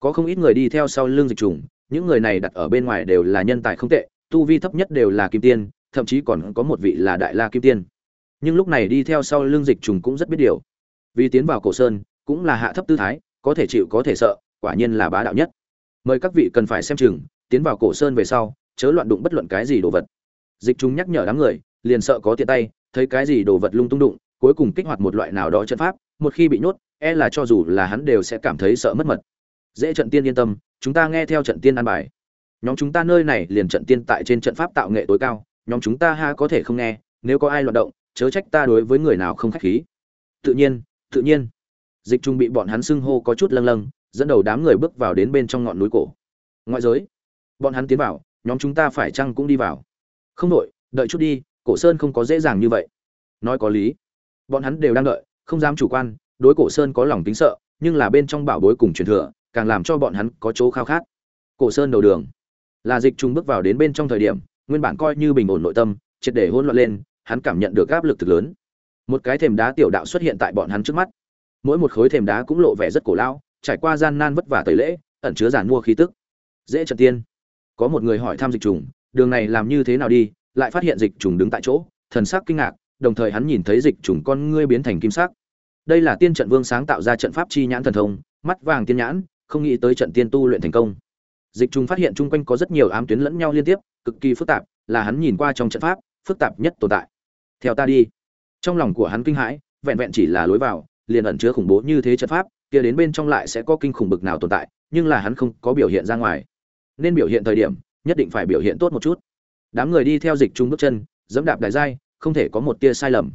có không ít người đi theo sau lưng dịch trùng, những người này đặt ở bên ngoài đều là nhân tài không tệ, tu vi thấp nhất đều là kim tiên, thậm chí còn có một vị là đại la kim tiên. Nhưng lúc này đi theo sau lưng dịch trùng cũng rất biết điều. Vì tiến vào cổ sơn, cũng là hạ thấp tư thái, có thể chịu, có thể sợ, quả nhiên là bá đạo nhất. Mời các vị cần phải xem chừng, tiến vào cổ sơn về sau, chớ loạn đụng bất luận cái gì đồ vật. Dịch trùng nhắc nhở đám người, liền sợ có tiện tay, thấy cái gì đồ vật lung tung đụng, cuối cùng kích hoạt một loại nào đó trận pháp, một khi bị nhốt e là cho dù là hắn đều sẽ cảm thấy sợ mất mật dễ trận tiên yên tâm, chúng ta nghe theo trận tiên an bài. Nhóm chúng ta nơi này liền trận tiên tại trên trận pháp tạo nghệ tối cao, nhóm chúng ta ha có thể không nghe, nếu có ai loạn động, chớ trách ta đối với người nào không khách khí. Tự nhiên tự nhiên. Dịch trung bị bọn hắn xưng hô có chút lâng lâng, dẫn đầu đám người bước vào đến bên trong ngọn núi cổ. Ngoại giới, bọn hắn tiến vào, nhóm chúng ta phải chăng cũng đi vào? Không đội đợi chút đi, cổ sơn không có dễ dàng như vậy. Nói có lý. Bọn hắn đều đang đợi, không dám chủ quan, đối cổ sơn có lòng tính sợ, nhưng là bên trong bảo bối cùng truyền thừa càng làm cho bọn hắn có chỗ khao khát. Cổ sơn đầu đường. Là dịch trung bước vào đến bên trong thời điểm, nguyên bản coi như bình ổn nội tâm, triệt để hỗn loạn lên, hắn cảm nhận được áp lực thực lớn. Một cái thềm đá tiểu đạo xuất hiện tại bọn hắn trước mắt. Mỗi một khối thềm đá cũng lộ vẻ rất cổ lão, trải qua gian nan vất vả tẩy lễ, ẩn chứa giản mua khí tức. Dễ trận tiên. Có một người hỏi thăm dịch trùng, đường này làm như thế nào đi? Lại phát hiện dịch trùng đứng tại chỗ, thần sắc kinh ngạc, đồng thời hắn nhìn thấy dịch trùng con ngươi biến thành kim sắc. Đây là tiên trận vương sáng tạo ra trận pháp chi nhãn thần thông, mắt vàng tiên nhãn không nghĩ tới trận tiên tu luyện thành công. Dịch trùng phát hiện chung quanh có rất nhiều ám tuyến lẫn nhau liên tiếp, cực kỳ phức tạp, là hắn nhìn qua trong trận pháp, phức tạp nhất tồn tại. Theo ta đi. Trong lòng của hắn kinh hãi, vẹn vẹn chỉ là lối vào, liền ẩn chứa khủng bố như thế trận pháp, kia đến bên trong lại sẽ có kinh khủng bực nào tồn tại, nhưng là hắn không có biểu hiện ra ngoài. Nên biểu hiện thời điểm, nhất định phải biểu hiện tốt một chút. Đám người đi theo dịch trung bước chân, dẫm đạp đại giai không thể có một tia sai lầm.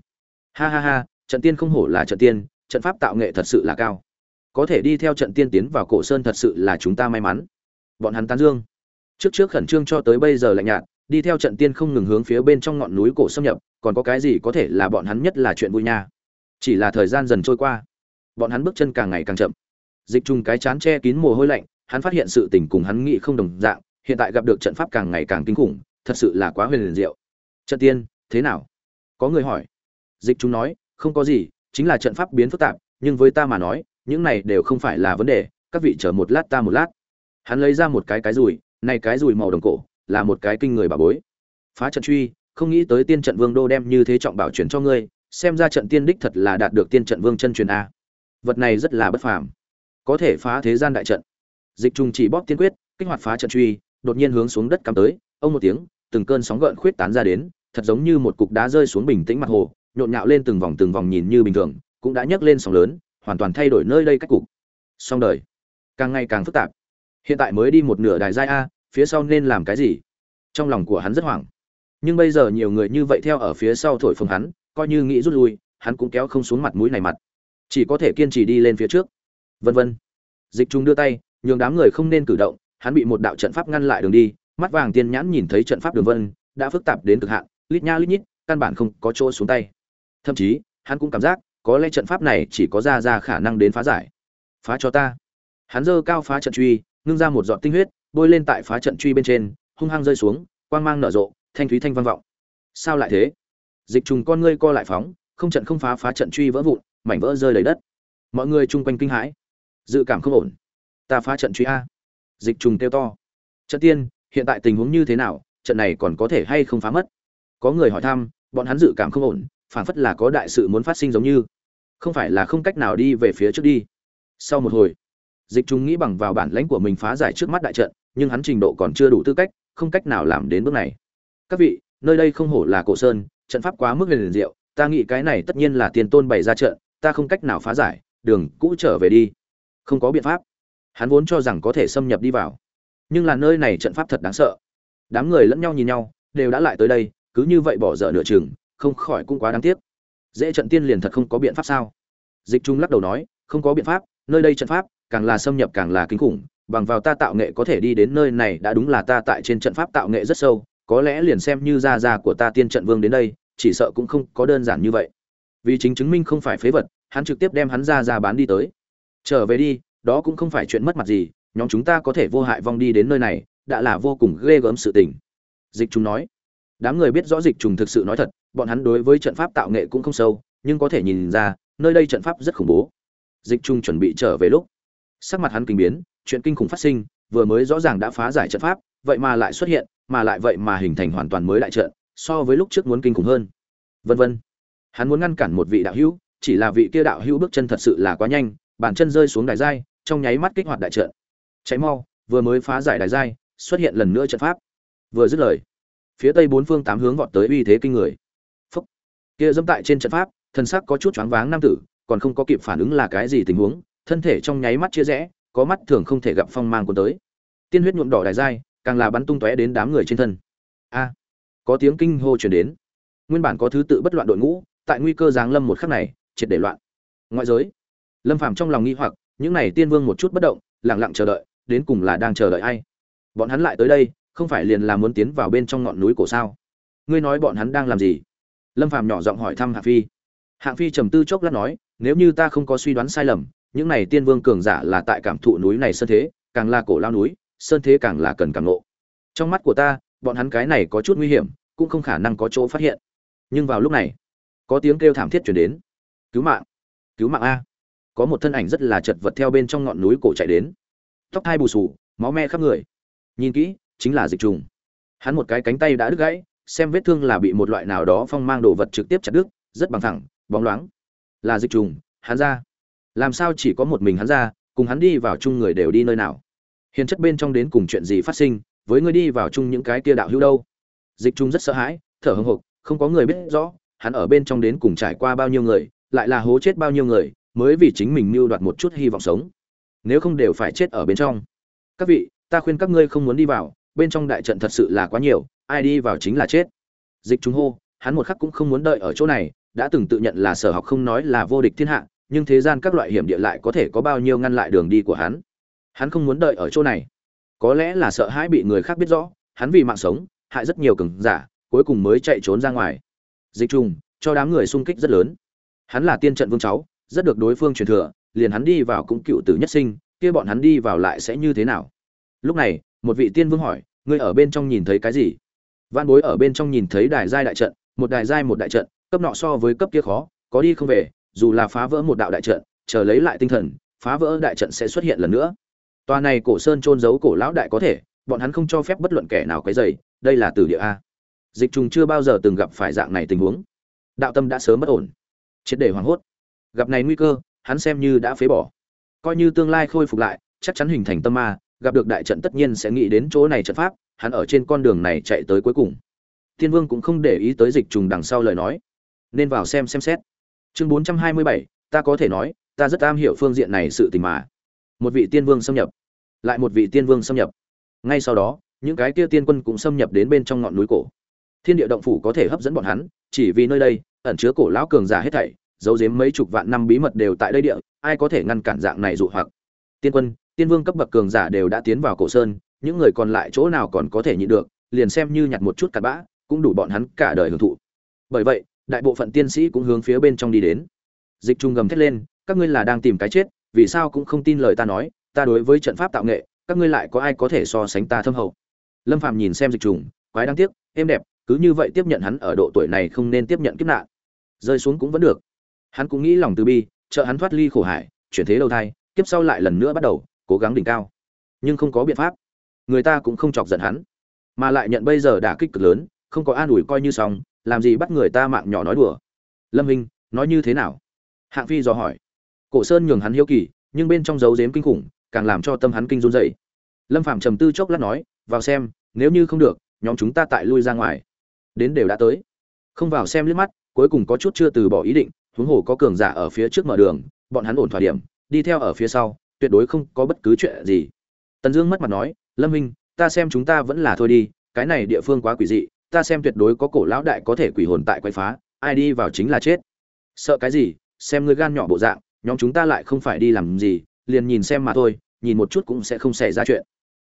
Ha ha ha, trận tiên không hổ là trận tiên, trận pháp tạo nghệ thật sự là cao có thể đi theo trận tiên tiến vào cổ sơn thật sự là chúng ta may mắn. Bọn hắn tán dương. Trước trước khẩn trương cho tới bây giờ lạnh nhạt, đi theo trận tiên không ngừng hướng phía bên trong ngọn núi cổ xâm nhập, còn có cái gì có thể là bọn hắn nhất là chuyện vui nha. Chỉ là thời gian dần trôi qua, bọn hắn bước chân càng ngày càng chậm. Dịch trùng cái chán che kín mồ hôi lạnh, hắn phát hiện sự tình cùng hắn nghĩ không đồng dạng, hiện tại gặp được trận pháp càng ngày càng kinh khủng, thật sự là quá huyền liền diệu. Trận tiên, thế nào? Có người hỏi. Dịch trùng nói, không có gì, chính là trận pháp biến phức tạp, nhưng với ta mà nói những này đều không phải là vấn đề, các vị chờ một lát ta một lát. Hắn lấy ra một cái cái rùi, này cái rùi màu đồng cổ, là một cái kinh người bà bối. Phá trận truy, không nghĩ tới tiên trận vương đô đem như thế trọng bảo truyền cho ngươi, xem ra trận tiên đích thật là đạt được tiên trận vương chân truyền a. Vật này rất là bất phàm. Có thể phá thế gian đại trận. Dịch trùng chỉ bóp tiên quyết, kích hoạt phá trận truy, đột nhiên hướng xuống đất cắm tới, ông một tiếng, từng cơn sóng gợn khuyết tán ra đến, thật giống như một cục đá rơi xuống bình tĩnh mặt hồ, nhộn nhạo lên từng vòng từng vòng nhìn như bình thường, cũng đã nhấc lên sóng lớn hoàn toàn thay đổi nơi đây cách cục. Song đời. Càng ngày càng phức tạp. Hiện tại mới đi một nửa đài giai a, phía sau nên làm cái gì? Trong lòng của hắn rất hoảng. Nhưng bây giờ nhiều người như vậy theo ở phía sau thổi phồng hắn, coi như nghĩ rút lui, hắn cũng kéo không xuống mặt mũi này mặt. Chỉ có thể kiên trì đi lên phía trước. Vân vân. Dịch trung đưa tay, nhường đám người không nên cử động, hắn bị một đạo trận pháp ngăn lại đường đi, mắt vàng tiên nhãn nhìn thấy trận pháp đường vân, đã phức tạp đến cực hạn, lít nha lít nhít, căn bản không có chỗ xuống tay. Thậm chí, hắn cũng cảm giác có lẽ trận pháp này chỉ có ra ra khả năng đến phá giải. Phá cho ta. Hắn dơ cao phá trận truy, ngưng ra một giọt tinh huyết, bôi lên tại phá trận truy bên trên, hung hăng rơi xuống, quang mang nở rộ, thanh thúy thanh vang vọng. Sao lại thế? Dịch trùng con ngươi co lại phóng, không trận không phá phá trận truy vỡ vụn, mảnh vỡ rơi đầy đất. Mọi người chung quanh kinh hãi. Dự cảm không ổn. Ta phá trận truy a. Dịch trùng kêu to. Trận tiên, hiện tại tình huống như thế nào? Trận này còn có thể hay không phá mất? Có người hỏi thăm, bọn hắn dự cảm không ổn, phảng phất là có đại sự muốn phát sinh giống như không phải là không cách nào đi về phía trước đi. Sau một hồi, dịch trùng nghĩ bằng vào bản lãnh của mình phá giải trước mắt đại trận, nhưng hắn trình độ còn chưa đủ tư cách, không cách nào làm đến bước này. Các vị, nơi đây không hổ là cổ sơn, trận pháp quá mức liền diệu, ta nghĩ cái này tất nhiên là tiền tôn bày ra trận, ta không cách nào phá giải, đường cũ trở về đi. Không có biện pháp. Hắn vốn cho rằng có thể xâm nhập đi vào. Nhưng là nơi này trận pháp thật đáng sợ. Đám người lẫn nhau nhìn nhau, đều đã lại tới đây, cứ như vậy bỏ dở nửa chừng, không khỏi cũng quá đáng tiếc dễ trận tiên liền thật không có biện pháp sao? Dịch trung lắc đầu nói, không có biện pháp, nơi đây trận pháp, càng là xâm nhập càng là kinh khủng, bằng vào ta tạo nghệ có thể đi đến nơi này đã đúng là ta tại trên trận pháp tạo nghệ rất sâu, có lẽ liền xem như gia gia của ta tiên trận vương đến đây, chỉ sợ cũng không có đơn giản như vậy. Vì chính chứng minh không phải phế vật, hắn trực tiếp đem hắn ra ra bán đi tới. Trở về đi, đó cũng không phải chuyện mất mặt gì, nhóm chúng ta có thể vô hại vong đi đến nơi này, đã là vô cùng ghê gớm sự tình. Dịch chúng nói đám người biết rõ dịch trùng thực sự nói thật, bọn hắn đối với trận pháp tạo nghệ cũng không sâu, nhưng có thể nhìn ra, nơi đây trận pháp rất khủng bố. Dịch trùng chuẩn bị trở về lúc, sắc mặt hắn kinh biến, chuyện kinh khủng phát sinh, vừa mới rõ ràng đã phá giải trận pháp, vậy mà lại xuất hiện, mà lại vậy mà hình thành hoàn toàn mới đại trận, so với lúc trước muốn kinh khủng hơn. Vân vân. Hắn muốn ngăn cản một vị đạo hữu, chỉ là vị kia đạo hữu bước chân thật sự là quá nhanh, bàn chân rơi xuống đài giai, trong nháy mắt kích hoạt đại trận. Cháy mau, vừa mới phá giải đài giai, xuất hiện lần nữa trận pháp. Vừa dứt lời phía tây bốn phương tám hướng vọt tới uy thế kinh người. Phúc. Kia dẫm tại trên trận pháp, thân sắc có chút choáng váng nam tử, còn không có kịp phản ứng là cái gì tình huống, thân thể trong nháy mắt chia rẽ, có mắt thường không thể gặp phong mang cuốn tới. Tiên huyết nhuộm đỏ đại giai càng là bắn tung tóe đến đám người trên thân. A. Có tiếng kinh hô truyền đến. Nguyên bản có thứ tự bất loạn đội ngũ, tại nguy cơ giáng lâm một khắc này, triệt để loạn. Ngoại giới. Lâm phàm trong lòng nghi hoặc, những này tiên vương một chút bất động, lặng lặng chờ đợi, đến cùng là đang chờ đợi ai? Bọn hắn lại tới đây không phải liền là muốn tiến vào bên trong ngọn núi cổ sao? Ngươi nói bọn hắn đang làm gì? Lâm phàm nhỏ giọng hỏi thăm hạng phi. Hạng phi trầm tư chốc lát nói, nếu như ta không có suy đoán sai lầm, những này tiên vương cường giả là tại cảm thụ núi này sơn thế, càng là cổ lao núi, sơn thế càng là cần càng ngộ. Trong mắt của ta, bọn hắn cái này có chút nguy hiểm, cũng không khả năng có chỗ phát hiện. Nhưng vào lúc này, có tiếng kêu thảm thiết chuyển đến. Cứu mạng cứu mạng a. Có một thân ảnh rất là chật vật theo bên trong ngọn núi cổ chạy đến. Tóc hai bù sù máu me khắp người. Nhìn kỹ chính là dịch trùng. Hắn một cái cánh tay đã đứt gãy, xem vết thương là bị một loại nào đó phong mang đồ vật trực tiếp chặt đứt, rất bằng thẳng, bóng loáng. Là dịch trùng, hắn ra. Làm sao chỉ có một mình hắn ra, cùng hắn đi vào chung người đều đi nơi nào? Hiền chất bên trong đến cùng chuyện gì phát sinh, với ngươi đi vào chung những cái kia đạo hữu đâu? Dịch trùng rất sợ hãi, thở hưng hục không có người biết rõ, hắn ở bên trong đến cùng trải qua bao nhiêu người, lại là hố chết bao nhiêu người, mới vì chính mình mưu đoạt một chút hy vọng sống. Nếu không đều phải chết ở bên trong. Các vị, ta khuyên các ngươi không muốn đi vào bên trong đại trận thật sự là quá nhiều, ai đi vào chính là chết. Dịch chúng hô, hắn một khắc cũng không muốn đợi ở chỗ này, đã từng tự nhận là sở học không nói là vô địch thiên hạ, nhưng thế gian các loại hiểm địa lại có thể có bao nhiêu ngăn lại đường đi của hắn. Hắn không muốn đợi ở chỗ này. Có lẽ là sợ hãi bị người khác biết rõ, hắn vì mạng sống, hại rất nhiều cường giả, cuối cùng mới chạy trốn ra ngoài. Dịch trùng cho đám người sung kích rất lớn. Hắn là tiên trận vương cháu, rất được đối phương truyền thừa, liền hắn đi vào cũng cựu tử nhất sinh, kia bọn hắn đi vào lại sẽ như thế nào? Lúc này một vị tiên vương hỏi, ngươi ở bên trong nhìn thấy cái gì? Văn bối ở bên trong nhìn thấy đài giai đại trận, một đài giai một đại trận, cấp nọ so với cấp kia khó, có đi không về, dù là phá vỡ một đạo đại trận, chờ lấy lại tinh thần, phá vỡ đại trận sẽ xuất hiện lần nữa. Tòa này cổ sơn trôn giấu cổ lão đại có thể, bọn hắn không cho phép bất luận kẻ nào quấy dày đây là từ địa a. Dịch trùng chưa bao giờ từng gặp phải dạng này tình huống. Đạo tâm đã sớm bất ổn. Triệt để hoảng hốt. Gặp này nguy cơ, hắn xem như đã phế bỏ. Coi như tương lai khôi phục lại, chắc chắn hình thành tâm ma gặp được đại trận tất nhiên sẽ nghĩ đến chỗ này trận pháp, hắn ở trên con đường này chạy tới cuối cùng. Thiên vương cũng không để ý tới dịch trùng đằng sau lời nói. Nên vào xem xem xét. Chương bốn trăm hai mươi bảy, ta có thể nói, ta rất am hiểu phương diện này sự tình mà. Một vị tiên vương xâm nhập. Lại một vị tiên vương xâm nhập. Ngay sau đó, những cái kia tiên quân cũng xâm nhập đến bên trong ngọn núi cổ. Thiên địa động phủ có thể hấp dẫn bọn hắn, chỉ vì nơi đây, ẩn chứa cổ lão cường giả hết thảy, giấu giếm mấy chục vạn năm bí mật đều tại đây địa, ai có thể ngăn cản dạng này dụ hoặc? Tiên quân tiên vương cấp bậc cường giả đều đã tiến vào cổ sơn, những người còn lại chỗ nào còn có thể nhịn được, liền xem như nhặt một chút cặn bã, cũng đủ bọn hắn cả đời hưởng thụ. Bởi vậy, đại bộ phận tiên sĩ cũng hướng phía bên trong đi đến. Dịch trung gầm thét lên, các ngươi là đang tìm cái chết, vì sao cũng không tin lời ta nói, ta đối với trận pháp tạo nghệ, các ngươi lại có ai có thể so sánh ta thâm hậu? Lâm phàm nhìn xem dịch trùng quái đáng tiếc êm đẹp, cứ như vậy tiếp nhận hắn ở độ tuổi này không nên tiếp nhận kiếp nạn. Rơi xuống cũng vẫn được. Hắn cũng nghĩ lòng từ bi, trợ hắn thoát ly khổ hải, chuyển thế đầu thai, kiếp sau lại lần nữa bắt đầu cố gắng đỉnh cao. Nhưng không có biện pháp. Người ta cũng không chọc giận hắn. Mà lại nhận bây giờ đả kích cực lớn, không có an ủi coi như xong, làm gì bắt người ta mạng nhỏ nói đùa. Lâm hình nói như thế nào? Hạng phi dò hỏi. Cổ sơn nhường hắn hiếu kỳ, nhưng bên trong dấu dếm kinh khủng, càng làm cho tâm hắn kinh run dậy lâm phạm trầm tư chốc lát nói, vào xem, nếu như không được, nhóm chúng ta tại lui ra ngoài. Đến đều đã tới. Không vào xem liếc mắt, cuối cùng có chút chưa từ bỏ ý định, huống hồ có cường giả ở phía trước mở đường, bọn hắn ổn thỏa điểm, đi theo ở phía sau tuyệt đối không có bất cứ chuyện gì. Tần dương mất mặt nói, lâm minh ta xem chúng ta vẫn là thôi đi, cái này địa phương quá quỷ dị, ta xem tuyệt đối có cổ lão đại có thể quỷ hồn tại quậy phá, ai đi vào chính là chết. Sợ cái gì? Xem ngươi gan nhỏ bộ dạng, nhóm chúng ta lại không phải đi làm gì, liền nhìn xem mà thôi, nhìn một chút cũng sẽ không xảy ra chuyện.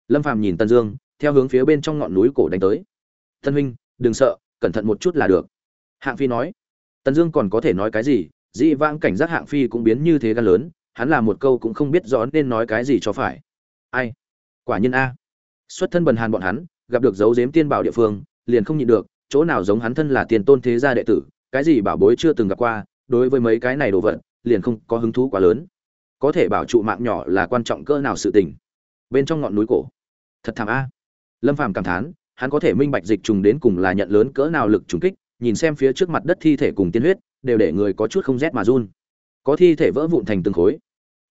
Lâm phàm nhìn tần dương, theo hướng phía bên trong ngọn núi cổ đánh tới. Tân huynh, đừng sợ, cẩn thận một chút là được. Hạng phi nói. Tần dương còn có thể nói cái gì, dị vãng cảnh giác hạng phi cũng biến như thế gan lớn hắn là một câu cũng không biết rõ nên nói cái gì cho phải. Ai? Quả nhiên a. Xuất thân bần hàn bọn hắn, gặp được dấu giếm tiên bảo địa phương, liền không nhịn được, chỗ nào giống hắn thân là tiền tôn thế gia đệ tử, cái gì bảo bối chưa từng gặp qua, đối với mấy cái này đồ vật, liền không có hứng thú quá lớn. Có thể bảo trụ mạng nhỏ là quan trọng cỡ nào sự tình. Bên trong ngọn núi cổ. Thật thảm a. Lâm phàm cảm thán, hắn có thể minh bạch dịch trùng đến cùng là nhận lớn cỡ nào lực trùng kích, nhìn xem phía trước mặt đất thi thể cùng tiên huyết, đều để người có chút không rét mà run. Có thi thể vỡ vụn thành từng khối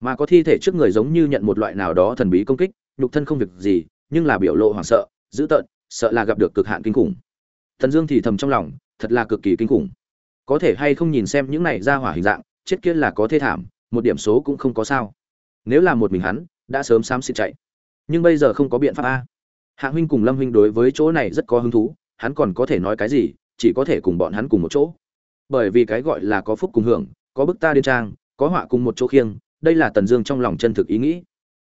mà có thi thể trước người giống như nhận một loại nào đó thần bí công kích, nhục thân không việc gì, nhưng là biểu lộ hoảng sợ, dữ tợn, sợ là gặp được cực hạn kinh khủng. Thần dương thì thầm trong lòng, thật là cực kỳ kinh khủng. Có thể hay không nhìn xem những này ra hỏa hình dạng, chết kia là có thê thảm, một điểm số cũng không có sao. Nếu là một mình hắn, đã sớm xám xịt chạy. Nhưng bây giờ không có biện pháp a. Hạ huynh cùng lâm huynh đối với chỗ này rất có hứng thú, hắn còn có thể nói cái gì, chỉ có thể cùng bọn hắn cùng một chỗ. Bởi vì cái gọi là có phúc cùng hưởng, có bức ta điên trang, có họa cùng một chỗ khiêng đây là tần dương trong lòng chân thực ý nghĩ.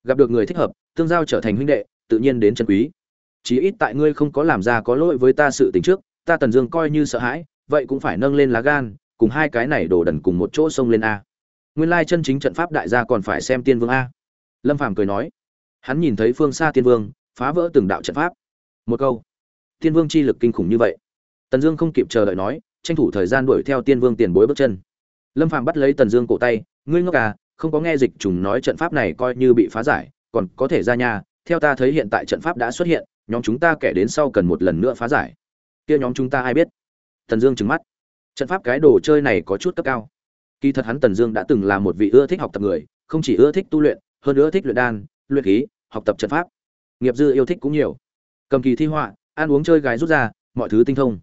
Gặp được người thích hợp, tương giao trở thành huynh đệ, tự nhiên đến chân quý. Chí ít tại ngươi không có làm ra có lỗi với ta sự tình trước, ta tần dương coi như sợ hãi, vậy cũng phải nâng lên lá gan, cùng hai cái này đổ đần cùng một chỗ xông lên a. Nguyên lai chân chính trận pháp đại gia còn phải xem tiên vương a. Lâm phàm cười nói. Hắn nhìn thấy phương xa tiên vương, phá vỡ từng đạo trận pháp. Một câu. Tiên vương chi lực kinh khủng như vậy. Tần dương không kịp chờ đợi nói, tranh thủ thời gian đuổi theo tiên vương tiền bối bước chân. Lâm phàm bắt lấy tần dương cổ tay, ngươi ngốc à không có nghe dịch trùng nói trận pháp này coi như bị phá giải, còn có thể ra nhà theo ta thấy hiện tại trận pháp đã xuất hiện, nhóm chúng ta kẻ đến sau cần một lần nữa phá giải. Kia nhóm chúng ta ai biết? Tần dương trừng mắt. Trận pháp cái đồ chơi này có chút cấp cao. Kỳ thật hắn tần dương đã từng là một vị ưa thích học tập người, không chỉ ưa thích tu luyện, hơn nữa thích luyện đan, luyện khí, học tập trận pháp. Nghiệp dư yêu thích cũng nhiều. Cầm kỳ thi họa, ăn uống chơi gái rút ra, mọi thứ tinh thông.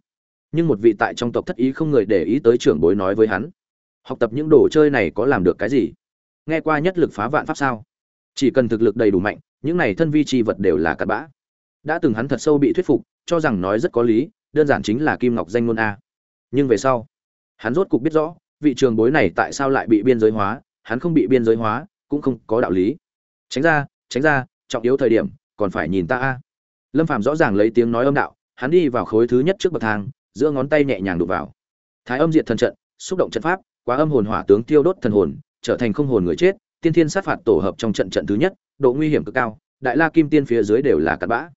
Nhưng một vị tại trong tộc thất ý không người để ý tới trưởng bối nói với hắn. Học tập những đồ chơi này có làm được cái gì? Nghe qua nhất lực phá vạn pháp sao? Chỉ cần thực lực đầy đủ mạnh, những này thân vi chi vật đều là cặn bã. Đã từng hắn thật sâu bị thuyết phục, cho rằng nói rất có lý, đơn giản chính là kim ngọc danh ngôn a. Nhưng về sau, hắn rốt cục biết rõ, vị trường bối này tại sao lại bị biên giới hóa, hắn không bị biên giới hóa, cũng không có đạo lý. Tránh ra tránh ra, trọng yếu thời điểm, còn phải nhìn ta a. Lâm Phạm rõ ràng lấy tiếng nói âm đạo, hắn đi vào khối thứ nhất trước bậc thang, giữa ngón tay nhẹ nhàng đụt vào. Thái âm diệt thần trận, xúc động trận pháp, quá âm hồn hỏa tướng tiêu đốt thần hồn trở thành không hồn người chết, tiên thiên sát phạt tổ hợp trong trận trận thứ nhất, độ nguy hiểm cực cao, đại la kim tiên phía dưới đều là cặn bã.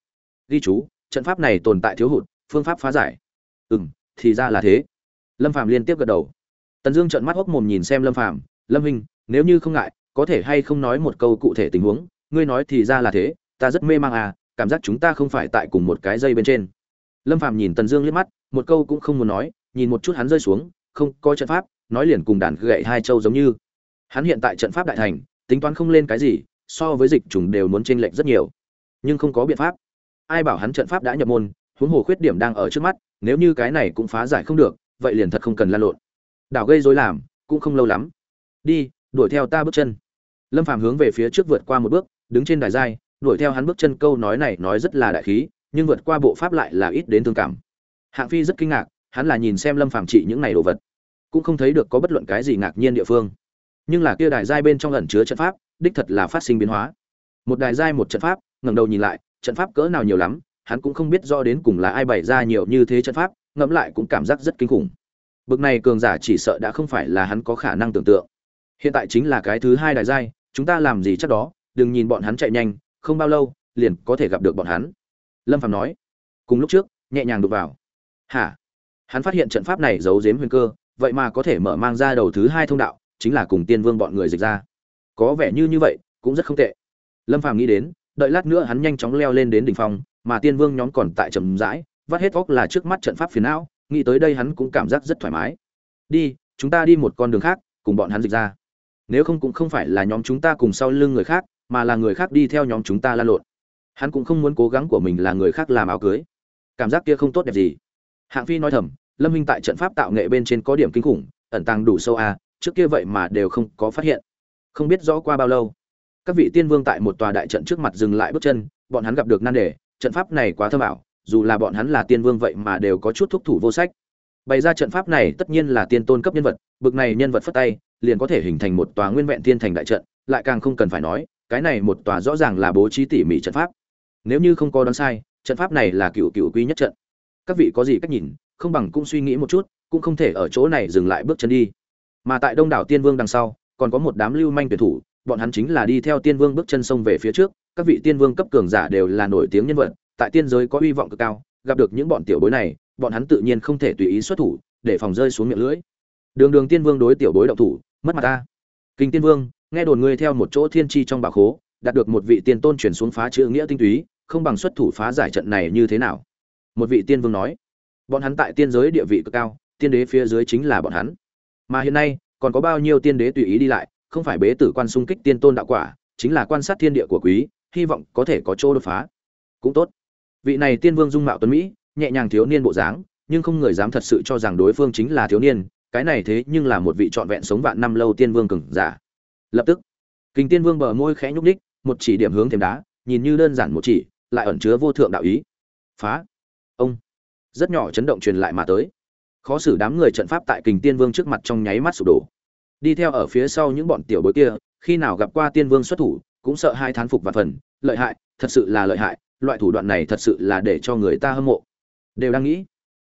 Ghi chú, trận pháp này tồn tại thiếu hụt, phương pháp phá giải. Ừ m thì ra là thế. Lâm phàm liên tiếp gật đầu. Tần dương trợn mắt hốc mồm nhìn xem lâm phàm, lâm hình nếu như không ngại, có thể hay không nói một câu cụ thể tình huống? Ngươi nói thì ra là thế, ta rất mê mang à cảm giác chúng ta không phải tại cùng một cái dây bên trên. Lâm phàm nhìn tần dương liếc mắt, một câu cũng không muốn nói, nhìn một chút hắn rơi xuống, không, có trận pháp, nói liền cùng đàn gậy hai châu giống như hắn hiện tại trận pháp đại thành, tính toán không lên cái gì, so với dịch trùng đều muốn chênh lệch rất nhiều. Nhưng không có biện pháp. Ai bảo hắn trận pháp đã nhập môn, huống hồ khuyết điểm đang ở trước mắt, nếu như cái này cũng phá giải không được, vậy liền thật không cần lan lộn. Đảo gây rối làm, cũng không lâu lắm. Đi, đuổi theo ta bước chân. Lâm phàm hướng về phía trước vượt qua một bước, đứng trên đài giai, đuổi theo hắn bước chân câu nói này nói rất là đại khí, nhưng vượt qua bộ pháp lại là ít đến thương cảm. Hạng phi rất kinh ngạc, hắn là nhìn xem lâm phàm trị những này đồ vật, cũng không thấy được có bất luận cái gì ngạc nhiên địa phương nhưng là kia đài giai bên trong ẩn chứa trận pháp, đích thật là phát sinh biến hóa. Một đài giai một trận pháp, ngẩng đầu nhìn lại, trận pháp cỡ nào nhiều lắm, hắn cũng không biết do đến cùng là ai bày ra nhiều như thế trận pháp, ngẫm lại cũng cảm giác rất kinh khủng. Bực này cường giả chỉ sợ đã không phải là hắn có khả năng tưởng tượng. Hiện tại chính là cái thứ hai đài giai, chúng ta làm gì chắc đó, đừng nhìn bọn hắn chạy nhanh, không bao lâu, liền có thể gặp được bọn hắn. Lâm phạm nói. Cùng lúc trước, nhẹ nhàng đục vào. Hả? Hắn phát hiện trận pháp này giấu giếm huyền cơ, vậy mà có thể mở mang ra đầu thứ hai thông đạo chính là cùng tiên vương bọn người dịch ra. Có vẻ như như vậy cũng rất không tệ. Lâm phàm nghĩ đến đợi lát nữa hắn nhanh chóng leo lên đến đỉnh phong mà tiên vương nhóm còn tại trầm rãi vắt hết óc là trước mắt trận pháp phiền não nghĩ tới đây hắn cũng cảm giác rất thoải mái. Đi chúng ta đi một con đường khác cùng bọn hắn dịch ra. Nếu không cũng không phải là nhóm chúng ta cùng sau lưng người khác mà là người khác đi theo nhóm chúng ta lan lộn. Hắn cũng không muốn cố gắng của mình là người khác làm áo cưới. Cảm giác kia không tốt đẹp gì. Hạng phi nói thầm lâm minh tại trận pháp tạo nghệ bên trên có điểm kinh khủng ẩn tàng đủ sâu à, trước kia vậy mà đều không có phát hiện. Không biết rõ qua bao lâu, các vị tiên vương tại một tòa đại trận trước mặt dừng lại bước chân, bọn hắn gặp được nan đề, trận pháp này quá thơ bảo dù là bọn hắn là tiên vương vậy mà đều có chút thúc thủ vô sách. Bày ra trận pháp này tất nhiên là tiên tôn cấp nhân vật, bực này nhân vật phất tay, liền có thể hình thành một tòa nguyên vẹn tiên thành đại trận, lại càng không cần phải nói, cái này một tòa rõ ràng là bố trí tỉ mỉ trận pháp. Nếu như không có đoán sai, trận pháp này là cựu cựu quý nhất trận. Các vị có gì cách nhìn, không bằng cũng suy nghĩ một chút, cũng không thể ở chỗ này dừng lại bước chân đi mà tại đông đảo tiên vương đằng sau, còn có một đám lưu manh tuyển thủ, bọn hắn chính là đi theo tiên vương bước chân sông về phía trước, các vị tiên vương cấp cường giả đều là nổi tiếng nhân vật, tại tiên giới có hy vọng cực cao, gặp được những bọn tiểu bối này, bọn hắn tự nhiên không thể tùy ý xuất thủ, để phòng rơi xuống miệng lưỡi. Đường đường tiên vương đối tiểu bối động thủ, mất mặt ta. Kinh tiên vương, nghe đồn ngươi theo một chỗ thiên tri trong bảo khố, đạt được một vị tiên tôn chuyển xuống phá chữ nghĩa tinh túy, không bằng xuất thủ phá giải trận này như thế nào? Một vị tiên vương nói. Bọn hắn tại tiên giới địa vị cực cao, tiên đế phía dưới chính là bọn hắn mà hiện nay, còn có bao nhiêu tiên đế tùy ý đi lại, không phải bế tử quan xung kích tiên tôn đạo quả, chính là quan sát thiên địa của quý, hy vọng có thể có chỗ đột phá. Cũng tốt. Vị này tiên vương dung mạo tuấn mỹ, nhẹ nhàng thiếu niên bộ dáng, nhưng không người dám thật sự cho rằng đối phương chính là thiếu niên, cái này thế nhưng là một vị trọn vẹn sống vạn năm lâu tiên vương cường giả. Lập tức, kinh tiên vương bờ môi khẽ nhúc đích một chỉ điểm hướng thềm đá, nhìn như đơn giản một chỉ, lại ẩn chứa vô thượng đạo ý. Phá. Ông. Rất nhỏ chấn động truyền lại mà tới khó xử đám người trận pháp tại kình tiên vương trước mặt trong nháy mắt sụp đổ. Đi theo ở phía sau những bọn tiểu bối kia, khi nào gặp qua tiên vương xuất thủ, cũng sợ hai thán phục và phần, lợi hại, thật sự là lợi hại, loại thủ đoạn này thật sự là để cho người ta hâm mộ. Đều đang nghĩ,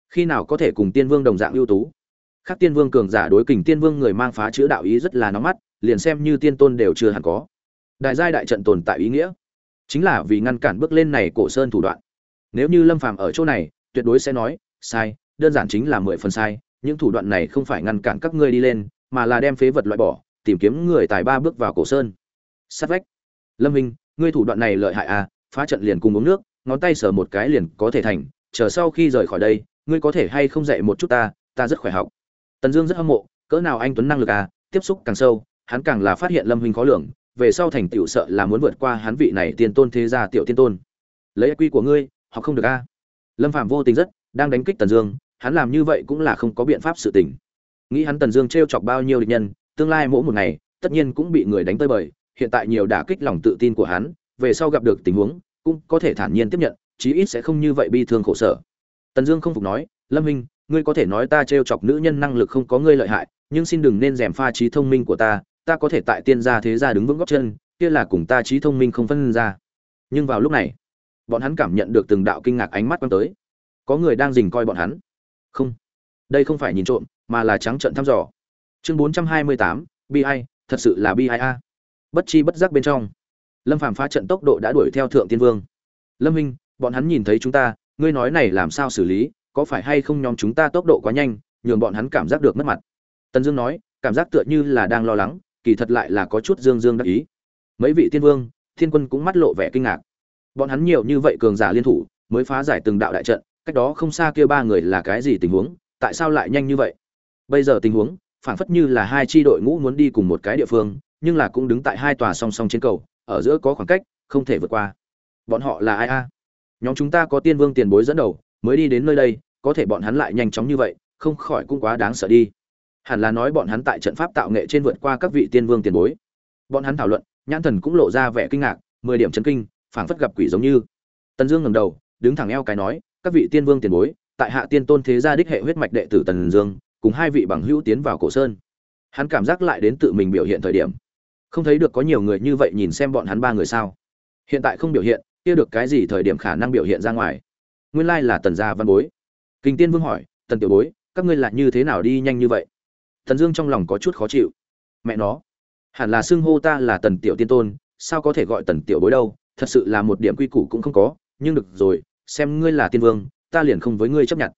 khi nào có thể cùng tiên vương đồng dạng ưu tú. Khác tiên vương cường giả đối kình tiên vương người mang phá chữa đạo ý rất là nóng mắt, liền xem như tiên tôn đều chưa hẳn có. Đại giai đại trận tồn tại ý nghĩa, chính là vì ngăn cản bước lên này cổ sơn thủ đoạn. Nếu như lâm phàm ở chỗ này, tuyệt đối sẽ nói, sai đơn giản chính là mười phần sai, những thủ đoạn này không phải ngăn cản các ngươi đi lên, mà là đem phế vật loại bỏ, tìm kiếm người tài ba bước vào cổ sơn. Sát vách. Lâm minh, ngươi thủ đoạn này lợi hại à phá trận liền cùng uống nước, ngón tay sờ một cái liền có thể thành, chờ sau khi rời khỏi đây, ngươi có thể hay không dạy một chút ta ta rất khỏe học. Tần dương rất hâm mộ, cỡ nào anh tuấn năng lực à tiếp xúc càng sâu, hắn càng là phát hiện lâm huynh khó lường, về sau thành tựu sợ là muốn vượt qua hắn vị này tiên tôn thế gia tiểu tiên tôn. Lấy quy của ngươi họ không được a lâm phạm vô tình rất, đang đánh kích tần dương hắn làm như vậy cũng là không có biện pháp sự tình. Nghĩ hắn tần dương t r e o chọc bao nhiêu địch nhân, tương lai mỗi một ngày, tất nhiên cũng bị người đánh tơi bời, hiện tại nhiều đả kích lòng tự tin của hắn, về sau gặp được tình huống, cũng có thể thản nhiên tiếp nhận, chí ít sẽ không như vậy bi thương khổ sở. Tần dương không phục nói, lâm minh, ngươi có thể nói ta t r e o chọc nữ nhân năng lực không có ngươi lợi hại, nhưng xin đừng nên rèm pha trí thông minh của ta ta có thể tại tiên gia thế gia đứng vững góc chân, kia là cùng ta trí thông minh không phân ra. Nhưng vào lúc này, bọn hắn cảm nhận được từng đạo kinh ngạc ánh mắt quan tới. Có người đang dình coi bọn hắn không. Đây không phải nhìn trộm, mà là trắng trợn thăm dò. Chương bốn trăm hai mươi tám, bi ai, thật sự là bi ai a. Bất chi bất giác bên trong. Lâm phàm phá trận tốc độ đã đuổi theo thượng tiên vương. Lâm minh, bọn hắn nhìn thấy chúng ta, ngươi nói này làm sao xử lý, có phải hay không nhóm chúng ta tốc độ quá nhanh, nhường bọn hắn cảm giác được mất mặt? Tần dương nói, cảm giác tựa như là đang lo lắng, kỳ thật lại là có chút dương dương đắc ý. Mấy vị tiên vương, thiên quân cũng mắt lộ vẻ kinh ngạc. Bọn hắn nhiều như vậy cường giả liên thủ, mới phá giải từng đạo đại trận cách đó không xa kia ba người là cái gì tình huống, tại sao lại nhanh như vậy? Bây giờ tình huống, phảng phất như là hai chi đội ngũ muốn đi cùng một cái địa phương, nhưng là cũng đứng tại hai tòa song song trên cầu, ở giữa có khoảng cách, không thể vượt qua. Bọn họ là ai a? Nhóm chúng ta có tiên vương tiền bối dẫn đầu, mới đi đến nơi đây, có thể bọn hắn lại nhanh chóng như vậy, không khỏi cũng quá đáng sợ đi. Hẳn là nói bọn hắn tại trận pháp tạo nghệ trên vượt qua các vị tiên vương tiền bối. Bọn hắn thảo luận, nhãn thần cũng lộ ra vẻ kinh ngạc, mười điểm chấn kinh, phảng phất gặp quỷ giống như. Tần dương ngẩng đầu, đứng thẳng eo cái nói các vị tiên vương tiền bối tại hạ tiên tôn thế gia đích hệ huyết mạch đệ tử tần dương cùng hai vị bằng hữu tiến vào cổ sơn. Hắn cảm giác lại đến tự mình biểu hiện thời điểm. Không thấy được có nhiều người như vậy nhìn xem bọn hắn ba người sao. Hiện tại không biểu hiện kia được cái gì thời điểm khả năng biểu hiện ra ngoài. Nguyên lai là tần gia văn bối. Kinh tiên vương hỏi tần tiểu bối các ngươi là như thế nào đi nhanh như vậy? Tần Dương trong lòng có chút khó chịu. Mẹ nó, hẳn là xưng hô ta là Tần Tiểu Tiên Tôn, sao có thể gọi Tần Tiểu Bối đâu? Thật sự là một điểm quy củ cũng không có, nhưng được rồi, xem ngươi là tiên vương, ta liền không với ngươi chấp nhận.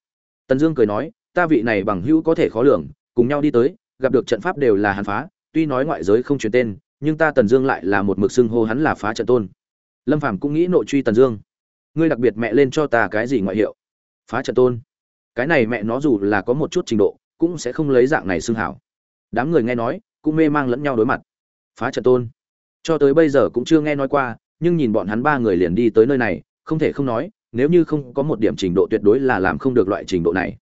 Tần Dương cười nói, ta vị này bằng hữu có thể khó lường, cùng nhau đi tới, gặp được trận pháp đều là hắn phá, tuy nói ngoại giới không truyền tên, nhưng ta Tần Dương lại là một mực xưng hô hắn là phá trận tôn. Lâm Phàm cũng nghĩ nội truy Tần Dương. Ngươi đặc biệt mẹ lên cho ta cái gì ngoại hiệu? Phá trận tôn. Cái này mẹ nó dù là có một chút trình độ, cũng sẽ không lấy dạng này xưng hảo đám người nghe nói cũng mê mang lẫn nhau đối mặt phá trận tôn cho tới bây giờ cũng chưa nghe nói qua nhưng nhìn bọn hắn ba người liền đi tới nơi này không thể không nói nếu như không có một điểm trình độ tuyệt đối là làm không được loại trình độ này.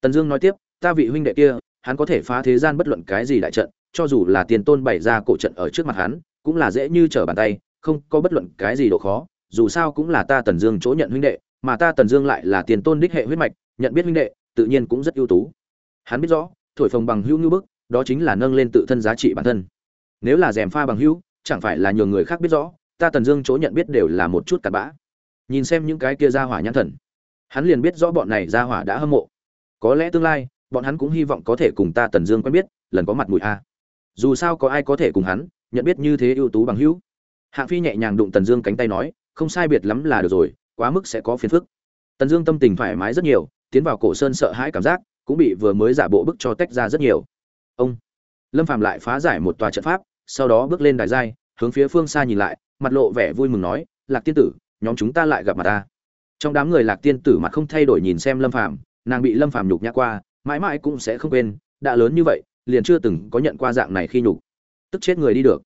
Tần dương nói tiếp, ta vị huynh đệ kia, hắn có thể phá thế gian bất luận cái gì đại trận, cho dù là tiền tôn bày ra cổ trận ở trước mặt hắn, cũng là dễ như trở bàn tay, không có bất luận cái gì độ khó, dù sao cũng là ta tần dương chỗ nhận huynh đệ, mà ta tần dương lại là tiền tôn đích hệ huyết mạch, nhận biết huynh đệ, tự nhiên cũng rất ưu tú. Hắn biết rõ, thổi phồng bằng hữu như bức, đó chính là nâng lên tự thân giá trị bản thân. Nếu là rèm pha bằng hữu, chẳng phải là nhường người khác biết rõ, ta tần dương chỗ nhận biết đều là một chút cặn bã nhìn xem những cái kia ra hỏa nhãn thần. Hắn liền biết rõ bọn này ra hỏa đã hâm mộ. Có lẽ tương lai, bọn hắn cũng hy vọng có thể cùng ta tần dương quen biết, lần có mặt mũi a. Dù sao có ai có thể cùng hắn, nhận biết như thế ưu tú bằng hữu. Hạng phi nhẹ nhàng đụng tần dương cánh tay nói, không sai biệt lắm là được rồi, quá mức sẽ có phiền phức. Tần dương tâm tình thoải mái rất nhiều, tiến vào cổ sơn sợ hãi cảm giác, cũng bị vừa mới giả bộ bức cho tách ra rất nhiều. Ông lâm phàm lại phá giải một tòa trận pháp, sau đó bước lên đài giai, hướng phía phương xa nhìn lại, mặt lộ vẻ vui mừng nói, lạc tiên tử nhóm chúng ta lại gặp mặt ta. Trong đám người lạc tiên tử mặt không thay đổi nhìn xem lâm phàm, nàng bị lâm phàm nhục nhã qua, mãi mãi cũng sẽ không quên, đã lớn như vậy, liền chưa từng có nhận qua dạng này khi nhục. Tức chết người đi được.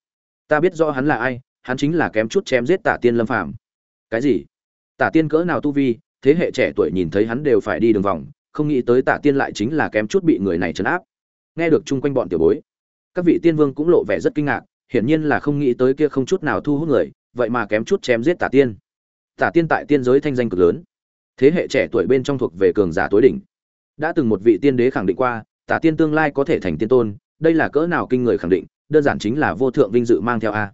Ta biết rõ hắn là ai, hắn chính là kém chút chém giết tả tiên lâm phàm. Cái gì? Tả tiên cỡ nào tu vi, thế hệ trẻ tuổi nhìn thấy hắn đều phải đi đường vòng, không nghĩ tới tả tiên lại chính là kém chút bị người này trấn áp. Nghe được chung quanh bọn tiểu bối, các vị tiên vương cũng lộ vẻ rất kinh ngạc, hiển nhiên là không nghĩ tới kia không chút nào thu hút người, vậy mà kém chút chém giết tả tiên tả tiên tại tiên giới thanh danh cực lớn. Thế hệ trẻ tuổi bên trong thuộc về cường giả tối đỉnh. Đã từng một vị tiên đế khẳng định qua, tả tiên tương lai có thể thành tiên tôn, đây là cỡ nào kinh người khẳng định, đơn giản chính là vô thượng vinh dự mang theo a.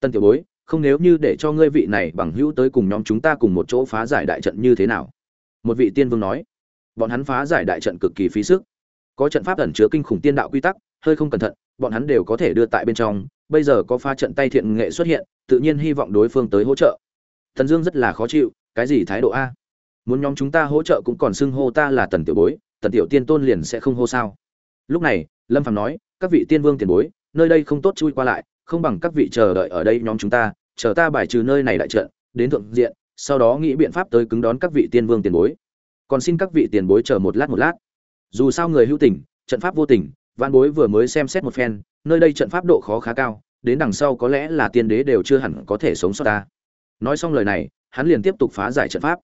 Tân tiểu bối, không nếu như để cho ngươi vị này bằng hữu tới cùng nhóm chúng ta cùng một chỗ phá giải đại trận như thế nào? Một vị tiên vương nói. Bọn hắn phá giải đại trận cực kỳ phí sức. Có trận pháp ẩn chứa kinh khủng tiên đạo quy tắc, hơi không cẩn thận, bọn hắn đều có thể đưa tại bên trong. Bây giờ có pha trận tay thiện nghệ xuất hiện, tự nhiên hy vọng đối phương tới hỗ trợ thần dương rất là khó chịu, cái gì thái độ a? Muốn nhóm chúng ta hỗ trợ cũng còn xưng hô ta là tần tiểu bối, tần tiểu tiên tôn liền sẽ không hô sao? Lúc này, lâm phàm nói, các vị tiên vương tiền bối, nơi đây không tốt chui qua lại, không bằng các vị chờ đợi ở đây nhóm chúng ta, chờ ta bài trừ nơi này đại trận, đến thượng diện, sau đó nghĩ biện pháp tới cứng đón các vị tiên vương tiền bối. Còn xin các vị tiền bối chờ một lát một lát. Dù sao người hữu tình, trận pháp vô tình văn bối vừa mới xem xét một phen, nơi đây trận pháp độ khó khá cao, đến đằng sau có lẽ là tiên đế đều chưa hẳn có thể sống sót ta nói xong lời này, hắn liền tiếp tục phá giải trận pháp.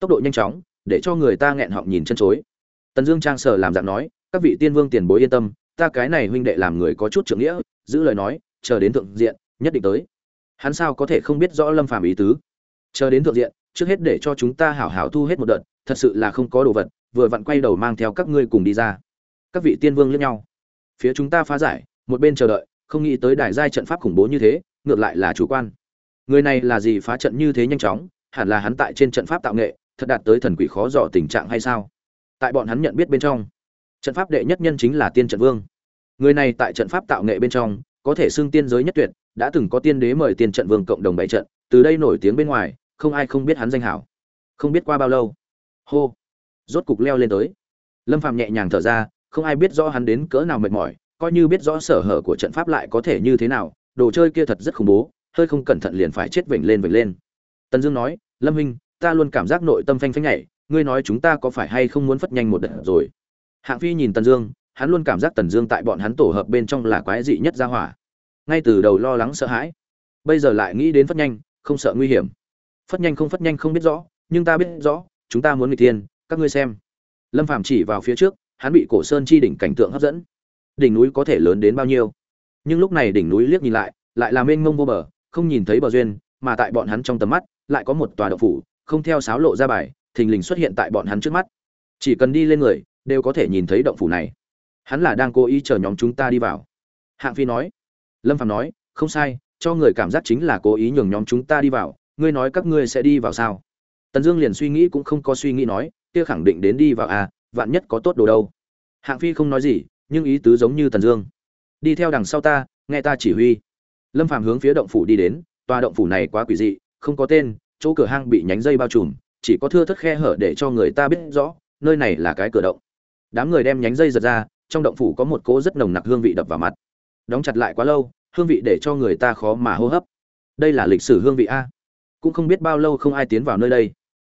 Tốc độ nhanh chóng, để cho người ta nghẹn họng nhìn chân chối. Tần dương trang sở làm dạng nói, các vị tiên vương tiền bối yên tâm, ta cái này huynh đệ làm người có chút trưởng nghĩa, giữ lời nói, chờ đến thượng diện, nhất định tới. Hắn sao có thể không biết rõ lâm phàm ý tứ? Chờ đến thượng diện, trước hết để cho chúng ta hảo hảo thu hết một đợt, thật sự là không có đồ vật, vừa vặn quay đầu mang theo các ngươi cùng đi ra. Các vị tiên vương lẫn nhau. Phía chúng ta phá giải, một bên chờ đợi, không nghĩ tới đài giai trận pháp khủng bố như thế, ngược lại là chủ quan người này là gì phá trận như thế nhanh chóng, hẳn là hắn tại trên trận pháp tạo nghệ, thật đạt tới thần quỷ khó dò tình trạng hay sao? Tại bọn hắn nhận biết bên trong, trận pháp đệ nhất nhân chính là tiên trận vương. Người này tại trận pháp tạo nghệ bên trong, có thể xưng tiên giới nhất tuyệt, đã từng có tiên đế mời tiên trận vương cộng đồng bảy trận, từ đây nổi tiếng bên ngoài, không ai không biết hắn danh hảo. Không biết qua bao lâu, hô, rốt cục leo lên tới. Lâm phạm nhẹ nhàng thở ra, không ai biết rõ hắn đến cỡ nào mệt mỏi, coi như biết rõ sở hở của trận pháp lại có thể như thế nào, đồ chơi kia thật rất khủng bố hơi không cẩn thận liền phải chết vểnh lên vểnh lên. Tần dương nói, lâm huynh, ta luôn cảm giác nội tâm phanh phanh nhảy, ngươi nói chúng ta có phải hay không muốn phất nhanh một đợt rồi? Hạng phi nhìn tần dương, hắn luôn cảm giác tần dương tại bọn hắn tổ hợp bên trong là quái dị nhất ra hỏa. Ngay từ đầu lo lắng sợ hãi, bây giờ lại nghĩ đến phất nhanh, không sợ nguy hiểm. Phất nhanh không phất nhanh không biết rõ, nhưng ta biết rõ, chúng ta muốn nghịch thiên, các ngươi xem. Lâm phàm chỉ vào phía trước, hắn bị cổ sơn chi đỉnh cảnh tượng hấp dẫn. Đỉnh núi có thể lớn đến bao nhiêu? Nhưng lúc này đỉnh núi liếc nhìn lại lại là mênh mông vô bờ không nhìn thấy bờ duyên, mà tại bọn hắn trong tầm mắt, lại có một tòa đậu phủ, không theo sáo lộ ra bài, thình lình xuất hiện tại bọn hắn trước mắt. Chỉ cần đi lên người, đều có thể nhìn thấy động phủ này. Hắn là đang cố ý chờ nhóm chúng ta đi vào. Hạng phi nói. Lâm phạm nói, không sai, cho người cảm giác chính là cố ý nhường nhóm chúng ta đi vào, ngươi nói các ngươi sẽ đi vào sao? Tần dương liền suy nghĩ cũng không có suy nghĩ nói, kia khẳng định đến đi vào à vạn nhất có tốt đồ đâu. Hạng phi không nói gì, nhưng ý tứ giống như tần dương. Đi theo đằng sau ta, nghe ta chỉ huy lâm phàm hướng phía động phủ đi đến, tòa động phủ này quá quỷ dị, không có tên, chỗ cửa hang bị nhánh dây bao trùm, chỉ có thưa thất khe hở để cho người ta biết rõ, nơi này là cái cửa động. Đám người đem nhánh dây giật ra, trong động phủ có một cỗ rất nồng nặc hương vị đập vào mặt. Đóng chặt lại quá lâu, hương vị để cho người ta khó mà hô hấp. Đây là lịch sử hương vị a. Cũng không biết bao lâu không ai tiến vào nơi đây.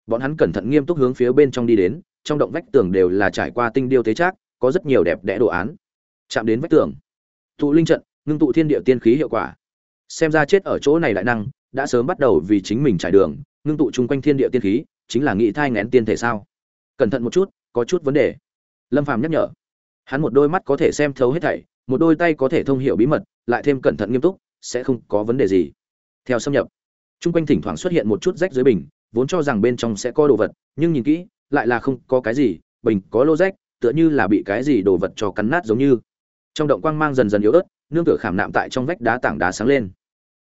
Bọn hắn cẩn thận nghiêm túc hướng phía bên trong đi đến, trong động vách tường đều là trải qua tinh điêu tế trác, có rất nhiều đẹp đẽ đồ án. Chạm đến vách tường. Thụ linh trận ngưng tụ thiên địa tiên khí hiệu quả. Xem ra chết ở chỗ này đại năng, đã sớm bắt đầu vì chính mình trải đường, ngưng tụ chung quanh thiên địa tiên khí, chính là nghĩ thai ngén tiên thể sao? Cẩn thận một chút, có chút vấn đề. Lâm phàm nhắc nhở. Hắn một đôi mắt có thể xem thấu hết thảy, một đôi tay có thể thông hiểu bí mật, lại thêm cẩn thận nghiêm túc, sẽ không có vấn đề gì. Theo xâm nhập, chung quanh thỉnh thoảng xuất hiện một chút rách dưới bình, vốn cho rằng bên trong sẽ có đồ vật, nhưng nhìn kỹ, lại là không có cái gì, bình có lô rách, tựa như là bị cái gì đồ vật cho cắn nát giống như. Trong động quang mang dần dần yếu ớt nương tựa khảm nạm tại trong vách đá tảng đá sáng lên.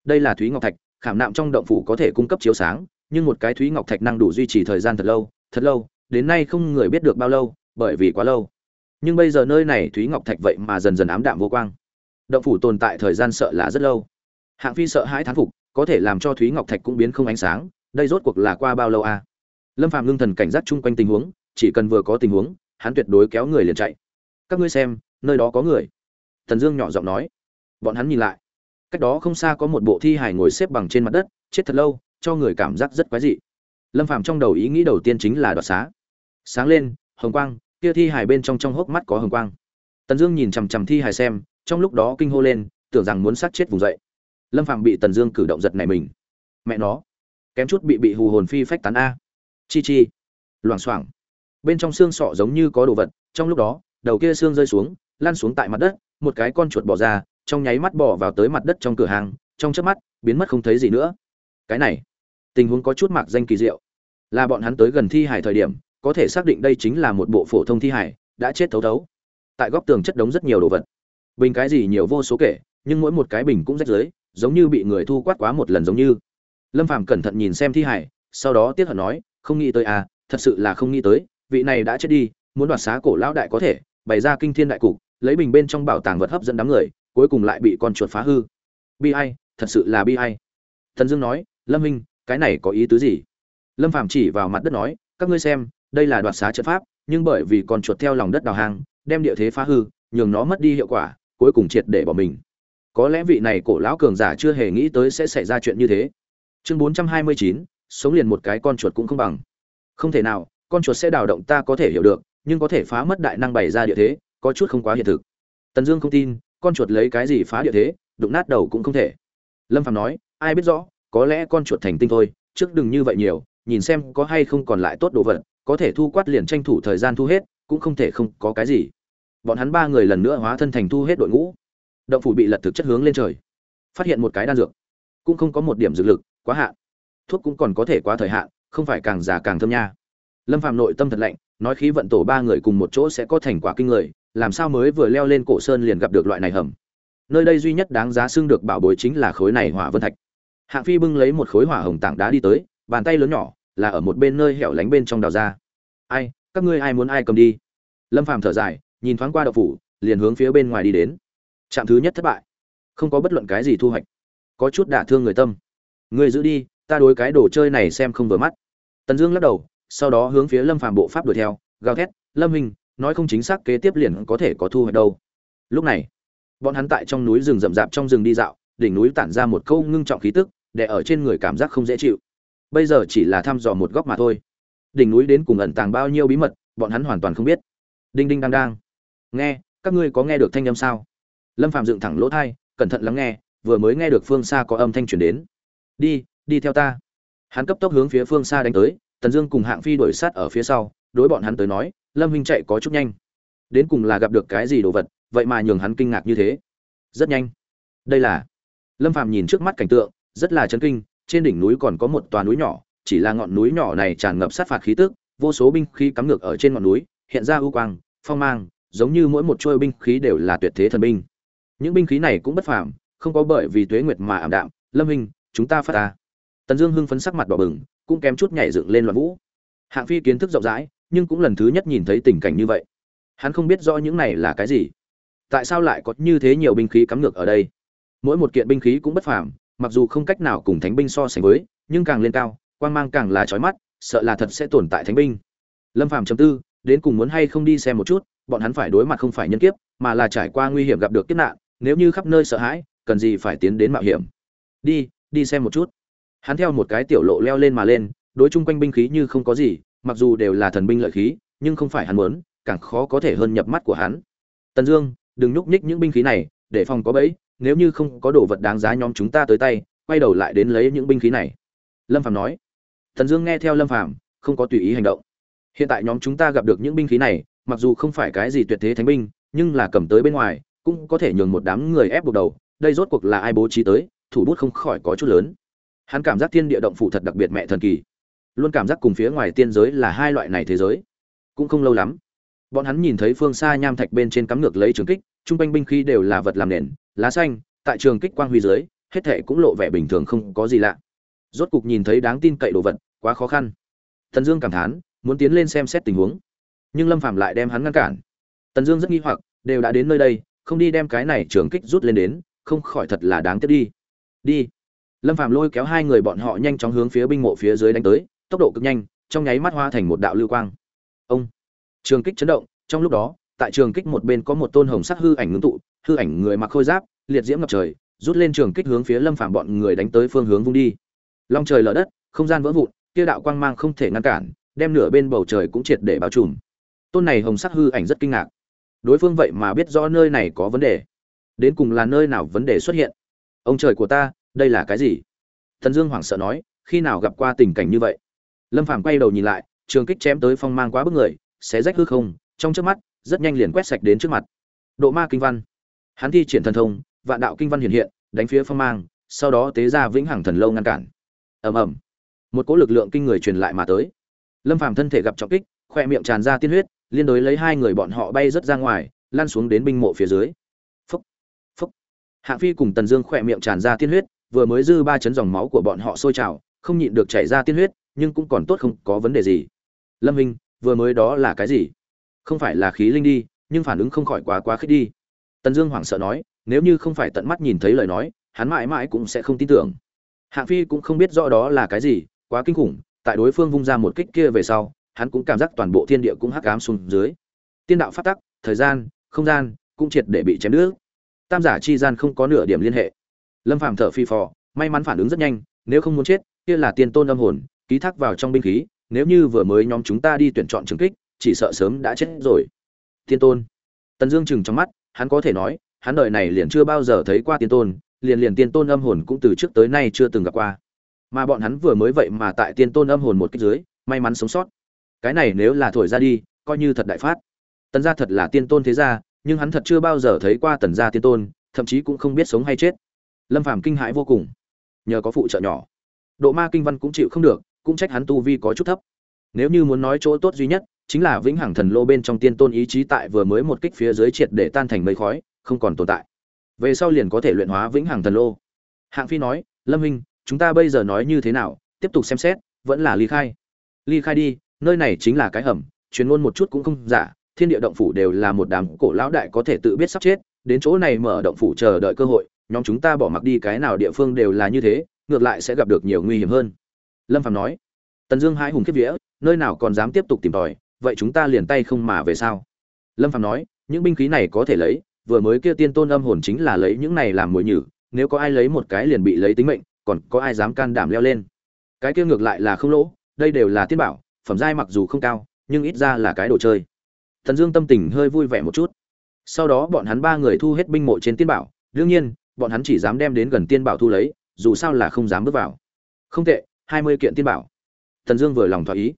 Đây là thúy ngọc thạch, khảm nạm trong động phủ có thể cung cấp chiếu sáng, nhưng một cái thúy ngọc thạch năng đủ duy trì thời gian thật lâu thật lâu, đến nay không người biết được bao lâu, bởi vì quá lâu. Nhưng bây giờ nơi này thúy ngọc thạch vậy mà dần dần ám đạm vô quang. Động phủ tồn tại thời gian sợ là rất lâu. Hạng phi sợ hãi thán phục, có thể làm cho thúy ngọc thạch cũng biến không ánh sáng, đây rốt cuộc là qua bao lâu à? lâm phạm ngưng thần cảnh giác chung quanh tình huống, chỉ cần vừa có tình huống, hắn tuyệt đối kéo người liền chạy. Các ngươi xem, nơi đó có người. Thần dương nhỏ giọng nói bọn hắn nhìn lại. Cách đó không xa có một bộ thi hài ngồi xếp bằng trên mặt đất, chết thật lâu, cho người cảm giác rất quái dị. Lâm phàm trong đầu ý nghĩ đầu tiên chính là đoạt xá. Sáng lên, hồng quang, kia thi hài bên trong trong hốc mắt có hồng quang. Tần dương nhìn chằm chằm thi hài xem, trong lúc đó kinh hô lên, tưởng rằng muốn sát chết vùng dậy. Lâm phàm bị tần dương cử động giật này mình. Mẹ nó, kém chút bị bị hù hồn phi phách tán a. Chi chi, loảng xoảng. Bên trong xương sọ giống như có đồ vật, trong lúc đó, đầu kia xương rơi xuống lan xuống tại mặt đất, một cái con chuột bỏ ra trong nháy mắt bỏ vào tới mặt đất trong cửa hàng, trong chớp mắt, biến mất không thấy gì nữa. Cái này, tình huống có chút mạc danh kỳ diệu. Là bọn hắn tới gần thi hải thời điểm, có thể xác định đây chính là một bộ phổ thông thi hải đã chết thấu thấu. Tại góc tường chất đống rất nhiều đồ vật. Bình cái gì nhiều vô số kể, nhưng mỗi một cái bình cũng rách rưới, giống như bị người thu quát quá một lần giống như. Lâm phàm cẩn thận nhìn xem thi hải sau đó tiếc hận nói, không nghĩ tới à thật sự là không nghĩ tới, vị này đã chết đi, muốn đoạt xá cổ lão đại có thể, bày ra kinh thiên đại cục, lấy bình bên trong bảo tàng vật hấp dẫn đám người cuối cùng lại bị con chuột phá hư. Bi ai, thật sự là bi ai. Thần dương nói, lâm minh cái này có ý tứ gì? Lâm phàm chỉ vào mặt đất nói, các ngươi xem, đây là đoạt xá trận pháp, nhưng bởi vì con chuột theo lòng đất đào hang, đem địa thế phá hư, nhường nó mất đi hiệu quả, cuối cùng triệt để bỏ mình. Có lẽ vị này cổ lão cường giả chưa hề nghĩ tới sẽ xảy ra chuyện như thế. Chương bốn trăm hai mươi chín, sống liền một cái con chuột cũng không bằng. Không thể nào, con chuột sẽ đào động ta có thể hiểu được, nhưng có thể phá mất đại năng bày ra địa thế, có chút không quá hiện thực. Tần dương không tin con chuột lấy cái gì phá địa thế, đụng nát đầu cũng không thể. Lâm phạm nói, ai biết rõ, có lẽ con chuột thành tinh thôi, trước đừng như vậy nhiều, nhìn xem có hay không còn lại tốt đồ vật, có thể thu quát liền tranh thủ thời gian thu hết, cũng không thể không có cái gì. Bọn hắn ba người lần nữa hóa thân thành thu hết đội ngũ. Động phủ bị lật thực chất hướng lên trời. Phát hiện một cái đan dược. Cũng không có một điểm dược lực, quá hạn. Thuốc cũng còn có thể quá thời hạn, không phải càng già càng thơm nha. Lâm phạm nội tâm thật lạnh, nói khí vận tổ ba người cùng một chỗ sẽ có thành quả kinh người làm sao mới vừa leo lên cổ sơn liền gặp được loại này hầm? Nơi đây duy nhất đáng giá xưng được bảo bối chính là khối này hỏa vân thạch. Hạng phi bưng lấy một khối hỏa hồng tảng đá đi tới, bàn tay lớn nhỏ là ở một bên nơi hẻo lánh bên trong đào ra. Ai, các ngươi ai muốn ai cầm đi? Lâm phàm thở dài, nhìn thoáng qua đậu phủ, liền hướng phía bên ngoài đi đến. Trạm thứ nhất thất bại. Không có bất luận cái gì thu hoạch. Có chút đả thương người tâm. Người giữ đi, ta đối cái đồ chơi này xem không vừa mắt. Tần dương lắc đầu, sau đó hướng phía lâm phàm bộ pháp đuổi theo, gào thét, lâm hình nói không chính xác kế tiếp liền có thể có thu hoạch đâu. Lúc này, bọn hắn tại trong núi rừng rậm rạp trong rừng đi dạo, đỉnh núi tản ra một câu ngưng trọng khí tức, để ở trên người cảm giác không dễ chịu. Bây giờ chỉ là thăm dò một góc mà thôi. Đỉnh núi đến cùng ẩn tàng bao nhiêu bí mật, bọn hắn hoàn toàn không biết. Đinh đinh đang đang. Nghe, các ngươi có nghe được thanh âm sao? Lâm phạm dựng thẳng lỗ thai, cẩn thận lắng nghe, vừa mới nghe được phương xa có âm thanh chuyển đến. Đi đi theo ta. Hắn cấp tốc hướng phía phương xa đánh tới, tần dương cùng hạng phi đuổi sát ở phía sau đối bọn hắn tới nói, lâm huynh chạy có chút nhanh. Đến cùng là gặp được cái gì đồ vật, vậy mà nhường hắn kinh ngạc như thế. Rất nhanh. Đây là lâm phàm nhìn trước mắt cảnh tượng, rất là chấn kinh, trên đỉnh núi còn có một tòa núi nhỏ, chỉ là ngọn núi nhỏ này tràn ngập sát phạt khí tức, vô số binh khí cắm ngược ở trên ngọn núi, hiện ra ưu quang, phong mang, giống như mỗi một chuôi binh khí đều là tuyệt thế thần binh. Những binh khí này cũng bất phàm, không có bởi vì tuế nguyệt mà ảm đạm. Lâm hình chúng ta phát ta tần dương hưng phấn sắc mặt đỏ bừng, cũng kém chút nhảy dựng lên loạn vũ. Hạng phi kiến thức rộng rãi nhưng cũng lần thứ nhất nhìn thấy tình cảnh như vậy. Hắn không biết rõ những này là cái gì. Tại sao lại có như thế nhiều binh khí cắm ngược ở đây? Mỗi một kiện binh khí cũng bất phàm, mặc dù không cách nào cùng thánh binh so sánh với, nhưng càng lên cao quan mang càng là chói mắt, sợ là thật sẽ tồn tại thánh binh. Lâm phàm chấm tư, đến cùng muốn hay không đi xem một chút, bọn hắn phải đối mặt không phải nhân kiếp, mà là trải qua nguy hiểm gặp được kiếp nạn, nếu như khắp nơi sợ hãi, cần gì phải tiến đến mạo hiểm. Đi đi xem một chút. Hắn theo một cái tiểu lộ leo lên mà lên, đối chung quanh binh khí như không có gì mặc dù đều là thần binh lợi khí, nhưng không phải hắn muốn, càng khó có thể hơn nhập mắt của hắn. Tần dương, đừng nhúc nhích những binh khí này, để phòng có bẫy, nếu như không có đồ vật đáng giá nhóm chúng ta tới tay, quay đầu lại đến lấy những binh khí này. Lâm phàm nói. Tần dương nghe theo lâm phàm, không có tùy ý hành động. Hiện tại nhóm chúng ta gặp được những binh khí này, mặc dù không phải cái gì tuyệt thế thánh binh, nhưng là cầm tới bên ngoài, cũng có thể nhường một đám người ép buộc đầu, đây rốt cuộc là ai bố trí tới, thủ bút không khỏi có chút lớn. Hắn cảm giác thiên địa động phủ thật đặc biệt mẹ thần kỳ luôn cảm giác cùng phía ngoài tiên giới là hai loại này thế giới. Cũng không lâu lắm, bọn hắn nhìn thấy phương xa nham thạch bên trên cắm ngược lấy trường kích, trung quanh binh khí đều là vật làm nền, lá xanh, tại trường kích quang huy dưới, hết thệ cũng lộ vẻ bình thường không có gì lạ. Rốt cục nhìn thấy đáng tin cậy đồ vật, quá khó khăn. Tần dương cảm thán, muốn tiến lên xem xét tình huống. Nhưng lâm phạm lại đem hắn ngăn cản. Tần dương rất nghi hoặc, đều đã đến nơi đây, không đi đem cái này trường kích rút lên đến, không khỏi thật là đáng tiếc đi. Đi. Lâm phạm lôi kéo hai người bọn họ nhanh chóng hướng phía binh mộ phía dưới đánh tới tốc độ cực nhanh, trong nháy mắt hoa thành một đạo lưu quang. Ông! Trường kích chấn động, trong lúc đó, tại trường kích một bên có một tôn hồng sắc hư ảnh ngưng tụ, hư ảnh người mặc khôi giáp, liệt diễm ngập trời, rút lên trường kích hướng phía lâm phàm bọn người đánh tới phương hướng vung đi. Long trời lở đất, không gian vỡ vụn, kia đạo quang mang không thể ngăn cản, đem nửa bên bầu trời cũng triệt để bao trùm. Tôn này hồng sắc hư ảnh rất kinh ngạc. Đối phương vậy mà biết rõ nơi này có vấn đề. Đến cùng là nơi nào vấn đề xuất hiện? Ông trời của ta, đây là cái gì? Thần dương hoảng sợ nói, khi nào gặp qua tình cảnh như vậy? Lâm phàm quay đầu nhìn lại, trường kích chém tới phong mang quá bức người, xé rách hư không, trong trước mắt, rất nhanh liền quét sạch đến trước mặt. Độ ma kinh văn. Hắn thi triển thần thông, vạn đạo kinh văn hiện hiện, đánh phía phong mang, sau đó tế ra vĩnh hằng thần lâu ngăn cản. Ầm ầm. Một cỗ lực lượng kinh người truyền lại mà tới. Lâm phàm thân thể gặp trọng kích khoe miệng tràn ra tiên huyết, liên đối lấy hai người bọn họ bay rất ra ngoài lan xuống đến binh mộ phía dưới. Phúc. Phúc. Hạng phi cùng tần dương khoe miệng tràn ra tiên huyết, vừa mới dư ba chấn dòng máu của bọn họ sôi trào, không nhịn được chảy ra tiên huyết nhưng cũng còn tốt không có vấn đề gì. Lâm hình vừa mới đó là cái gì? Không phải là khí linh đi, nhưng phản ứng không khỏi quá quá khích đi. Tần dương hoảng sợ nói, nếu như không phải tận mắt nhìn thấy lời nói, hắn mãi mãi cũng sẽ không tin tưởng. Hạng phi cũng không biết rõ đó là cái gì, quá kinh khủng, tại đối phương vung ra một kích kia về sau, hắn cũng cảm giác toàn bộ thiên địa cũng hắc ám xuống dưới. Tiên đạo phát tắc, thời gian, không gian, cũng triệt để bị chém nước tam giả chi gian không có nửa điểm liên hệ. Lâm phàm thở phi phò, may mắn phản ứng rất nhanh, nếu không muốn chết, kia là tiên tôn âm hồn ký thác vào trong binh khí, nếu như vừa mới nhóm chúng ta đi tuyển chọn trường kích, chỉ sợ sớm đã chết rồi. Tiên tôn. Tần dương chừng trong mắt, hắn có thể nói, hắn đời này liền chưa bao giờ thấy qua tiên tôn, liền liền tiên tôn âm hồn cũng từ trước tới nay chưa từng gặp qua. Mà bọn hắn vừa mới vậy mà tại tiên tôn âm hồn một cách dưới, may mắn sống sót. Cái này nếu là thổi ra đi, coi như thật đại phát. Tần gia thật là tiên tôn thế gia, nhưng hắn thật chưa bao giờ thấy qua tần gia tiên tôn, thậm chí cũng không biết sống hay chết. Lâm phàm kinh hãi vô cùng. Nhờ có phụ trợ nhỏ. Độ ma kinh văn cũng chịu không được cũng trách hắn tu vi có chút thấp. Nếu như muốn nói chỗ tốt duy nhất, chính là vĩnh hằng thần lô bên trong tiên tôn ý chí tại vừa mới một kích phía dưới triệt để tan thành mây khói, không còn tồn tại. Về sau liền có thể luyện hóa vĩnh hằng thần lô. Hạng phi nói, lâm minh, chúng ta bây giờ nói như thế nào, tiếp tục xem xét, vẫn là ly khai. Ly khai đi, nơi này chính là cái hầm truyền ngôn một chút cũng không giả, thiên địa động phủ đều là một đám cổ lão đại có thể tự biết sắp chết, đến chỗ này mở động phủ chờ đợi cơ hội, nhóm chúng ta bỏ mặc đi cái nào địa phương đều là như thế, ngược lại sẽ gặp được nhiều nguy hiểm hơn lâm phạm nói, tần dương hai hùng kiếp vía, nơi nào còn dám tiếp tục tìm tòi, vậy chúng ta liền tay không mà về sao? Lâm phạm nói, những binh khí này có thể lấy, vừa mới kia tiên tôn âm hồn chính là lấy những này làm mồi nhử, nếu có ai lấy một cái liền bị lấy tính mệnh, còn có ai dám can đảm leo lên? Cái kia ngược lại là không lỗ, đây đều là tiên bảo, phẩm giai mặc dù không cao, nhưng ít ra là cái đồ chơi. Thần dương tâm tình hơi vui vẻ một chút. Sau đó bọn hắn ba người thu hết binh mộ trên tiên bảo, đương nhiên, bọn hắn chỉ dám đem đến gần tiên bảo thu lấy, dù sao là không dám bước vào. Không tệ hai mươi kiện tiên bảo. Thần dương vừa lòng thỏa ý.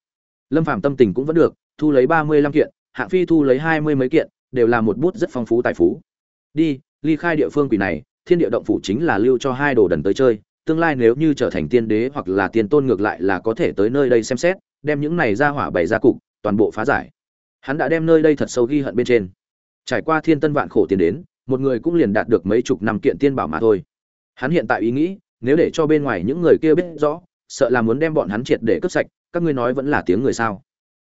Lâm phàm tâm tình cũng vẫn được, thu lấy ba mươi lăm kiện, hạng phi thu lấy hai mươi mấy kiện, đều là một bút rất phong phú tài phú. Đi, ly khai địa phương quỷ này, thiên địa động phủ chính là lưu cho hai đồ đần tới chơi, tương lai nếu như trở thành tiên đế hoặc là tiên tôn ngược lại là có thể tới nơi đây xem xét, đem những này ra hỏa bày ra cục, toàn bộ phá giải. Hắn đã đem nơi đây thật sâu ghi hận bên trên. Trải qua thiên tân vạn khổ tiền đến, một người cũng liền đạt được mấy chục năm kiện tiên bảo mà thôi. Hắn hiện tại ý nghĩ, nếu để cho bên ngoài những người kia biết rõ sợ là muốn đem bọn hắn triệt để cướp sạch, các ngươi nói vẫn là tiếng người sao?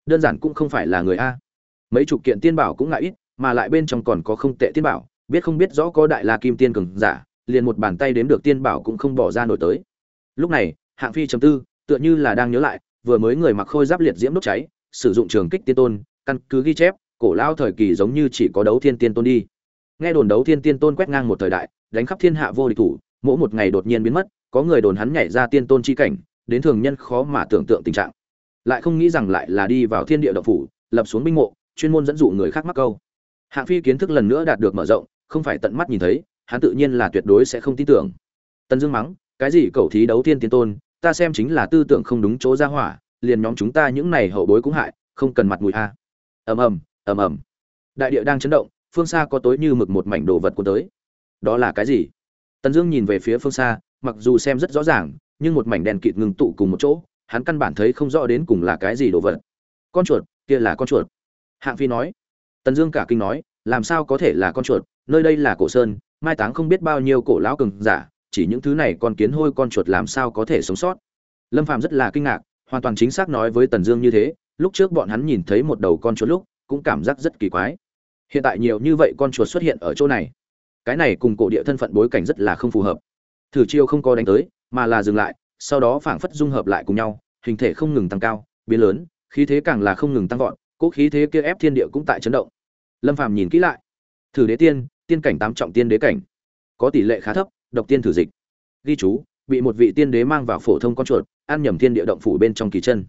Đơn giản cũng không phải là người a. Mấy chục kiện tiên bảo cũng ngại ít, mà lại bên trong còn có không tệ tiên bảo, biết không biết rõ có đại la kim tiên cường giả, liền một bàn tay đếm được tiên bảo cũng không bỏ ra nổi tới. Lúc này, hạng phi chấm tư, tựa như là đang nhớ lại, vừa mới người mặc khôi giáp liệt diễm đốt cháy, sử dụng trường kích tiên tôn, căn cứ ghi chép, cổ lao thời kỳ giống như chỉ có đấu thiên tiên tôn đi. Nghe đồn đấu thiên tiên tôn quét ngang một thời đại, đánh khắp thiên hạ vô địch thủ mỗi một ngày đột nhiên biến mất, có người đồn hắn nhảy ra tiên tôn chi cảnh, đến thường nhân khó mà tưởng tượng tình trạng. Lại không nghĩ rằng lại là đi vào thiên địa động phủ, lập xuống binh mộ, chuyên môn dẫn dụ người khác mắc câu. Hạng phi kiến thức lần nữa đạt được mở rộng, không phải tận mắt nhìn thấy, hắn tự nhiên là tuyệt đối sẽ không tin tưởng. Tần dương mắng, cái gì cầu thí đấu tiên tiên tôn, ta xem chính là tư tưởng không đúng chỗ ra hỏa, liền nhóm chúng ta những này hậu bối cũng hại, không cần mặt mũi a. Ầm ầm ầm ầm. Đại địa đang chấn động, phương xa có tối như mực một mảnh đồ vật cuốn tới. Đó là cái gì? Tần dương nhìn về phía phương xa, mặc dù xem rất rõ ràng, nhưng một mảnh đèn kịt ngưng tụ cùng một chỗ, hắn căn bản thấy không rõ đến cùng là cái gì đồ vật. Con chuột, kia là con chuột. Hạng phi nói. Tần dương cả kinh nói, làm sao có thể là con chuột? Nơi đây là cổ sơn, mai táng không biết bao nhiêu cổ lão cường giả, chỉ những thứ này con kiến hôi con chuột làm sao có thể sống sót? Lâm phàm rất là kinh ngạc, hoàn toàn chính xác nói với tần dương như thế, lúc trước bọn hắn nhìn thấy một đầu con chuột lúc, cũng cảm giác rất kỳ quái. Hiện tại nhiều như vậy con chuột xuất hiện ở chỗ này cái này cùng cổ địa thân phận bối cảnh rất là không phù hợp. Thử chiêu không có đánh tới, mà là dừng lại, sau đó phảng phất dung hợp lại cùng nhau, hình thể không ngừng tăng cao, biến lớn, khí thế càng là không ngừng tăng vọt, cỗ khí thế kia ép thiên địa cũng tại chấn động. Lâm phàm nhìn kỹ lại. Thử đế tiên tiên cảnh tám trọng tiên đế cảnh. Có tỷ lệ khá thấp, độc tiên thử dịch. Ghi chú, bị một vị tiên đế mang vào phổ thông con chuột, ăn nhầm thiên địa động phủ bên trong kỳ chân.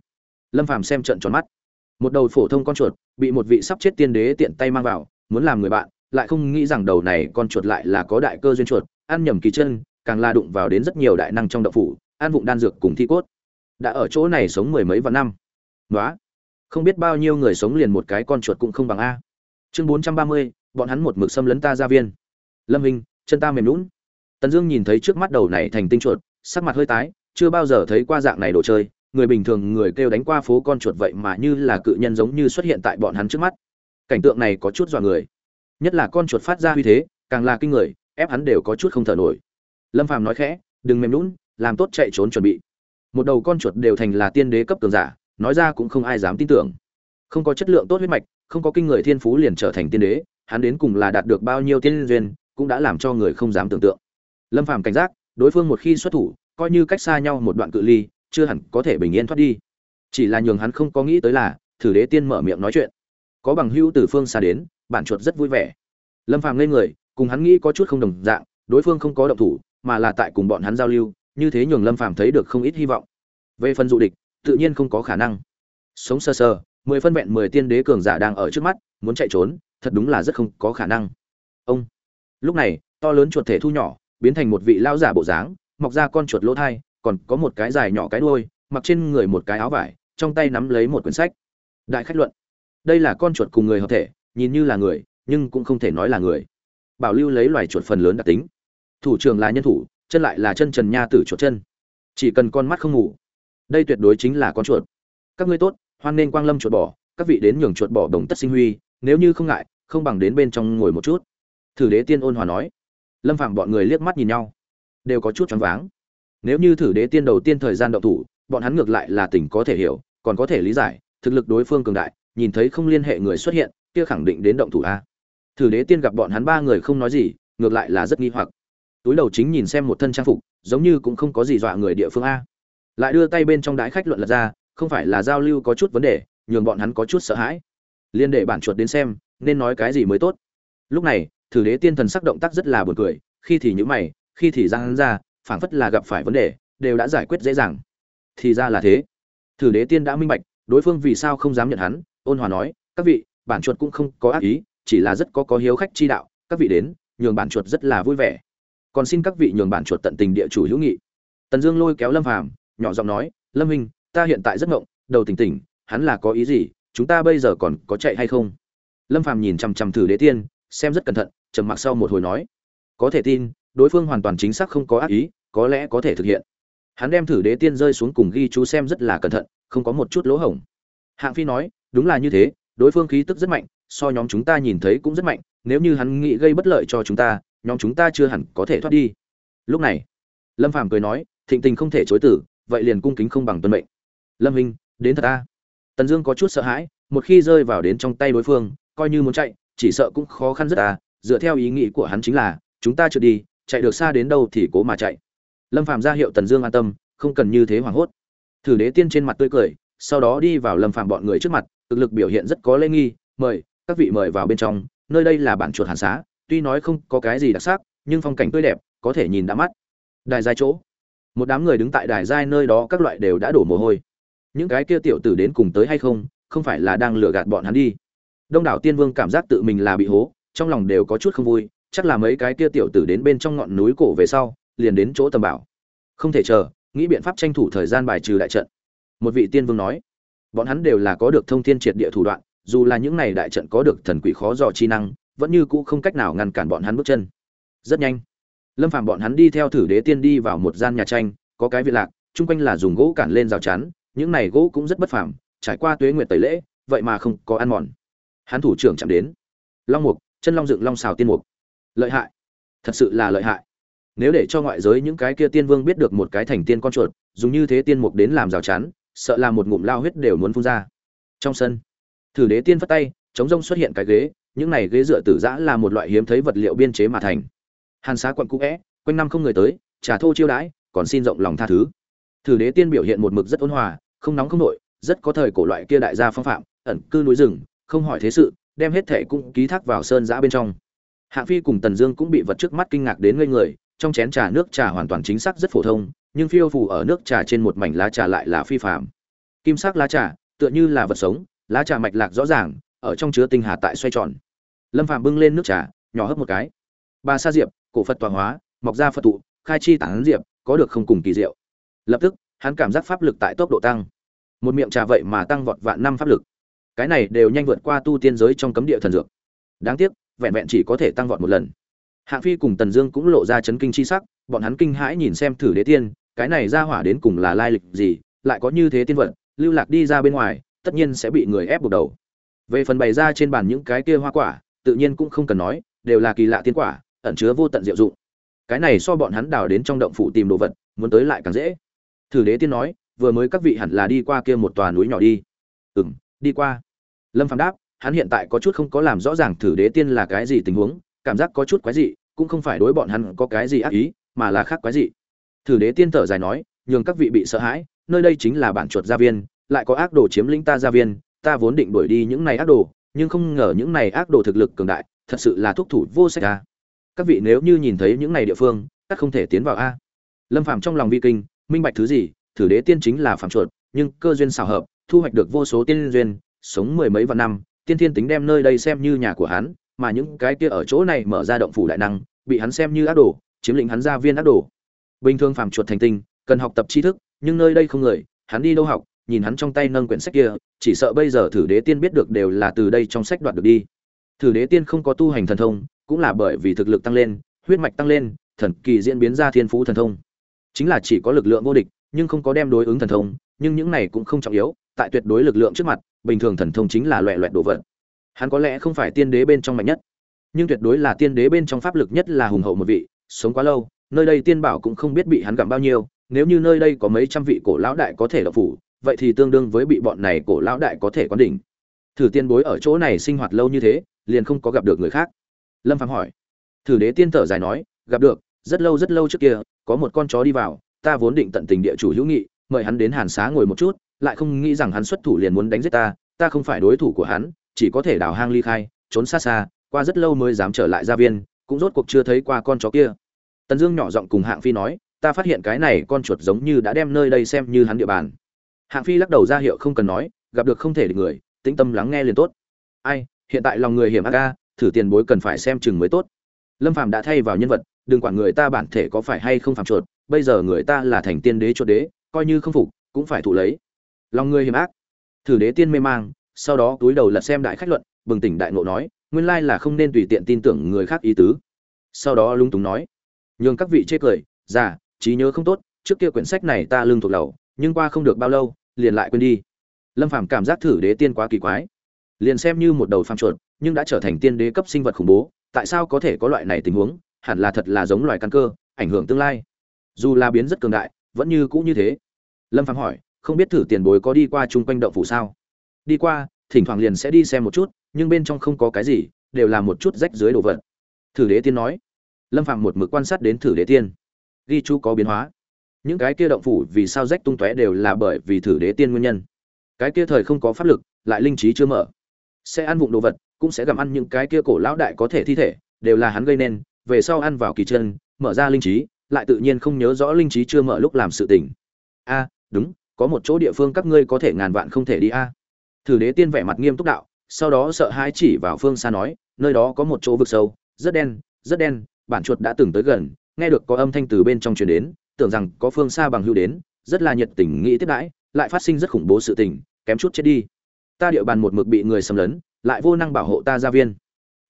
Lâm phàm xem trận tròn mắt. Một đầu phổ thông con chuột, bị một vị sắp chết tiên đế tiện tay mang vào, muốn làm người bạn lại không nghĩ rằng đầu này con chuột lại là có đại cơ duyên chuột ăn nhầm kỳ chân càng la đụng vào đến rất nhiều đại năng trong động phủ ăn vụng đan dược cùng thi cốt. Đã ở chỗ này sống mười mấy vạn năm. Ngoá. không biết bao nhiêu người sống liền một cái con chuột cũng không bằng a. Chương bốn trăm ba mươi bọn hắn một mực xâm lấn ta gia viên. Lâm Hinh, chân ta mềm nhũn. tần dương nhìn thấy trước mắt đầu này thành tinh chuột sắc mặt hơi tái chưa bao giờ thấy qua dạng này đồ chơi. Người bình thường người kêu đánh qua phố con chuột vậy mà như là cự nhân giống như xuất hiện tại bọn hắn trước mắt. Cảnh tượng này có chút dọa người nhất là con chuột phát ra uy thế, càng là kinh người, ép hắn đều có chút không thở nổi. Lâm phàm nói khẽ, đừng mềm lún làm tốt chạy trốn chuẩn bị. Một đầu con chuột đều thành là tiên đế cấp cường giả, nói ra cũng không ai dám tin tưởng. Không có chất lượng tốt huyết mạch, không có kinh người thiên phú liền trở thành tiên đế, hắn đến cùng là đạt được bao nhiêu tiên duyên, cũng đã làm cho người không dám tưởng tượng. Lâm phàm cảnh giác, đối phương một khi xuất thủ, coi như cách xa nhau một đoạn cự ly, chưa hẳn có thể bình yên thoát đi. Chỉ là nhường hắn không có nghĩ tới là, thử đế tiên mở miệng nói chuyện. Có bằng hữu từ phương xa đến bản chuột rất vui vẻ. Lâm phàm lên người, cùng hắn nghĩ có chút không đồng dạng, đối phương không có động thủ, mà là tại cùng bọn hắn giao lưu, như thế nhường lâm phàm thấy được không ít hy vọng. Về phần dụ địch, tự nhiên không có khả năng. Sống sơ sơ, mười phân vẹn mười tiên đế cường giả đang ở trước mắt, muốn chạy trốn, thật đúng là rất không có khả năng. Ông. Lúc này, to lớn chuột thể thu nhỏ, biến thành một vị lão giả bộ dáng, mọc ra con chuột lỗ thai, còn có một cái dài nhỏ cái đuôi, mặc trên người một cái áo vải, trong tay nắm lấy một quyển sách. Đại khách luận. Đây là con chuột cùng người hợp thể nhìn như là người, nhưng cũng không thể nói là người. Bảo lưu lấy loài chuột phần lớn đặc tính. Thủ trưởng là nhân thủ, chân lại là chân trần nha tử chuột chân. Chỉ cần con mắt không ngủ, đây tuyệt đối chính là con chuột. Các ngươi tốt, hoan nên quang lâm chuột bỏ các vị đến nhường chuột bỏ đồng tất sinh huy, nếu như không ngại, không bằng đến bên trong ngồi một chút. Thử đế tiên ôn hòa nói. Lâm phạm bọn người liếc mắt nhìn nhau, đều có chút choáng váng. Nếu như thử đế tiên đầu tiên thời gian động thủ, bọn hắn ngược lại là tỉnh có thể hiểu, còn có thể lý giải, thực lực đối phương cường đại, nhìn thấy không liên hệ người xuất hiện kia khẳng định đến động thủ a. Thử đế tiên gặp bọn hắn ba người không nói gì, ngược lại là rất nghi hoặc. Túi đầu chính nhìn xem một thân trang phục, giống như cũng không có gì dọa người địa phương a. Lại đưa tay bên trong đái khách luận lật ra, không phải là giao lưu có chút vấn đề, nhường bọn hắn có chút sợ hãi. Liên để bản chuột đến xem, nên nói cái gì mới tốt. Lúc này, thử đế tiên thần sắc động tác rất là buồn cười, khi thì nhữ mày, khi thì giang hắn ra, phảng phất là gặp phải vấn đề, đều đã giải quyết dễ dàng. Thì ra là thế. Thử đế tiên đã minh bạch, đối phương vì sao không dám nhận hắn, ôn hòa nói, các vị bản chuột cũng không có ác ý, chỉ là rất có có hiếu khách chi đạo, các vị đến, nhường bản chuột rất là vui vẻ. Còn xin các vị nhường bản chuột tận tình địa chủ hữu nghị. Tần dương lôi kéo lâm phàm, nhỏ giọng nói, lâm minh ta hiện tại rất ngộng, đầu tỉnh tỉnh, hắn là có ý gì, chúng ta bây giờ còn có chạy hay không? Lâm phàm nhìn chằm chằm thử đế tiên, xem rất cẩn thận, trầm mặc sau một hồi nói, có thể tin, đối phương hoàn toàn chính xác không có ác ý, có lẽ có thể thực hiện. Hắn đem thử đế tiên rơi xuống cùng ghi chú xem rất là cẩn thận, không có một chút lỗ hổng. Hạng phi nói, đúng là như thế đối phương khí tức rất mạnh, so nhóm chúng ta nhìn thấy cũng rất mạnh, nếu như hắn nghĩ gây bất lợi cho chúng ta, nhóm chúng ta chưa hẳn có thể thoát đi. Lúc này, lâm phàm cười nói, thịnh tình không thể chối tử vậy liền cung kính không bằng tuân mệnh. Lâm hình đến thật ta tần dương có chút sợ hãi, một khi rơi vào đến trong tay đối phương, coi như muốn chạy, chỉ sợ cũng khó khăn rất à dựa theo ý nghĩ của hắn chính là, chúng ta trượt đi, chạy được xa đến đâu thì cố mà chạy. Lâm phàm ra hiệu tần dương an tâm, không cần như thế hoảng hốt. Thử đế tiên trên mặt tươi cười, sau đó đi vào lâm phàm bọn người trước mặt thực lực biểu hiện rất có lễ nghi, mời, các vị mời vào bên trong, nơi đây là bản chuột hàn xá, tuy nói không có cái gì đặc sắc, nhưng phong cảnh tươi đẹp, có thể nhìn đã mắt. Đài giai chỗ. Một đám người đứng tại đài giai nơi đó, các loại đều đã đổ mồ hôi. Những cái kia tiểu tử đến cùng tới hay không không phải là đang lừa gạt bọn hắn đi. Đông đảo tiên vương cảm giác tự mình là bị hố, trong lòng đều có chút không vui, chắc là mấy cái kia tiểu tử đến bên trong ngọn núi cổ về sau, liền đến chỗ tầm bảo. Không thể chờ, nghĩ biện pháp tranh thủ thời gian bài trừ đại trận. Một vị tiên vương nói bọn hắn đều là có được thông thiên triệt địa thủ đoạn, dù là những này đại trận có được thần quỷ khó dò chi năng, vẫn như cũ không cách nào ngăn cản bọn hắn bước chân. Rất nhanh, lâm phàm bọn hắn đi theo thử đế tiên đi vào một gian nhà tranh, có cái viện lạc, chung quanh là dùng gỗ cản lên rào chắn, những này gỗ cũng rất bất phàm, trải qua tuế nguyệt tẩy lễ, vậy mà không có ăn mòn. Hắn thủ trưởng chạm đến. Long mục, chân long dựng long xào tiên mục. Lợi hại. Thật sự là lợi hại. Nếu để cho ngoại giới những cái kia tiên vương biết được một cái thành tiên con chuột, dùng như thế tiên mục đến làm rào chắn sợ là một ngụm lao huyết đều muốn phun ra. Trong sân, thử đế tiên phất tay, chống rông xuất hiện cái ghế, những này ghế dựa tử giã là một loại hiếm thấy vật liệu biên chế mà thành. Hàn xá quận cũ vẽ quanh năm không người tới, trà thô chiêu đãi, còn xin rộng lòng tha thứ. Thử đế tiên biểu hiện một mực rất ôn hòa, không nóng không nội, rất có thời cổ loại kia đại gia phong phạm, ẩn cư núi rừng, không hỏi thế sự, đem hết thệ cũng ký thác vào sơn giã bên trong. Hạng phi cùng tần dương cũng bị vật trước mắt kinh ngạc đến ngây người, trong chén trà nước trà hoàn toàn chính xác rất phổ thông nhưng phiêu phù ở nước trà trên một mảnh lá trà lại là phi phạm kim sắc lá trà, tựa như là vật sống, lá trà mạch lạc rõ ràng, ở trong chứa tinh hà tại xoay tròn. Lâm phạm bưng lên nước trà, nhỏ hấp một cái. Ba sa diệp, cổ phật toàn hóa, mọc ra phật tụ, khai chi tán diệp, có được không cùng kỳ diệu. Lập tức, hắn cảm giác pháp lực tại tốc độ tăng. Một miệng trà vậy mà tăng vọt vạn năm pháp lực. Cái này đều nhanh vượt qua tu tiên giới trong cấm địa thần dược. Đáng tiếc, vẹn vẹn chỉ có thể tăng vọt một lần. Hạng phi cùng tần dương cũng lộ ra chấn kinh chi sắc, bọn hắn kinh hãi nhìn xem thử đế tiên cái này ra hỏa đến cùng là lai lịch gì, lại có như thế tiên vật, lưu lạc đi ra bên ngoài, tất nhiên sẽ bị người ép buộc đầu. Về phần bày ra trên bàn những cái kia hoa quả, tự nhiên cũng không cần nói, đều là kỳ lạ tiên quả, ẩn chứa vô tận diệu dụng. Cái này so bọn hắn đào đến trong động phủ tìm đồ vật, muốn tới lại càng dễ. Thử đế tiên nói, vừa mới các vị hẳn là đi qua kia một tòa núi nhỏ đi. Ừ m đi qua. Lâm phạm đáp, hắn hiện tại có chút không có làm rõ ràng thử đế tiên là cái gì tình huống, cảm giác có chút quái dị, cũng không phải đối bọn hắn có cái gì ác ý, mà là khác quái dị thử đế tiên thở dài nói, nhường các vị bị sợ hãi, nơi đây chính là bản chuột gia viên, lại có ác đồ chiếm lĩnh ta gia viên, ta vốn định đuổi đi những này ác đồ, nhưng không ngờ những này ác đồ thực lực cường đại, thật sự là thúc thủ vô sách a. Các vị nếu như nhìn thấy những này địa phương, các không thể tiến vào a. Lâm phạm trong lòng vi kinh, minh bạch thứ gì, thử đế tiên chính là phạm chuột, nhưng cơ duyên xảo hợp, thu hoạch được vô số tiên duyên, sống mười mấy vạn năm, tiên thiên tính đem nơi đây xem như nhà của hắn, mà những cái kia ở chỗ này mở ra động phủ đại năng, bị hắn xem như ác đồ, chiếm lĩnh hắn gia viên ác đồ bình thường phàm chuột thành tinh, cần học tập tri thức, nhưng nơi đây không người, hắn đi đâu học, nhìn hắn trong tay nâng quyển sách kia, chỉ sợ bây giờ thử đế tiên biết được đều là từ đây trong sách đoạt được đi. Thử đế tiên không có tu hành thần thông, cũng là bởi vì thực lực tăng lên, huyết mạch tăng lên, thần kỳ diễn biến ra thiên phú thần thông. Chính là chỉ có lực lượng vô địch, nhưng không có đem đối ứng thần thông, nhưng những này cũng không trọng yếu, tại tuyệt đối lực lượng trước mặt, bình thường thần thông chính là loẹ loẹt đồ vật hắn có lẽ không phải tiên đế bên trong mạnh nhất, nhưng tuyệt đối là tiên đế bên trong pháp lực nhất là hùng hậu một vị, sống quá lâu nơi đây tiên bảo cũng không biết bị hắn gặm bao nhiêu, nếu như nơi đây có mấy trăm vị cổ lão đại có thể lập phủ, vậy thì tương đương với bị bọn này cổ lão đại có thể quán đỉnh. Thử tiên bối ở chỗ này sinh hoạt lâu như thế, liền không có gặp được người khác. Lâm phạm hỏi. Thử đế tiên thở dài nói, gặp được, rất lâu rất lâu trước kia, có một con chó đi vào, ta vốn định tận tình địa chủ hữu nghị, mời hắn đến hàn xá ngồi một chút, lại không nghĩ rằng hắn xuất thủ liền muốn đánh giết ta ta không phải đối thủ của hắn, chỉ có thể đào hang ly khai, trốn xa xa, qua rất lâu mới dám trở lại gia viên, cũng rốt cuộc chưa thấy qua con chó kia tần dương nhỏ giọng cùng hạng phi nói ta phát hiện cái này con chuột giống như đã đem nơi đây xem như hắn địa bàn. Hạng phi lắc đầu ra hiệu không cần nói gặp được không thể để người tĩnh tâm lắng nghe liền tốt. Ai hiện tại lòng người hiểm ác a, thử tiền bối cần phải xem chừng mới tốt. Lâm phàm đã thay vào nhân vật đừng quản người ta bản thể có phải hay không phạm chuột bây giờ người ta là thành tiên đế chuột đế coi như không phục cũng phải thụ lấy. Lòng người hiểm ác. Thử đế tiên mê mang sau đó túi đầu lật xem đại khách luận bừng tỉnh đại ngộ nói nguyên lai là không nên tùy tiện tin tưởng người khác ý tứ. Sau đó lúng túng nói nhường các vị chê cười, già, trí nhớ không tốt, trước kia quyển sách này ta lương thuộc lầu, nhưng qua không được bao lâu, liền lại quên đi. Lâm phàm cảm giác thử đế tiên quá kỳ quái. Liền xem như một đầu phàm chuột, nhưng đã trở thành tiên đế cấp sinh vật khủng bố, tại sao có thể có loại này tình huống? Hẳn là thật là giống loài căn cơ, ảnh hưởng tương lai. Dù là biến rất cường đại, vẫn như cũ như thế. Lâm phàm hỏi, không biết thử tiền bối có đi qua chung quanh động phủ sao? Đi qua, thỉnh thoảng liền sẽ đi xem một chút, nhưng bên trong không có cái gì, đều là một chút rách dưới đồ vật. Thử đế tiên nói lâm phạm một mực quan sát đến thử đế tiên. Ghi chú có biến hóa. Những cái kia động phủ vì sao rách tung tóe đều là bởi vì thử đế tiên nguyên nhân. Cái kia thời không có pháp lực, lại linh trí chưa mở. Sẽ ăn vụng đồ vật, cũng sẽ gặm ăn những cái kia cổ lão đại có thể thi thể, đều là hắn gây nên, về sau ăn vào kỳ chân, mở ra linh trí, lại tự nhiên không nhớ rõ linh trí chưa mở lúc làm sự tỉnh a, đúng, có một chỗ địa phương các ngươi có thể ngàn vạn không thể đi a. Thử đế tiên vẻ mặt nghiêm túc đạo, sau đó sợ hãi chỉ vào phương xa nói, nơi đó có một chỗ vực sâu, rất đen rất đen bản chuột đã từng tới gần nghe được có âm thanh từ bên trong truyền đến tưởng rằng có phương xa bằng hưu đến rất là nhiệt tình nghĩ tiếp đãi lại phát sinh rất khủng bố sự tình kém chút chết đi. Ta địa bàn một mực bị người xâm lấn lại vô năng bảo hộ ta gia viên.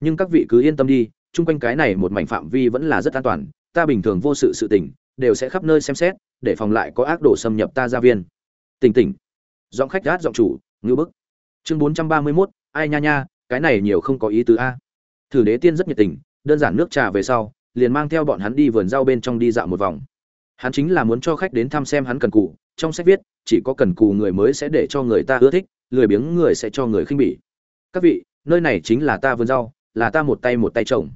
Nhưng các vị cứ yên tâm đi chung quanh cái này một mảnh phạm vi vẫn là rất an toàn ta bình thường vô sự sự tình đều sẽ khắp nơi xem xét để phòng lại có ác đồ xâm nhập ta gia viên. Tỉnh tỉnh. Giọng khách gát giọng chủ ngữ bức. Chương bốn trăm ba mươi 431, ai nha nha cái này nhiều không có ý tứ a. Thử đế tiên rất nhiệt tình đơn giản nước trà về sau, liền mang theo bọn hắn đi vườn rau bên trong đi dạo một vòng. Hắn chính là muốn cho khách đến thăm xem hắn cần cù, trong sách viết, chỉ có cần cù người mới sẽ để cho người ta ưa thích, lười biếng người sẽ cho người khinh bỉ. Các vị, nơi này chính là ta vườn rau, là ta một tay một tay trồng.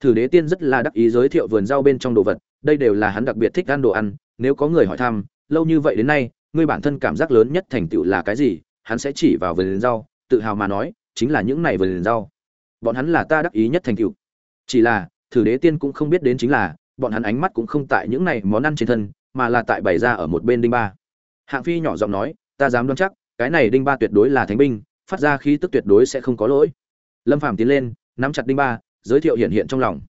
Thử đế tiên rất là đắc ý giới thiệu vườn rau bên trong đồ vật, đây đều là hắn đặc biệt thích ăn đồ ăn, nếu có người hỏi thăm, lâu như vậy đến nay ngươi bản thân cảm giác lớn nhất thành tựu là cái gì, hắn sẽ chỉ vào vườn rau, tự hào mà nói, chính là những này vườn rau. Bọn hắn là ta đắc ý nhất thành tựu chỉ là, thử đế tiên cũng không biết đến chính là, bọn hắn ánh mắt cũng không tại những này món ăn trên thân, mà là tại bày ra ở một bên đinh ba. Hạng phi nhỏ giọng nói, ta dám đoán chắc, cái này đinh ba tuyệt đối là thánh binh, phát ra khí tức tuyệt đối sẽ không có lỗi. Lâm phàm tiến lên, nắm chặt đinh ba, giới thiệu hiện hiện trong lòng.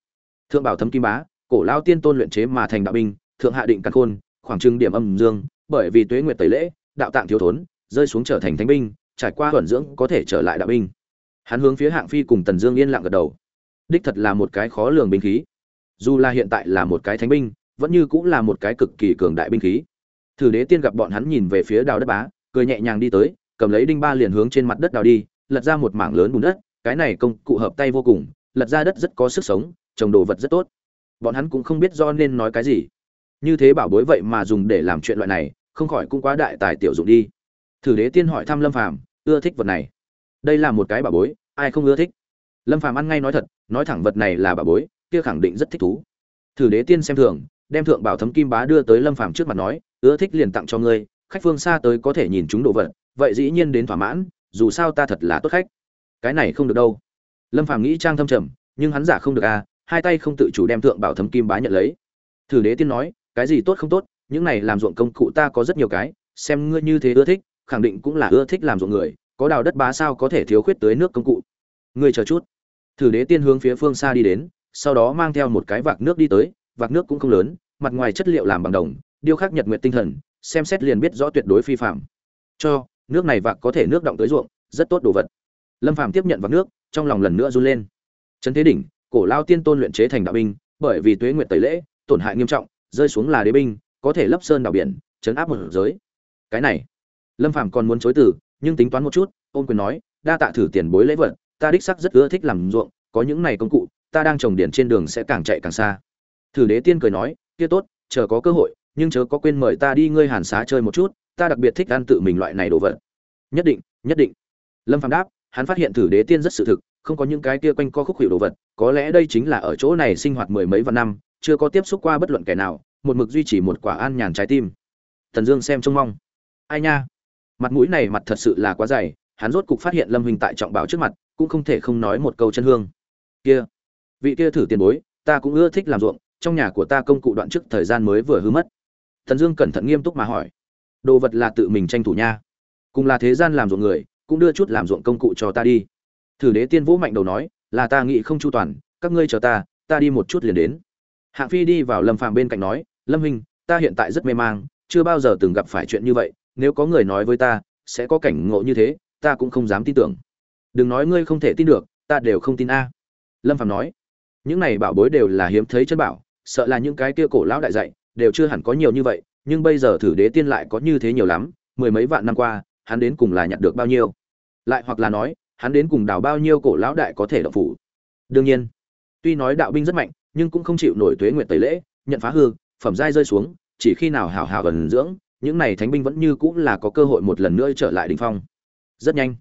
Thượng bảo thấm kim bá, cổ lao tiên tôn luyện chế mà thành đạo binh, thượng hạ định căn khôn, khoảng trưng điểm âm dương, bởi vì tuế nguyệt tẩy lễ, đạo tạng thiếu thốn, rơi xuống trở thành thánh binh, trải qua thuần dưỡng có thể trở lại đạo binh. Hắn hướng phía hạng phi cùng tần dương yên lặng gật đầu đích thật là một cái khó lường binh khí. Dù là hiện tại là một cái thánh binh, vẫn như cũng là một cái cực kỳ cường đại binh khí. Thử đế tiên gặp bọn hắn nhìn về phía đào đất bá, cười nhẹ nhàng đi tới, cầm lấy đinh ba liền hướng trên mặt đất đào đi, lật ra một mảng lớn bùn đất, cái này công cụ hợp tay vô cùng, lật ra đất rất có sức sống, trồng đồ vật rất tốt. Bọn hắn cũng không biết do nên nói cái gì. Như thế bảo bối vậy mà dùng để làm chuyện loại này, không khỏi cũng quá đại tài tiểu dụng đi. Thử đế tiên hỏi thăm lâm phàm, ưa thích vật này. Đây là một cái bảo bối, ai không ưa thích? Lâm phàm ăn ngay nói thật, nói thẳng vật này là bà bối, kia khẳng định rất thích thú. Thử đế tiên xem thường, đem thượng bảo thấm kim bá đưa tới lâm phàm trước mặt nói, ưa thích liền tặng cho ngươi, khách phương xa tới có thể nhìn chúng đồ vật, vậy dĩ nhiên đến thỏa mãn, dù sao ta thật là tốt khách. Cái này không được đâu. Lâm phàm nghĩ trang thâm trầm, nhưng hắn giả không được à hai tay không tự chủ đem thượng bảo thấm kim bá nhận lấy. Thử đế tiên nói, cái gì tốt không tốt, những này làm ruộng công cụ ta có rất nhiều cái, xem ngươi như thế ưa thích, khẳng định cũng là ưa thích làm ruộng người, có đào đất bá sao có thể thiếu khuyết tới nước công cụ. Ngươi chờ chút thử đế tiên hướng phía phương xa đi đến, sau đó mang theo một cái vạc nước đi tới, vạc nước cũng không lớn, mặt ngoài chất liệu làm bằng đồng, điêu khắc nhật nguyện tinh thần, xem xét liền biết rõ tuyệt đối phi phạm. Cho, nước này vạc có thể nước động tới ruộng, rất tốt đồ vật. Lâm phàm tiếp nhận vạc nước, trong lòng lần nữa run lên. Trấn thế đỉnh, cổ lao tiên tôn luyện chế thành đạo binh, bởi vì tuế nguyện tẩy lễ, tổn hại nghiêm trọng, rơi xuống là đế binh, có thể lấp sơn đảo biển chấn áp một giới. Cái này, lâm phàm còn muốn chối từ, nhưng tính toán một chút, ôn quyền nói, đa tạ thử tiền bối lễ vật ta đích sắc rất ưa thích làm ruộng, có những này công cụ, ta đang trồng điển trên đường sẽ càng chạy càng xa. Thử đế tiên cười nói, kia tốt, chờ có cơ hội, nhưng chớ có quên mời ta đi ngươi hàn xá chơi một chút, ta đặc biệt thích ăn tự mình loại này đồ vật. Nhất định nhất định. Lâm phàm đáp, hắn phát hiện thử đế tiên rất sự thực, không có những cái kia quanh co khúc hiệu đồ vật, có lẽ đây chính là ở chỗ này sinh hoạt mười mấy vạn năm, chưa có tiếp xúc qua bất luận kẻ nào, một mực duy trì một quả an nhàn trái tim. Thần dương xem trông mong. Ai nha? Mặt mũi này mặt thật sự là quá dày, hắn rốt cục phát hiện lâm huynh tại trọng bảo trước mặt cũng không thể không nói một câu chân hương. Kia, vị kia thử tiền bối, ta cũng ưa thích làm ruộng, trong nhà của ta công cụ đoạn trước thời gian mới vừa hư mất. Thần dương cẩn thận nghiêm túc mà hỏi. Đồ vật là tự mình tranh thủ nha. Cùng là thế gian làm ruộng người, cũng đưa chút làm ruộng công cụ cho ta đi. Thử đế tiên vũ mạnh đầu nói, là ta nghĩ không chu toàn, các ngươi chờ ta ta đi một chút liền đến. Hạng phi đi vào lâm phàm bên cạnh nói, lâm huynh, ta hiện tại rất mê mang, chưa bao giờ từng gặp phải chuyện như vậy, nếu có người nói với ta, sẽ có cảnh ngộ như thế, ta cũng không dám tin tưởng đừng nói ngươi không thể tin được, ta đều không tin a. Lâm phạm nói. Những này bảo bối đều là hiếm thấy chân bảo, sợ là những cái kia cổ lão đại dạy, đều chưa hẳn có nhiều như vậy, nhưng bây giờ thử đế tiên lại có như thế nhiều lắm, mười mấy vạn năm qua, hắn đến cùng là nhặt được bao nhiêu? Lại hoặc là nói, hắn đến cùng đào bao nhiêu cổ lão đại có thể độc phủ? Đương nhiên, tuy nói đạo binh rất mạnh, nhưng cũng không chịu nổi tuế nguyện tẩy lễ, nhận phá hư, phẩm giai rơi xuống, chỉ khi nào hảo hảo gần dưỡng, những này thánh binh vẫn như cũng là có cơ hội một lần nữa trở lại đỉnh phong. Rất nhanh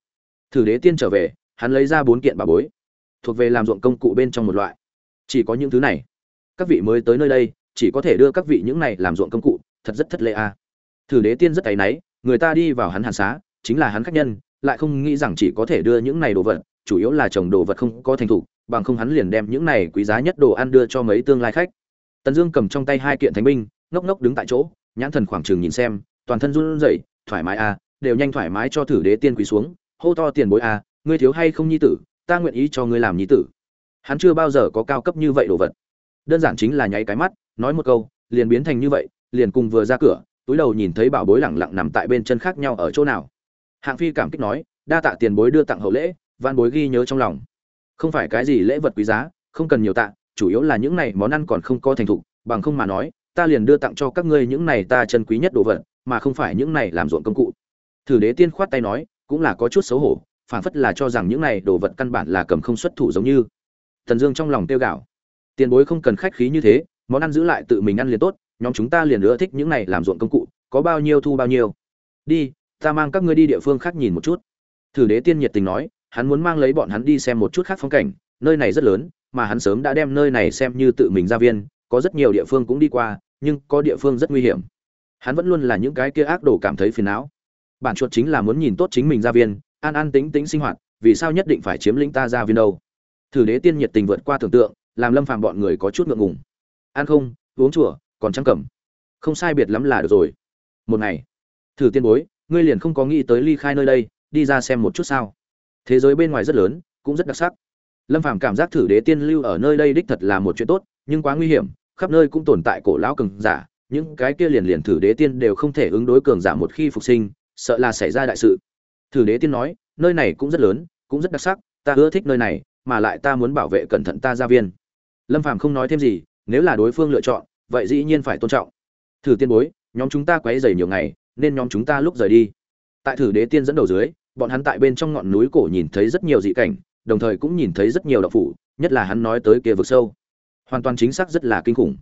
thử đế tiên trở về, hắn lấy ra bốn kiện bà bối, thuộc về làm ruộng công cụ bên trong một loại. Chỉ có những thứ này. Các vị mới tới nơi đây, chỉ có thể đưa các vị những này làm ruộng công cụ, thật rất thất lễ a. Thử đế tiên rất áy náy, người ta đi vào hắn hàn xá, chính là hắn khách nhân, lại không nghĩ rằng chỉ có thể đưa những này đồ vật, chủ yếu là trồng đồ vật không có thành thục, bằng không hắn liền đem những này quý giá nhất đồ ăn đưa cho mấy tương lai khách. Tần dương cầm trong tay hai kiện thánh binh, ngốc ngốc đứng tại chỗ, nhãn thần khoảng trường nhìn xem, toàn thân run rẩy, thoải mái a, đều nhanh thoải mái cho thử đế tiên quỳ xuống hô to tiền bối à, ngươi thiếu hay không nhi tử ta nguyện ý cho ngươi làm nhi tử. Hắn chưa bao giờ có cao cấp như vậy đồ vật. Đơn giản chính là nháy cái mắt nói một câu liền biến thành như vậy liền cùng vừa ra cửa túi đầu nhìn thấy bảo bối lẳng lặng nằm tại bên chân khác nhau ở chỗ nào. Hạng phi cảm kích nói đa tạ tiền bối đưa tặng hậu lễ van bối ghi nhớ trong lòng. Không phải cái gì lễ vật quý giá không cần nhiều tạ chủ yếu là những này món ăn còn không có thành thục bằng không mà nói ta liền đưa tặng cho các ngươi những này ta chân quý nhất đồ vật mà không phải những này làm ruộng công cụ. Thử đế tiên khoát tay nói cũng là có chút xấu hổ, phảng phất là cho rằng những này đồ vật căn bản là cầm không xuất thủ giống như. Thần dương trong lòng tiêu gạo. Tiền bối không cần khách khí như thế, món ăn giữ lại tự mình ăn liền tốt, nhóm chúng ta liền ưa thích những này làm ruộng công cụ, có bao nhiêu thu bao nhiêu. Đi, ta mang các ngươi đi địa phương khác nhìn một chút. Thử đế tiên nhiệt tình nói, hắn muốn mang lấy bọn hắn đi xem một chút khác phong cảnh, nơi này rất lớn, mà hắn sớm đã đem nơi này xem như tự mình ra viên, có rất nhiều địa phương cũng đi qua, nhưng có địa phương rất nguy hiểm. Hắn vẫn luôn là những cái kia ác đồ cảm thấy phiền não bản chuột chính là muốn nhìn tốt chính mình ra viên, an an tính tính sinh hoạt, vì sao nhất định phải chiếm lĩnh ta ra viên đâu? Thử đế tiên nhiệt tình vượt qua tưởng tượng, làm lâm phàm bọn người có chút ngượng ngùng. Ăn không, uống chùa, còn trăng cẩm. Không sai biệt lắm là được rồi. Một ngày, thử tiên bối, ngươi liền không có nghĩ tới ly khai nơi đây, đi ra xem một chút sao. Thế giới bên ngoài rất lớn, cũng rất đặc sắc. Lâm phàm cảm giác thử đế tiên lưu ở nơi đây đích thật là một chuyện tốt, nhưng quá nguy hiểm, khắp nơi cũng tồn tại cổ lão cường giả, những cái kia liền liền thử đế tiên đều không thể ứng đối cường giả một khi phục sinh sợ là xảy ra đại sự. Thử đế tiên nói, nơi này cũng rất lớn, cũng rất đặc sắc, ta ưa thích nơi này, mà lại ta muốn bảo vệ cẩn thận ta gia viên. Lâm phàm không nói thêm gì, nếu là đối phương lựa chọn, vậy dĩ nhiên phải tôn trọng. Thử tiên bối, nhóm chúng ta quấy dày nhiều ngày, nên nhóm chúng ta lúc rời đi. Tại thử đế tiên dẫn đầu dưới, bọn hắn tại bên trong ngọn núi cổ nhìn thấy rất nhiều dị cảnh, đồng thời cũng nhìn thấy rất nhiều đạo phủ, nhất là hắn nói tới kia vực sâu. Hoàn toàn chính xác rất là kinh khủng.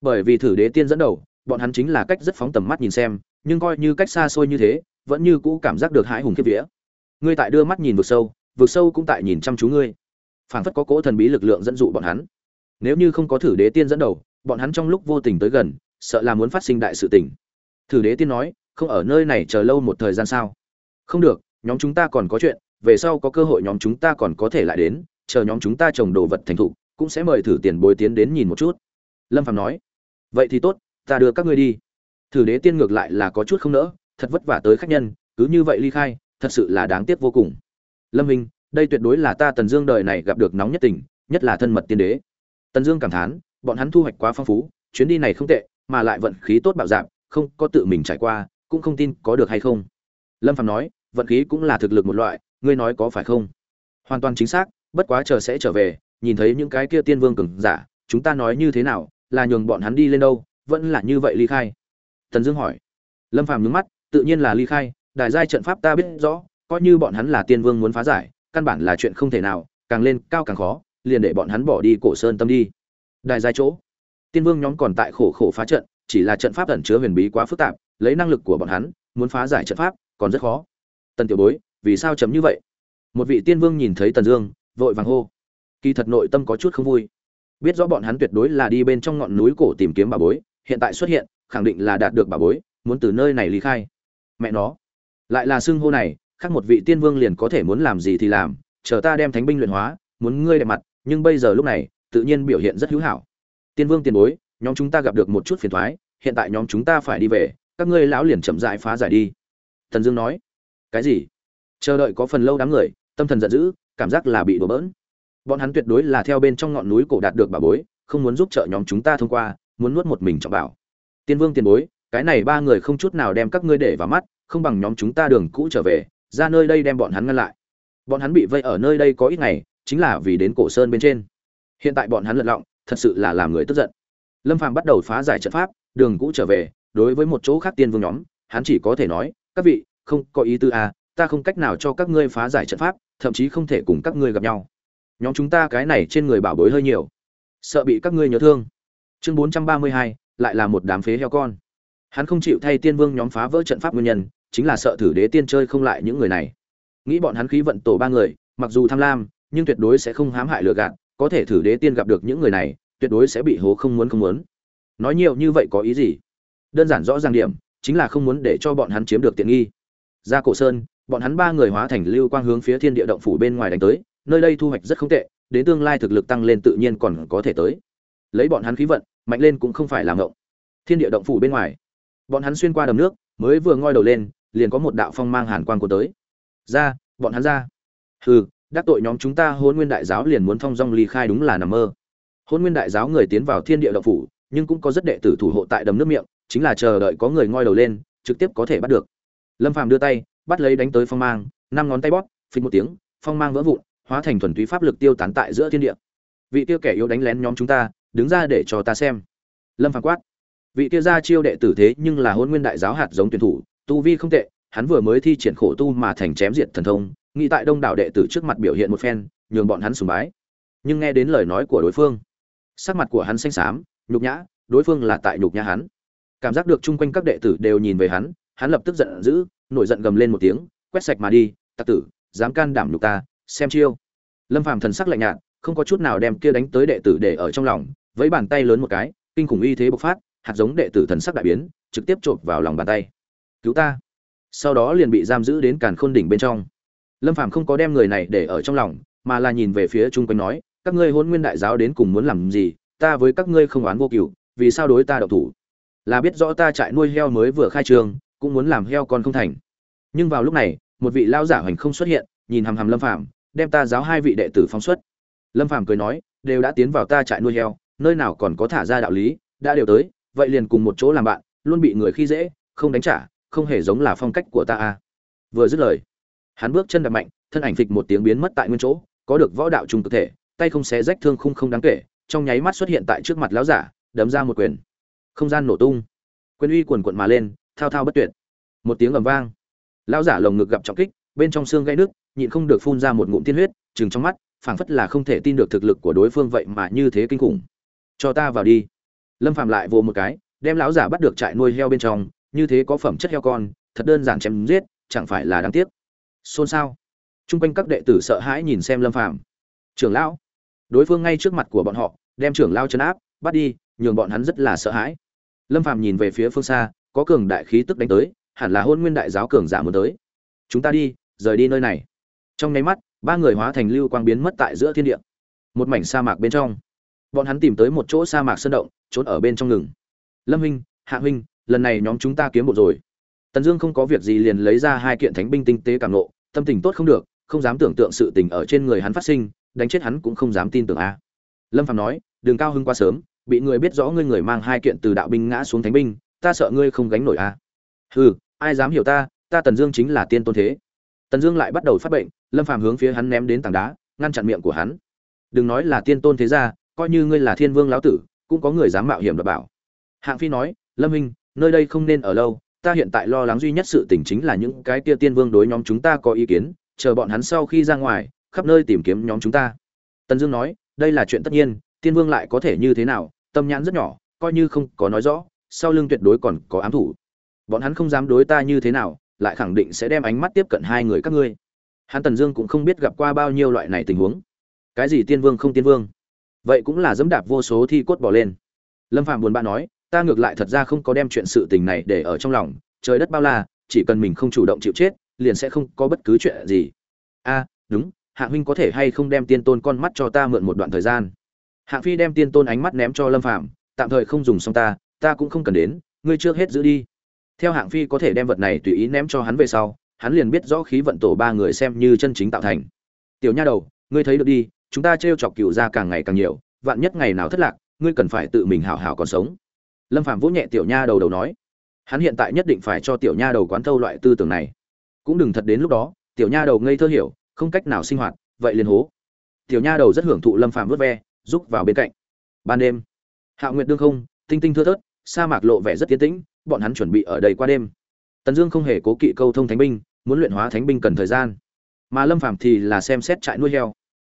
Bởi vì thử đế tiên dẫn đầu, bọn hắn chính là cách rất phóng tầm mắt nhìn xem, nhưng coi như cách xa xôi như thế vẫn như cũ cảm giác được hãi hùng khiếp vía. Ngươi tại đưa mắt nhìn vực sâu vực sâu cũng tại nhìn chăm chú ngươi. Phảng phất có cỗ thần bí lực lượng dẫn dụ bọn hắn. Nếu như không có thử đế tiên dẫn đầu, bọn hắn trong lúc vô tình tới gần, sợ là muốn phát sinh đại sự tình. Thử đế tiên nói, không ở nơi này chờ lâu một thời gian sao? Không được, nhóm chúng ta còn có chuyện, về sau có cơ hội nhóm chúng ta còn có thể lại đến, chờ nhóm chúng ta trồng đồ vật thành thục cũng sẽ mời thử tiền bồi tiến đến nhìn một chút. Lâm phạm nói, vậy thì tốt, ta đưa các ngươi đi. Thử đế tiên ngược lại là có chút không nỡ thật vất vả tới khách nhân, cứ như vậy ly khai, thật sự là đáng tiếc vô cùng. Lâm minh, đây tuyệt đối là ta tần dương đời này gặp được nóng nhất tình, nhất là thân mật tiên đế. Tần dương cảm thán, bọn hắn thu hoạch quá phong phú, chuyến đi này không tệ, mà lại vận khí tốt bạo dạng không có tự mình trải qua, cũng không tin có được hay không. Lâm phạm nói, vận khí cũng là thực lực một loại, ngươi nói có phải không? Hoàn toàn chính xác, bất quá chờ sẽ trở về, nhìn thấy những cái kia tiên vương cường giả, chúng ta nói như thế nào, là nhường bọn hắn đi lên đâu, vẫn là như vậy ly khai. Tần dương hỏi. Lâm phàm nhướng mắt tự nhiên là ly khai, đại giai trận pháp ta biết rõ, coi như bọn hắn là tiên vương muốn phá giải, căn bản là chuyện không thể nào, càng lên cao càng khó, liền để bọn hắn bỏ đi cổ sơn tâm đi. Đại giai chỗ, tiên vương nhóm còn tại khổ khổ phá trận, chỉ là trận pháp ẩn chứa huyền bí quá phức tạp, lấy năng lực của bọn hắn, muốn phá giải trận pháp, còn rất khó. Tần tiểu bối, vì sao chấm như vậy? Một vị tiên vương nhìn thấy tần dương, vội vàng hô. Kỳ thật nội tâm có chút không vui. Biết rõ bọn hắn tuyệt đối là đi bên trong ngọn núi cổ tìm kiếm bà bối, hiện tại xuất hiện, khẳng định là đạt được bà bối, muốn từ nơi này lý khai mẹ nó. Lại là xưng hô này, khác một vị tiên vương liền có thể muốn làm gì thì làm, chờ ta đem thánh binh luyện hóa, muốn ngươi đẹp mặt, nhưng bây giờ lúc này, tự nhiên biểu hiện rất hữu hảo. Tiên vương tiền bối, nhóm chúng ta gặp được một chút phiền thoái, hiện tại nhóm chúng ta phải đi về, các ngươi lão liền chậm dại phá giải đi. Thần dương nói. Cái gì? Chờ đợi có phần lâu đám người, tâm thần giận dữ, cảm giác là bị đổ bỡn. Bọn hắn tuyệt đối là theo bên trong ngọn núi cổ đạt được bà bối, không muốn giúp trợ nhóm chúng ta thông qua, muốn nuốt một mình trọng bảo. Tiên vương tiền bối cái này ba người không chút nào đem các ngươi để vào mắt không bằng nhóm chúng ta đường cũ trở về ra nơi đây đem bọn hắn ngăn lại. Bọn hắn bị vây ở nơi đây có ít ngày chính là vì đến cổ sơn bên trên. Hiện tại bọn hắn lật lọng thật sự là làm người tức giận. Lâm phàm bắt đầu phá giải trận pháp đường cũ trở về đối với một chỗ khác tiên vương nhóm hắn chỉ có thể nói các vị không có ý tư à, ta không cách nào cho các ngươi phá giải trận pháp thậm chí không thể cùng các ngươi gặp nhau. Nhóm chúng ta cái này trên người bảo bối hơi nhiều. Sợ bị các ngươi nhớ thương. Chương bốn trăm ba mươi hai lại là một đám phế heo con hắn không chịu thay tiên vương nhóm phá vỡ trận pháp nguyên nhân, chính là sợ thử đế tiên chơi không lại những người này. Nghĩ bọn hắn khí vận tổ ba người, mặc dù tham lam, nhưng tuyệt đối sẽ không hãm hại lừa gạt, có thể thử đế tiên gặp được những người này, tuyệt đối sẽ bị hố không muốn không muốn. Nói nhiều như vậy có ý gì? Đơn giản rõ ràng điểm, chính là không muốn để cho bọn hắn chiếm được tiện nghi. Ra cổ sơn, bọn hắn ba người hóa thành lưu quang hướng phía thiên địa động phủ bên ngoài đánh tới, nơi đây thu hoạch rất không tệ, đến tương lai thực lực tăng lên tự nhiên còn có thể tới. Lấy bọn hắn khí vận, mạnh lên cũng không phải là ngộng. Thiên địa động phủ bên ngoài bọn hắn xuyên qua đầm nước, mới vừa ngoi đầu lên, liền có một đạo phong mang hàn quang của tới. Ra, bọn hắn ra. Hừ, đắc tội nhóm chúng ta hôn nguyên đại giáo liền muốn phong dong ly khai đúng là nằm mơ. Hôn nguyên đại giáo người tiến vào thiên địa động phủ, nhưng cũng có rất đệ tử thủ hộ tại đầm nước miệng, chính là chờ đợi có người ngoi đầu lên, trực tiếp có thể bắt được. Lâm phàm đưa tay, bắt lấy đánh tới phong mang, năm ngón tay bóp, phình một tiếng, phong mang vỡ vụn, hóa thành thuần túy pháp lực tiêu tán tại giữa thiên địa. Vị tiêu kẻ yếu đánh lén nhóm chúng ta, đứng ra để cho ta xem. Lâm phàm quát vị kia gia chiêu đệ tử thế nhưng là hôn nguyên đại giáo hạt giống tuyển thủ, tu vi không tệ, hắn vừa mới thi triển khổ tu mà thành chém diệt thần thông, nghĩ tại đông đảo đệ tử trước mặt biểu hiện một phen, nhường bọn hắn sùng bái. Nhưng nghe đến lời nói của đối phương, sắc mặt của hắn xanh xám, nhục nhã, đối phương là tại nhục nhã hắn. Cảm giác được chung quanh các đệ tử đều nhìn về hắn hắn lập tức giận dữ, nổi giận gầm lên một tiếng, quét sạch mà đi, tặc tử, dám can đảm nhục ta, xem chiêu. Lâm phàm thần sắc lạnh nhạt, không có chút nào đem kia đánh tới đệ tử để ở trong lòng với bàn tay lớn một cái, kinh khủng uy thế bộc phát hạt giống đệ tử thần sắc đại biến, trực tiếp chộp vào lòng bàn tay. Cứu ta. Sau đó liền bị giam giữ đến càn khôn đỉnh bên trong. Lâm phàm không có đem người này để ở trong lòng, mà là nhìn về phía chung quanh nói, các ngươi hôn nguyên đại giáo đến cùng muốn làm gì? Ta với các ngươi không oán vô cửu, vì sao đối ta độc thủ? Là biết rõ ta trại nuôi heo mới vừa khai trường, cũng muốn làm heo con không thành. Nhưng vào lúc này, một vị lao giả hoành không xuất hiện, nhìn hằm hằm lâm phàm, đem ta giáo hai vị đệ tử phóng xuất. Lâm phàm cười nói, đều đã tiến vào ta trại nuôi heo, nơi nào còn có thả ra đạo lý, đã đều tới vậy liền cùng một chỗ làm bạn, luôn bị người khi dễ, không đánh trả, không hề giống là phong cách của ta a. Vừa dứt lời, hắn bước chân đập mạnh, thân ảnh phịch một tiếng biến mất tại nguyên chỗ, có được võ đạo trùng cơ thể, tay không xé rách thương khung không đáng kể, trong nháy mắt xuất hiện tại trước mặt lão giả, đấm ra một quyền. Không gian nổ tung. Quyền uy quần quận mà lên, thao thao bất tuyệt. Một tiếng ầm vang. Lão giả lồng ngực gặp trọng kích, bên trong xương gãy nước nhịn không được phun ra một ngụm tiên huyết, chừng trong mắt, phảng phất là không thể tin được thực lực của đối phương vậy mà như thế kinh khủng. Cho ta vào đi lâm phạm lại vồ một cái, đem lão giả bắt được trại nuôi heo bên trong, như thế có phẩm chất heo con, thật đơn giản chém giết, chẳng phải là đáng tiếc. Xôn xao. Chung quanh các đệ tử sợ hãi nhìn xem lâm phạm trưởng lão. Đối phương ngay trước mặt của bọn họ, đem trưởng lao chấn áp, bắt đi, nhường bọn hắn rất là sợ hãi. Lâm phạm nhìn về phía phương xa, có cường đại khí tức đánh tới, hẳn là hôn nguyên đại giáo cường giả muốn tới. Chúng ta đi, rời đi nơi này. Trong nháy mắt, ba người hóa thành lưu quang biến mất tại giữa thiên địa. Một mảnh sa mạc bên trong bọn hắn tìm tới một chỗ sa mạc sơn động, trốn ở bên trong ngừng. Lâm huynh, hạ huynh, lần này nhóm chúng ta kiếm bộ rồi. Tần dương không có việc gì liền lấy ra hai kiện thánh binh tinh tế cảm nộ tâm tình tốt không được, không dám tưởng tượng sự tình ở trên người hắn phát sinh, đánh chết hắn cũng không dám tin tưởng a. Lâm phạm nói, đường cao hưng quá sớm, bị người biết rõ ngươi người mang hai kiện từ đạo binh ngã xuống thánh binh, ta sợ ngươi không gánh nổi a. Hừ, ai dám hiểu ta ta tần dương chính là tiên tôn thế. Tần dương lại bắt đầu phát bệnh, lâm phàm hướng phía hắn ném đến tảng đá, ngăn chặn miệng của hắn. Đừng nói là tiên tôn thế gia coi như ngươi là thiên vương lão tử, cũng có người dám mạo hiểm đảm bảo. Hạng phi nói, lâm minh nơi đây không nên ở lâu, ta hiện tại lo lắng duy nhất sự tình chính là những cái kia tiên vương đối nhóm chúng ta có ý kiến, chờ bọn hắn sau khi ra ngoài, khắp nơi tìm kiếm nhóm chúng ta. Tần dương nói, đây là chuyện tất nhiên, tiên vương lại có thể như thế nào, tâm nhãn rất nhỏ, coi như không có nói rõ, sau lưng tuyệt đối còn có ám thủ. Bọn hắn không dám đối ta như thế nào, lại khẳng định sẽ đem ánh mắt tiếp cận hai người các ngươi. Hắn tần dương cũng không biết gặp qua bao nhiêu loại này tình huống. Cái gì tiên vương không tiên vương? Vậy cũng là dẫm đạp vô số thi cốt bỏ lên. Lâm phạm buồn bã nói, ta ngược lại thật ra không có đem chuyện sự tình này để ở trong lòng. Trời đất bao la, chỉ cần mình không chủ động chịu chết, liền sẽ không có bất cứ chuyện gì. A, đúng, hạ huynh có thể hay không đem tiên tôn con mắt cho ta mượn một đoạn thời gian? Hạ phi đem tiên tôn ánh mắt ném cho lâm phạm tạm thời không dùng xong ta ta cũng không cần đến, ngươi trước hết giữ đi. Theo hạng phi có thể đem vật này tùy ý ném cho hắn về sau, hắn liền biết rõ khí vận tổ ba người xem như chân chính tạo thành. Tiểu nha đầu, ngươi thấy được đi chúng ta trêu chọc cựu gia càng ngày càng nhiều, vạn nhất ngày nào thất lạc, ngươi cần phải tự mình hảo hảo còn sống. Lâm phạm vỗ nhẹ tiểu nha đầu đầu nói. Hắn hiện tại nhất định phải cho tiểu nha đầu quán thâu loại tư tưởng này. Cũng đừng thật đến lúc đó, tiểu nha đầu ngây thơ hiểu, không cách nào sinh hoạt, vậy liền hố. Tiểu nha đầu rất hưởng thụ lâm phạm vớt ve giúp vào bên cạnh. Ban đêm, hạ nguyệt đương không, tinh tinh thưa thớt, sa mạc lộ vẻ rất tiến tĩnh, bọn hắn chuẩn bị ở đây qua đêm. Tần dương không hề cố kỵ câu thông thánh binh, muốn luyện hóa thánh binh cần thời gian. Mà lâm phàm thì là xem xét trại nuôi heo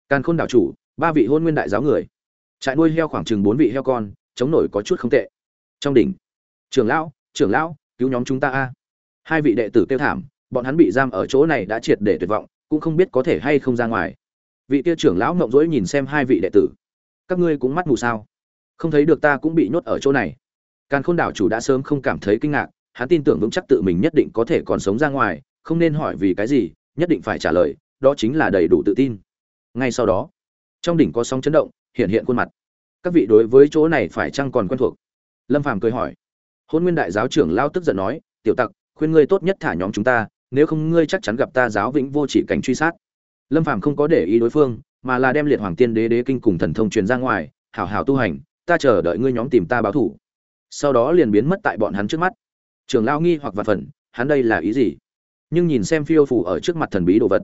càn khôn đảo chủ, ba vị hôn nguyên đại giáo người. Trại nuôi heo khoảng chừng bốn vị heo con, chống nổi có chút không tệ. Trong đỉnh, trưởng lão trưởng lão, cứu nhóm chúng ta a. Hai vị đệ tử kêu thảm, bọn hắn bị giam ở chỗ này đã triệt để tuyệt vọng, cũng không biết có thể hay không ra ngoài. Vị kia trưởng lão ngậm rỗi nhìn xem hai vị đệ tử. Các ngươi cũng mắt mù sao? Không thấy được ta cũng bị nhốt ở chỗ này. Càn khôn đảo chủ đã sớm không cảm thấy kinh ngạc, hắn tin tưởng vững chắc tự mình nhất định có thể còn sống ra ngoài, không nên hỏi vì cái gì, nhất định phải trả lời, đó chính là đầy đủ tự tin ngay sau đó, trong đỉnh có sóng chấn động, hiện hiện khuôn mặt. Các vị đối với chỗ này phải chăng còn quen thuộc? Lâm phàm cười hỏi. Hôn nguyên đại giáo trưởng lao tức giận nói, tiểu tặc, khuyên ngươi tốt nhất thả nhóm chúng ta, nếu không ngươi chắc chắn gặp ta giáo vĩnh vô chỉ cảnh truy sát. Lâm phàm không có để ý đối phương, mà là đem liệt hoàng tiên đế đế kinh cùng thần thông truyền ra ngoài, hảo hảo tu hành, ta chờ đợi ngươi nhóm tìm ta báo thủ. Sau đó liền biến mất tại bọn hắn trước mắt. Trường lao nghi hoặc vật phần, hắn đây là ý gì? Nhưng nhìn xem phiêu phủ ở trước mặt thần bí đồ vật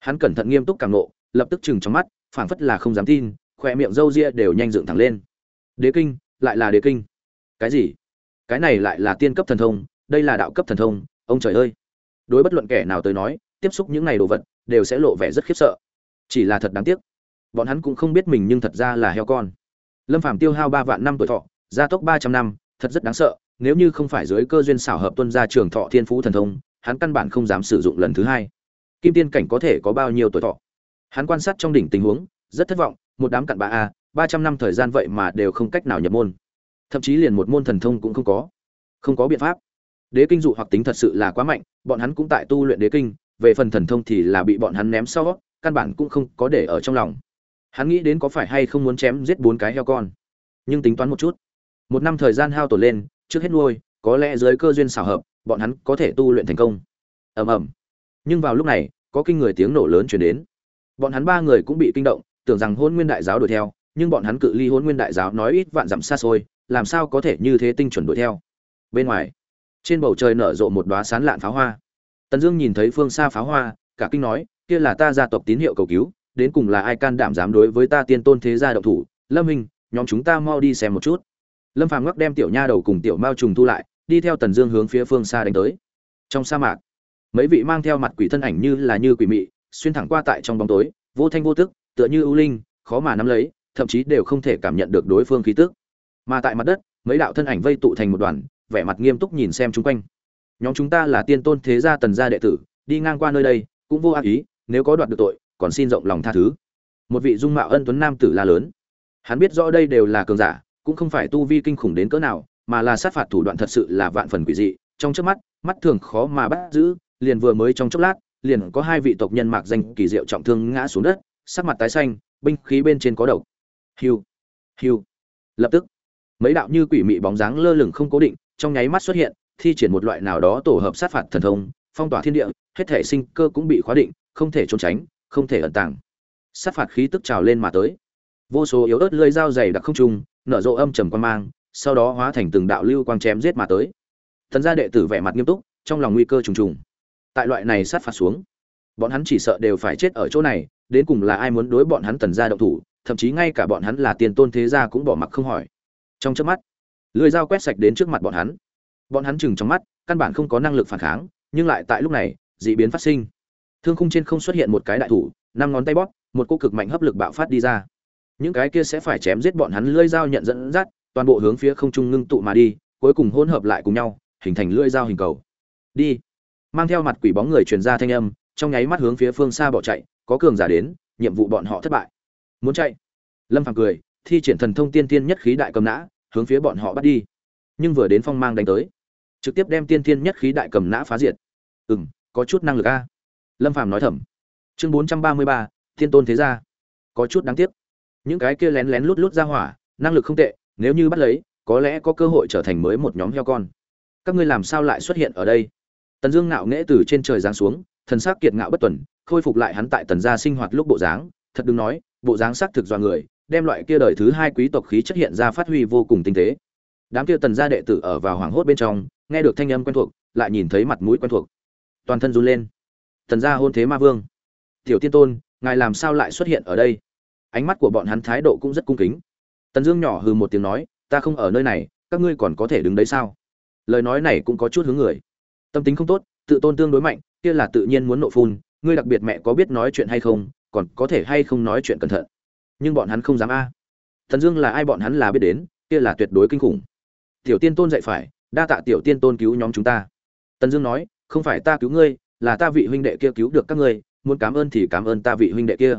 hắn cẩn thận nghiêm túc càng nộ lập tức chừng trong mắt, phảng phất là không dám tin khoe miệng râu ria đều nhanh dựng thẳng lên. Đế kinh, lại là đế kinh. Cái gì? Cái này lại là tiên cấp thần thông, đây là đạo cấp thần thông, ông trời ơi. Đối bất luận kẻ nào tới nói, tiếp xúc những này đồ vật, đều sẽ lộ vẻ rất khiếp sợ. Chỉ là thật đáng tiếc. Bọn hắn cũng không biết mình nhưng thật ra là heo con. Lâm phàm tiêu hao ba vạn năm tuổi thọ, gia tốc ba trăm năm, thật rất đáng sợ, nếu như không phải dưới cơ duyên xảo hợp tuân ra trường thọ thiên phú thần thông, hắn căn bản không dám sử dụng lần thứ hai kim tiên cảnh có thể có bao nhiêu tuổi thọ? Hắn quan sát trong đỉnh tình huống, rất thất vọng, một đám cặn bạ a, ba trăm năm thời gian vậy mà đều không cách nào nhập môn. Thậm chí liền một môn thần thông cũng không có. Không có biện pháp. Đế kinh dụ hoặc tính thật sự là quá mạnh, bọn hắn cũng tại tu luyện đế kinh, về phần thần thông thì là bị bọn hắn ném sau, căn bản cũng không có để ở trong lòng. Hắn nghĩ đến có phải hay không muốn chém giết bốn cái heo con. Nhưng tính toán một chút, một năm thời gian hao tổn lên, trước hết nuôi, có lẽ dưới cơ duyên xảo hợp, bọn hắn có thể tu luyện thành công. Ầm ầm nhưng vào lúc này, có kinh người tiếng nổ lớn chuyển đến. Bọn hắn ba người cũng bị kinh động, tưởng rằng hôn nguyên đại giáo đuổi theo, nhưng bọn hắn cự ly hôn nguyên đại giáo nói ít vạn dặm xa xôi, làm sao có thể như thế tinh chuẩn đuổi theo? Bên ngoài, trên bầu trời nở rộ một đoá sán lạn pháo hoa. Tần dương nhìn thấy phương xa pháo hoa, cả kinh nói, kia là ta gia tộc tín hiệu cầu cứu, đến cùng là ai can đảm dám đối với ta tiên tôn thế gia động thủ? Lâm minh, nhóm chúng ta mau đi xem một chút. Lâm phàm ngắc đem tiểu nha đầu cùng tiểu mao trùng thu lại, đi theo tần dương hướng phía phương xa đánh tới. Trong sa mạc mấy vị mang theo mặt quỷ thân ảnh như là như quỷ mị, xuyên thẳng qua tại trong bóng tối, vô thanh vô tức, tựa như ưu linh, khó mà nắm lấy, thậm chí đều không thể cảm nhận được đối phương khí tức. Mà tại mặt đất, mấy đạo thân ảnh vây tụ thành một đoàn, vẻ mặt nghiêm túc nhìn xem chung quanh. Nhóm chúng ta là tiên tôn thế gia tần gia đệ tử, đi ngang qua nơi đây, cũng vô ác ý, nếu có đoạt được tội, còn xin rộng lòng tha thứ. Một vị dung mạo ân tuấn nam tử la lớn. Hắn biết rõ đây đều là cường giả, cũng không phải tu vi kinh khủng đến cỡ nào, mà là sát phạt thủ đoạn thật sự là vạn phần quỷ dị, trong trước mắt mắt thường khó mà bắt giữ liền vừa mới trong chốc lát liền có hai vị tộc nhân mạc danh kỳ diệu trọng thương ngã xuống đất sắc mặt tái xanh binh khí bên trên có độc. Hưu, hưu, lập tức mấy đạo như quỷ mị bóng dáng lơ lửng không cố định trong nháy mắt xuất hiện thi triển một loại nào đó tổ hợp sát phạt thần thông phong tỏa thiên địa hết thể sinh cơ cũng bị khóa định không thể trốn tránh không thể ẩn tàng. Sát phạt khí tức trào lên mà tới. Vô số yếu ớt lưỡi dao dày đặc không trung nở rộ âm trầm quan mang sau đó hóa thành từng đạo lưu quang chém giết mà tới. Thần gia đệ tử vẻ mặt nghiêm túc trong lòng nguy cơ trùng trùng tại loại này sát phạt xuống. Bọn hắn chỉ sợ đều phải chết ở chỗ này, đến cùng là ai muốn đối bọn hắn tần gia động thủ, thậm chí ngay cả bọn hắn là tiền tôn thế gia cũng bỏ mặc không hỏi. Trong chớp mắt, lưỡi dao quét sạch đến trước mặt bọn hắn. Bọn hắn chừng trong mắt, căn bản không có năng lực phản kháng, nhưng lại tại lúc này, dị biến phát sinh. Thương khung trên không xuất hiện một cái đại thủ, năm ngón tay bóp, một cô cực mạnh hấp lực bạo phát đi ra. Những cái kia sẽ phải chém giết bọn hắn lưỡi dao nhận dẫn dắt, toàn bộ hướng phía không trung ngưng tụ mà đi, cuối cùng hỗn hợp lại cùng nhau, hình thành lưỡi dao hình cầu. Đi mang theo mặt quỷ bóng người truyền ra thanh âm, trong nháy mắt hướng phía phương xa bỏ chạy, có cường giả đến, nhiệm vụ bọn họ thất bại. Muốn chạy? Lâm phàm cười, thi triển thần thông tiên tiên nhất khí đại cầm nã, hướng phía bọn họ bắt đi. Nhưng vừa đến phong mang đánh tới, trực tiếp đem tiên tiên nhất khí đại cầm nã phá diệt. Ừm, có chút năng lực a. Lâm phàm nói thầm. Chương bốn trăm ba mươi ba, thiên tôn thế gia. Có chút đáng tiếc. Những cái kia lén lén lút lút ra hỏa, năng lực không tệ, nếu như bắt lấy, có lẽ có cơ hội trở thành mới một nhóm heo con. Các ngươi làm sao lại xuất hiện ở đây? Tần dương ngạo nghễ từ trên trời giáng xuống, thần sắc kiệt ngạo bất tuần, khôi phục lại hắn tại tần gia sinh hoạt lúc bộ dáng. Thật đừng nói, bộ dáng sắc thực do người, đem loại kia đời thứ hai quý tộc khí chất hiện ra phát huy vô cùng tinh tế. Đám kia tần gia đệ tử ở vào hoàng hốt bên trong, nghe được thanh âm quen thuộc, lại nhìn thấy mặt mũi quen thuộc. Toàn thân run lên. Tần gia hôn thế ma vương. Tiểu tiên tôn, ngài làm sao lại xuất hiện ở đây? Ánh mắt của bọn hắn thái độ cũng rất cung kính. Tần dương nhỏ hừ một tiếng nói, ta không ở nơi này, các ngươi còn có thể đứng đấy sao? Lời nói này cũng có chút hướng người tâm tính không tốt, tự tôn tương đối mạnh, kia là tự nhiên muốn nộ phun, ngươi đặc biệt mẹ có biết nói chuyện hay không, còn có thể hay không nói chuyện cẩn thận. Nhưng bọn hắn không dám a. À. Thần dương là ai bọn hắn là biết đến, kia là tuyệt đối kinh khủng. Tiểu tiên tôn dạy phải, đa tạ tiểu tiên tôn cứu nhóm chúng ta. Tần dương nói, không phải ta cứu ngươi, là ta vị huynh đệ kia cứu được các ngươi, muốn cảm ơn thì cảm ơn ta vị huynh đệ kia.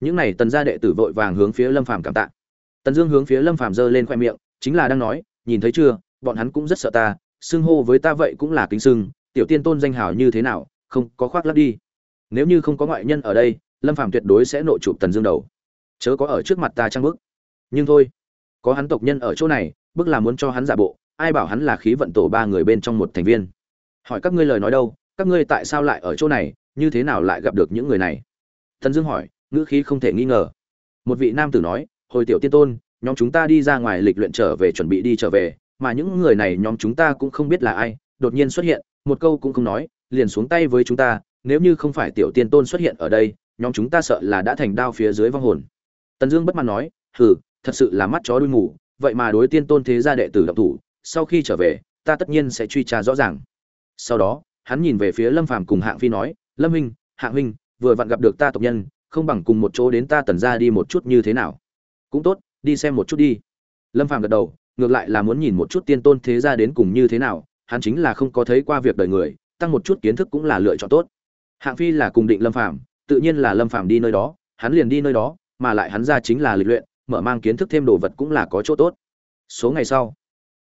Những này tần gia đệ tử vội vàng hướng phía lâm phàm cảm tạ. Tần dương hướng phía lâm phàm giơ lên khoe miệng, chính là đang nói, nhìn thấy chưa, bọn hắn cũng rất sợ ta xưng hô với ta vậy cũng là kính xưng, tiểu tiên tôn danh hào như thế nào, không có khoác lắp đi. Nếu như không có ngoại nhân ở đây, lâm phàm tuyệt đối sẽ nội chụp tần dương đầu. Chớ có ở trước mặt ta trang bức nhưng thôi, có hắn tộc nhân ở chỗ này bức là muốn cho hắn giả bộ, ai bảo hắn là khí vận tổ ba người bên trong một thành viên. Hỏi các ngươi lời nói đâu, các ngươi tại sao lại ở chỗ này, như thế nào lại gặp được những người này? Tần dương hỏi, ngữ khí không thể nghi ngờ. Một vị nam tử nói, hồi tiểu tiên tôn, nhóm chúng ta đi ra ngoài lịch luyện trở về, chuẩn bị đi trở về mà những người này nhóm chúng ta cũng không biết là ai, đột nhiên xuất hiện, một câu cũng không nói, liền xuống tay với chúng ta, nếu như không phải tiểu tiên tôn xuất hiện ở đây, nhóm chúng ta sợ là đã thành đao phía dưới vong hồn. Tần dương bất mãn nói, hừ, thật sự là mắt chó đuôi mù vậy mà đối tiên tôn thế gia đệ tử động thủ, sau khi trở về, ta tất nhiên sẽ truy tra rõ ràng. Sau đó, hắn nhìn về phía lâm phàm cùng hạng phi nói, lâm huynh, hạng huynh, vừa vặn gặp được ta tộc nhân, không bằng cùng một chỗ đến ta tần gia đi một chút như thế nào? Cũng tốt, đi xem một chút đi. Lâm phàm gật đầu ngược lại là muốn nhìn một chút tiên tôn thế gia đến cùng như thế nào, hắn chính là không có thấy qua việc đời người, tăng một chút kiến thức cũng là lựa chọn tốt. Hạng phi là cùng định lâm phàm, tự nhiên là lâm phàm đi nơi đó, hắn liền đi nơi đó, mà lại hắn ra chính là lịch luyện, mở mang kiến thức thêm đồ vật cũng là có chỗ tốt. Số ngày sau,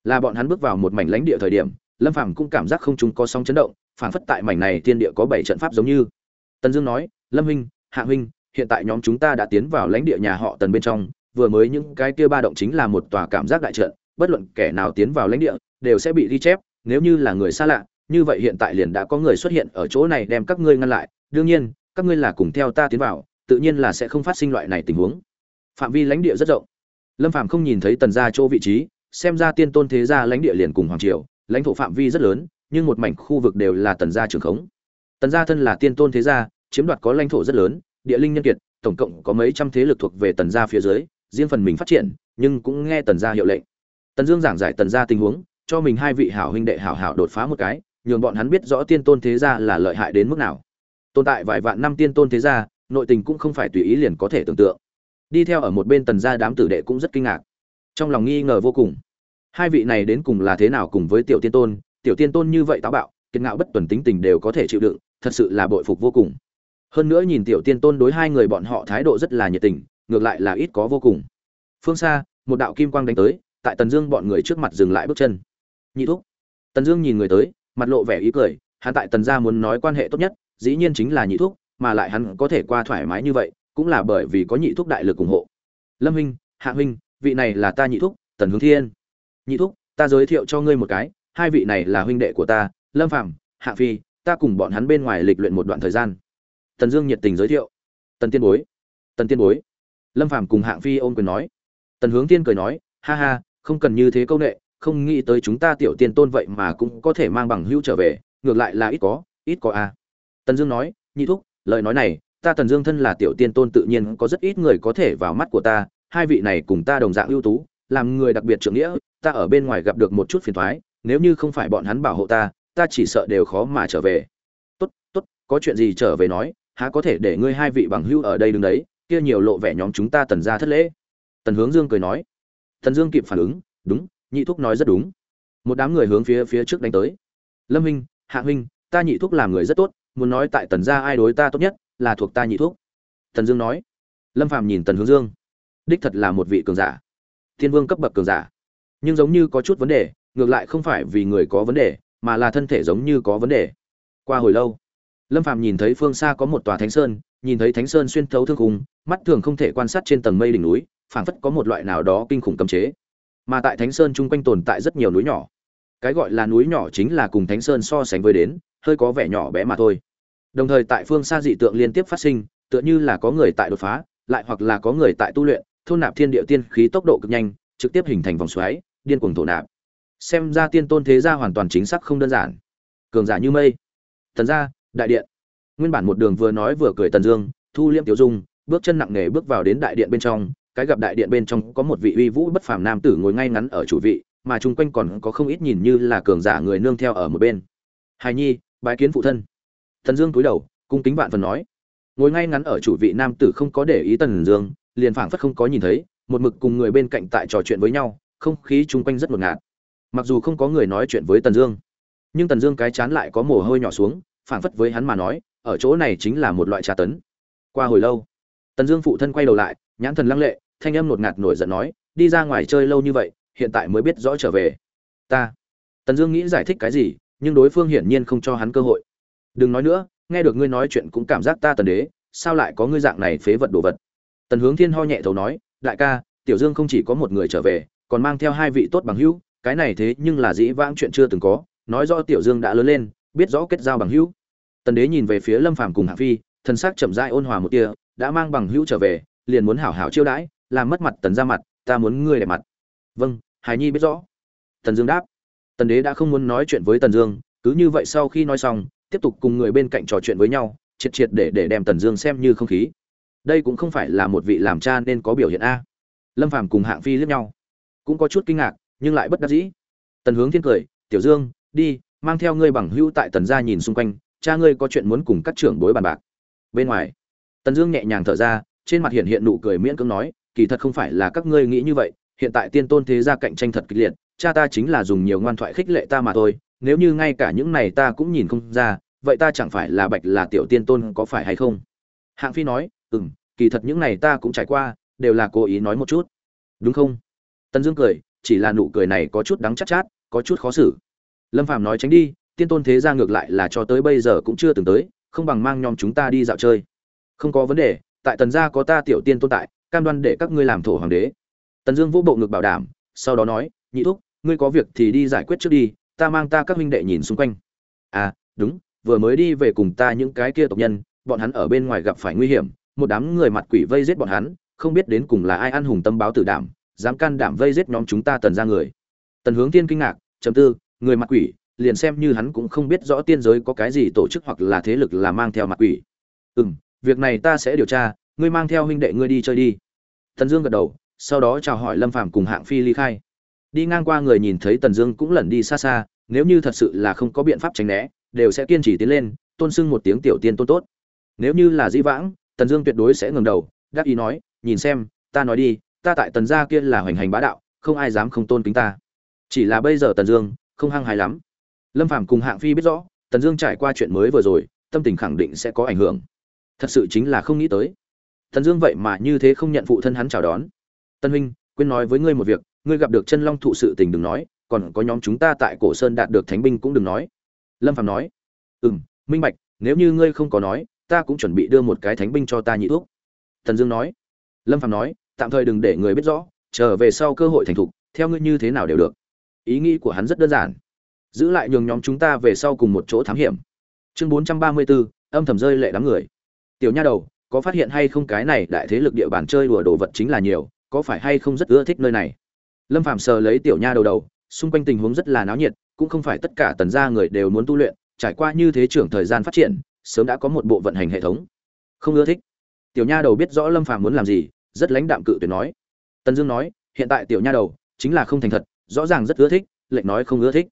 là bọn hắn bước vào một mảnh lãnh địa thời điểm, lâm phàm cũng cảm giác không chúng có sóng chấn động, phảng phất tại mảnh này thiên địa có bảy trận pháp giống như. Tần dương nói, lâm huynh, hạ huynh, hiện tại nhóm chúng ta đã tiến vào lãnh địa nhà họ tần bên trong, vừa mới những cái kia ba động chính là một tòa cảm giác đại trận bất luận kẻ nào tiến vào lãnh địa, đều sẽ bị ghi chép, nếu như là người xa lạ, như vậy hiện tại liền đã có người xuất hiện ở chỗ này đem các ngươi ngăn lại. Đương nhiên, các ngươi là cùng theo ta tiến vào, tự nhiên là sẽ không phát sinh loại này tình huống. Phạm vi lãnh địa rất rộng. Lâm phàm không nhìn thấy tần gia chỗ vị trí, xem ra tiên tôn thế gia lãnh địa liền cùng hoàng triều, lãnh thổ phạm vi rất lớn, nhưng một mảnh khu vực đều là tần gia trường khống. Tần gia thân là tiên tôn thế gia, chiếm đoạt có lãnh thổ rất lớn, địa linh nhân kiệt, tổng cộng có mấy trăm thế lực thuộc về tần gia phía dưới, riêng phần mình phát triển, nhưng cũng nghe tần gia hiệu lệnh tần dương giảng giải tần gia tình huống, cho mình hai vị hảo huynh đệ hảo hảo đột phá một cái, nhường bọn hắn biết rõ tiên tôn thế gia là lợi hại đến mức nào. Tồn tại vài vạn năm tiên tôn thế gia, nội tình cũng không phải tùy ý liền có thể tưởng tượng. Đi theo ở một bên tần gia đám tử đệ cũng rất kinh ngạc. Trong lòng nghi ngờ vô cùng. Hai vị này đến cùng là thế nào cùng với tiểu tiên tôn, tiểu tiên tôn như vậy táo bạo, kiệt ngạo bất tuần tính tình đều có thể chịu đựng, thật sự là bội phục vô cùng. Hơn nữa nhìn tiểu tiên tôn đối hai người bọn họ thái độ rất là nhiệt tình, ngược lại là ít có vô cùng. Phương xa, một đạo kim quang đánh tới tại tần dương bọn người trước mặt dừng lại bước chân. Nhị thúc. Tần dương nhìn người tới, mặt lộ vẻ ý cười, hắn tại tần gia muốn nói quan hệ tốt nhất, dĩ nhiên chính là nhị thúc, mà lại hắn có thể qua thoải mái như vậy, cũng là bởi vì có nhị thúc đại lực ủng hộ. Lâm huynh hạ huynh vị này là ta nhị thúc, tần hướng thiên. Nhị thúc, ta giới thiệu cho ngươi một cái, hai vị này là huynh đệ của ta, lâm phạm hạ phi, ta cùng bọn hắn bên ngoài lịch luyện một đoạn thời gian. Tần dương nhiệt tình giới thiệu. Tần tiên bối. Tần tiên bối. Lâm phạm cùng hạng phi ôm quyền nói. Tần hướng tiên cười nói, ha ha không cần như thế câu nệ không nghĩ tới chúng ta tiểu tiên tôn vậy mà cũng có thể mang bằng hữu trở về ngược lại là ít có ít có a. À. tần dương nói nhị thúc lời nói này ta tần dương thân là tiểu tiên tôn tự nhiên có rất ít người có thể vào mắt của ta hai vị này cùng ta đồng dạng ưu tú làm người đặc biệt trưởng nghĩa ta ở bên ngoài gặp được một chút phiền toái, nếu như không phải bọn hắn bảo hộ ta ta chỉ sợ đều khó mà trở về. Tốt tốt có chuyện gì trở về nói há có thể để ngươi hai vị bằng hữu ở đây đứng đấy kia nhiều lộ vẻ nhóm chúng ta tần gia thất lễ. Tần hướng dương cười nói Thần dương kịp phản ứng, đúng, nhị thúc nói rất đúng. Một đám người hướng phía phía trước đánh tới. Lâm huynh, hạ huynh, ta nhị thúc làm người rất tốt, muốn nói tại tần gia ai đối ta tốt nhất, là thuộc ta nhị thúc. Thần dương nói. Lâm phàm nhìn tần hướng dương. Đích thật là một vị cường giả. Thiên vương cấp bậc cường giả. Nhưng giống như có chút vấn đề, ngược lại không phải vì người có vấn đề, mà là thân thể giống như có vấn đề. Qua hồi lâu, lâm phàm nhìn thấy phương xa có một tòa thánh sơn, nhìn thấy thánh sơn xuyên thấu thương khung, mắt thường không thể quan sát trên tầng mây đỉnh núi phảng phất có một loại nào đó kinh khủng cấm chế. Mà tại thánh sơn chung quanh tồn tại rất nhiều núi nhỏ. Cái gọi là núi nhỏ chính là cùng thánh sơn so sánh với đến, hơi có vẻ nhỏ bé mà thôi. Đồng thời tại phương xa dị tượng liên tiếp phát sinh, tựa như là có người tại đột phá, lại hoặc là có người tại tu luyện, thôn nạp thiên địa tiên khí tốc độ cực nhanh, trực tiếp hình thành vòng xoáy, điên cuồng thổ nạp. Xem ra tiên tôn thế gia hoàn toàn chính xác không đơn giản. Cường giả như mây. Thần gia, đại điện. Nguyên bản một đường vừa nói vừa cười tần dương, thu liêm tiểu dung, bước chân nặng nề bước vào đến đại điện bên trong cái gặp đại điện bên trong có một vị uy vũ bất phàm nam tử ngồi ngay ngắn ở chủ vị, mà chung quanh còn có không ít nhìn như là cường giả người nương theo ở một bên. Hài nhi, bái kiến phụ thân. Thần dương cúi đầu, cung kính vạn phần nói. Ngồi ngay ngắn ở chủ vị nam tử không có để ý tần dương, liền phảng phất không có nhìn thấy, một mực cùng người bên cạnh tại trò chuyện với nhau, không khí chung quanh rất ngột ngạt. Mặc dù không có người nói chuyện với tần dương, nhưng tần dương cái chán lại có mồ hôi nhỏ xuống, phảng phất với hắn mà nói, ở chỗ này chính là một loại trà tấn. Qua hồi lâu, tần dương phụ thân quay đầu lại nhãn thần lăng lệ, thanh âm nột ngạt nổi giận nói, đi ra ngoài chơi lâu như vậy, hiện tại mới biết rõ trở về. Ta, tần dương nghĩ giải thích cái gì, nhưng đối phương hiển nhiên không cho hắn cơ hội. Đừng nói nữa, nghe được ngươi nói chuyện cũng cảm giác ta tần đế, sao lại có ngươi dạng này phế vật đồ vật? Tần hướng thiên ho nhẹ thầu nói, đại ca, tiểu dương không chỉ có một người trở về, còn mang theo hai vị tốt bằng hữu, cái này thế nhưng là dĩ vãng chuyện chưa từng có, nói rõ tiểu dương đã lớn lên, biết rõ kết giao bằng hữu. Tần đế nhìn về phía lâm phàm cùng hạ phi thân xác chậm rãi ôn hòa một tia, đã mang bằng hữu trở về liền muốn hảo hảo chiêu đãi, làm mất mặt tần ra mặt, ta muốn ngươi đẹp mặt. Vâng hải nhi biết rõ. Tần dương đáp. Tần đế đã không muốn nói chuyện với tần dương, cứ như vậy sau khi nói xong, tiếp tục cùng người bên cạnh trò chuyện với nhau, triệt triệt để để đem tần dương xem như không khí. Đây cũng không phải là một vị làm cha nên có biểu hiện a. Lâm phàm cùng hạng phi liếc nhau. Cũng có chút kinh ngạc, nhưng lại bất đắc dĩ. Tần hướng thiên cười, tiểu dương, đi, mang theo ngươi bằng hữu tại tần gia nhìn xung quanh, cha ngươi có chuyện muốn cùng các trưởng bối bàn bạc. Bên ngoài, tần dương nhẹ nhàng thở ra trên mặt hiện hiện nụ cười miễn cưỡng nói kỳ thật không phải là các ngươi nghĩ như vậy hiện tại tiên tôn thế gia cạnh tranh thật kịch liệt cha ta chính là dùng nhiều ngoan thoại khích lệ ta mà thôi nếu như ngay cả những này ta cũng nhìn không ra vậy ta chẳng phải là bạch là tiểu tiên tôn có phải hay không? Hạng phi nói ừm, kỳ thật những này ta cũng trải qua đều là cố ý nói một chút. Đúng không? Tân dương cười chỉ là nụ cười này có chút đắng chát, chát có chút khó xử. Lâm phàm nói tránh đi tiên tôn thế gia ngược lại là cho tới bây giờ cũng chưa từng tới không bằng mang nhóm chúng ta đi dạo chơi. Không có vấn đề tại tần gia có ta tiểu tiên tồn tại, cam đoan để các ngươi làm thổ hoàng đế. Tần dương vũ bộ ngực bảo đảm, sau đó nói, nhị thúc, ngươi có việc thì đi giải quyết trước đi, ta mang ta các huynh đệ nhìn xung quanh. À đúng, vừa mới đi về cùng ta những cái kia tộc nhân, bọn hắn ở bên ngoài gặp phải nguy hiểm, một đám người mặt quỷ vây giết bọn hắn, không biết đến cùng là ai ăn hùng tâm báo tử đảm, dám can đảm vây giết nhóm chúng ta tần ra người. Tần hướng tiên kinh ngạc chấm tư, người mặt quỷ, liền xem như hắn cũng không biết rõ tiên giới có cái gì tổ chức hoặc là thế lực là mang theo mặt quỷ. Ừ m việc này ta sẽ điều tra, ngươi mang theo huynh đệ ngươi đi chơi đi. Tần dương gật đầu, sau đó chào hỏi lâm phàm cùng hạng phi ly khai. Đi ngang qua người nhìn thấy tần dương cũng lẩn đi xa xa, nếu như thật sự là không có biện pháp tránh né, đều sẽ kiên trì tiến lên, tôn sưng một tiếng tiểu tiên tôn tốt. Nếu như là di vãng, tần dương tuyệt đối sẽ ngừng đầu, đắc ý nói, nhìn xem, ta nói đi, ta tại tần gia kia là hoành hành bá đạo, không ai dám không tôn kính ta. Chỉ là bây giờ tần dương không hăng hài lắm. Lâm phàm cùng hạng phi biết rõ, tần dương trải qua chuyện mới vừa rồi, tâm tình khẳng định sẽ có ảnh hưởng thật sự chính là không nghĩ tới. Tần dương vậy mà như thế không nhận phụ thân hắn chào đón. Tân huynh, quên nói với ngươi một việc, ngươi gặp được chân long thụ sự tình đừng nói, còn có nhóm chúng ta tại cổ sơn đạt được thánh binh cũng đừng nói. Lâm Phạm nói ừ m minh bạch, nếu như ngươi không có nói, ta cũng chuẩn bị đưa một cái thánh binh cho ta nhị thuốc. Thần dương nói, lâm Phạm nói, tạm thời đừng để người biết rõ, trở về sau cơ hội thành thục, theo ngươi như thế nào đều được. Ý nghĩ của hắn rất đơn giản. Giữ lại nhường nhóm chúng ta về sau cùng một chỗ thám hiểm. Chương bốn trăm ba mươi bốn, âm thầm rơi lệ đám người tiểu nha đầu, có phát hiện hay không cái này đại thế lực địa bàn chơi đùa đồ vật chính là nhiều, có phải hay không rất ưa thích nơi này? Lâm phạm sờ lấy tiểu nha đầu đầu, xung quanh tình huống rất là náo nhiệt, cũng không phải tất cả tần gia người đều muốn tu luyện, trải qua như thế trưởng thời gian phát triển, sớm đã có một bộ vận hành hệ thống. Không ưa thích. Tiểu nha đầu biết rõ lâm phạm muốn làm gì, rất lãnh đạm cự tuyệt nói. Tần dương nói, hiện tại tiểu nha đầu chính là không thành thật, rõ ràng rất ưa thích, lệnh nói không ưa thích.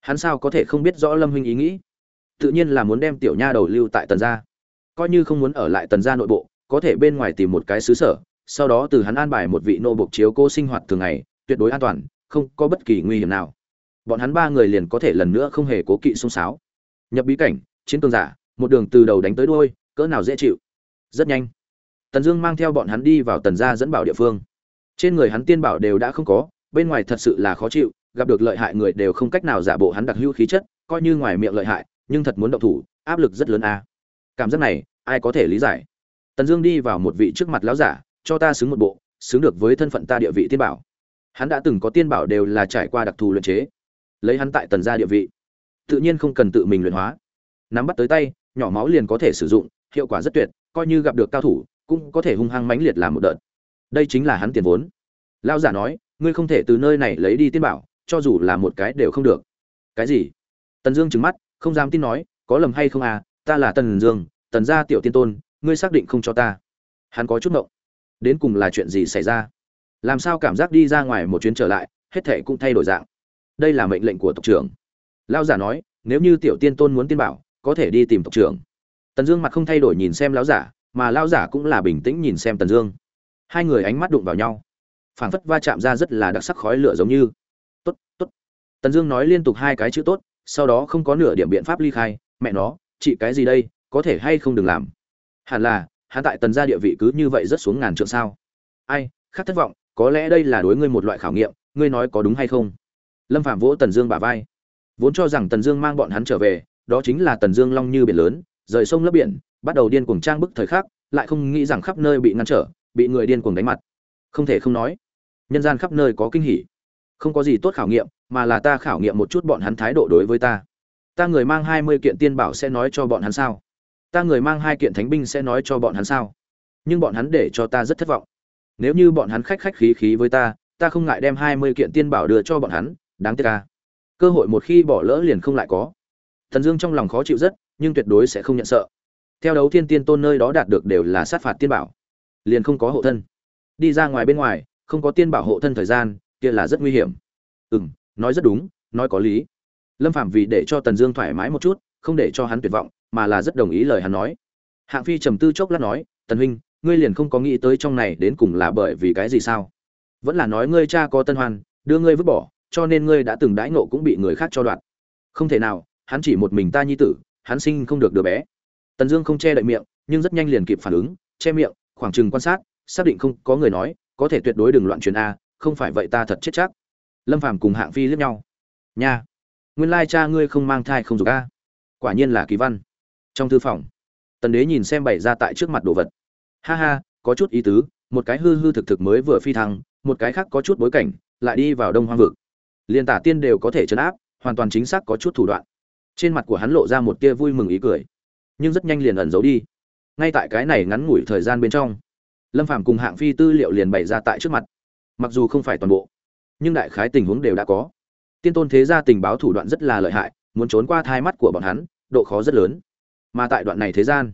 Hắn sao có thể không biết rõ lâm huynh ý nghĩ? Tự nhiên là muốn đem tiểu nha đầu lưu tại tần gia coi như không muốn ở lại tần gia nội bộ, có thể bên ngoài tìm một cái xứ sở, sau đó từ hắn an bài một vị nô bộc chiếu cô sinh hoạt thường ngày, tuyệt đối an toàn, không có bất kỳ nguy hiểm nào. Bọn hắn ba người liền có thể lần nữa không hề cố kỵ xung sáo nhập bí cảnh, chiến cường giả, một đường từ đầu đánh tới đuôi, cỡ nào dễ chịu. Rất nhanh, tần dương mang theo bọn hắn đi vào tần gia dẫn bảo địa phương. Trên người hắn tiên bảo đều đã không có, bên ngoài thật sự là khó chịu, gặp được lợi hại người đều không cách nào giả bộ hắn đặc hữu khí chất, coi như ngoài miệng lợi hại, nhưng thật muốn động thủ, áp lực rất lớn a cảm giác này, ai có thể lý giải? Tần dương đi vào một vị trước mặt lão giả, cho ta xứng một bộ, xứng được với thân phận ta địa vị tiên bảo. Hắn đã từng có tiên bảo đều là trải qua đặc thù luyện chế. Lấy hắn tại tần gia địa vị, tự nhiên không cần tự mình luyện hóa. Nắm bắt tới tay, nhỏ máu liền có thể sử dụng, hiệu quả rất tuyệt, coi như gặp được cao thủ, cũng có thể hung hăng mãnh liệt làm một đợt. Đây chính là hắn tiền vốn. Lão giả nói, ngươi không thể từ nơi này lấy đi tiên bảo, cho dù là một cái đều không được. Cái gì? Tần dương trừng mắt, không dám tin nói, có lầm hay không à ta là tần dương, tần gia tiểu tiên tôn, ngươi xác định không cho ta. Hắn có chút ngộng. Đến cùng là chuyện gì xảy ra? Làm sao cảm giác đi ra ngoài một chuyến trở lại, hết thệ cũng thay đổi dạng? Đây là mệnh lệnh của tộc trưởng. Lão giả nói, nếu như tiểu tiên tôn muốn tiên bảo, có thể đi tìm tộc trưởng. Tần dương mặt không thay đổi nhìn xem lão giả, mà lão giả cũng là bình tĩnh nhìn xem tần dương. Hai người ánh mắt đụng vào nhau. Phảng phất va chạm ra rất là đặc sắc khói lửa giống như. Tốt tốt. Tần dương nói liên tục hai cái chữ tốt, sau đó không có nửa điểm biện pháp ly khai, mẹ nó chị cái gì đây, có thể hay không đừng làm? Hẳn là, hắn tại tần gia địa vị cứ như vậy rất xuống ngàn trượng sao? Ai, khác thất vọng, có lẽ đây là đối ngươi một loại khảo nghiệm, ngươi nói có đúng hay không? Lâm phạm vỗ tần dương bả vai. Vốn cho rằng tần dương mang bọn hắn trở về, đó chính là tần dương long như biển lớn, rời sông lấp biển, bắt đầu điên cuồng trang bức thời khắc, lại không nghĩ rằng khắp nơi bị ngăn trở, bị người điên cuồng đánh mặt. Không thể không nói, nhân gian khắp nơi có kinh hỉ. Không có gì tốt khảo nghiệm, mà là ta khảo nghiệm một chút bọn hắn thái độ đối với ta ta người mang hai mươi kiện tiên bảo sẽ nói cho bọn hắn sao? Ta người mang hai kiện thánh binh sẽ nói cho bọn hắn sao? Nhưng bọn hắn để cho ta rất thất vọng. Nếu như bọn hắn khách khách khí khí với ta ta không ngại đem hai mươi kiện tiên bảo đưa cho bọn hắn, đáng tiếc ca cơ hội một khi bỏ lỡ liền không lại có. Thần dương trong lòng khó chịu rất, nhưng tuyệt đối sẽ không nhận sợ. Theo đấu thiên tiên tôn nơi đó đạt được đều là sát phạt tiên bảo. Liền không có hộ thân. Đi ra ngoài bên ngoài, không có tiên bảo hộ thân thời gian, kia là rất nguy hiểm. Ừ m nói rất đúng, nói có lý lâm phạm vì để cho tần dương thoải mái một chút, không để cho hắn tuyệt vọng, mà là rất đồng ý lời hắn nói. Hạng phi trầm tư chốc lát nói, tần huynh, ngươi liền không có nghĩ tới trong này đến cùng là bởi vì cái gì sao? Vẫn là nói ngươi cha có tân hoan, đưa ngươi vứt bỏ, cho nên ngươi đã từng đãi ngộ cũng bị người khác cho đoạt. Không thể nào, hắn chỉ một mình ta nhi tử, hắn sinh không được đứa bé. Tần dương không che đậy miệng, nhưng rất nhanh liền kịp phản ứng, che miệng, khoảng chừng quan sát, xác định không có người nói, có thể tuyệt đối đừng loạn truyền a, không phải vậy ta thật chết chắc. Lâm phàm cùng hạng phi liếc nhau. Nha nguyên lai cha ngươi không mang thai không dục a. Quả nhiên là kỳ văn. Trong thư phòng, tần đế nhìn xem bày ra tại trước mặt đồ vật. Ha ha, có chút ý tứ, một cái hư hư thực thực mới vừa phi thăng, một cái khác có chút bối cảnh, lại đi vào đông hoang vực. Liên tả tiên đều có thể chấn áp, hoàn toàn chính xác có chút thủ đoạn. Trên mặt của hắn lộ ra một tia vui mừng ý cười, nhưng rất nhanh liền ẩn giấu đi. Ngay tại cái này ngắn ngủi thời gian bên trong, lâm phàm cùng hạng phi tư liệu liền bày ra tại trước mặt. Mặc dù không phải toàn bộ, nhưng đại khái tình huống đều đã có tiên tôn thế gia tình báo thủ đoạn rất là lợi hại, muốn trốn qua thai mắt của bọn hắn, độ khó rất lớn. Mà tại đoạn này thế gian,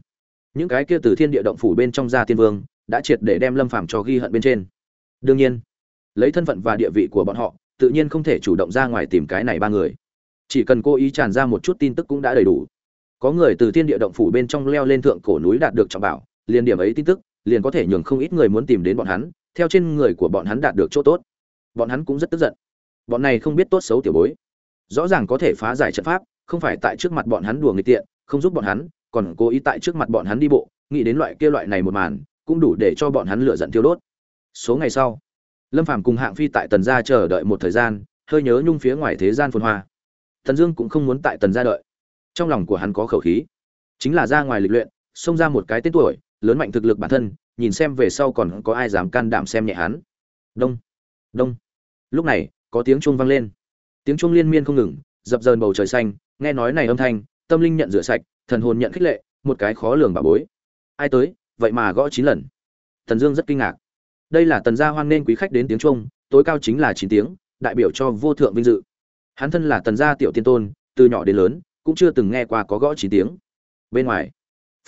những cái kia từ thiên địa động phủ bên trong gia tiên vương đã triệt để đem lâm phàm cho ghi hận bên trên. Đương nhiên, lấy thân phận và địa vị của bọn họ, tự nhiên không thể chủ động ra ngoài tìm cái này ba người. Chỉ cần cố ý tràn ra một chút tin tức cũng đã đầy đủ. Có người từ thiên địa động phủ bên trong leo lên thượng cổ núi đạt được trọng bảo, liền điểm ấy tin tức, liền có thể nhường không ít người muốn tìm đến bọn hắn, theo trên người của bọn hắn đạt được chỗ tốt. Bọn hắn cũng rất tức giận bọn này không biết tốt xấu tiểu bối. Rõ ràng có thể phá giải trận pháp, không phải tại trước mặt bọn hắn đùa người tiện, không giúp bọn hắn, còn cố ý tại trước mặt bọn hắn đi bộ, nghĩ đến loại kia loại này một màn, cũng đủ để cho bọn hắn lựa giận thiêu đốt. Số ngày sau, lâm phàm cùng hạng phi tại tần gia chờ đợi một thời gian, hơi nhớ nhung phía ngoài thế gian phồn hoa. Tần dương cũng không muốn tại tần gia đợi. Trong lòng của hắn có khẩu khí. Chính là ra ngoài lịch luyện, xông ra một cái tên tuổi, lớn mạnh thực lực bản thân, nhìn xem về sau còn có ai dám can đảm xem nhẹ hắn. Đông. Đông. Lúc này có tiếng chuông vang lên. Tiếng chuông liên miên không ngừng, dập dờn bầu trời xanh, nghe nói này âm thanh, tâm linh nhận rửa sạch, thần hồn nhận khích lệ, một cái khó lường bà bối. Ai tới, vậy mà gõ chín lần. Thần dương rất kinh ngạc. Đây là tần gia hoan nên quý khách đến tiếng chuông, tối cao chính là chín tiếng, đại biểu cho vô thượng vinh dự. Hắn thân là tần gia tiểu tiên tôn, từ nhỏ đến lớn, cũng chưa từng nghe qua có gõ chín tiếng. Bên ngoài,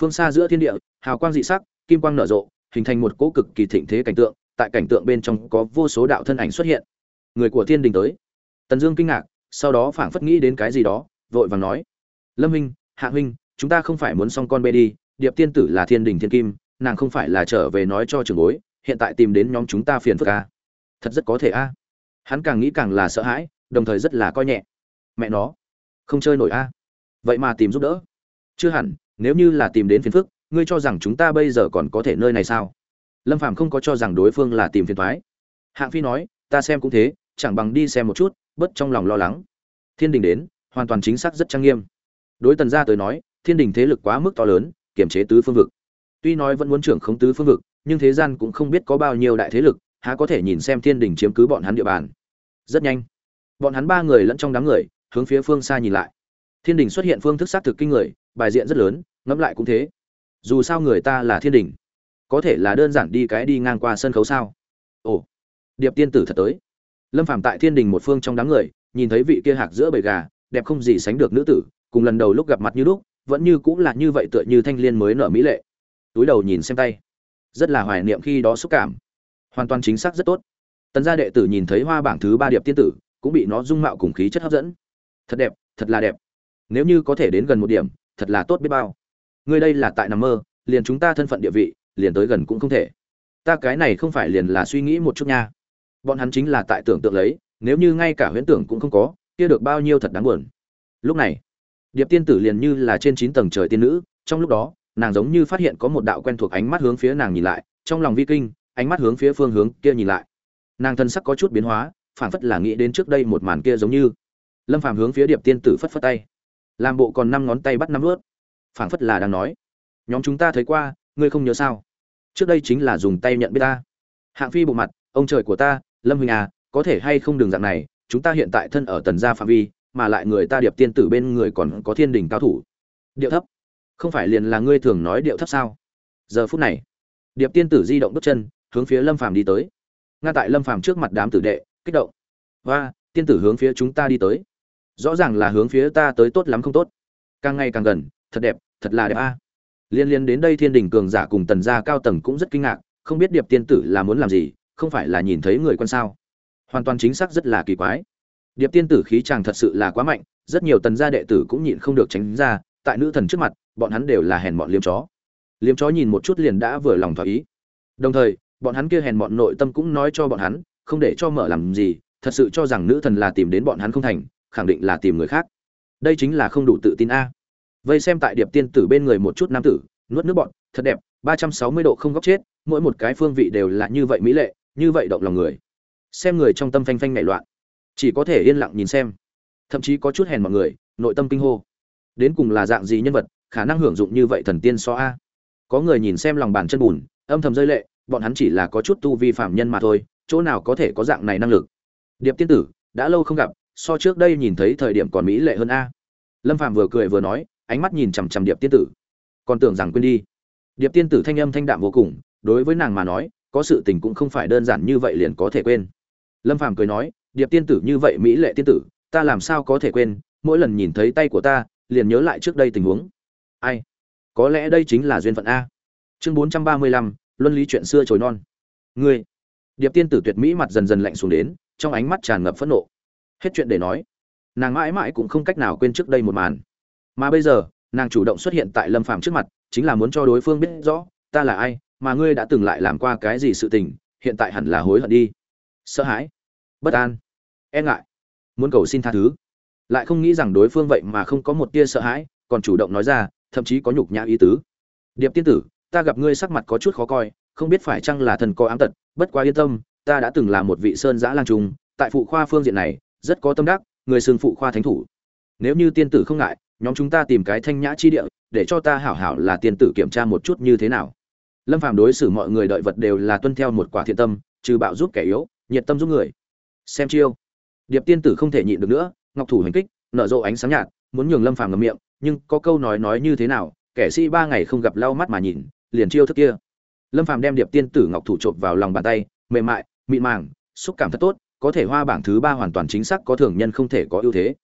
phương xa giữa thiên địa, hào quang dị sắc, kim quang nở rộ, hình thành một cỗ cực kỳ thịnh thế cảnh tượng, tại cảnh tượng bên trong có vô số đạo thân ảnh xuất hiện người của thiên đình tới. Tần dương kinh ngạc, sau đó phảng phất nghĩ đến cái gì đó, vội vàng nói. Lâm huynh, hạ huynh, chúng ta không phải muốn xong con bê đi, điệp tiên tử là thiên đình thiên kim, nàng không phải là trở về nói cho trường bối, hiện tại tìm đến nhóm chúng ta phiền phức a. Thật rất có thể a. Hắn càng nghĩ càng là sợ hãi, đồng thời rất là coi nhẹ. Mẹ nó, không chơi nổi a. Vậy mà tìm giúp đỡ. Chưa hẳn, nếu như là tìm đến phiền phức, ngươi cho rằng chúng ta bây giờ còn có thể nơi này sao? Lâm phàm không có cho rằng đối phương là tìm phiền thoái hạng phi nói, ta xem cũng thế chẳng bằng đi xem một chút, bớt trong lòng lo lắng. Thiên đình đến, hoàn toàn chính xác rất trang nghiêm. Đối tần gia tới nói, thiên đình thế lực quá mức to lớn kiểm chế tứ phương vực. Tuy nói vẫn muốn trưởng khống tứ phương vực, nhưng thế gian cũng không biết có bao nhiêu đại thế lực, há có thể nhìn xem thiên đình chiếm cứ bọn hắn địa bàn. Rất nhanh, bọn hắn ba người lẫn trong đám người, hướng phía phương xa nhìn lại. Thiên đình xuất hiện phương thức xác thực kinh người, bài diện rất lớn, ngẫm lại cũng thế. Dù sao người ta là thiên đình, có thể là đơn giản đi cái đi ngang qua sân khấu sao? Ồ, điệp tiên tử thật tới lâm phàm tại thiên đình một phương trong đám người, nhìn thấy vị kia hạc giữa bầy gà, đẹp không gì sánh được nữ tử, cùng lần đầu lúc gặp mặt như lúc, vẫn như cũng là như vậy tựa như thanh liên mới nở mỹ lệ. Túi đầu nhìn xem tay. Rất là hoài niệm khi đó xúc cảm. Hoàn toàn chính xác rất tốt. Tần gia đệ tử nhìn thấy hoa bảng thứ ba điệp tiên tử, cũng bị nó dung mạo cùng khí chất hấp dẫn. Thật đẹp, thật là đẹp. Nếu như có thể đến gần một điểm, thật là tốt biết bao. Ngươi đây là tại nằm mơ, liền chúng ta thân phận địa vị, liền tới gần cũng không thể. Ta cái này không phải liền là suy nghĩ một chút nha bọn hắn chính là tại tưởng tượng lấy, nếu như ngay cả huyễn tưởng cũng không có, kia được bao nhiêu thật đáng buồn. Lúc này, điệp tiên tử liền như là trên chín tầng trời tiên nữ, trong lúc đó, nàng giống như phát hiện có một đạo quen thuộc ánh mắt hướng phía nàng nhìn lại, trong lòng vi kinh, ánh mắt hướng phía phương hướng kia nhìn lại. Nàng thân sắc có chút biến hóa phản phất là nghĩ đến trước đây một màn kia giống như. Lâm phàm hướng phía điệp tiên tử phất phất tay. Làm bộ còn năm ngón tay bắt năm ướt. Phản phất là đang nói. Nhóm chúng ta thấy qua, ngươi không nhớ sao? Trước đây chính là dùng tay nhận biết ta. Hạng phi bộ mặt, ông trời của ta lâm huynh à có thể hay không đường dạng này, chúng ta hiện tại thân ở tần gia phạm vi, mà lại người ta điệp tiên tử bên người còn có thiên đình cao thủ. Điệu thấp. Không phải liền là ngươi thường nói điệu thấp sao? Giờ phút này, điệp tiên tử di động bước chân, hướng phía lâm phàm đi tới. Ngay tại lâm phàm trước mặt đám tử đệ, kích động. Và tiên tử hướng phía chúng ta đi tới. Rõ ràng là hướng phía ta tới tốt lắm không tốt. Càng ngày càng gần, thật đẹp, thật là đẹp a. Liên liên đến đây thiên đình cường giả cùng tần gia cao tầng cũng rất kinh ngạc, không biết điệp tiên tử là muốn làm gì không phải là nhìn thấy người quân sao? Hoàn toàn chính xác rất là kỳ quái. Điệp tiên tử khí chàng thật sự là quá mạnh, rất nhiều tần gia đệ tử cũng nhịn không được tránh ra, tại nữ thần trước mặt, bọn hắn đều là hèn bọn liếm chó. Liếm chó nhìn một chút liền đã vừa lòng thỏa ý. Đồng thời, bọn hắn kia hèn bọn nội tâm cũng nói cho bọn hắn, không để cho mở làm gì, thật sự cho rằng nữ thần là tìm đến bọn hắn không thành, khẳng định là tìm người khác. Đây chính là không đủ tự tin a. Vây xem tại điệp tiên tử bên người một chút nam tử, nuốt nước bọn thật đẹp, ba trăm sáu mươi độ không góc chết, mỗi một cái phương vị đều là như vậy mỹ lệ như vậy động lòng người. Xem người trong tâm phanh phanh nảy loạn. Chỉ có thể yên lặng nhìn xem. Thậm chí có chút hèn mọi người, nội tâm kinh hô. Đến cùng là dạng gì nhân vật, khả năng hưởng dụng như vậy thần tiên so a? Có người nhìn xem lòng bàn chân bùn, âm thầm rơi lệ, bọn hắn chỉ là có chút tu vi phạm nhân mà thôi, chỗ nào có thể có dạng này năng lực. Điệp tiên tử, đã lâu không gặp, so trước đây nhìn thấy thời điểm còn mỹ lệ hơn a. Lâm phạm vừa cười vừa nói, ánh mắt nhìn chằm chằm điệp tiên tử. Còn tưởng rằng quên đi. Điệp tiên tử thanh âm thanh đạm vô cùng, đối với nàng mà nói có sự tình cũng không phải đơn giản như vậy liền có thể quên. Lâm phàm cười nói, điệp tiên tử như vậy mỹ lệ tiên tử, ta làm sao có thể quên, mỗi lần nhìn thấy tay của ta, liền nhớ lại trước đây tình huống. Ai? Có lẽ đây chính là duyên phận a. Chương bốn trăm ba mươi lăm, luân lý chuyện xưa trồi non. Ngươi. Điệp tiên tử tuyệt mỹ mặt dần dần lạnh xuống đến, trong ánh mắt tràn ngập phẫn nộ. Hết chuyện để nói. Nàng mãi mãi cũng không cách nào quên trước đây một màn. Mà bây giờ, nàng chủ động xuất hiện tại lâm phàm trước mặt, chính là muốn cho đối phương biết rõ, ta là ai mà ngươi đã từng lại làm qua cái gì sự tình, hiện tại hẳn là hối hận đi. Sợ hãi, bất an e ngại, muốn cầu xin tha thứ. Lại không nghĩ rằng đối phương vậy mà không có một tia sợ hãi, còn chủ động nói ra, thậm chí có nhục nhã ý tứ. Điệp tiên tử, ta gặp ngươi sắc mặt có chút khó coi, không biết phải chăng là thần có ám tật, bất quá yên tâm, ta đã từng là một vị sơn giã lang trung tại phụ khoa phương diện này, rất có tâm đắc, người xưng phụ khoa thánh thủ. Nếu như tiên tử không ngại, nhóm chúng ta tìm cái thanh nhã chi địa, để cho ta hảo hảo là tiên tử kiểm tra một chút như thế nào lâm phàm đối xử mọi người đợi vật đều là tuân theo một quả thiện tâm, trừ bạo giúp kẻ yếu, nhiệt tâm giúp người. Xem chiêu. Điệp tiên tử không thể nhịn được nữa, ngọc thủ hành kích, nở rộ ánh sáng nhạt, muốn nhường lâm phàm ngậm miệng, nhưng có câu nói nói như thế nào, kẻ sĩ ba ngày không gặp lau mắt mà nhìn, liền chiêu thức kia. Lâm phàm đem điệp tiên tử ngọc thủ trộm vào lòng bàn tay, mềm mại, mịn màng, xúc cảm thật tốt, có thể hoa bảng thứ ba hoàn toàn chính xác có thường nhân không thể có ưu thế.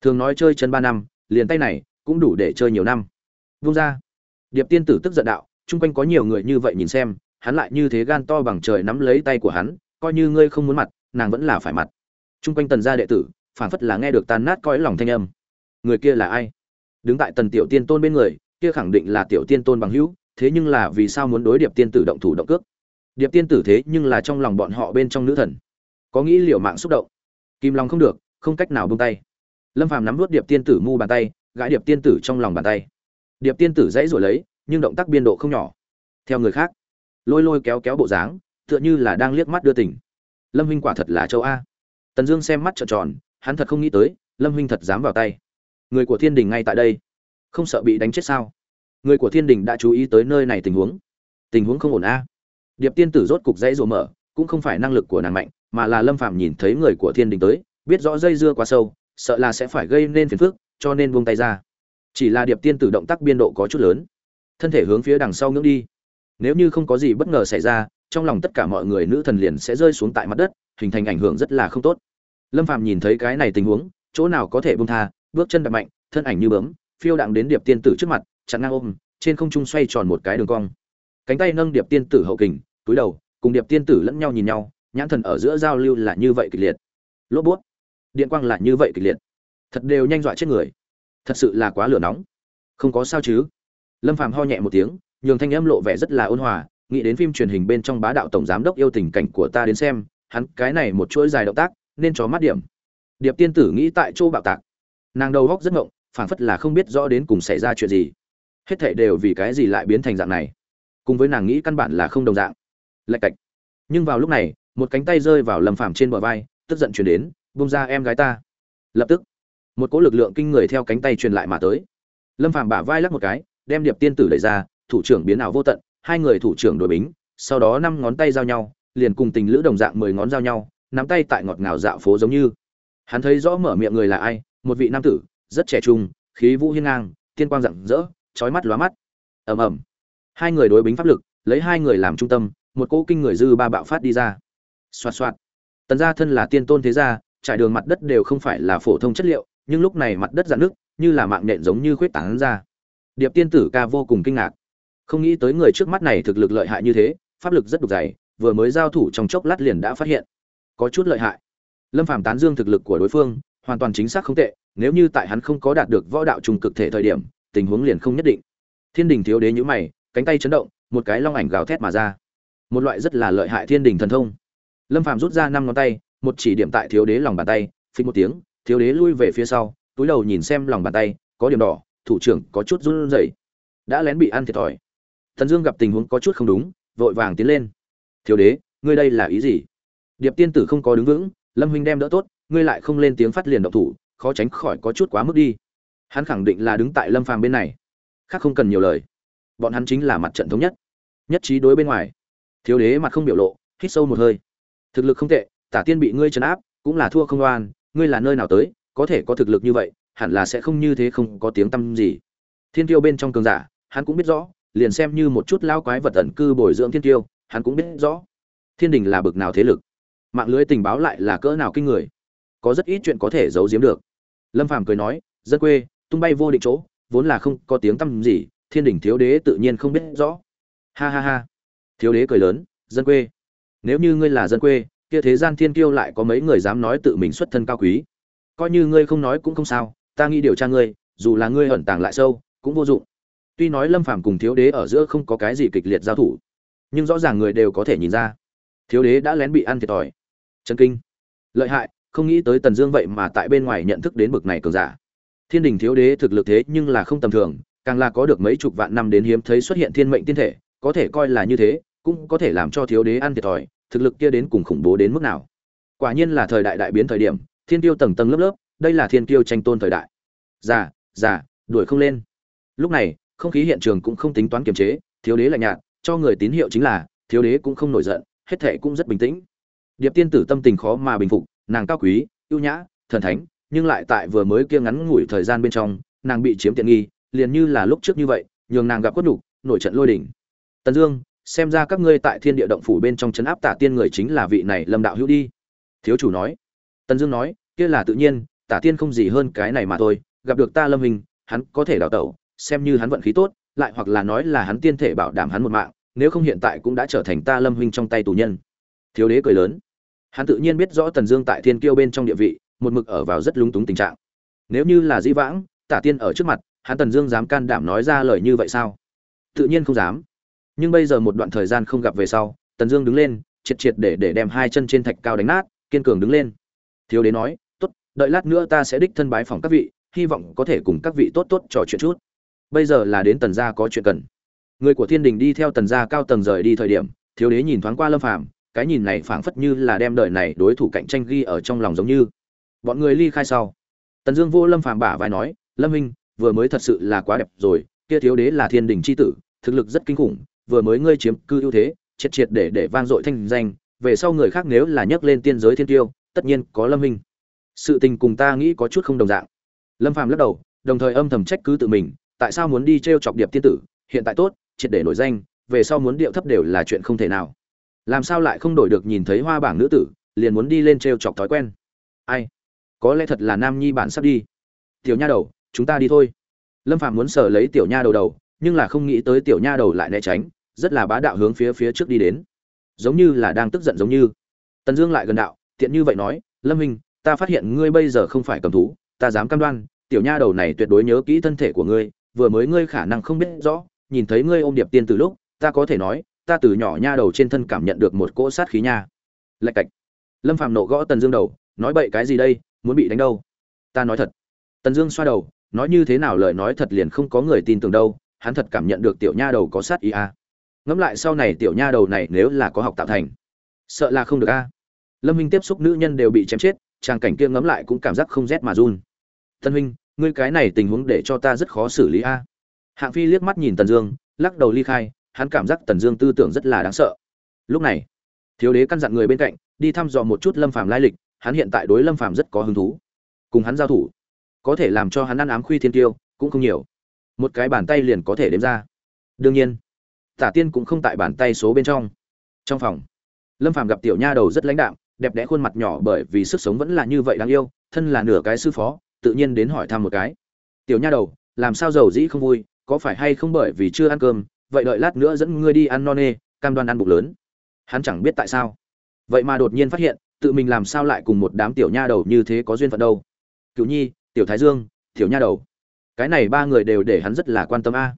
Thường nói chơi chân ba năm, liền tay này cũng đủ để chơi nhiều năm. Vung ra. Điệp tiên tử tức giận đạo chung quanh có nhiều người như vậy nhìn xem, hắn lại như thế gan to bằng trời nắm lấy tay của hắn, coi như ngươi không muốn mặt, nàng vẫn là phải mặt. Chung quanh tần gia đệ tử phản phất là nghe được tan nát coi lòng thanh âm. Người kia là ai? Đứng tại tần tiểu tiên tôn bên người, kia khẳng định là tiểu tiên tôn bằng hữu, thế nhưng là vì sao muốn đối điệp tiên tử động thủ động cước? Điệp tiên tử thế nhưng là trong lòng bọn họ bên trong nữ thần. Có nghĩ liệu mạng xúc động? Kim lòng không được, không cách nào buông tay. Lâm phàm nắm vút điệp tiên tử mu bàn tay, gãi điệp tiên tử trong lòng bàn tay. Điệp tiên tử dãy rồi lấy nhưng động tác biên độ không nhỏ. Theo người khác, lôi lôi kéo kéo bộ dáng, tựa như là đang liếc mắt đưa tỉnh lâm huynh quả thật là châu a. Tần dương xem mắt trợn tròn, hắn thật không nghĩ tới, lâm huynh thật dám vào tay. Người của thiên đình ngay tại đây. Không sợ bị đánh chết sao? Người của thiên đình đã chú ý tới nơi này tình huống. Tình huống không ổn a. Điệp tiên tử rốt cục dãy rộ mở, cũng không phải năng lực của nàng mạnh, mà là lâm phạm nhìn thấy người của thiên đình tới, biết rõ dây dưa quá sâu, sợ là sẽ phải gây nên phiền phức, cho nên buông tay ra. Chỉ là điệp tiên tử động tác biên độ có chút lớn thân thể hướng phía đằng sau ngưỡng đi. Nếu như không có gì bất ngờ xảy ra, trong lòng tất cả mọi người nữ thần liền sẽ rơi xuống tại mặt đất, hình thành ảnh hưởng rất là không tốt. Lâm phạm nhìn thấy cái này tình huống, chỗ nào có thể bông tha, bước chân đập mạnh, thân ảnh như bướm, phiêu đặng đến điệp tiên tử trước mặt, chặn ngang ôm, trên không trung xoay tròn một cái đường cong. Cánh tay nâng điệp tiên tử hậu kình, túi đầu, cùng điệp tiên tử lẫn nhau nhìn nhau, nhãn thần ở giữa giao lưu là như vậy kịch liệt. Lốp bút, điện quang là như vậy kịch liệt. Thật đều nhanh dọa chết người. Thật sự là quá lửa nóng. Không có sao chứ? Lâm phàm ho nhẹ một tiếng, nhường thanh âm lộ vẻ rất là ôn hòa, nghĩ đến phim truyền hình bên trong bá đạo tổng giám đốc yêu tình cảnh của ta đến xem, hắn cái này một chuỗi dài động tác, nên cho mắt điểm. Điệp tiên tử nghĩ tại chỗ bạo tạc. Nàng đầu góc rất ngộng, phảng phất là không biết rõ đến cùng xảy ra chuyện gì. Hết thảy đều vì cái gì lại biến thành dạng này? Cùng với nàng nghĩ căn bản là không đồng dạng. Lạch cạch. Nhưng vào lúc này, một cánh tay rơi vào lâm phàm trên bờ vai, tức giận truyền đến bung ra em gái ta. Lập tức, một cỗ lực lượng kinh người theo cánh tay truyền lại mà tới. Lâm phàm bả vai lắc một cái đem điệp tiên tử đẩy ra, thủ trưởng biến ảo vô tận, hai người thủ trưởng đổi bính, sau đó năm ngón tay giao nhau, liền cùng tình lữ đồng dạng mười ngón giao nhau, nắm tay tại ngọt ngào dạo phố giống như. Hắn thấy rõ mở miệng người là ai, một vị nam tử, rất trẻ trung, khí vũ hiên ngang, tiên quang rạng rỡ trói mắt lóa mắt. Ầm ầm. Hai người đối bính pháp lực, lấy hai người làm trung tâm, một cỗ kinh người dư ba bạo phát đi ra. Xoạt xoạt. Tần gia thân là tiên tôn thế gia, trải đường mặt đất đều không phải là phổ thông chất liệu, nhưng lúc này mặt đất dạn nước như là mạng nện giống như khuyết tảng ra điệp tiên tử ca vô cùng kinh ngạc. Không nghĩ tới người trước mắt này thực lực lợi hại như thế, pháp lực rất đục dày, vừa mới giao thủ trong chốc lát liền đã phát hiện. Có chút lợi hại. Lâm phàm tán dương thực lực của đối phương, hoàn toàn chính xác không tệ, nếu như tại hắn không có đạt được võ đạo trùng cực thể thời điểm, tình huống liền không nhất định. Thiên đình thiếu đế nhữ mày, cánh tay chấn động, một cái long ảnh gào thét mà ra. Một loại rất là lợi hại thiên đình thần thông. Lâm phàm rút ra năm ngón tay, một chỉ điểm tại thiếu đế lòng bàn tay, phình một tiếng, thiếu đế lui về phía sau, túi đầu nhìn xem lòng bàn tay, có điểm đỏ thủ trưởng có chút run rẩy. Đã lén bị ăn thiệt thòi. Thần dương gặp tình huống có chút không đúng, vội vàng tiến lên. Thiếu đế, ngươi đây là ý gì? Điệp tiên tử không có đứng vững, lâm huynh đem đỡ tốt, ngươi lại không lên tiếng phát liền động thủ, khó tránh khỏi có chút quá mức đi. Hắn khẳng định là đứng tại lâm phàm bên này. Khác không cần nhiều lời. Bọn hắn chính là mặt trận thống nhất. Nhất trí đối bên ngoài. Thiếu đế mặt không biểu lộ, hít sâu một hơi. Thực lực không tệ, tả tiên bị ngươi trấn áp, cũng là thua không oan, ngươi là nơi nào tới, có thể có thực lực như vậy hẳn là sẽ không như thế không có tiếng tăm gì. Thiên tiêu bên trong cường giả, hắn cũng biết rõ, liền xem như một chút lao quái vật tận cư bồi dưỡng thiên tiêu, hắn cũng biết rõ. Thiên đình là bực nào thế lực. Mạng lưới tình báo lại là cỡ nào kinh người. Có rất ít chuyện có thể giấu giếm được. Lâm phàm cười nói, dân quê, tung bay vô định chỗ, vốn là không có tiếng tăm gì, thiên đình thiếu đế tự nhiên không biết rõ. Ha ha ha. Thiếu đế cười lớn, dân quê, nếu như ngươi là dân quê, kia thế gian thiên kiêu lại có mấy người dám nói tự mình xuất thân cao quý? Coi như ngươi không nói cũng không sao ta nghĩ điều tra ngươi, dù là ngươi ẩn tàng lại sâu, cũng vô dụng. Tuy nói lâm phàm cùng thiếu đế ở giữa không có cái gì kịch liệt giao thủ, nhưng rõ ràng người đều có thể nhìn ra. Thiếu đế đã lén bị ăn thiệt thòi. Chân kinh. Lợi hại, không nghĩ tới tần dương vậy mà tại bên ngoài nhận thức đến bực này cường giả. Thiên đình thiếu đế thực lực thế nhưng là không tầm thường, càng là có được mấy chục vạn năm đến hiếm thấy xuất hiện thiên mệnh tiên thể, có thể coi là như thế, cũng có thể làm cho thiếu đế ăn thiệt thòi, thực lực kia đến cùng khủng bố đến mức nào. Quả nhiên là thời đại đại biến thời điểm, thiên tiêu tầng tầng lớp lớp đây là thiên kiêu tranh tôn thời đại. Già già đuổi không lên. Lúc này không khí hiện trường cũng không tính toán kiềm chế thiếu đế lạnh nhạt cho người tín hiệu chính là thiếu đế cũng không nổi giận hết thệ cũng rất bình tĩnh. Điệp tiên tử tâm tình khó mà bình phục nàng cao quý ưu nhã thần thánh nhưng lại tại vừa mới kia ngắn ngủi thời gian bên trong nàng bị chiếm tiện nghi liền như là lúc trước như vậy nhường nàng gặp quất đủ, nổi trận lôi đỉnh tần dương xem ra các ngươi tại thiên địa động phủ bên trong chấn áp tả tiên người chính là vị này lâm đạo hữu đi. Thiếu chủ nói. Tần dương nói kia là tự nhiên tả tiên không gì hơn cái này mà thôi, gặp được ta lâm hình, hắn có thể đào tẩu, xem như hắn vận khí tốt, lại hoặc là nói là hắn tiên thể bảo đảm hắn một mạng, nếu không hiện tại cũng đã trở thành ta lâm huynh trong tay tù nhân. Thiếu đế cười lớn. Hắn tự nhiên biết rõ tần dương tại thiên kiêu bên trong địa vị, một mực ở vào rất lúng túng tình trạng. Nếu như là di vãng, tả tiên ở trước mặt, hắn tần dương dám can đảm nói ra lời như vậy sao? Tự nhiên không dám. Nhưng bây giờ một đoạn thời gian không gặp về sau, tần dương đứng lên, triệt triệt để để đem hai chân trên thạch cao đánh nát, kiên cường đứng lên. Thiếu đế nói đợi lát nữa ta sẽ đích thân bái phòng các vị, hy vọng có thể cùng các vị tốt tốt trò chuyện chút. Bây giờ là đến tần gia có chuyện cần. Người của thiên đình đi theo tần gia cao tầng rời đi thời điểm, thiếu đế nhìn thoáng qua lâm phàm, cái nhìn này phảng phất như là đem đời này đối thủ cạnh tranh ghi ở trong lòng giống như. Bọn người ly khai sau. Tần dương vô lâm phàm bả vai nói, lâm minh vừa mới thật sự là quá đẹp rồi, kia thiếu đế là thiên đình c h i tử, thực lực rất kinh khủng, vừa mới ngươi chiếm cư ưu thế, triệt triệt để để vang dội thanh danh, về sau người khác nếu là nhấc lên tiên giới thiên tiêu, tất nhiên có lâm minh sự tình cùng ta nghĩ có chút không đồng dạng. Lâm phàm lắc đầu, đồng thời âm thầm trách cứ tự mình, tại sao muốn đi t r e o chọc điệp tiên tử, hiện tại tốt, triệt để nổi danh, về sau muốn điệu thấp đều là chuyện không thể nào. Làm sao lại không đổi được nhìn thấy hoa bảng nữ tử, liền muốn đi lên t r e o chọc thói quen? Ai? Có lẽ thật là nam nhi bản sắp đi. Tiểu nha đầu, chúng ta đi thôi. Lâm phạm muốn sờ lấy tiểu nha đầu đầu, nhưng là không nghĩ tới tiểu nha đầu lại né tránh, rất là bá đạo hướng phía phía trước đi đến. Giống như là đang tức giận giống như. Tần dương lại gần đạo, tiện như vậy nói, lâm minh ta phát hiện ngươi bây giờ không phải cầm thú, ta dám cam đoan, tiểu nha đầu này tuyệt đối nhớ kỹ thân thể của ngươi, vừa mới ngươi khả năng không biết rõ, nhìn thấy ngươi ôm điệp tiên từ lúc, ta có thể nói, ta từ nhỏ nha đầu trên thân cảm nhận được một cỗ sát khí nha. Lạch cạch. Lâm Phàm nộ gõ tần dương đầu, nói bậy cái gì đây, muốn bị đánh đâu? Ta nói thật. Tần dương xoa đầu, nói như thế nào lời nói thật liền không có người tin tưởng đâu, hắn thật cảm nhận được tiểu nha đầu có sát ý à. ngẫm lại sau này tiểu nha đầu này nếu là có học tạo thành, sợ là không được a. Lâm minh tiếp xúc nữ nhân đều bị chém chết trang cảnh kia ngẫm lại cũng cảm giác không rét mà run. Tân huynh, ngươi cái này tình huống để cho ta rất khó xử lý a. Hạng phi liếc mắt nhìn tần dương, lắc đầu ly khai, hắn cảm giác tần dương tư tưởng rất là đáng sợ. Lúc này, thiếu đế căn dặn người bên cạnh, đi thăm dò một chút lâm phàm lai lịch, hắn hiện tại đối lâm phàm rất có hứng thú. Cùng hắn giao thủ, có thể làm cho hắn ăn ám khuy thiên tiêu, cũng không nhiều. Một cái bàn tay liền có thể đếm ra. Đương nhiên, tả tiên cũng không tại bàn tay số bên trong. Trong phòng, lâm phàm gặp tiểu nha đầu rất lãnh đạm đẹp đẽ khuôn mặt nhỏ bởi vì sức sống vẫn là như vậy đáng yêu, thân là nửa cái sư phó, tự nhiên đến hỏi thăm một cái. Tiểu nha đầu, làm sao giàu dĩ không vui, có phải hay không bởi vì chưa ăn cơm, vậy đợi lát nữa dẫn ngươi đi ăn non nê, cam đoan ăn bụng lớn. Hắn chẳng biết tại sao. Vậy mà đột nhiên phát hiện, tự mình làm sao lại cùng một đám tiểu nha đầu như thế có duyên phận đâu. Cựu nhi, tiểu thái dương, tiểu nha đầu. Cái này ba người đều để hắn rất là quan tâm a.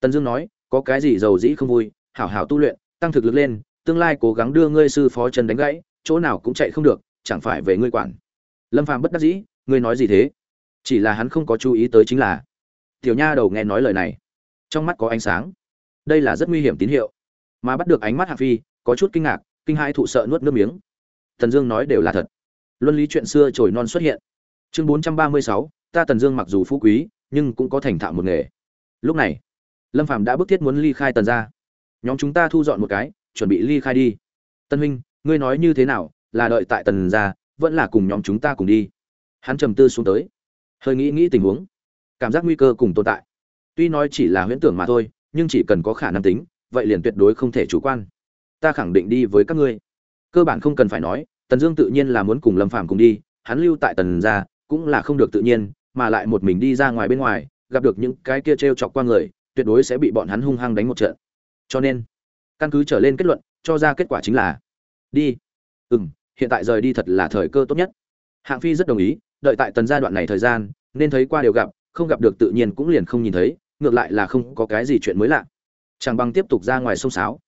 Tần dương nói, có cái gì giàu dĩ không vui, hảo hảo tu luyện, tăng thực lực lên, tương lai cố gắng đưa ngươi sư phó chân đánh gãy chỗ nào cũng chạy không được, chẳng phải về ngươi quản. Lâm phàm bất đắc dĩ, ngươi nói gì thế? Chỉ là hắn không có chú ý tới chính là, tiểu nha đầu nghe nói lời này, trong mắt có ánh sáng. Đây là rất nguy hiểm tín hiệu. Mà bắt được ánh mắt hạ phi, có chút kinh ngạc, kinh hai thụ sợ nuốt nước miếng. Tần dương nói đều là thật. Luân lý chuyện xưa trồi non xuất hiện. Chương bốn trăm ba mươi sáu, ta tần dương mặc dù phú quý, nhưng cũng có thành thạo một nghề. Lúc này, lâm phạm đã bức thiết muốn ly khai tần ra nhóm chúng ta thu dọn một cái, chuẩn bị ly khai đi. Tân huynh ngươi nói như thế nào, là đợi tại tần gia, vẫn là cùng nhóm chúng ta cùng đi. Hắn trầm tư xuống tới. Hơi nghĩ nghĩ tình huống. Cảm giác nguy cơ cùng tồn tại. Tuy nói chỉ là huyễn tưởng mà thôi, nhưng chỉ cần có khả năng tính, vậy liền tuyệt đối không thể chủ quan. Ta khẳng định đi với các ngươi. Cơ bản không cần phải nói, tần dương tự nhiên là muốn cùng lâm phàm cùng đi, hắn lưu tại tần gia, cũng là không được tự nhiên, mà lại một mình đi ra ngoài bên ngoài, gặp được những cái kia t chọc qua người, tuyệt đối sẽ bị bọn hắn hung hăng đánh một trận. Cho nên, căn cứ trở lên kết luận, cho ra kết quả chính là đi. Ừ m hiện tại rời đi thật là thời cơ tốt nhất. Hạng phi rất đồng ý, đợi tại tần gia đoạn này thời gian, nên thấy qua đều gặp, không gặp được tự nhiên cũng liền không nhìn thấy, ngược lại là không có cái gì chuyện mới lạ. Chàng băng tiếp tục ra ngoài sông sáo.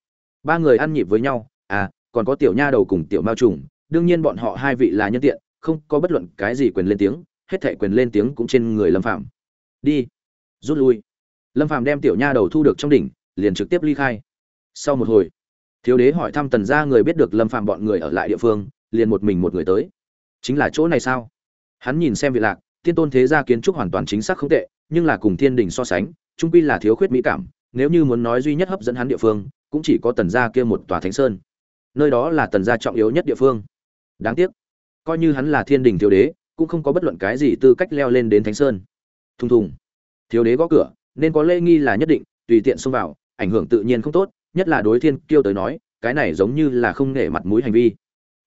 Ba người ăn nhịp với nhau à còn có tiểu nha đầu cùng tiểu mao trùng, đương nhiên bọn họ hai vị là nhân tiện, không có bất luận cái gì quyền lên tiếng, hết thệ quyền lên tiếng cũng trên người lâm phạm đi, rút lui. Lâm phạm đem tiểu nha đầu thu được trong đỉnh, liền trực tiếp ly khai. Sau một hồi thiếu đế hỏi thăm tần gia người biết được lâm phạm bọn người ở lại địa phương, liền một mình một người tới. Chính là chỗ này sao? Hắn nhìn xem vị lạc, tiên tôn thế gia kiến trúc hoàn toàn chính xác không tệ, nhưng là cùng thiên đình so sánh, trung quy là thiếu khuyết mỹ cảm, nếu như muốn nói duy nhất hấp dẫn hắn địa phương, cũng chỉ có tần gia kia một tòa thánh sơn. Nơi đó là tần gia trọng yếu nhất địa phương. Đáng tiếc, coi như hắn là thiên đình thiếu đế, cũng không có bất luận cái gì tư cách leo lên đến thánh sơn. Thùng thùng. Thiếu đế gõ cửa, nên có lễ nghi là nhất định, tùy tiện xông vào, ảnh hưởng tự nhiên không tốt nhất là đối thiên kiêu tới nói, cái này giống như là không nể mặt mũi hành vi.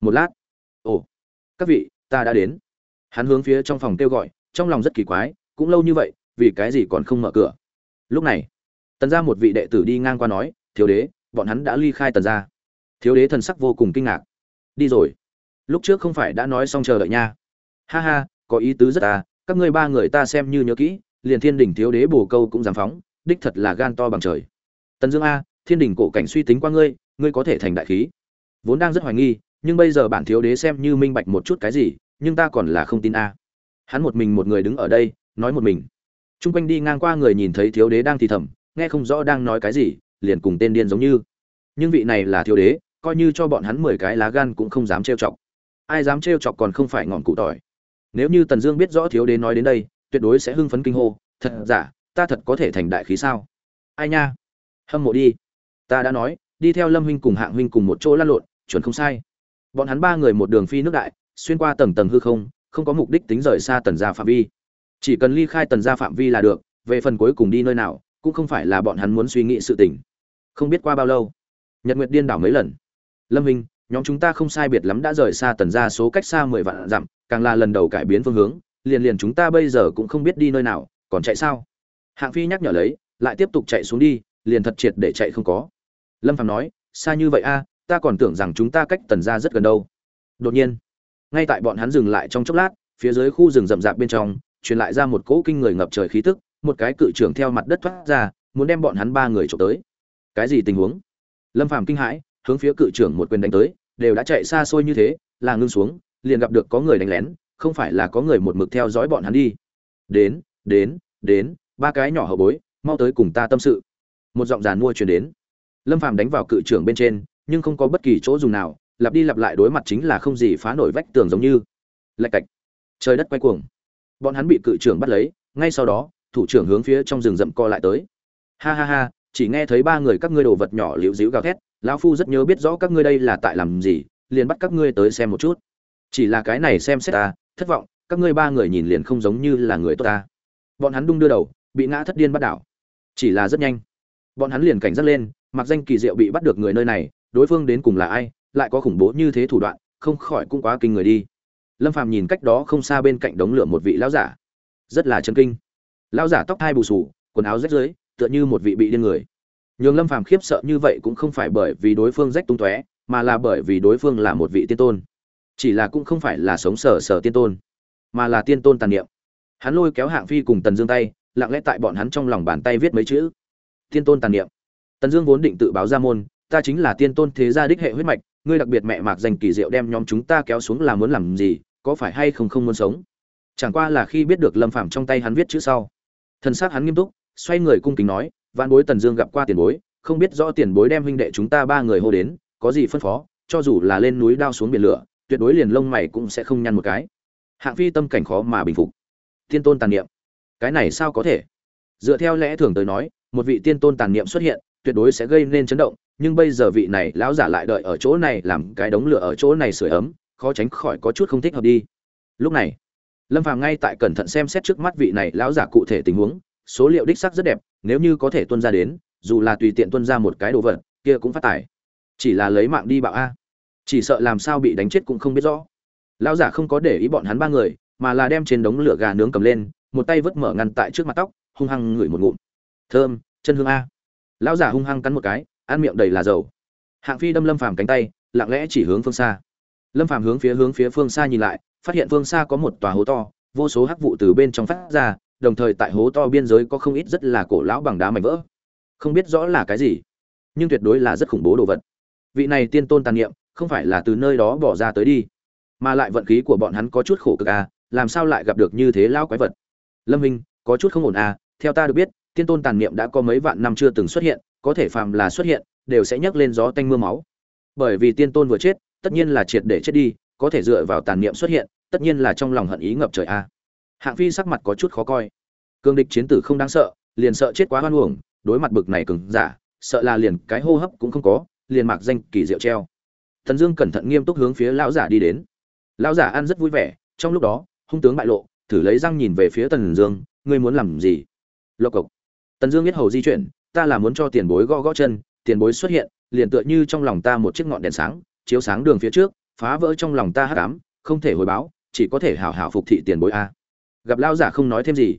Một lát, ồ, các vị, ta đã đến. Hắn hướng phía trong phòng kêu gọi, trong lòng rất kỳ quái, cũng lâu như vậy, vì cái gì còn không mở cửa? Lúc này, tần ra một vị đệ tử đi ngang qua nói, thiếu đế, bọn hắn đã ly khai tần ra thiếu đế thần sắc vô cùng kinh ngạc. Đi rồi. Lúc trước không phải đã nói xong chờ đợi nha. Ha ha, có ý tứ rất à các ngươi ba người ta xem như nhớ kỹ, liền thiên đình thiếu đế bồ câu cũng dám phóng, đích thật là gan to bằng trời. Tần dương a thiên đình cổ cảnh suy tính qua ngươi ngươi có thể thành đại khí. Vốn đang rất hoài nghi, nhưng bây giờ bản thiếu đế xem như minh bạch một chút cái gì, nhưng ta còn là không tin a. Hắn một mình một người đứng ở đây, nói một mình. T r u n g quanh đi ngang qua người nhìn thấy thiếu đế đang thì thầm, nghe không rõ đang nói cái gì, liền cùng tên điên giống như. Nhưng vị này là thiếu đế, coi như cho bọn hắn mười cái lá gan cũng không dám trêu chọc. Ai dám trêu chọc còn không phải ngọn cụ tỏi. Nếu như tần dương biết rõ thiếu đế nói đến đây, tuyệt đối sẽ hưng phấn kinh hô, thật giả, ta thật có thể thành đại khí sao? Ai nha, hâm mộ đi ta đã nói, đi theo lâm huynh cùng hạng huynh cùng một chỗ lăn lộn, chuẩn không sai. Bọn hắn ba người một đường phi nước đại, xuyên qua tầng tầng hư không không có mục đích tính rời xa tần gia phạm vi. Chỉ cần ly khai tần gia phạm vi là được, về phần cuối cùng đi nơi nào, cũng không phải là bọn hắn muốn suy nghĩ sự tình. Không biết qua bao lâu, nhật nguyệt điên đảo mấy lần. Lâm hình nhóm chúng ta không sai biệt lắm đã rời xa tần gia số cách xa mười vạn dặm, càng là lần đầu cải biến phương hướng, liền liền chúng ta bây giờ cũng không biết đi nơi nào, còn chạy sao? Hạng phi nhắc nhở lấy, lại tiếp tục chạy xuống đi, liền thật triệt để chạy không có lâm phạm nói, xa như vậy a, ta còn tưởng rằng chúng ta cách tần gia rất gần đâu. Đột nhiên, ngay tại bọn hắn dừng lại trong chốc lát, phía dưới khu rừng rậm rạp bên trong, truyền lại ra một cỗ kinh người ngập trời khí tức, một cái cự trưởng theo mặt đất thoát ra, muốn đem bọn hắn ba người trộm tới. Cái gì tình huống? Lâm phàm kinh hãi, hướng phía cự trưởng một quyền đánh tới, đều đã chạy xa xôi như thế, là ngưng xuống, liền gặp được có người đánh lén, không phải là có người một mực theo dõi bọn hắn đi. Đến đến đến, ba cái nhỏ hậu bối, mau tới cùng ta tâm sự. Một giọng giàn mua truyền đến lâm phàm đánh vào cự trưởng bên trên, nhưng không có bất kỳ chỗ dùng nào, lặp đi lặp lại đối mặt chính là không gì phá nổi vách tường giống như. Lạch cạch. Trời đất quay cuồng. Bọn hắn bị cự trưởng bắt lấy, ngay sau đó, thủ trưởng hướng phía trong rừng rậm co lại tới. Ha ha ha, chỉ nghe thấy ba người các ngươi đồ vật nhỏ liễu dĩu gào thét, lão phu rất nhớ biết rõ các ngươi đây là tại làm gì, liền bắt các ngươi tới xem một chút. Chỉ là cái này xem xét ta, thất vọng, các ngươi ba người nhìn liền không giống như là người tốt ta. Bọn hắn đung đưa đầu, bị ngã thất điên bắt đảo. Chỉ là rất nhanh bọn hắn liền cảnh giác lên, mặc danh kỳ diệu bị bắt được người nơi này, đối phương đến cùng là ai, lại có khủng bố như thế thủ đoạn, không khỏi cũng quá kinh người đi. Lâm phàm nhìn cách đó không xa bên cạnh đống lửa một vị lão giả. Rất là chân kinh. Lão giả tóc hai bù sù quần áo rách rưới, tựa như một vị bị điên người. Nhường lâm phàm khiếp sợ như vậy cũng không phải bởi vì đối phương rách tung tóe, mà là bởi vì đối phương là một vị tiên tôn. Chỉ là cũng không phải là sống sờ sờ tiên tôn, mà là tiên tôn tàn niệm. Hắn lôi kéo hạng phi cùng tần dương tay, lặng lẽ tại bọn hắn trong lòng bàn tay viết mấy chữ tiên tôn tàn niệm. Tần dương vốn định tự báo ra môn, ta chính là tiên tôn thế gia đích hệ huyết mạch, ngươi đặc biệt mẹ mạc dành kỳ diệu đem nhóm chúng ta kéo xuống là muốn làm gì, có phải hay không không muốn sống? Chẳng qua là khi biết được lâm phàm trong tay hắn viết chữ sau thân xác hắn nghiêm túc, xoay người cung kính nói, vạn bối tần dương gặp qua tiền bối, không biết rõ tiền bối đem huynh đệ chúng ta ba người hô đến, có gì phân phó, cho dù là lên núi đao xuống biển lửa, tuyệt đối liền lông mày cũng sẽ không nhăn một cái. Hạng phi tâm cảnh khó mà bình phục. Tiên tôn tàn niệm. Cái này sao có thể? Dựa theo lẽ thường tới nói một vị tiên tôn tàn niệm xuất hiện, tuyệt đối sẽ gây nên chấn động, nhưng bây giờ vị này lão giả lại đợi ở chỗ này làm cái đống lửa ở chỗ này sưởi ấm, khó tránh khỏi có chút không thích hợp đi. Lúc này, lâm phàm ngay tại cẩn thận xem xét trước mắt vị này lão giả cụ thể tình huống, số liệu đích xác rất đẹp, nếu như có thể tuân ra đến, dù là tùy tiện tuân ra một cái đồ vật, kia cũng phát tải chỉ là lấy mạng đi bạo a. Chỉ sợ làm sao bị đánh chết cũng không biết rõ. Lão giả không có để ý bọn hắn ba người, mà là đem trên đống lửa gà nướng cầm lên, một tay vứt mở ngăn tại trước mặt tóc, hung hăng ngửi một ngụm thơm, chân hương a. Lão giả hung hăng cắn một cái, ăn miệng đầy là dầu. Hạng phi đâm lâm phàm cánh tay, lặng lẽ chỉ hướng phương xa. Lâm phàm hướng phía hướng phía phương xa nhìn lại, phát hiện phương xa có một tòa hố to, vô số hắc vụ từ bên trong phát ra, đồng thời tại hố to biên giới có không ít rất là cổ lão bằng đá mảnh vỡ. Không biết rõ là cái gì, nhưng tuyệt đối là rất khủng bố đồ vật. Vị này tiên tôn tàn niệm, không phải là từ nơi đó bỏ ra tới đi, mà lại vận khí của bọn hắn có chút khổ cực à làm sao lại gặp được như thế lao quái vật? Lâm minh, có chút không ổn à theo ta được biết tiên tôn tàn niệm đã có mấy vạn năm chưa từng xuất hiện, có thể phàm là xuất hiện, đều sẽ nhấc lên gió tanh mưa máu. Bởi vì tiên tôn vừa chết, tất nhiên là triệt để chết đi, có thể dựa vào tàn niệm xuất hiện, tất nhiên là trong lòng hận ý ngập trời a. Hạng phi sắc mặt có chút khó coi. Cương địch chiến tử không đáng sợ, liền sợ chết quá hoan uổng, đối mặt bực này cứng giả, sợ là liền cái hô hấp cũng không có, liền mặc danh kỳ diệu treo. Thần dương cẩn thận nghiêm túc hướng phía lão giả đi đến. Lão giả ăn rất vui vẻ, trong lúc đó, hung tướng bại lộ, thử lấy răng nhìn về phía tần dương, ngươi muốn làm gì? Lộc cộc tần dương biết hầu di chuyển, ta là muốn cho tiền bối gõ gõ chân, tiền bối xuất hiện, liền tựa như trong lòng ta một chiếc ngọn đèn sáng, chiếu sáng đường phía trước, phá vỡ trong lòng ta hắc ám, không thể hồi báo, chỉ có thể hảo hảo phục thị tiền bối a. Gặp lão giả không nói thêm gì,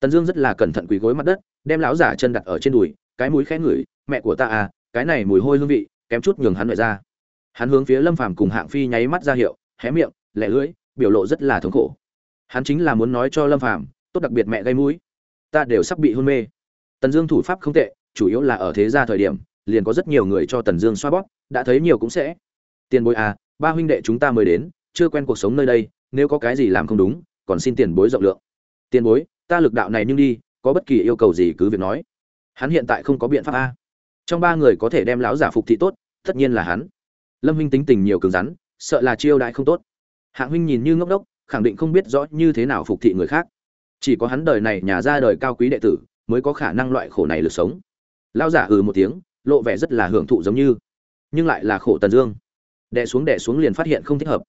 tần dương rất là cẩn thận quỳ gối mặt đất, đem lão giả chân đặt ở trên đùi, cái mũi khẽ ngửi, mẹ của ta à cái này mùi hôi hương vị, kém chút nhường hắn loại ra. Hắn hướng phía lâm phàm cùng hạng phi nháy mắt ra hiệu, hé miệng, lẻ lưỡi, biểu lộ rất là thống khổ. Hắn chính là muốn nói cho lâm phàm, tốt đặc biệt mẹ gây mũi, ta đều sắp bị hôn mê tần dương thủ pháp không tệ, chủ yếu là ở thế gia thời điểm, liền có rất nhiều người cho tần dương xoa bóp, đã thấy nhiều cũng sẽ. Tiền bối à ba huynh đệ chúng ta mới đến, chưa quen cuộc sống nơi đây, nếu có cái gì làm không đúng, còn xin tiền bối rộng lượng. Tiền bối, ta lực đạo này nhưng đi, có bất kỳ yêu cầu gì cứ việc nói. Hắn hiện tại không có biện pháp a. Trong ba người có thể đem lão giả phục thị tốt, tất nhiên là hắn. Lâm huynh tính tình nhiều cứng rắn, sợ là chiêu đại không tốt. Hạng huynh nhìn như ngốc đốc, khẳng định không biết rõ như thế nào phục thị người khác. Chỉ có hắn đời này nhà ra đời cao quý đệ tử mới có khả năng loại khổ này lực sống. Lão giả ừ một tiếng, lộ vẻ rất là hưởng thụ giống như, nhưng lại là khổ tần dương. Đè xuống đè xuống liền phát hiện không thích hợp.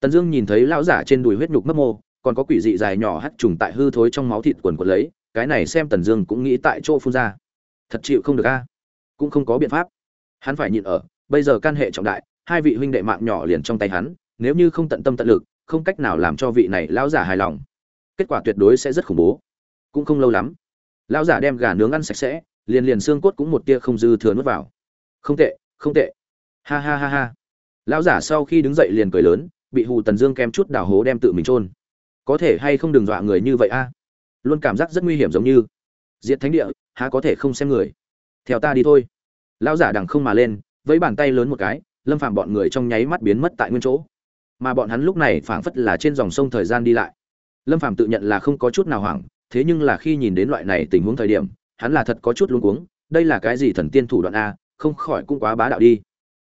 Tần dương nhìn thấy lão giả trên đùi huyết nhục mấp mô, còn có quỷ dị dài nhỏ hắt trùng tại hư thối trong máu thịt quần quần lấy, cái này xem tần dương cũng nghĩ tại chỗ phun ra. Thật chịu không được a. Cũng không có biện pháp. Hắn phải nhịn ở, bây giờ can hệ trọng đại, hai vị huynh đệ mạng nhỏ liền trong tay hắn, nếu như không tận tâm tận lực, không cách nào làm cho vị này lão giả hài lòng, kết quả tuyệt đối sẽ rất khủng bố. Cũng không lâu lắm lão giả đem gà nướng ăn sạch sẽ, liền liền xương cốt cũng một tia không dư thừa nuốt vào. Không tệ không tệ. Ha ha ha ha. Lão giả sau khi đứng dậy liền cười lớn, bị hù tần dương kem chút đào hố đem tự mình trôn có thể hay không đừng dọa người như vậy a? Luôn cảm giác rất nguy hiểm giống như. Diệt thánh địa, há có thể không xem người? Theo ta đi thôi. Lão giả đằng không mà lên với bàn tay lớn một cái, lâm phạm bọn người trong nháy mắt biến mất tại nguyên chỗ. Mà bọn hắn lúc này phảng phất là trên dòng sông thời gian đi lại. Lâm phạm tự nhận là không có chút nào hoảng thế nhưng là khi nhìn đến loại này tình huống thời điểm, hắn là thật có chút luống cuống, đây là cái gì thần tiên thủ đoạn a, không khỏi cũng quá bá đạo đi.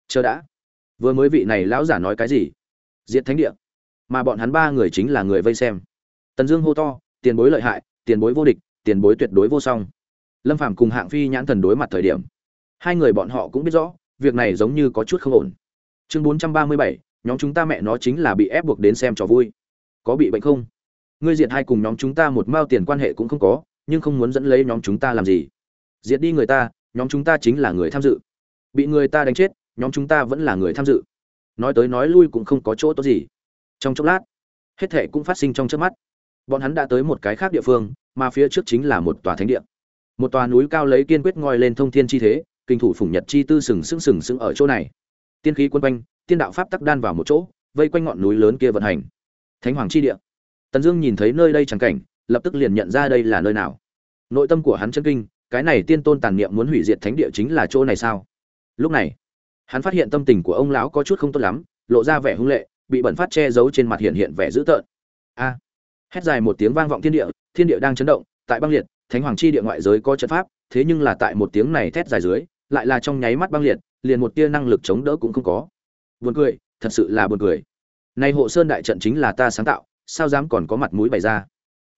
Chờ đã. Vừa mới vị này lão giả nói cái gì? Diệt thánh địa. Mà bọn hắn ba người chính là người vây xem. Tần dương hô to, tiền bối lợi hại, tiền bối vô địch, tiền bối tuyệt đối vô song. Lâm phàm cùng hạng phi nhãn thần đối mặt thời điểm, hai người bọn họ cũng biết rõ, việc này giống như có chút không ổn. Chương bốn trăm ba mươi bảy, nhóm chúng ta mẹ nó chính là bị ép buộc đến xem trò vui. Có bị bệnh không? Ngươi diệt hai cùng nhóm chúng ta một mao tiền quan hệ cũng không có, nhưng không muốn dẫn lấy nhóm chúng ta làm gì. Diệt đi người ta, nhóm chúng ta chính là người tham dự. Bị người ta đánh chết, nhóm chúng ta vẫn là người tham dự. Nói tới nói lui cũng không có chỗ tốt gì. Trong chốc lát, hết thệ cũng phát sinh trong trước mắt. Bọn hắn đã tới một cái khác địa phương, mà phía trước chính là một tòa thánh địa. Một tòa núi cao lấy kiên quyết ngoi lên thông thiên chi thế, kinh thủ phủng nhật chi tư sừng sững sừng sững ở chỗ này. Tiên khí quân quanh, tiên đạo pháp tắc đan vào một chỗ, vây quanh ngọn núi lớn kia vận hành. Thánh hoàng chi địa tần dương nhìn thấy nơi đây chẳng cảnh, lập tức liền nhận ra đây là nơi nào. Nội tâm của hắn chấn kinh, cái này tiên tôn tàn niệm muốn hủy diệt thánh địa chính là chỗ này sao? Lúc này, hắn phát hiện tâm tình của ông lão có chút không tốt lắm, lộ ra vẻ hung lệ, bị bẩn phát che giấu trên mặt hiện hiện vẻ dữ tợn. A! Hét dài một tiếng vang vọng thiên địa thiên địa đang chấn động, tại băng liệt, thánh hoàng chi địa ngoại giới có trận pháp, thế nhưng là tại một tiếng này thét dài dưới, lại là trong nháy mắt băng liệt, liền một tia năng lực chống đỡ cũng không có. Buồn cười, thật sự là buồn cười. Nay hộ sơn đại trận chính là ta sáng tạo sao dám còn có mặt mũi bày ra?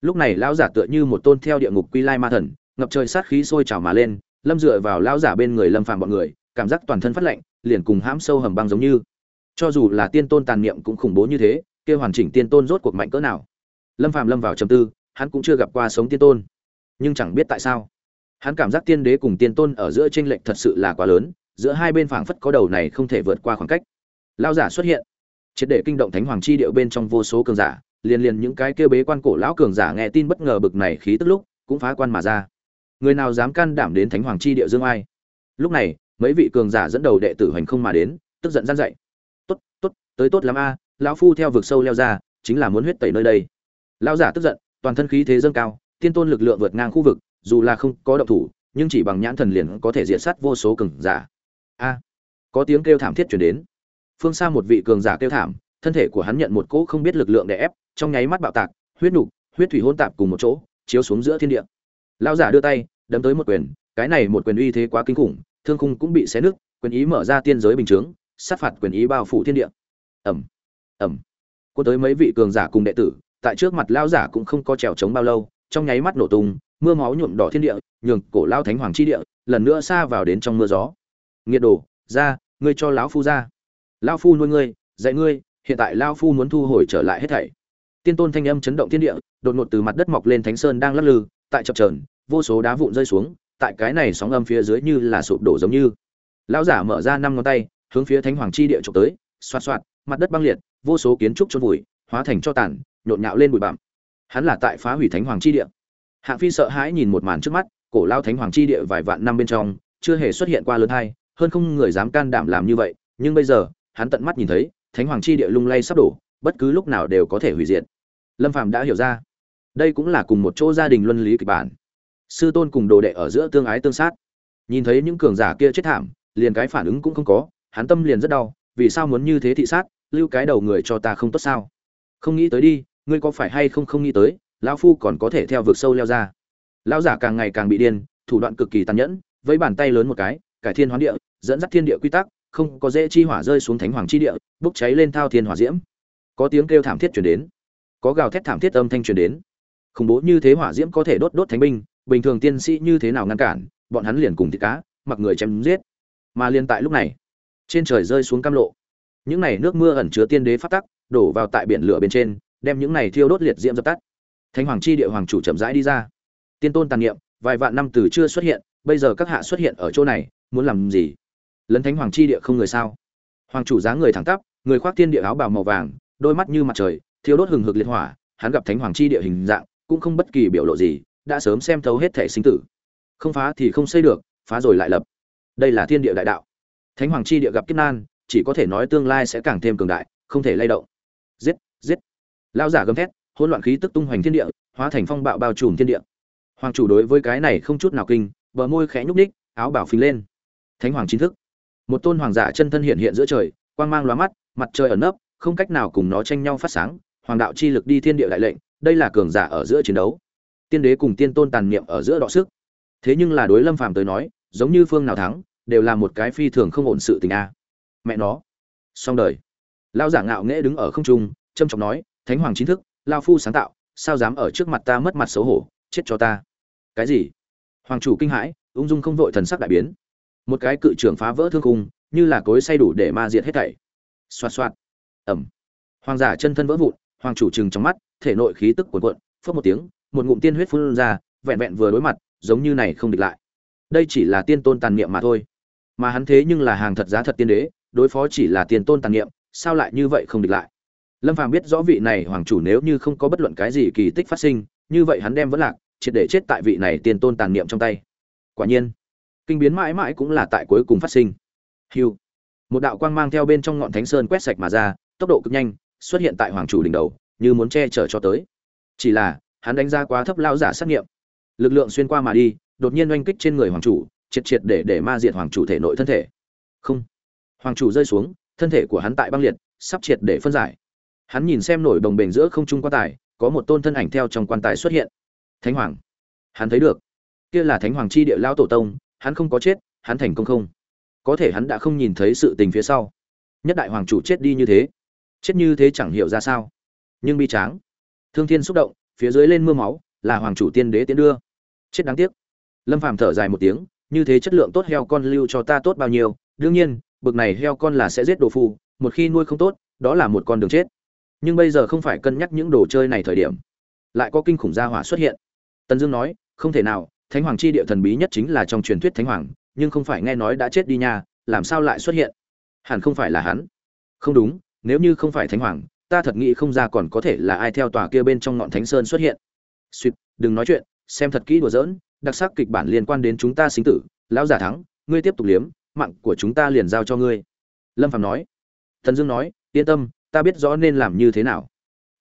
Lúc này lão giả tựa như một tôn theo địa ngục quy lai ma thần, ngập trời sát khí sôi trào mà lên, lâm dựa vào lão giả bên người lâm phàm bọn người, cảm giác toàn thân phát lạnh, liền cùng hãm sâu hầm băng giống như. Cho dù là tiên tôn tàn niệm cũng khủng bố như thế, kia hoàn chỉnh tiên tôn rốt cuộc mạnh cỡ nào? Lâm phàm lâm vào trầm tư, hắn cũng chưa gặp qua sống tiên tôn. Nhưng chẳng biết tại sao, hắn cảm giác tiên đế cùng tiên tôn ở giữa tranh lệch thật sự là quá lớn, giữa hai bên phảng phất có đầu này không thể vượt qua khoảng cách. Lao giả xuất hiện, triệt để kinh động thánh hoàng chi điệu bên trong vô số cường giả liền liền những cái kêu bế quan cổ lão cường giả nghe tin bất ngờ bực này khí tức lúc, cũng phá quan mà ra. Người nào dám can đảm đến thánh hoàng chi địa dương ai? Lúc này, mấy vị cường giả dẫn đầu đệ tử hoành không mà đến, tức giận gian dậy. Tốt tốt, tới tốt lắm a, lão phu theo vực sâu leo ra, chính là muốn huyết tẩy nơi đây. Lão giả tức giận, toàn thân khí thế dâng cao tiên tôn lực lượng vượt ngang khu vực, dù là không có động thủ, nhưng chỉ bằng nhãn thần liền có thể diệt sát vô số cường giả. A, có tiếng kêu thảm thiết chuyển đến. Phương xa một vị cường giả kêu thảm, thân thể của hắn nhận một cỗ không biết lực lượng đè ép trong nháy mắt bạo tạc, huyết nục, huyết thủy hôn tạp cùng một chỗ, chiếu xuống giữa thiên địa. Lão giả đưa tay, đấm tới một quyền, cái này một quyền uy thế quá kinh khủng, thương khung cũng bị xé nứt, quyền ý mở ra tiên giới bình chướng, sát phạt quyền ý bao phủ thiên địa. Ẩm ẩm có tới mấy vị cường giả cùng đệ tử, tại trước mặt lão giả cũng không có trèo trống bao lâu, trong nháy mắt nổ tung, mưa máu nhuộm đỏ thiên địa, nhường cổ lao thánh hoàng chi địa, lần nữa xa vào đến trong mưa gió. Nghiệt đồ, ra, ngươi cho lão phu ra. Lão phu nuôi ngươi, dạy ngươi, hiện tại lão phu muốn thu hồi trở lại hết thảy tiên tôn thanh âm chấn động thiên địa, đột ngột từ mặt đất mọc lên thánh sơn đang lắc lư, tại chập trờn vô số đá vụn rơi xuống, tại cái này sóng âm phía dưới như là sụp đổ giống như. Lão giả mở ra năm ngón tay, hướng phía thánh hoàng chi địa trộm tới, xoạt xoạt, mặt đất băng liệt, vô số kiến trúc chôn vùi, hóa thành cho tàn, nhộn nhạo lên bụi bặm. Hắn là tại phá hủy thánh hoàng chi địa. Hạng phi sợ hãi nhìn một màn trước mắt, cổ lao thánh hoàng chi địa vài vạn năm bên trong, chưa hề xuất hiện qua lớn hai, hơn không người dám can đảm làm như vậy, nhưng bây giờ, hắn tận mắt nhìn thấy, thánh hoàng chi địa lung lay sắp đổ bất cứ lúc nào đều có thể hủy diệt. Lâm phàm đã hiểu ra, đây cũng là cùng một chỗ gia đình luân lý kịch bản. Sư tôn cùng đồ đệ ở giữa tương ái tương sát. Nhìn thấy những cường giả kia chết thảm, liền cái phản ứng cũng không có, hắn tâm liền rất đau, vì sao muốn như thế thị sát, lưu cái đầu người cho ta không tốt sao? Không nghĩ tới đi, ngươi có phải hay không không nghĩ tới, lão phu còn có thể theo vực sâu leo ra. Lão giả càng ngày càng bị điên, thủ đoạn cực kỳ tàn nhẫn với bàn tay lớn một cái, cải thiên hoán địa, dẫn dắt thiên địa quy tắc, không có dễ chi hỏa rơi xuống thánh hoàng chi địa, bốc cháy lên thao thiên hỏa diễm có tiếng kêu thảm thiết chuyển đến, có gào thét thảm thiết âm thanh truyền đến. Khủng bố như thế hỏa diễm có thể đốt đốt thánh binh, bình thường tiên sĩ như thế nào ngăn cản, bọn hắn liền cùng thịt cá, mặc người chém giết. Mà liền tại lúc này, trên trời rơi xuống cam lộ. Những này nước mưa ẩn chứa tiên đế phát tắc, đổ vào tại biển lửa bên trên, đem những này thiêu đốt liệt diễm dập tắt. Thánh hoàng chi địa hoàng chủ chậm rãi đi ra. Tiên tôn tàn niệm, vài vạn năm từ chưa xuất hiện, bây giờ các hạ xuất hiện ở chỗ này, muốn làm gì? Lấn thánh hoàng chi địa không người sao? Hoàng chủ dáng người thẳng tắp, người khoác tiên địa áo bào màu vàng đôi mắt như mặt trời thiếu đốt hừng hực liệt hỏa, hắn gặp thánh hoàng chi địa hình dạng, cũng không bất kỳ biểu lộ gì, đã sớm xem thấu hết thể sinh tử. Không phá thì không xây được, phá rồi lại lập. Đây là thiên địa đại đạo. Thánh hoàng chi địa gặp kiếp nan, chỉ có thể nói tương lai sẽ càng thêm cường đại, không thể lay động. Giết giết. Lao giả gầm thét, hỗn loạn khí tức tung hoành thiên địa, hóa thành phong bạo bao trùm thiên địa. Hoàng chủ đối với cái này không chút nào kinh, bờ môi khẽ nhúc ních áo bảo phình lên. Thánh hoàng chính thức. Một tôn hoàng giả chân thân hiện hiện giữa trời, quang mang lóa mắt, mặt trời ẩn nấp không cách nào cùng nó tranh nhau phát sáng, hoàng đạo chi lực đi thiên địa đại lệnh, đây là cường giả ở giữa chiến đấu. Tiên đế cùng tiên tôn tàn niệm ở giữa đọ sức. Thế nhưng là đối lâm phàm tới nói, giống như phương nào thắng, đều là một cái phi thường không ổn sự tình a. Mẹ nó. Xong đời. Lao giả ngạo nghễ đứng ở không trung trâm trọng nói, thánh hoàng chính thức, lao phu sáng tạo, sao dám ở trước mặt ta mất mặt xấu hổ, chết cho ta. Cái gì? Hoàng chủ kinh hãi, ung dung không vội thần sắc đại biến. Một cái cự trưởng phá vỡ thương khung, như là cối say đủ để ma diệt hết thảy. Xoạt xoạt ẩm. Hoàng giả chân thân vỡ vụn, hoàng chủ trừng trong mắt, thể nội khí tức cuồn cuộn phớt một tiếng, một ngụm tiên huyết phun ra, vẹn vẹn vừa đối mặt, giống như này không địch lại. Đây chỉ là tiên tôn tàn niệm mà thôi. Mà hắn thế nhưng là hàng thật giá thật tiên đế, đối phó chỉ là tiên tôn tàn niệm, sao lại như vậy không địch lại? Lâm phàm biết rõ vị này hoàng chủ nếu như không có bất luận cái gì kỳ tích phát sinh, như vậy hắn đem vẫn lạc, triệt để chết tại vị này tiên tôn tàn niệm trong tay. Quả nhiên, kinh biến mãi mãi cũng là tại cuối cùng phát sinh. Hiu một đạo quang mang theo bên trong ngọn thánh sơn quét sạch mà ra tốc độ cực nhanh, xuất hiện tại hoàng chủ đỉnh đầu, như muốn che chở cho tới. Chỉ là, hắn đánh giá quá thấp lao giả xét nghiệm. Lực lượng xuyên qua mà đi, đột nhiên oanh kích trên người hoàng chủ, triệt triệt để để ma diệt hoàng chủ thể nội thân thể. Không. Hoàng chủ rơi xuống, thân thể của hắn tại băng liệt, sắp triệt để phân giải. Hắn nhìn xem nổi đồng bền giữa không trung quan tài, có một tôn thân ảnh theo trong quan tài xuất hiện. Thánh hoàng. Hắn thấy được. Kia là thánh hoàng chi địa lao tổ tông, hắn không có chết, hắn thành công không? Có thể hắn đã không nhìn thấy sự tình phía sau. Nhất đại hoàng chủ chết đi như thế chết như thế chẳng hiểu ra sao. Nhưng bi tráng. Thương thiên xúc động, phía dưới lên mưa máu, là hoàng chủ tiên đế tiến đưa. Chết đáng tiếc. Lâm phàm thở dài một tiếng, như thế chất lượng tốt heo con lưu cho ta tốt bao nhiêu. Đương nhiên, bực này heo con là sẽ giết đồ phù, một khi nuôi không tốt, đó là một con đường chết. Nhưng bây giờ không phải cân nhắc những đồ chơi này thời điểm. Lại có kinh khủng gia hỏa xuất hiện. Tần dương nói, không thể nào, thánh hoàng chi địa thần bí nhất chính là trong truyền thuyết thánh hoàng, nhưng không phải nghe nói đã chết đi nha, làm sao lại xuất hiện? Hẳn không phải là hắn. Không đúng nếu như không phải thánh hoàng, ta thật nghĩ không ra còn có thể là ai theo tòa kia bên trong ngọn thánh sơn xuất hiện. Suýt đừng nói chuyện, xem thật kỹ đùa giỡn, đặc sắc kịch bản liên quan đến chúng ta sinh tử, lão giả thắng, ngươi tiếp tục liếm, mạng của chúng ta liền giao cho ngươi. Lâm phạm nói. Thần dương nói, yên tâm, ta biết rõ nên làm như thế nào.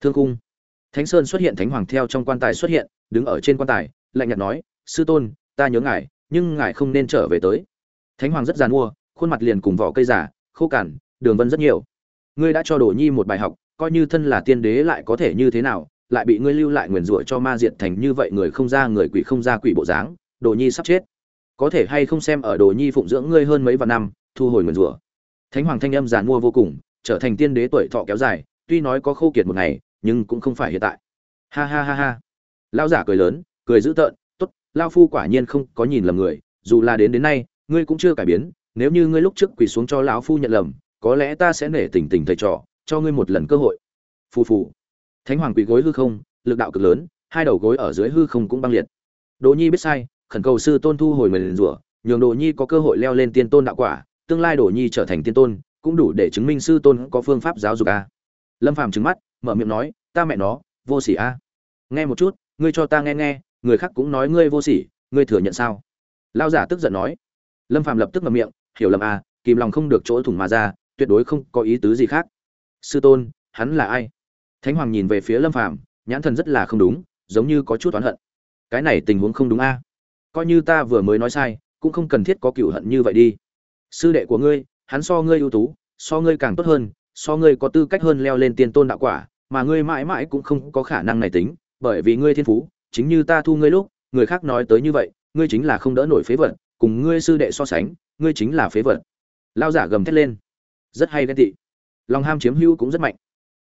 Thương cung. Thánh sơn xuất hiện thánh hoàng theo trong quan tài xuất hiện, đứng ở trên quan tài, lạnh nhạt nói, sư tôn, ta nhớ ngài, nhưng ngài không nên trở về tới. Thánh hoàng rất g mua khuôn mặt liền cùng vỏ cây giả khô cằn, đường vân rất nhiều ngươi đã cho đồ nhi một bài học, coi như thân là tiên đế lại có thể như thế nào, lại bị ngươi lưu lại nguyền rủa cho ma diệt thành như vậy người không ra người quỷ không ra quỷ bộ dáng, đồ nhi sắp chết. Có thể hay không xem ở đồ nhi phụng dưỡng ngươi hơn mấy vạn năm, thu hồi nguyền rủa. Thánh hoàng thanh âm giàn mua vô cùng, trở thành tiên đế tuổi thọ kéo dài, tuy nói có khô kiệt một ngày, nhưng cũng không phải hiện tại. Ha ha ha ha. Lão giả cười lớn, cười dữ tợn, tốt lao phu quả nhiên không có nhìn lầm người, dù là đến đến nay, ngươi cũng chưa cải biến, nếu như ngươi lúc trước quỳ xuống cho lão phu nhận lầm có lẽ ta sẽ nể tình tình thầy trò, cho ngươi một lần cơ hội. Phù phù. Thánh hoàng quỳ gối hư không, lực đạo cực lớn, hai đầu gối ở dưới hư không cũng băng liệt. Đồ nhi biết sai, khẩn cầu sư tôn thu hồi mình rủa, nhường đồ nhi có cơ hội leo lên tiên tôn đạo quả, tương lai đồ nhi trở thành tiên tôn, cũng đủ để chứng minh sư tôn có phương pháp giáo dục a. Lâm phàm trừng mắt, mở miệng nói, ta mẹ nó, vô sỉ a. Nghe một chút, ngươi cho ta nghe nghe, người khác cũng nói ngươi vô sỉ, ngươi thừa nhận sao? Lao giả tức giận nói. Lâm phàm lập tức ngậm miệng, hiểu lầm a, kìm lòng không được chỗ thủng mà ra tuyệt đối không có ý tứ gì khác. Sư tôn, hắn là ai? Thánh hoàng nhìn về phía lâm phàm, nhãn thần rất là không đúng, giống như có chút oán hận. Cái này tình huống không đúng a. Coi như ta vừa mới nói sai, cũng không cần thiết có cựu hận như vậy đi. Sư đệ của ngươi, hắn so ngươi ưu tú, so ngươi càng tốt hơn, so ngươi có tư cách hơn leo lên tiên tôn đạo quả, mà ngươi mãi mãi cũng không có khả năng này tính, bởi vì ngươi thiên phú, chính như ta thu ngươi lúc, người khác nói tới như vậy, ngươi chính là không đỡ nổi phế vật, cùng ngươi sư đệ so sánh, ngươi chính là phế vật. Lao giả gầm thét lên rất hay ghen tị. Lòng ham chiếm hữu cũng rất mạnh.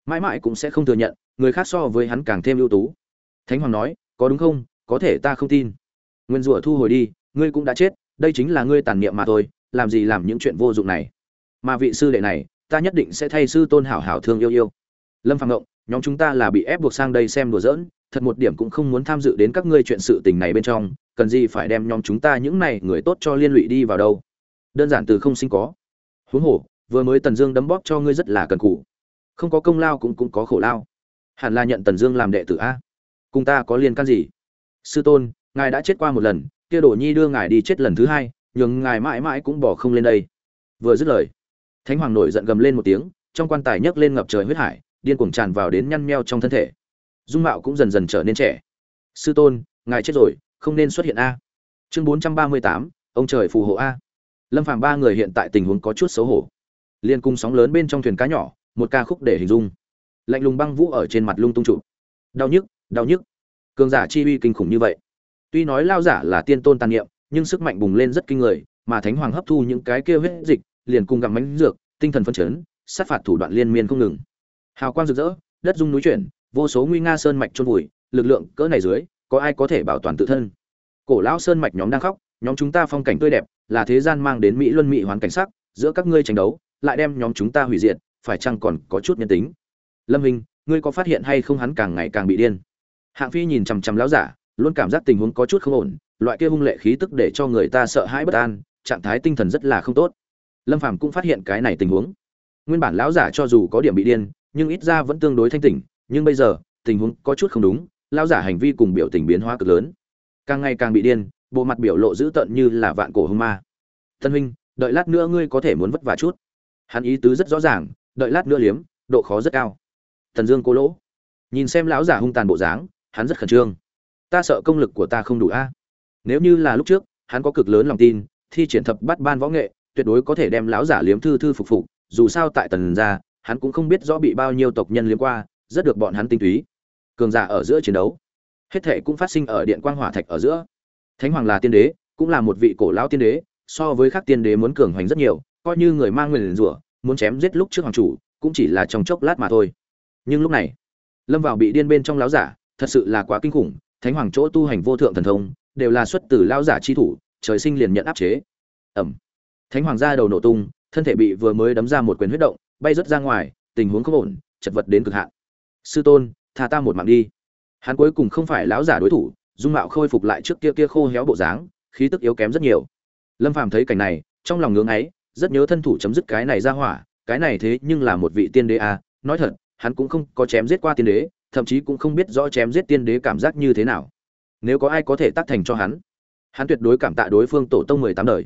Mãi mãi cũng sẽ không thừa nhận, người khác so với hắn càng thêm ưu tú. Thánh hoàng nói, có đúng không? Có thể ta không tin. Nguyên rủa thu hồi đi, ngươi cũng đã chết, đây chính là ngươi tàn niệm mà thôi, làm gì làm những chuyện vô dụng này? Mà vị sư đệ này, ta nhất định sẽ thay sư tôn hảo hảo thương yêu yêu. Lâm phạm ngộng, nhóm chúng ta là bị ép buộc sang đây xem đùa giỡn, thật một điểm cũng không muốn tham dự đến các ngươi chuyện sự tình này bên trong, cần gì phải đem nhóm chúng ta những này người tốt cho liên lụy đi vào đâu? Đơn giản từ không sinh có. Huống hồ vừa mới tần dương đấm bóp cho ngươi rất là cần cù. Không có công lao cũng cũng có khổ lao. Hẳn là nhận tần dương làm đệ tử a. Cùng ta có liên can gì? Sư tôn, ngài đã chết qua một lần, kia đổ nhi đưa ngài đi chết lần thứ hai, nhường ngài mãi mãi cũng bỏ không lên đây. Vừa dứt lời, thánh hoàng nổi giận gầm lên một tiếng, trong quan tài nhấc lên ngập trời huyết hải, điên cuồng tràn vào đến nhăn meo trong thân thể. Dung mạo cũng dần dần trở nên trẻ. Sư tôn, ngài chết rồi, không nên xuất hiện a. Chương bốn trăm ba mươi tám, ông trời phù hộ a. Lâm phàm ba người hiện tại tình huống có chút xấu hổ liên cung sóng lớn bên trong thuyền cá nhỏ, một ca khúc để hình dung. Lạnh lùng băng vũ ở trên mặt lung tung trụ. Đau nhức đau nhức. Cường giả chi uy kinh khủng như vậy. Tuy nói lao giả là tiên tôn tàn niệm, nhưng sức mạnh bùng lên rất kinh người, mà thánh hoàng hấp thu những cái kia huyết dịch, liền cùng gặm bánh dược, tinh thần phân chấn, sát phạt thủ đoạn liên miên không ngừng. Hào quang rực rỡ, đất dung núi chuyển, vô số nguy nga sơn mạch trôn vùi, lực lượng cỡ này dưới, có ai có thể bảo toàn tự thân? Cổ lão sơn mạch nhóm đang khóc, nhóm chúng ta phong cảnh tươi đẹp, là thế gian mang đến mỹ luân mỹ hoàn cảnh sắc, giữa các ngươi tranh đấu lại đem nhóm chúng ta hủy diệt, phải chăng còn có chút nhân tính? Lâm hình ngươi có phát hiện hay không hắn càng ngày càng bị điên? Hạng phi nhìn chằm chằm lão giả, luôn cảm giác tình huống có chút không ổn, loại kia hung lệ khí tức để cho người ta sợ hãi bất an, trạng thái tinh thần rất là không tốt. Lâm phàm cũng phát hiện cái này tình huống. Nguyên bản lão giả cho dù có điểm bị điên, nhưng ít ra vẫn tương đối thanh tỉnh, nhưng bây giờ, tình huống có chút không đúng, lão giả hành vi cùng biểu tình biến hóa cực lớn. Càng ngày càng bị điên, bộ mặt biểu lộ dữ tợn như là vạn cổ hung ma. Tân huynh, đợi lát nữa ngươi có thể muốn vất vả chút hắn ý tứ rất rõ ràng, đợi lát nữa liếm, độ khó rất cao. Thần dương cố lỗ. Nhìn xem lão giả hung tàn bộ dáng, hắn rất khẩn trương. Ta sợ công lực của ta không đủ a. Nếu như là lúc trước, hắn có cực lớn lòng tin, thi triển thập bắt ban võ nghệ, tuyệt đối có thể đem lão giả liếm thư thư phục phục, dù sao tại tần gia, hắn cũng không biết rõ bị bao nhiêu tộc nhân liếm qua, rất được bọn hắn tinh túy. Cường giả ở giữa chiến đấu. Hết thệ cũng phát sinh ở điện quang hỏa thạch ở giữa. Thánh hoàng là tiên đế, cũng là một vị cổ lão tiên đế, so với các tiên đế muốn cường hoành rất nhiều coi như người mang nguyền rủa, muốn chém giết lúc trước hoàng chủ, cũng chỉ là trong chốc lát mà thôi. Nhưng lúc này, lâm vào bị điên bên trong lão giả, thật sự là quá kinh khủng, thánh hoàng chỗ tu hành vô thượng thần thông, đều là xuất từ lão giả chi thủ, trời sinh liền nhận áp chế. Ẩm. Thánh hoàng ra đầu nổ tung, thân thể bị vừa mới đấm ra một quyền huyết động, bay rớt ra ngoài, tình huống không ổn, chật vật đến cực hạn. Sư tôn, tha ta một mạng đi. Hắn cuối cùng không phải lão giả đối thủ, dung mạo khôi phục lại trước kia kia khô héo bộ dáng, khí tức yếu kém rất nhiều. Lâm phàm thấy cảnh này, trong lòng ngưỡng ấy rất nhớ thân thủ chấm dứt cái này ra hỏa, cái này thế nhưng là một vị tiên đế à nói thật, hắn cũng không có chém giết qua tiên đế, thậm chí cũng không biết rõ chém giết tiên đế cảm giác như thế nào. Nếu có ai có thể tác thành cho hắn hắn tuyệt đối cảm tạ đối phương tổ tông mười tám đời.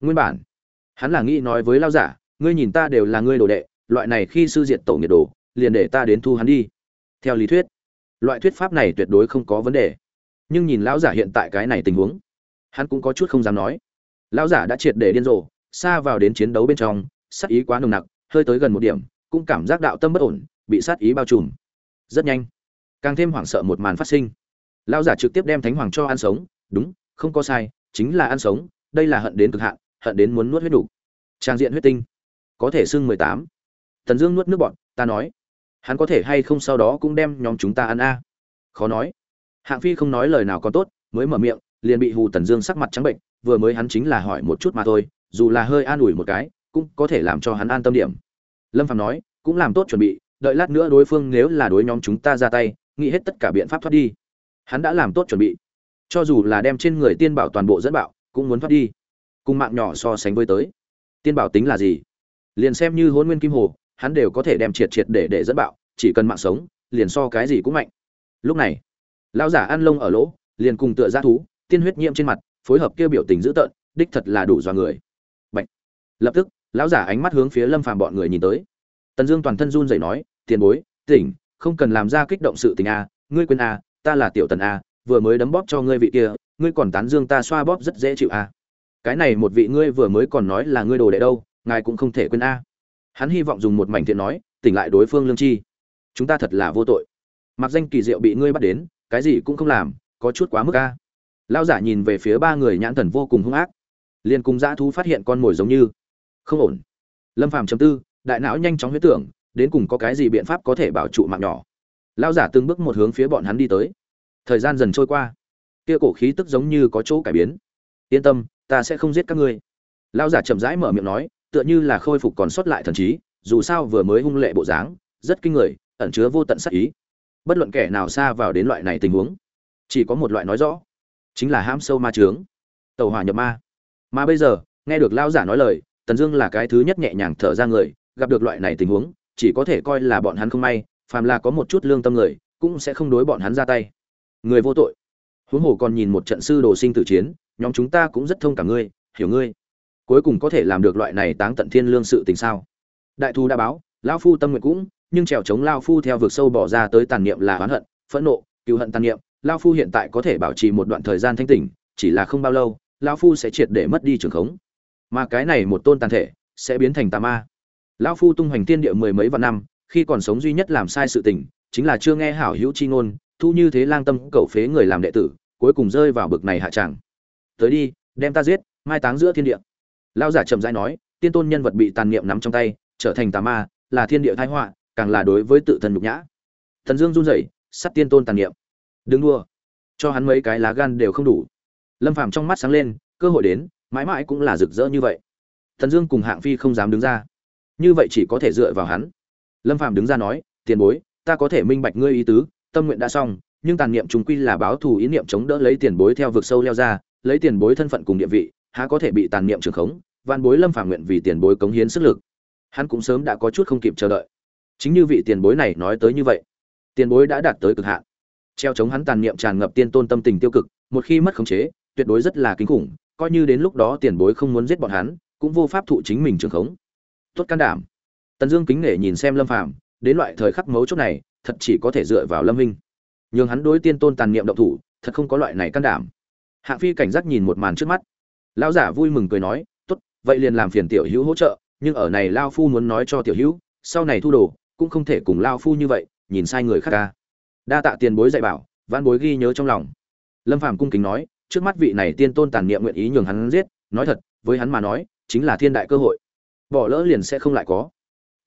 Nguyên bản, hắn là nghĩ nói với lao giả, ngươi nhìn ta đều là ngươi đồ đệ, loại này khi sư diệt tổ nghiệt đồ, liền để ta đến thu hắn đi. Theo lý thuyết, loại thuyết pháp này tuyệt đối không có vấn đề. Nhưng nhìn lão giả hiện tại cái này tình huống, hắn cũng có chút không dám nói. Lão giả đã triệt để điên rồ xa vào đến chiến đấu bên trong, sát ý quá nồng nặc, hơi tới gần một điểm, cũng cảm giác đạo tâm bất ổn, bị sát ý bao trùm. Rất nhanh, càng thêm hoảng sợ một màn phát sinh. Lao giả trực tiếp đem thánh hoàng cho ăn sống, đúng, không có sai, chính là ăn sống, đây là hận đến cực hạn, hận đến muốn nuốt huyết đủ. Trang diện huyết tinh, có thể xưng mười tám. Tần dương nuốt nước bọn ta nói, hắn có thể hay không sau đó cũng đem nhóm chúng ta ăn a? Khó nói. Hạng phi không nói lời nào còn tốt, mới mở miệng, liền bị hù tần dương sắc mặt trắng bệnh, vừa mới hắn chính là hỏi một chút mà thôi dù là hơi an ủi một cái, cũng có thể làm cho hắn an tâm điểm. Lâm phạm nói, cũng làm tốt chuẩn bị, đợi lát nữa đối phương nếu là đối nhóm chúng ta ra tay, nghĩ hết tất cả biện pháp thoát đi. Hắn đã làm tốt chuẩn bị. Cho dù là đem trên người tiên bảo toàn bộ dẫn bạo, cũng muốn thoát đi. Cùng mạng nhỏ so sánh với tới. Tiên bảo tính là gì? Liền xem như hôn nguyên kim hồ, hắn đều có thể đem triệt triệt để để dẫn bạo, chỉ cần mạng sống, liền so cái gì cũng mạnh. Lúc này, lão giả ăn lông ở lỗ, liền cùng tựa ra thú, tiên huyết nhiễm trên mặt, phối hợp kêu biểu tình dữ tợn, đích thật là đủ dọa người lập tức, lão giả ánh mắt hướng phía lâm phàm bọn người nhìn tới. Tần dương toàn thân run rẩy nói, tiền bối, tỉnh, không cần làm ra kích động sự tình a, ngươi quên a, ta là tiểu tần a, vừa mới đấm bóp cho ngươi vị kia, ngươi còn tán dương ta xoa bóp rất dễ chịu a. Cái này một vị ngươi vừa mới còn nói là ngươi đồ đệ đâu, ngài cũng không thể quên a. Hắn hy vọng dùng một mảnh thiện nói, tỉnh lại đối phương lương chi. Chúng ta thật là vô tội. Mặc danh kỳ diệu bị ngươi bắt đến, cái gì cũng không làm, có chút quá mức a. Lao giả nhìn về phía ba người nhãn thần vô cùng hung ác. Liền cùng dã thú phát hiện con mồi giống như không ổn. Lâm phàm chấm tư, đại não nhanh chóng huyết tưởng, đến cùng có cái gì biện pháp có thể bảo trụ mạng nhỏ. Lao giả từng bước một hướng phía bọn hắn đi tới. Thời gian dần trôi qua. Kia cổ khí tức giống như có chỗ cải biến. Yên tâm, ta sẽ không giết các ngươi. Lao giả chậm rãi mở miệng nói, tựa như là khôi phục còn sót lại thần trí, dù sao vừa mới hung lệ bộ dáng, rất kinh người, ẩn chứa vô tận sắc ý. Bất luận kẻ nào xa vào đến loại này tình huống, chỉ có một loại nói rõ, chính là ham sâu ma trướng tàu hỏa nhập ma. Mà bây giờ, nghe được lao giả nói lời tần dương là cái thứ nhất nhẹ nhàng thở ra người, gặp được loại này tình huống, chỉ có thể coi là bọn hắn không may, phàm là có một chút lương tâm người, cũng sẽ không đối bọn hắn ra tay. Người vô tội. Huống hồ còn nhìn một trận sư đồ sinh tử chiến, nhóm chúng ta cũng rất thông cả ngươi, hiểu ngươi. Cuối cùng có thể làm được loại này táng tận thiên lương sự tình sao? Đại thù đã báo, lão phu tâm nguyện cũng, nhưng trèo chống lao phu theo vực sâu bỏ ra tới tàn niệm là oán hận, phẫn nộ cựu hận tàn niệm lao phu hiện tại có thể bảo trì một đoạn thời gian thanh tỉnh, chỉ là không bao lâu lao phu sẽ triệt để mất đi trường khống mà cái này một tôn tàn thể sẽ biến thành tà ma. Lão phu tung hoành thiên địa mười mấy vạn năm, khi còn sống duy nhất làm sai sự tình, chính là chưa nghe hảo hữu chi ngôn, thu như thế lang tâm cầu phế người làm đệ tử, cuối cùng rơi vào bực này hạ tràng tới đi, đem ta giết, mai táng giữa thiên địa. Lão giả chậm rãi nói, tiên tôn nhân vật bị tàn niệm nắm trong tay, trở thành tà ma, là thiên địa thái họa, càng là đối với tự thân nhục nhã. Thần dương run rẩy, sắt tiên tôn tàn niệm. Đừng đua cho hắn mấy cái lá gan đều không đủ. Lâm phàm trong mắt sáng lên, cơ hội đến mãi mãi cũng là rực rỡ như vậy. Thần dương cùng hạng phi không dám đứng ra. Như vậy chỉ có thể dựa vào hắn. Lâm Phạm đứng ra nói, tiền bối, ta có thể minh bạch ngươi ý tứ, tâm nguyện đã xong, nhưng tàn niệm chúng quy là báo thù ý niệm chống đỡ lấy tiền bối theo vực sâu leo ra, lấy tiền bối thân phận cùng địa vị, há có thể bị tàn niệm trường khống van bối lâm phàm nguyện vì tiền bối cống hiến sức lực. Hắn cũng sớm đã có chút không kịp chờ đợi. Chính như vị tiền bối này nói tới như vậy, tiền bối đã đạt tới cực hạn. Treo chống hắn tàn niệm tràn ngập tiên tôn tâm tình tiêu cực, một khi mất khống chế, tuyệt đối rất là kinh khủng coi như đến lúc đó tiền bối không muốn giết bọn hắn, cũng vô pháp thụ chính mình trường khống. Tốt can đảm. Tần dương kính nể nhìn xem lâm phàm, đến loại thời khắc mấu chốt này, thật chỉ có thể dựa vào lâm minh nhưng hắn đối tiên tôn tàn niệm động thủ, thật không có loại này can đảm. Hạng phi cảnh giác nhìn một màn trước mắt. Lão giả vui mừng cười nói, tốt, vậy liền làm phiền tiểu hữu hỗ trợ, nhưng ở này lao phu muốn nói cho tiểu hữu, sau này thu đồ, cũng không thể cùng lao phu như vậy, nhìn sai người khác ca. Đa tạ tiền bối dạy bảo văn bối ghi nhớ trong lòng. Lâm phàm cung kính nói trước mắt vị này tiên tôn tàn niệm nguyện ý nhường hắn giết, nói thật, với hắn mà nói, chính là thiên đại cơ hội. Bỏ lỡ liền sẽ không lại có.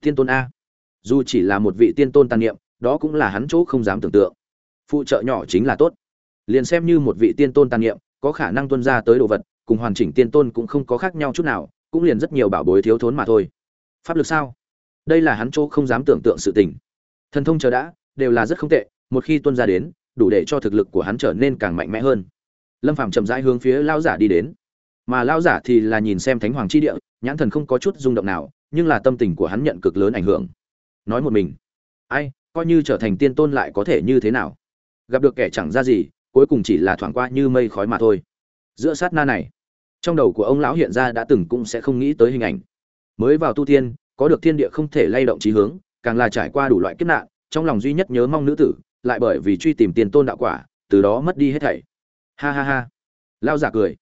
Tiên tôn a. Dù chỉ là một vị tiên tôn tàn niệm, đó cũng là hắn chỗ không dám tưởng tượng. Phụ trợ nhỏ chính là tốt. Liền xem như một vị tiên tôn tàn niệm, có khả năng tuân ra tới đồ vật, cùng hoàn chỉnh tiên tôn cũng không có khác nhau chút nào, cũng liền rất nhiều bảo bối thiếu thốn mà thôi. Pháp lực sao? Đây là hắn chỗ không dám tưởng tượng sự tình. Thần thông chờ đã, đều là rất không tệ, một khi tuân ra đến, đủ để cho thực lực của hắn trở nên càng mạnh mẽ hơn lâm phàm chậm rãi hướng phía lao giả đi đến. Mà lao giả thì là nhìn xem thánh hoàng chi địa, nhãn thần không có chút rung động nào, nhưng là tâm tình của hắn nhận cực lớn ảnh hưởng. Nói một mình, ai, coi như trở thành tiên tôn lại có thể như thế nào? Gặp được kẻ chẳng ra gì, cuối cùng chỉ là thoảng qua như mây khói mà thôi. Giữa sát na này, trong đầu của ông lão hiện ra đã từng cũng sẽ không nghĩ tới hình ảnh. Mới vào tu tiên, có được thiên địa không thể lay động trí hướng, càng là trải qua đủ loại kiếp nạn, trong lòng duy nhất nhớ mong nữ tử, lại bởi vì truy tìm tiền tôn đạo quả, từ đó mất đi hết thảy ha ha ha. Lao giả cười.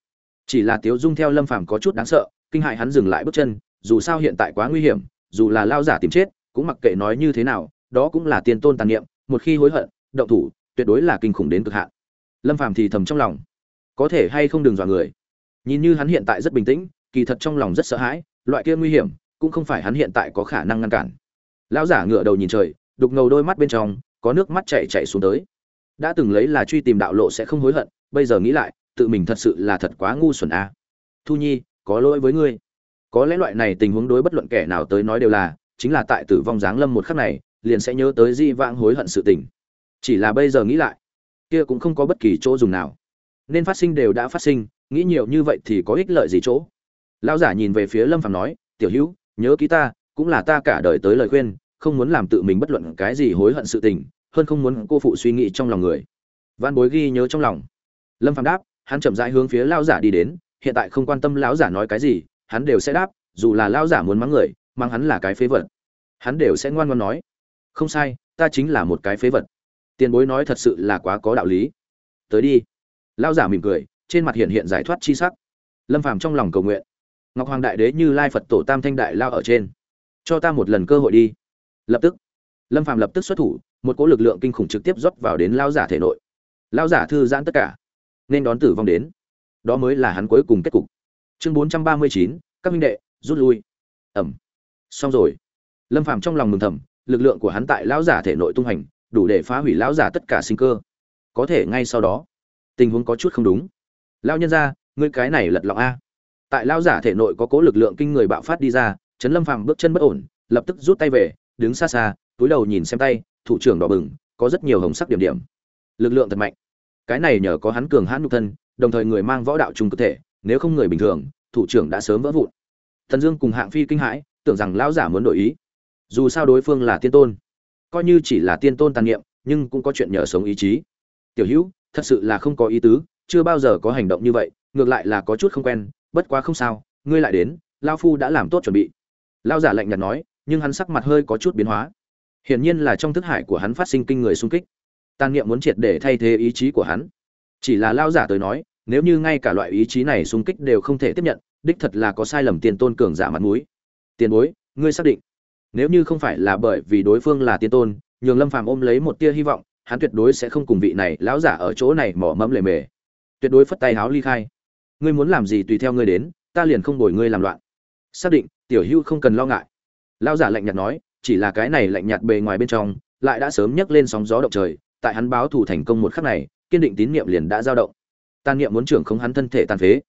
Chỉ là tiếu dung theo lâm phàm có chút đáng sợ, kinh hại hắn dừng lại bước chân, dù sao hiện tại quá nguy hiểm, dù là lao giả tìm chết, cũng mặc kệ nói như thế nào, đó cũng là tiền tôn tàn niệm, một khi hối hận, động thủ, tuyệt đối là kinh khủng đến cực hạn. Lâm phàm thì thầm trong lòng. Có thể hay không đừng dọa người. Nhìn như hắn hiện tại rất bình tĩnh, kỳ thật trong lòng rất sợ hãi, loại kia nguy hiểm, cũng không phải hắn hiện tại có khả năng ngăn cản. Lão giả ngựa đầu nhìn trời, đục ngầu đôi mắt bên trong, có nước mắt chảy chảy xuống tới. Đã từng lấy là truy tìm đạo lộ sẽ không hối hận bây giờ nghĩ lại, tự mình thật sự là thật quá ngu xuẩn a thu nhi, có lỗi với ngươi. Có lẽ loại này tình huống đối bất luận kẻ nào tới nói đều là, chính là tại tử vong giáng lâm một khắc này, liền sẽ nhớ tới di vãng hối hận sự tình. Chỉ là bây giờ nghĩ lại, kia cũng không có bất kỳ chỗ dùng nào. Nên phát sinh đều đã phát sinh, nghĩ nhiều như vậy thì có ích lợi gì chỗ? Lão giả nhìn về phía lâm phàm nói, tiểu hữu, nhớ ký ta, cũng là ta cả đời tới lời khuyên, không muốn làm tự mình bất luận cái gì hối hận sự tình, hơn không muốn cô phụ suy nghĩ trong lòng người. Văn bối ghi nhớ trong lòng lâm phàm đáp, hắn chậm rãi hướng phía lão giả đi đến, hiện tại không quan tâm lão giả nói cái gì, hắn đều sẽ đáp, dù là lão giả muốn mắng người, mắng hắn là cái phế vật. Hắn đều sẽ ngoan ngoãn nói. Không sai, ta chính là một cái phế vật. Tiền bối nói thật sự là quá có đạo lý. Tới đi. Lão giả mỉm cười, trên mặt hiện hiện giải thoát chi sắc. Lâm phàm trong lòng cầu nguyện. Ngọc hoàng đại đế như lai phật tổ tam thanh đại lao ở trên. Cho ta một lần cơ hội đi. Lập tức, lâm phàm lập tức xuất thủ, một cỗ lực lượng kinh khủng trực tiếp rót vào đến lao giả thể nội. Lao giả thư giãn tất cả nên đón tử vong đến. Đó mới là hắn cuối cùng kết cục. Chương bốn trăm ba mươi chín, các minh đệ, rút lui. Ẩm. Xong rồi. Lâm phàm trong lòng mừng thầm, lực lượng của hắn tại lão giả thể nội tung hành đủ để phá hủy lão giả tất cả sinh cơ. Có thể ngay sau đó, tình huống có chút không đúng. Lao nhân ra ngươi cái này lật lọng a. Tại lao giả thể nội có cố lực lượng kinh người bạo phát đi ra chấn lâm phàm bước chân bất ổn, lập tức rút tay về, đứng xa xa, túi đầu nhìn xem tay, thủ trưởng đỏ bừng, có rất nhiều hồng sắc điểm điểm. Lực lượng thật mạnh cái này nhờ có hắn cường hãn nhục thân, đồng thời người mang võ đạo trung cơ thể, nếu không người bình thường, thủ trưởng đã sớm vỡ vụn. Thần dương cùng hạng phi kinh hãi, tưởng rằng lão giả muốn đổi ý. Dù sao đối phương là tiên tôn, coi như chỉ là tiên tôn tàn niệm, nhưng cũng có chuyện nhờ sống ý chí. Tiểu hữu, thật sự là không có ý tứ, chưa bao giờ có hành động như vậy, ngược lại là có chút không quen, bất quá không sao, ngươi lại đến lao phu đã làm tốt chuẩn bị. Lao giả lạnh nhạt nói, nhưng hắn sắc mặt hơi có chút biến hóa. Hiển nhiên là trong thức hải của hắn phát sinh kinh người xung kích tàn niệm muốn triệt để thay thế ý chí của hắn. Chỉ là lao giả tới nói, nếu như ngay cả loại ý chí này xung kích đều không thể tiếp nhận, đích thật là có sai lầm tiền tôn cường giả mặt mũi. Tiền bối, ngươi xác định. Nếu như không phải là bởi vì đối phương là tiên tôn, nhường lâm phàm ôm lấy một tia hy vọng, hắn tuyệt đối sẽ không cùng vị này lão giả ở chỗ này mỏ mẫm lề mề. Tuyệt đối phất tay háo ly khai. Ngươi muốn làm gì tùy theo ngươi đến, ta liền không đổi ngươi làm loạn. Xác định, tiểu hưu không cần lo ngại. Lão giả lạnh nhạt nói, chỉ là cái này lạnh nhạt bề ngoài bên trong, lại đã sớm nhấc lên sóng gió động trời tại hắn báo thủ thành công một khắc này, kiên định tín niệm liền đã dao động. Tàn niệm muốn trưởng không hắn thân thể tàn phế.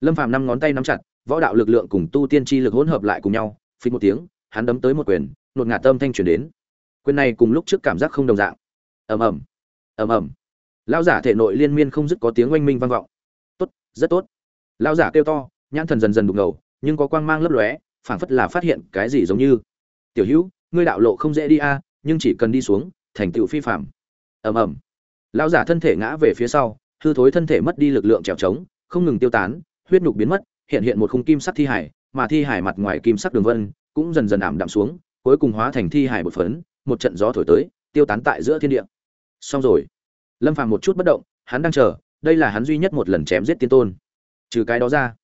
Lâm phàm năm ngón tay nắm chặt, võ đạo lực lượng cùng tu tiên chi lực hỗn hợp lại cùng nhau phình một tiếng, hắn đấm tới một quyền, nột ngạt tâm thanh truyền đến. Quyền này cùng lúc trước cảm giác không đồng dạng. Ầm ầm ầm ầm. Lão giả thể nội liên miên không dứt có tiếng oanh minh vang vọng. Tốt, rất tốt. Lão giả kêu to, nhãn thần dần dần đục ngầu nhưng có quang mang lấp lóe, phảng phất là phát hiện cái gì giống như. Tiểu hữu, ngươi đạo lộ không dễ đi a, nhưng chỉ cần đi xuống, thành tựu phi phàm ầm ầm. Lão giả thân thể ngã về phía sau, hư thối thân thể mất đi lực lượng trèo trống, không ngừng tiêu tán, huyết nhục biến mất, hiện hiện một khung kim sắc thi hải, mà thi hải mặt ngoài kim sắc đường vân cũng dần dần ảm đạm xuống, cuối cùng hóa thành thi hải một phấn, một trận gió thổi tới, tiêu tán tại giữa thiên địa. Xong rồi. Lâm phàm một chút bất động, hắn đang chờ, đây là hắn duy nhất một lần chém giết tiên tôn. Trừ cái đó ra,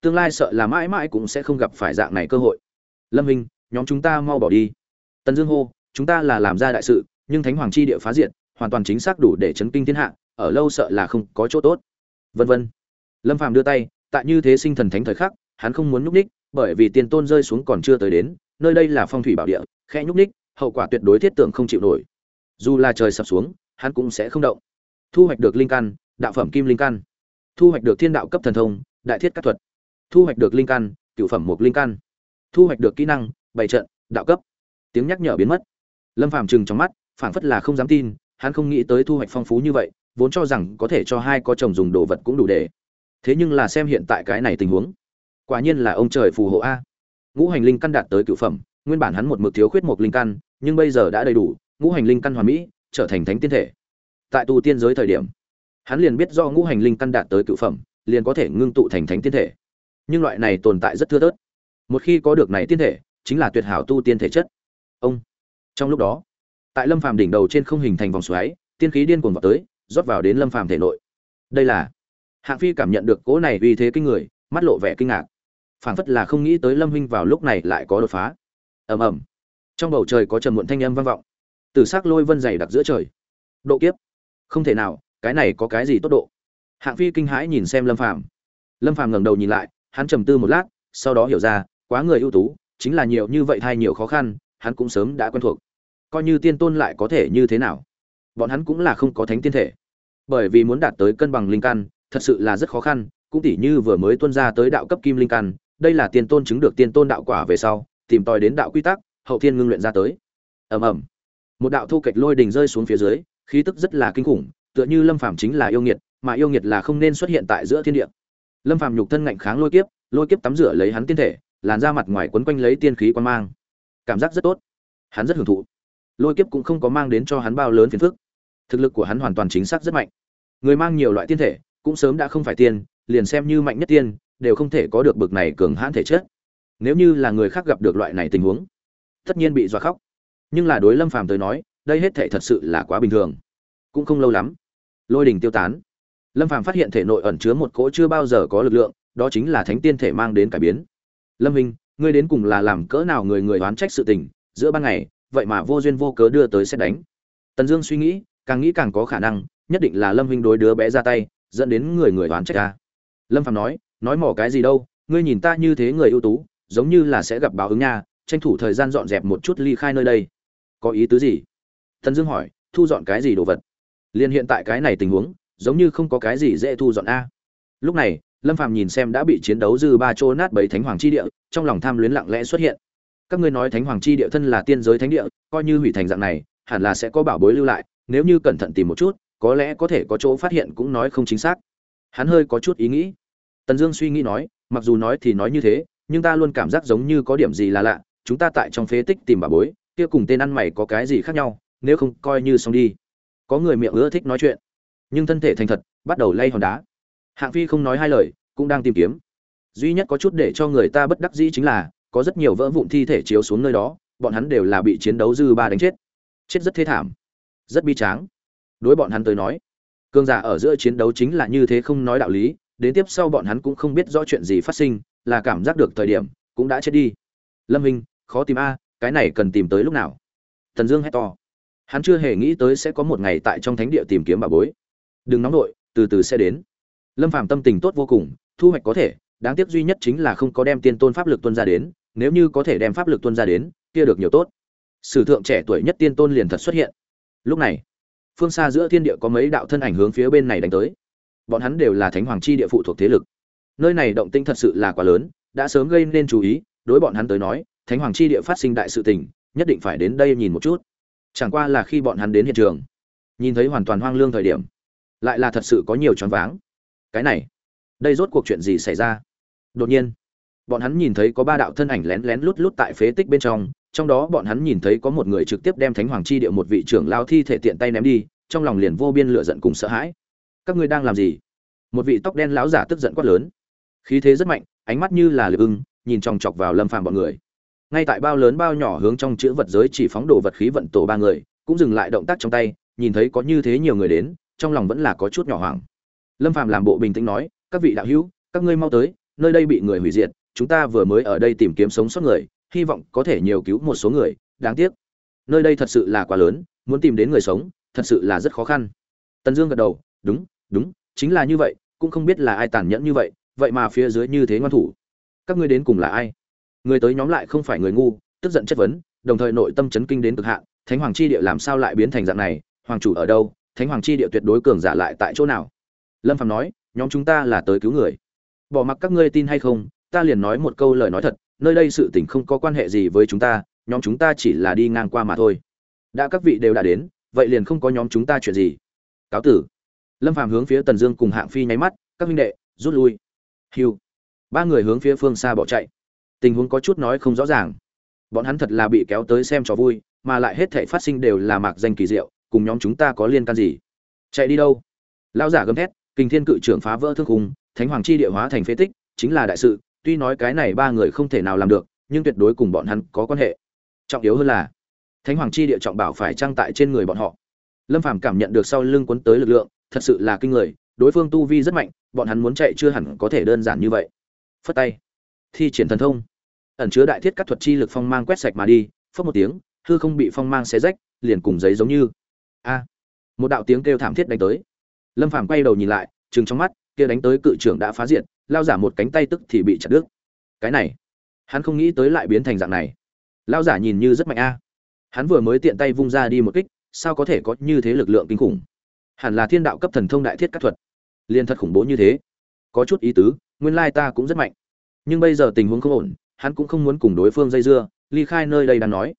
tương lai sợ là mãi mãi cũng sẽ không gặp phải dạng này cơ hội. Lâm hình nhóm chúng ta mau bỏ đi. Tần dương hô, chúng ta là làm ra đại sự, nhưng thánh hoàng chi địa phá diện hoàn toàn chính xác đủ để chấn kinh thiên hạ, ở lâu sợ là không có chỗ tốt. Vân vân. Lâm phàm đưa tay, tại như thế sinh thần thánh thời khắc, hắn không muốn nhúc ních bởi vì tiền tôn rơi xuống còn chưa tới đến, nơi đây là phong thủy bảo địa, khẽ nhúc ních hậu quả tuyệt đối thiết tưởng không chịu nổi. Dù là trời sập xuống, hắn cũng sẽ không động. Thu hoạch được linh căn, đạo phẩm kim linh căn. Thu hoạch được thiên đạo cấp thần thông, đại thiết các thuật. Thu hoạch được linh căn cựu phẩm một linh căn. Thu hoạch được kỹ năng bảy trận, đạo cấp. Tiếng nhắc nhở biến mất. Lâm phàm trừng trong mắt, phảng phất là không dám tin hắn không nghĩ tới thu hoạch phong phú như vậy, vốn cho rằng có thể cho hai có chồng dùng đồ vật cũng đủ để. Thế nhưng là xem hiện tại cái này tình huống, quả nhiên là ông trời phù hộ a. Ngũ hành linh căn đạt tới cựu phẩm, nguyên bản hắn một mực thiếu khuyết một linh căn, nhưng bây giờ đã đầy đủ, ngũ hành linh căn hoàn mỹ, trở thành thánh tiên thể. Tại tu tiên giới thời điểm, hắn liền biết do ngũ hành linh căn đạt tới cựu phẩm, liền có thể ngưng tụ thành thánh tiên thể. Nhưng loại này tồn tại rất thưa thớt. Một khi có được này tiên thể, chính là tuyệt hảo tu tiên thể chất. Ông, trong lúc đó tại lâm phàm đỉnh đầu trên không hình thành vòng xoáy, tiên khí điên cuồng vào tới, rót vào đến lâm phàm thể nội. Đây là, hạng phi cảm nhận được cỗ này uy thế kinh người, mắt lộ vẻ kinh ngạc. Phảng phất là không nghĩ tới lâm huynh vào lúc này lại có đột phá. Ầm ầm. Trong bầu trời có trầm muộn thanh âm vang vọng. Từ sắc lôi vân dày đặc giữa trời. Độ kiếp. Không thể nào, cái này có cái gì tốt độ? Hạng phi kinh hãi nhìn xem lâm phàm. Lâm phàm ngẩng đầu nhìn lại, hắn trầm tư một lát, sau đó hiểu ra, quá người ưu tú, chính là nhiều như vậy thay nhiều khó khăn, hắn cũng sớm đã quen thuộc coi như tiên tôn lại có thể như thế nào? Bọn hắn cũng là không có thánh tiên thể. Bởi vì muốn đạt tới cân bằng linh căn, thật sự là rất khó khăn, cũng tỉ như vừa mới tuân ra tới đạo cấp kim linh căn, đây là tiên tôn chứng được tiên tôn đạo quả về sau, tìm tòi đến đạo quy tắc, hậu thiên ngưng luyện ra tới. Ầm ầm. Một đạo thu kịch lôi đình rơi xuống phía dưới, khí tức rất là kinh khủng, tựa như lâm phàm chính là yêu nghiệt, mà yêu nghiệt là không nên xuất hiện tại giữa thiên địa. Lâm phàm nhục thân ngạnh kháng lôi kiếp lôi kiếp tắm rửa lấy hắn tiên thể, làn ra mặt ngoài quấn quanh lấy tiên khí quan mang. Cảm giác rất tốt. Hắn rất hưởng thụ lôi kiếp cũng không có mang đến cho hắn bao lớn phiền phức. Thực lực của hắn hoàn toàn chính xác rất mạnh. Người mang nhiều loại tiên thể, cũng sớm đã không phải tiên, liền xem như mạnh nhất tiên, đều không thể có được bực này cường hãn thể chất. Nếu như là người khác gặp được loại này tình huống, tất nhiên bị dọa khóc. Nhưng là đối lâm phàm tới nói, đây hết thể thật sự là quá bình thường. Cũng không lâu lắm, lôi đình tiêu tán. Lâm phàm phát hiện thể nội ẩn chứa một cỗ chưa bao giờ có lực lượng, đó chính là thánh tiên thể mang đến cải biến. Lâm minh, ngươi đến cùng là làm cỡ nào người người oán trách sự tình, giữa ban ngày vậy mà vô duyên vô cớ đưa tới xét đánh. Tần dương suy nghĩ, càng nghĩ càng có khả năng, nhất định là lâm huynh đối đứa bé ra tay, dẫn đến người người oán trách ta. Lâm phạm nói nói mỏ cái gì đâu, ngươi nhìn ta như thế người ưu tú, giống như là sẽ gặp báo ứng nha, tranh thủ thời gian dọn dẹp một chút ly khai nơi đây. Có ý tứ gì? Tần dương hỏi, thu dọn cái gì đồ vật? Liền hiện tại cái này tình huống, giống như không có cái gì dễ thu dọn a. Lúc này, lâm phàm nhìn xem đã bị chiến đấu dư ba chỗ nát bảy thánh hoàng chi địa, trong lòng tham luyến lặng lẽ xuất hiện các ngươi nói thánh hoàng chi địa thân là tiên giới thánh địa, coi như hủy thành dạng này, hẳn là sẽ có bảo bối lưu lại, nếu như cẩn thận tìm một chút, có lẽ có thể có chỗ phát hiện cũng nói không chính xác. Hắn hơi có chút ý nghĩ. Tần dương suy nghĩ nói, mặc dù nói thì nói như thế, nhưng ta luôn cảm giác giống như có điểm gì là lạ, chúng ta tại trong phế tích tìm bảo bối, kia cùng tên ăn mày có cái gì khác nhau, nếu không coi như xong đi. Có người miệng ưa thích nói chuyện, nhưng thân thể thành thật, bắt đầu lay hòn đá. Hạng phi không nói hai lời, cũng đang tìm kiếm. Duy nhất có chút để cho người ta bất đắc dĩ chính là có rất nhiều vỡ vụn thi thể chiếu xuống nơi đó bọn hắn đều là bị chiến đấu dư ba đánh chết. Chết rất thê thảm rất bi tráng. Đối bọn hắn tới nói cương giả ở giữa chiến đấu chính là như thế không nói đạo lý đến tiếp sau bọn hắn cũng không biết rõ chuyện gì phát sinh là cảm giác được thời điểm cũng đã chết đi. Lâm hình khó tìm a cái này cần tìm tới lúc nào? Tần dương hét to. Hắn chưa hề nghĩ tới sẽ có một ngày tại trong thánh địa tìm kiếm bà bối. Đừng nóng nổi, từ từ sẽ đến. Lâm phàm tâm tình tốt vô cùng thu hoạch có thể đáng tiếc duy nhất chính là không có đem tiên tôn pháp lực tuân ra đến nếu như có thể đem pháp lực tuân ra đến, kia được nhiều tốt. Sử thượng trẻ tuổi nhất tiên tôn liền thật xuất hiện. Lúc này, phương xa giữa thiên địa có mấy đạo thân ảnh hướng phía bên này đánh tới. Bọn hắn đều là thánh hoàng chi địa phụ thuộc thế lực. Nơi này động tinh thật sự là quá lớn, đã sớm gây nên chú ý, đối bọn hắn tới nói, thánh hoàng chi địa phát sinh đại sự tình, nhất định phải đến đây nhìn một chút. Chẳng qua là khi bọn hắn đến hiện trường, nhìn thấy hoàn toàn hoang lương thời điểm, lại là thật sự có nhiều choáng váng. Cái này, đây rốt cuộc chuyện gì xảy ra? Đột nhiên bọn hắn nhìn thấy có ba đạo thân ảnh lén lén lút lút tại phế tích bên trong trong đó bọn hắn nhìn thấy có một người trực tiếp đem thánh hoàng chi địa một vị trưởng lao thi thể tiện tay ném đi, trong lòng liền vô biên lửa giận cùng sợ hãi. Các ngươi đang làm gì? Một vị tóc đen lão giả tức giận quát lớn. Khí thế rất mạnh, ánh mắt như là lửa ưng nhìn chòng chọc vào lâm phàm bọn người. Ngay tại bao lớn bao nhỏ hướng trong chữ vật giới chỉ phóng đồ vật khí vận tổ ba người, cũng dừng lại động tác trong tay, nhìn thấy có như thế nhiều người đến, trong lòng vẫn là có chút nhỏ hoảng. Lâm phàm làm bộ bình tĩnh nói, các vị đạo hữu, các ngươi mau tới, nơi đây bị người hủy diệt chúng ta vừa mới ở đây tìm kiếm sống sót người, hy vọng có thể nhiều cứu một số người, đáng tiếc. Nơi đây thật sự là quá lớn, muốn tìm đến người sống, thật sự là rất khó khăn. Tần dương gật đầu, đúng đúng, chính là như vậy, cũng không biết là ai tàn nhẫn như vậy vậy mà phía dưới như thế ngoan thủ. Các ngươi đến cùng là ai? Người tới nhóm lại không phải người ngu, tức giận chất vấn, đồng thời nội tâm chấn kinh đến cực hạn, thánh hoàng chi địa làm sao lại biến thành dạng này? Hoàng chủ ở đâu? Thánh hoàng chi địa tuyệt đối cường giả lại tại chỗ nào? Lâm phạm nói, nhóm chúng ta là tới cứu người. Bỏ mặc các ngươi tin hay không ta liền nói một câu lời nói thật, nơi đây sự tình không có quan hệ gì với chúng ta, nhóm chúng ta chỉ là đi ngang qua mà thôi. Đã các vị đều đã đến, vậy liền không có nhóm chúng ta chuyện gì. Cáo tử. Lâm phàm hướng phía tần dương cùng hạng phi nháy mắt, các huynh đệ, rút lui. Hiu ba người hướng phía phương xa bỏ chạy. Tình huống có chút nói không rõ ràng. Bọn hắn thật là bị kéo tới xem trò vui, mà lại hết thảy phát sinh đều là mạc danh kỳ diệu, cùng nhóm chúng ta có liên can gì? Chạy đi đâu? Lão giả gầm thét, kình thiên cự trưởng phá vỡ thương khung, thánh hoàng chi địa hóa thành phế tích, chính là đại sự tuy nói cái này ba người không thể nào làm được, nhưng tuyệt đối cùng bọn hắn có quan hệ. Trọng yếu hơn là, thánh hoàng chi địa trọng bảo phải trang tại trên người bọn họ. Lâm phàm cảm nhận được sau lưng quấn tới lực lượng, thật sự là kinh người, đối phương tu vi rất mạnh, bọn hắn muốn chạy chưa hẳn có thể đơn giản như vậy. Phất tay. Thi triển thần thông. Ẩn chứa đại thiết các thuật chi lực phong mang quét sạch mà đi phất một tiếng, hư không bị phong mang xé rách, liền cùng giấy giống như. A. Một đạo tiếng kêu thảm thiết đánh tới. Lâm phàm quay đầu nhìn lại chừng trong mắt, kia đánh tới cự trưởng đã phá diệt lao giả một cánh tay tức thì bị chặt đứt. Cái này, hắn không nghĩ tới lại biến thành dạng này. Lao giả nhìn như rất mạnh a. Hắn vừa mới tiện tay vung ra đi một kích, sao có thể có như thế lực lượng kinh khủng? Hẳn là thiên đạo cấp thần thông đại thiết các thuật. Liên thật khủng bố như thế. Có chút ý tứ, nguyên lai ta cũng rất mạnh. Nhưng bây giờ tình huống không ổn, hắn cũng không muốn cùng đối phương dây dưa, ly khai nơi đây đang nói.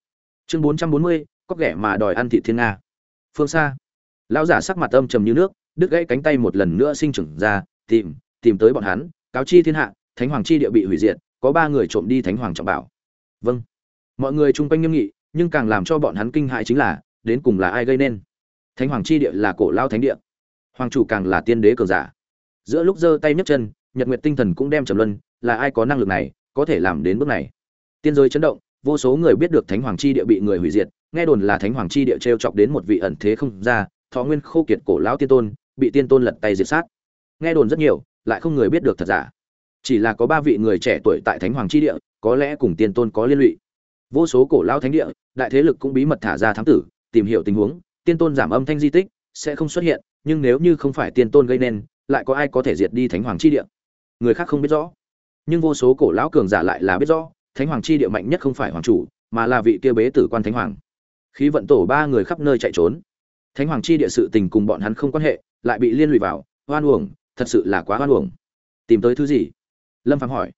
Chương bốn trăm bốn mươi, có ghẻ mà đòi ăn thị thiên nga. Phương xa. Lão giả sắc mặt âm trầm như nước, đứt gãy cánh tay một lần nữa sinh trưởng ra, tìm tìm tới bọn hắn cáo chi thiên hạ, thánh hoàng chi địa bị hủy diệt, có ba người trộm đi thánh hoàng trọng bảo. Vâng. Mọi người chung quanh nghiêm nghị, nhưng càng làm cho bọn hắn kinh hại chính là, đến cùng là ai gây nên? Thánh hoàng chi địa là cổ lao thánh địa. Hoàng chủ càng là tiên đế cường giả. Giữa lúc giơ tay nhấc chân, nhật nguyệt tinh thần cũng đem trầm luân, là ai có năng lực này, có thể làm đến bước này? Tiên giới chấn động, vô số người biết được thánh hoàng chi địa bị người hủy diệt, nghe đồn là thánh hoàng chi địa t r e o chọc đến một vị ẩn thế không ra, thọ nguyên khô kiệt cổ lão tiên tôn, bị tiên tôn lật tay diệt sát. Nghe đồn rất nhiều lại không người biết được thật giả. Chỉ là có ba vị người trẻ tuổi tại thánh hoàng chi địa, có lẽ cùng tiên tôn có liên lụy. Vô số cổ lão thánh địa, đại thế lực cũng bí mật thả ra thám tử, tìm hiểu tình huống, tiên tôn giảm âm thanh di tích, sẽ không xuất hiện, nhưng nếu như không phải tiên tôn gây nên, lại có ai có thể diệt đi thánh hoàng chi địa? Người khác không biết rõ. Nhưng vô số cổ lão cường giả lại là biết rõ, thánh hoàng chi địa mạnh nhất không phải hoàng chủ, mà là vị kia bế tử quan thánh hoàng. Khí vận tổ ba người khắp nơi chạy trốn. Thánh hoàng chi địa sự tình cùng bọn hắn không quan hệ, lại bị liên lụy vào hoan uổng thật sự là quá hoan uổng. Tìm tới thứ gì? Lâm phạm hỏi.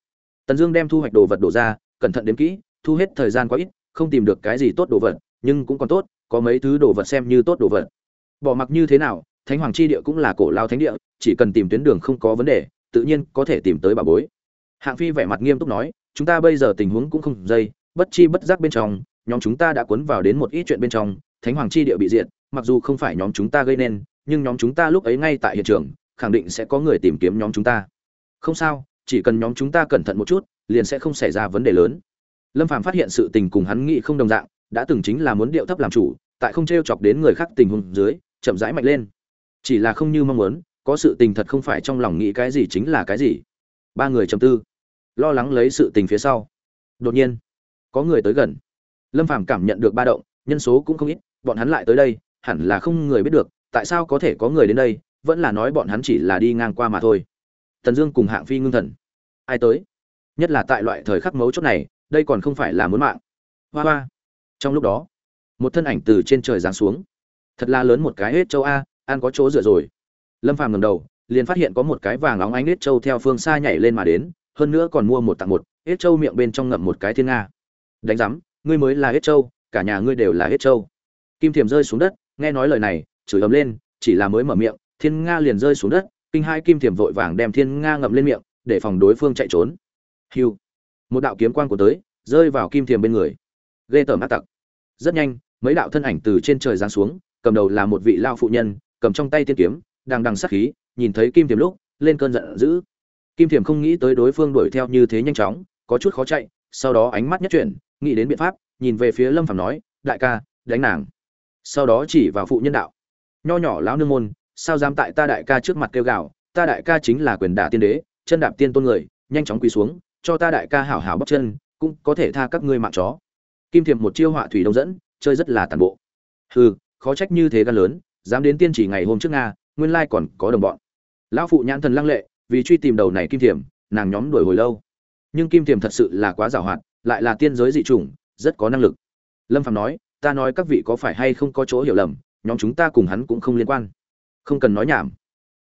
Tần dương đem thu hoạch đồ vật đổ ra, cẩn thận đếm kỹ, thu hết thời gian quá ít, không tìm được cái gì tốt đồ vật, nhưng cũng còn tốt, có mấy thứ đồ vật xem như tốt đồ vật. Bỏ mặc như thế nào, thánh hoàng chi địa cũng là cổ lao thánh địa, chỉ cần tìm tuyến đường không có vấn đề, tự nhiên có thể tìm tới bà bối. Hạng phi vẻ mặt nghiêm túc nói, chúng ta bây giờ tình huống cũng không dây, bất chi bất giác bên trong, nhóm chúng ta đã cuốn vào đến một ít chuyện bên trong, thánh hoàng chi địa bị diệt, mặc dù không phải nhóm chúng ta gây nên, nhưng nhóm chúng ta lúc ấy ngay tại hiện trường khẳng định sẽ có người tìm kiếm nhóm chúng ta. Không sao, chỉ cần nhóm chúng ta cẩn thận một chút, liền sẽ không xảy ra vấn đề lớn. Lâm phàm phát hiện sự tình cùng hắn nghĩ không đồng dạng, đã từng chính là muốn điệu thấp làm chủ, tại không t chọc đến người khác tình huống dưới, chậm rãi mạnh lên. Chỉ là không như mong muốn, có sự tình thật không phải trong lòng nghĩ cái gì chính là cái gì. Ba người trầm tư, lo lắng lấy sự tình phía sau. Đột nhiên, có người tới gần. Lâm phàm cảm nhận được ba động, nhân số cũng không ít, bọn hắn lại tới đây, hẳn là không người biết được, tại sao có thể có người đến đây vẫn là nói bọn hắn chỉ là đi ngang qua mà thôi. Tần dương cùng hạng phi ngưng thần. Ai tới? Nhất là tại loại thời khắc mấu chốt này, đây còn không phải là muốn mạng. Hoa hoa. Trong lúc đó, một thân ảnh từ trên trời giáng xuống. Thật là lớn một cái hết châu a an có chỗ dựa rồi. Lâm phàm ngầm đầu, liền phát hiện có một cái vàng óng ánh hết châu theo phương xa nhảy lên mà đến, hơn nữa còn mua một tặng một, hết châu miệng bên trong ngậm một cái thiên nga. Đánh giám, ngươi mới là hết châu, cả nhà ngươi đều là hết châu. Kim thiềm rơi xuống đất, nghe nói lời này, chửi ấm lên, chỉ là mới mở miệng thiên nga liền rơi xuống đất, kinh hai kim thiềm vội vàng đem thiên nga ngậm lên miệng, để phòng đối phương chạy trốn. Hiu. Một đạo kiếm quang của tới, rơi vào kim thiềm bên người. Ghê tởm ác tặc. Rất nhanh, mấy đạo thân ảnh từ trên trời giáng xuống, cầm đầu là một vị lao phụ nhân, cầm trong tay tiên kiếm, đang đằng sát khí, nhìn thấy kim thiềm lúc, lên cơn giận dữ. Kim thiềm không nghĩ tới đối phương đuổi theo như thế nhanh chóng, có chút khó chạy, sau đó ánh mắt nhất chuyển, nghĩ đến biện pháp, nhìn về phía lâm phàm nói, đại ca, đánh nàng. Sau đó chỉ vào phụ nhân đạo, nho nhỏ lão nương môn sao dám tại ta đại ca trước mặt kêu gào, ta đại ca chính là quyền đả tiên đế, chân đạp tiên tôn người, nhanh chóng quỳ xuống, cho ta đại ca hảo hảo bóc chân, cũng có thể tha các ngươi mạng chó. Kim thiềm một chiêu họa thủy đông dẫn, chơi rất là tàn bộ. Hừ, khó trách như thế gan lớn, dám đến tiên chỉ ngày hôm trước nga, nguyên lai còn có đồng bọn. Lão phụ nhãn thần lăng lệ, vì truy tìm đầu này kim thiềm nàng nhóm đuổi hồi lâu. Nhưng kim thiềm thật sự là quá giàu hoạt lại là tiên giới dị chủng, rất có năng lực. Lâm phạm nói, ta nói các vị có phải hay không có chỗ hiểu lầm, nhóm chúng ta cùng hắn cũng không liên quan không cần nói nhảm.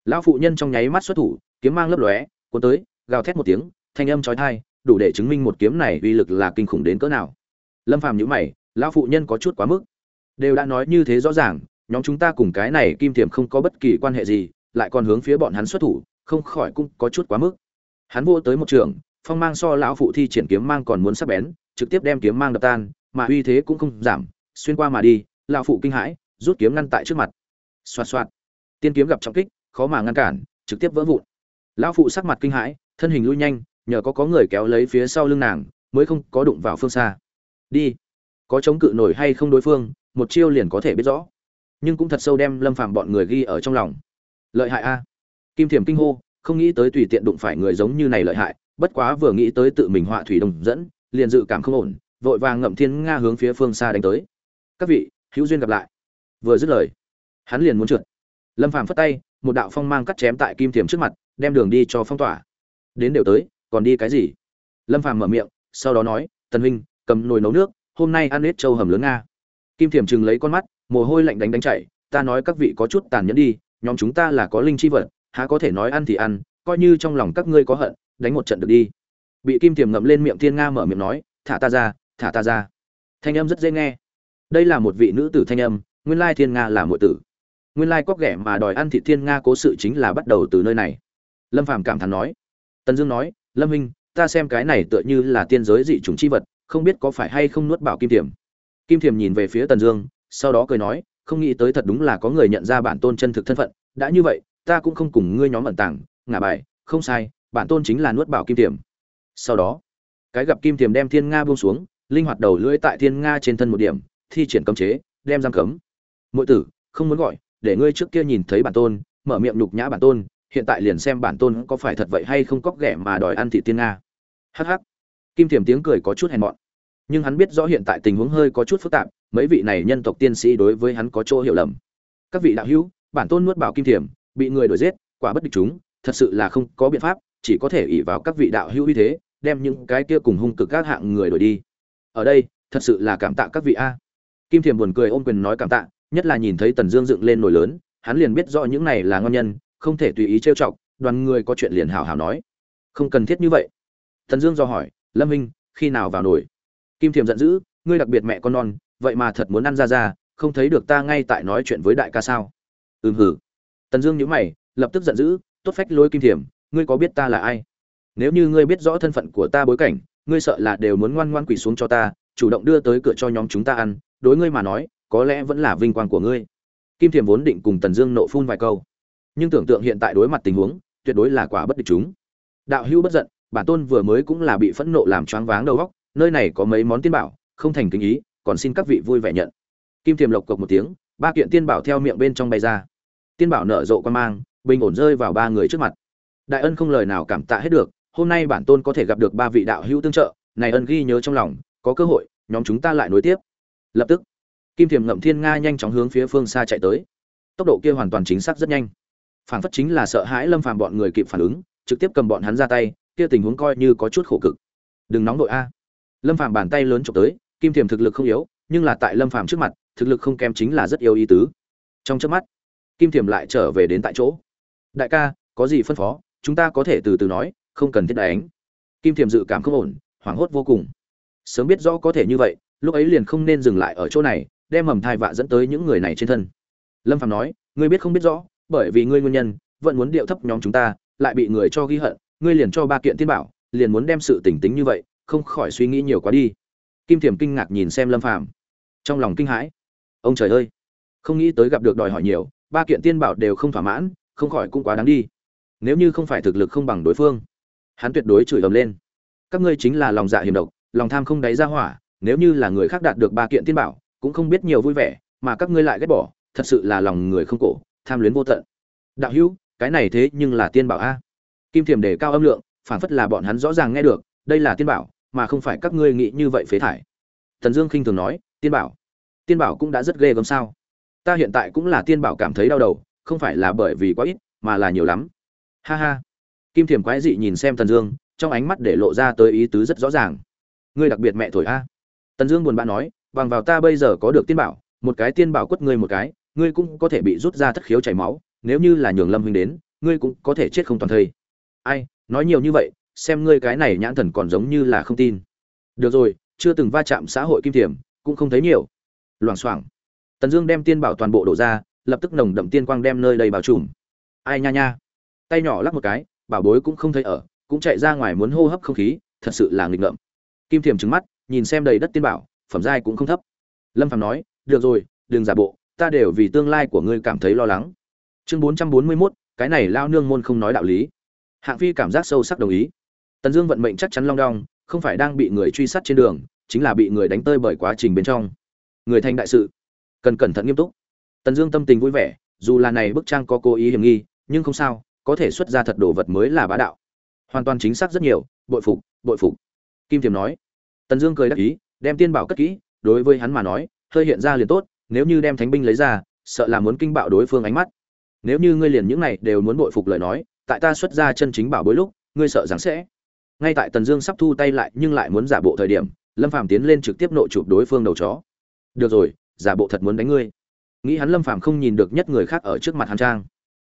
Lão phụ nhân trong nháy mắt xuất thủ, kiếm mang lấp lóe, cuốn tới, gào thét một tiếng, thanh âm chói tai, đủ để chứng minh một kiếm này uy lực là kinh khủng đến cỡ nào. Lâm phàm nhíu mày, lão phụ nhân có chút quá mức. Đều đã nói như thế rõ ràng, nhóm chúng ta cùng cái này kim tiềm không có bất kỳ quan hệ gì, lại còn hướng phía bọn hắn xuất thủ, không khỏi cũng có chút quá mức. Hắn vô tới một trường, phong mang so lão phụ thi triển kiếm mang còn muốn sắc bén, trực tiếp đem kiếm mang đập tan, mà uy thế cũng không giảm, xuyên qua mà đi, lão phụ kinh hãi, rút kiếm ngăn tại trước mặt. Xoạt xoạt tiên kiếm gặp trọng kích, khó mà ngăn cản, trực tiếp vỡ vụn. Lão phụ sắc mặt kinh hãi, thân hình lui nhanh, nhờ có có người kéo lấy phía sau lưng nàng, mới không có đụng vào phương xa. Đi. Có chống cự nổi hay không đối phương, một chiêu liền có thể biết rõ. Nhưng cũng thật sâu đem lâm phàm bọn người ghi ở trong lòng. Lợi hại a. Kim thiểm kinh hô, không nghĩ tới tùy tiện đụng phải người giống như này lợi hại, bất quá vừa nghĩ tới tự mình họa thủy đồng dẫn, liền dự cảm không ổn, vội vàng ngậm thiên nga hướng phía phương xa đánh tới. Các vị, hữu duyên gặp lại. Vừa dứt lời, hắn liền muốn trượt lâm phàm phất tay, một đạo phong mang cắt chém tại kim thiểm trước mặt, đem đường đi cho phong tỏa. Đến đều tới, còn đi cái gì? Lâm phàm mở miệng, sau đó nói, tần huynh, cầm nồi nấu nước, hôm nay ăn hết châu hầm lớn nga. Kim thiểm chừng lấy con mắt, mồ hôi lạnh đánh đánh chảy, ta nói các vị có chút tàn nhẫn đi, nhóm chúng ta là có linh chi vật, há có thể nói ăn thì ăn, coi như trong lòng các ngươi có hận, đánh một trận được đi. Bị kim thiểm ngậm lên miệng thiên nga mở miệng nói, thả ta ra, thả ta ra. Thanh âm rất dễ nghe. Đây là một vị nữ tử thanh âm, nguyên lai thiên nga là muội tử nguyên lai cóc ghẻ mà đòi ăn thị thiên nga cố sự chính là bắt đầu từ nơi này. Lâm phàm cảm thán nói. Tần dương nói, lâm minh, ta xem cái này tựa như là tiên giới dị chúng chi vật, không biết có phải hay không nuốt bảo kim thiểm. Kim thiểm nhìn về phía tần dương, sau đó cười nói, không nghĩ tới thật đúng là có người nhận ra bản tôn chân thực thân phận. Đã như vậy, ta cũng không cùng ngươi nhóm ẩn tàng, ngả bài, không sai, bản tôn chính là nuốt bảo kim thiểm. Sau đó, cái gặp kim thiểm đem thiên nga buông xuống, linh hoạt đầu lưỡi tại thiên nga trên thân một điểm, thi triển cấm chế, đem giam cấm. Mỗi tử, không muốn gọi để ngươi trước kia nhìn thấy bản tôn, mở miệng nhục nhã bản tôn, hiện tại liền xem bản tôn có phải thật vậy hay không cóc ghẻ mà đòi ăn thị tiên nga. Hh kim thiềm tiếng cười có chút hèn mọn. Nhưng hắn biết rõ hiện tại tình huống hơi có chút phức tạp, mấy vị này nhân tộc tiên sĩ đối với hắn có chỗ hiểu lầm. Các vị đạo hữu, bản tôn nuốt bảo kim thiềm bị người đuổi giết, quả bất địch chúng, thật sự là không có biện pháp, chỉ có thể ỉ vào các vị đạo hữu uy thế, đem những cái kia cùng hung cực các hạng người đuổi đi. Ở đây, thật sự là cảm tạ các vị a. Kim thiềm buồn cười ôm quyền nói cảm tạ nhất là nhìn thấy tần dương dựng lên nổi lớn, hắn liền biết rõ những này là ngon nhân, không thể tùy ý trêu chọc, đoàn người có chuyện liền hào hào nói. Không cần thiết như vậy. Tần dương do hỏi, lâm minh, khi nào vào nổi kim thiểm giận dữ, ngươi đặc biệt mẹ con non, vậy mà thật muốn ăn ra ra, không thấy được ta ngay tại nói chuyện với đại ca sao? Ừm, hử. Tần dương nhíu mày, lập tức giận dữ, tốt phách lôi kim thiểm, ngươi có biết ta là ai? Nếu như ngươi biết rõ thân phận của ta bối cảnh, ngươi sợ là đều muốn ngoan ngoan quỳ xuống cho ta, chủ động đưa tới cửa cho nhóm chúng ta ăn, đối ngươi mà nói có lẽ vẫn là vinh quang của ngươi. Kim thiềm vốn định cùng tần dương nộ phun vài câu, nhưng tưởng tượng hiện tại đối mặt tình huống, tuyệt đối là quả bất địch chúng. Đạo hữu bất giận, bản tôn vừa mới cũng là bị phẫn nộ làm choáng váng đầu óc, nơi này có mấy món tiên bảo, không thành kính ý, còn xin các vị vui vẻ nhận. Kim thiềm lộc cộc một tiếng, ba kiện tiên bảo theo miệng bên trong bay ra. Tiên bảo nở rộ quan mang, bình ổn rơi vào ba người trước mặt. Đại ân không lời nào cảm tạ hết được, hôm nay bản tôn có thể gặp được ba vị đạo hữu tương trợ, này ân ghi nhớ trong lòng, có cơ hội, nhóm chúng ta lại nối tiếp. Lập tức kim thiềm ngậm thiên nga nhanh chóng hướng phía phương xa chạy tới. Tốc độ kia hoàn toàn chính xác rất nhanh. Phản phất chính là sợ hãi lâm phàm bọn người kịp phản ứng, trực tiếp cầm bọn hắn ra tay, kia tình huống coi như có chút khổ cực. Đừng nóng đội a. Lâm phàm bàn tay lớn chụp tới, kim thiềm thực lực không yếu, nhưng là tại lâm phàm trước mặt, thực lực không kém chính là rất yếu ý tứ. Trong trước mắt, kim thiềm lại trở về đến tại chỗ. Đại ca, có gì phân phó? Chúng ta có thể từ từ nói, không cần thiết đánh. Kim thiềm dự cảm không ổn, hoảng hốt vô cùng. Sớm biết rõ có thể như vậy, lúc ấy liền không nên dừng lại ở chỗ này đem mầm thai vạ dẫn tới những người này trên thân. Lâm phàm nói, ngươi biết không biết rõ, bởi vì ngươi nguyên nhân, vẫn muốn điệu thấp nhóm chúng ta, lại bị người cho ghi hận, ngươi liền cho ba kiện tiên bảo, liền muốn đem sự tỉnh tính như vậy, không khỏi suy nghĩ nhiều quá đi. Kim thiểm kinh ngạc nhìn xem lâm phàm. Trong lòng kinh hãi, ông trời ơi, không nghĩ tới gặp được đòi hỏi nhiều, ba kiện tiên bảo đều không thỏa mãn, không khỏi cũng quá đáng đi. Nếu như không phải thực lực không bằng đối phương. Hắn tuyệt đối chửi ầm lên. Các ngươi chính là lòng dạ hiểm độc, lòng tham không đáy ra hỏa, nếu như là người khác đạt được ba kiện tiên bảo cũng không biết nhiều vui vẻ mà các ngươi lại ghét bỏ thật sự là lòng người không cổ tham luyến vô tận đạo hữu cái này thế nhưng là tiên bảo a kim thiềm đề cao âm lượng phản phất là bọn hắn rõ ràng nghe được đây là tiên bảo mà không phải các ngươi nghĩ như vậy phế thải Tần Dương khinh thường nói, "Tiên bảo, tiên bảo cũng đã rất ghê gớm sao? Ta hiện tại cũng là tiên bảo cảm thấy đau đầu, không phải là bởi vì quá ít, mà là nhiều lắm." Ha ha. Kim Thiểm quái dị nhìn xem Tần Dương, trong ánh mắt để lộ ra tới ý tứ rất rõ ràng. "Ngươi đặc biệt mẹ thổi a." Tần Dương buồn bã nói, "Bằng vào ta bây giờ có được tiên bảo, một cái tiên bảo quất ngươi một cái, ngươi cũng có thể bị rút ra thất khiếu chảy máu, nếu như là nhường Lâm huynh đến, ngươi cũng có thể chết không toàn thây." Ai, nói nhiều như vậy, xem ngươi cái này nhãn thần còn giống như là không tin. Được rồi chưa từng va chạm xã hội kim thiểm cũng không thấy nhiều. Loảng xoảng. Tần dương đem tiên bảo toàn bộ đổ ra lập tức nồng đậm tiên quang đem nơi đầy bao trùm. Ai nha nha. Tay nhỏ lắc một cái bảo bối cũng không thấy ở cũng chạy ra ngoài muốn hô hấp không khí thật sự là nghịch ngợm. Kim thiểm trứng mắt nhìn xem đầy đất tiên bảo phẩm giai cũng không thấp. Lâm phàm nói, được rồi, đừng giả bộ, ta đều vì tương lai của ngươi cảm thấy lo lắng. Chương bốn trăm bốn mươi mốt, cái này lao nương môn không nói đạo lý. Hạng phi cảm giác sâu sắc đồng ý. Tần dương vận mệnh chắc chắn long đong, không phải đang bị người truy sát trên đường, chính là bị người đánh tơi bởi quá trình bên trong. Người thành đại sự, cần cẩn thận nghiêm túc. Tần dương tâm tình vui vẻ, dù là này bức trang có cố ý hiểm nghi, nhưng không sao, có thể xuất ra thật đồ vật mới là bá đạo. Hoàn toàn chính xác rất nhiều, bội phục bội phục. Kim thiềm nói. Tần dương cười đắc ý đem tiên bảo cất kỹ, đối với hắn mà nói, hơi hiện ra liền tốt, nếu như đem thánh binh lấy ra, sợ là muốn kinh bạo đối phương ánh mắt. Nếu như ngươi liền những này đều muốn bội phục lời nói, tại ta xuất ra chân chính bảo bối lúc, ngươi sợ rằng sẽ. Ngay tại tần dương sắp thu tay lại nhưng lại muốn giả bộ thời điểm, lâm phàm tiến lên trực tiếp nội chụp đối phương đầu chó. Được rồi, giả bộ thật muốn đánh ngươi. Nghĩ hắn lâm phàm không nhìn được nhất người khác ở trước mặt hắn trang.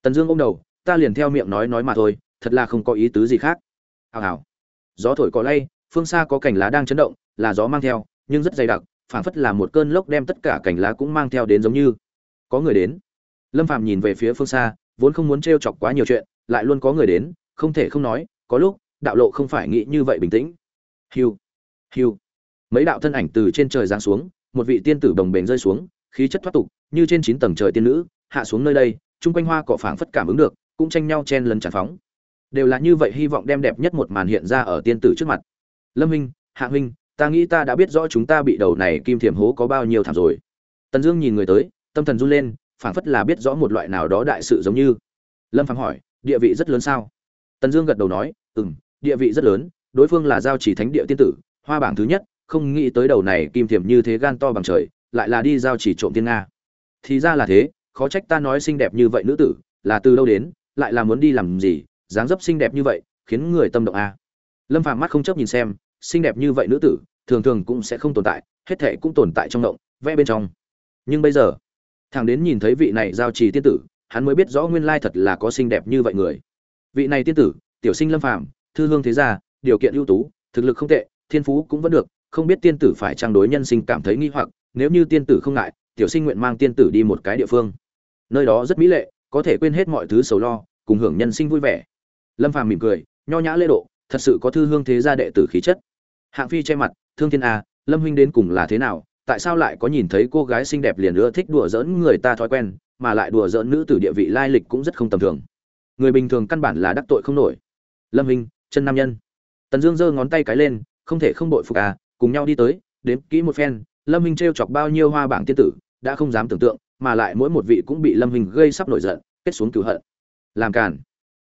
Tần dương ôm đầu, ta liền theo miệng nói nói mà thôi, thật là không có ý tứ gì khác. Hào hào. Gió thổi có lay phương xa có cành lá đang chấn động, là gió mang theo, nhưng rất dày đặc, phảng phất là một cơn lốc đem tất cả cành lá cũng mang theo đến giống như. Có người đến. Lâm phàm nhìn về phía phương xa, vốn không muốn trêu chọc quá nhiều chuyện, lại luôn có người đến, không thể không nói, có lúc, đạo lộ không phải nghĩ như vậy bình tĩnh. Hiu hiu. Mấy đạo thân ảnh từ trên trời giáng xuống, một vị tiên tử đồng bền rơi xuống, khí chất thoát tục, như trên chín tầng trời tiên nữ, hạ xuống nơi đây, chung quanh hoa cỏ phảng phất cảm ứng được, cũng tranh nhau chen lấn tràn phóng. Đều là như vậy hy vọng đem đẹp nhất một màn hiện ra ở tiên tử trước mặt lâm huynh, hạ huynh, ta nghĩ ta đã biết rõ chúng ta bị đầu này kim thiểm hố có bao nhiêu thảm rồi. Tần dương nhìn người tới, tâm thần run lên, phảng phất là biết rõ một loại nào đó đại sự giống như. Lâm phàm hỏi, địa vị rất lớn sao? Tần dương gật đầu nói ừ m địa vị rất lớn, đối phương là giao chỉ thánh địa tiên tử, hoa bảng thứ nhất, không nghĩ tới đầu này kim thiểm như thế gan to bằng trời, lại là đi giao chỉ trộm tiên nga. Thì ra là thế, khó trách ta nói xinh đẹp như vậy nữ tử, là từ đâu đến, lại là muốn đi làm gì, dáng dấp xinh đẹp như vậy, khiến người tâm động à lâm phàm mắt không chấp nhìn xem, xinh đẹp như vậy nữ tử, thường thường cũng sẽ không tồn tại, hết thể cũng tồn tại trong động vẽ bên trong. Nhưng bây giờ, thằng đến nhìn thấy vị này giao trì tiên tử, hắn mới biết rõ nguyên lai thật là có xinh đẹp như vậy người. Vị này tiên tử, tiểu sinh lâm phàm, thư hương thế gia, điều kiện ưu tú, thực lực không tệ, thiên phú cũng vẫn được, không biết tiên tử phải trang đối nhân sinh cảm thấy nghi hoặc, nếu như tiên tử không ngại, tiểu sinh nguyện mang tiên tử đi một cái địa phương. Nơi đó rất mỹ lệ, có thể quên hết mọi thứ sầu lo, cùng hưởng nhân sinh vui vẻ. Lâm phàm mỉm cười, nho nhã lễ độ thật sự có thư hương thế gia đệ tử khí chất. Hạng phi che mặt, thương thiên a lâm huynh đến cùng là thế nào? Tại sao lại có nhìn thấy cô gái xinh đẹp liền ưa thích đùa giỡn người ta thói quen, mà lại đùa giỡn nữ tử địa vị lai lịch cũng rất không tầm thường? Người bình thường căn bản là đắc tội không nổi. Lâm huynh, chân nam nhân. Tần dương giơ ngón tay cái lên, không thể không bội phục à cùng nhau đi tới, đếm kỹ một phen, lâm huynh t chọc bao nhiêu hoa bảng tiên tử, đã không dám tưởng tượng, mà lại mỗi một vị cũng bị lâm huynh gây sắp nổi giận, kết xuống cửu hận. Làm càn.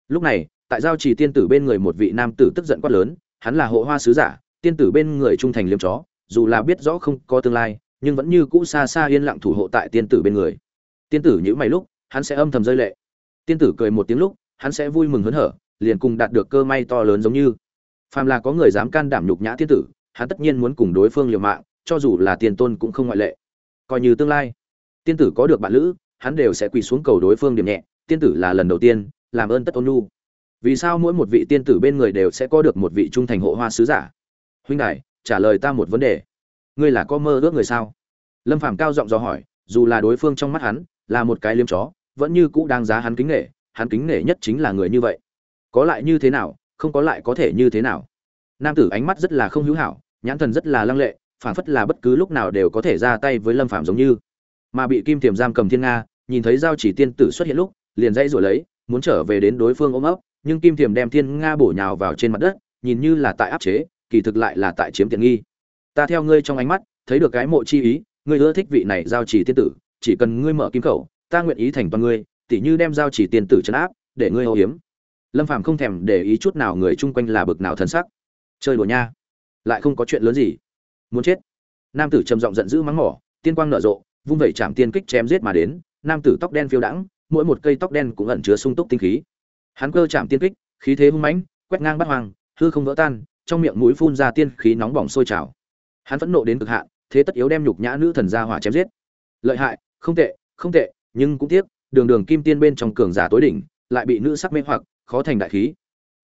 Lúc này tại giao trì tiên tử bên người một vị nam tử tức giận quát lớn, hắn là hộ hoa sứ giả, tiên tử bên người trung thành liêm chó, dù là biết rõ không có tương lai, nhưng vẫn như cũ xa xa yên lặng thủ hộ tại tiên tử bên người. Tiên tử nhữ mày lúc, hắn sẽ âm thầm rơi lệ. Tiên tử cười một tiếng lúc, hắn sẽ vui mừng hớn hở, liền cùng đạt được cơ may to lớn giống như. Phàm là có người dám can đảm nhục nhã tiên tử, hắn tất nhiên muốn cùng đối phương liều mạng, cho dù là tiền tôn cũng không ngoại lệ. Coi như tương lai, tiên tử có được bạn lữ, hắn đều sẽ quỳ xuống cầu đối phương điểm nhẹ, tiên tử là lần đầu tiên, làm ơn tất ôn nhu vì sao mỗi một vị tiên tử bên người đều sẽ có được một vị trung thành hộ hoa sứ giả? Huynh đại trả lời ta một vấn đề. Ngươi là có mơ ước người sao? Lâm phàm cao giọng dò hỏi, dù là đối phương trong mắt hắn là một cái liếm chó, vẫn như cũ đang giá hắn kính nể, hắn kính nể nhất chính là người như vậy. Có lại như thế nào, không có lại có thể như thế nào? Nam tử ánh mắt rất là không hữu hảo, nhãn thần rất là lăng lệ, phảng phất là bất cứ lúc nào đều có thể ra tay với lâm phàm giống như. Mà bị kim tiềm giam cầm thiên nga, nhìn thấy giao chỉ tiên tử xuất hiện lúc, liền dãy rồi lấy, muốn trở về đến đối phương ôm ấp nhưng kim thiềm đem thiên nga bổ nhào vào trên mặt đất, nhìn như là tại áp chế, kỳ thực lại là tại chiếm tiện nghi. Ta theo ngươi trong ánh mắt, thấy được cái mộ chi ý, ngươi ưa thích vị này giao chỉ tiên tử, chỉ cần ngươi mở kim khẩu, ta nguyện ý thành toàn ngươi, tỉ như đem giao chỉ tiên tử chấn áp, để ngươi hô hiếm. Lâm phàm không thèm để ý chút nào người chung quanh là bực nào thân sắc. Chơi đùa nha. Lại không có chuyện lớn gì. Muốn chết. Nam tử trầm giọng giận dữ mắng mỏ, tiên quang nở rộ, vung vẩy chạm tiên kích chém giết mà đến, nam tử tóc đen phiêu đãng, mỗi một cây tóc đen cũng ẩn chứa sung túc tinh khí hắn cơ chạm tiên kích, khí thế hung mãnh, quét ngang bắt hoàng hư không vỡ tan, trong miệng mũi phun ra tiên khí nóng bỏng sôi trào. Hắn phẫn nộ đến cực hạn, thế tất yếu đem nhục nhã nữ thần ra hỏa chém giết. Lợi hại, không tệ không tệ, nhưng cũng tiếc, đường đường kim tiên bên trong cường giả tối đỉnh, lại bị nữ sắc mê hoặc, khó thành đại khí.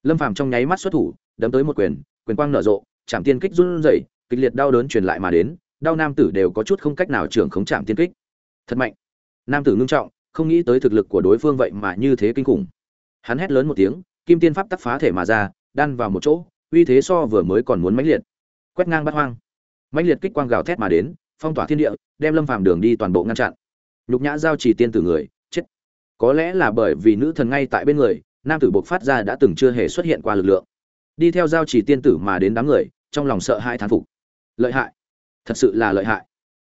Lâm phàm trong nháy mắt xuất thủ, đấm tới một quyền quyền quang nở rộ, chạm tiên kích run rẩy, kịch liệt đau đớn truyền lại mà đến, đau nam tử đều có chút không cách nào trưởng khống chạm tiên kích. Thật mạnh. Nam tử ngưng trọng, không nghĩ tới thực lực của đối phương vậy mà như thế kinh khủng hắn hét lớn một tiếng, kim tiên pháp tắc phá thể mà ra, đan vào một chỗ, uy thế so vừa mới còn muốn mãnh liệt. Quét ngang bắt hoang. Mãnh liệt kích quang gào thét mà đến, phong tỏa thiên địa, đem lâm phàm đường đi toàn bộ ngăn chặn. Nhục nhã giao chỉ tiên tử người, chết. Có lẽ là bởi vì nữ thần ngay tại bên người, nam tử buộc phát ra đã từng chưa hề xuất hiện qua lực lượng. Đi theo giao chỉ tiên tử mà đến đám người, trong lòng sợ hãi thán phục. Lợi hại. Thật sự là lợi hại.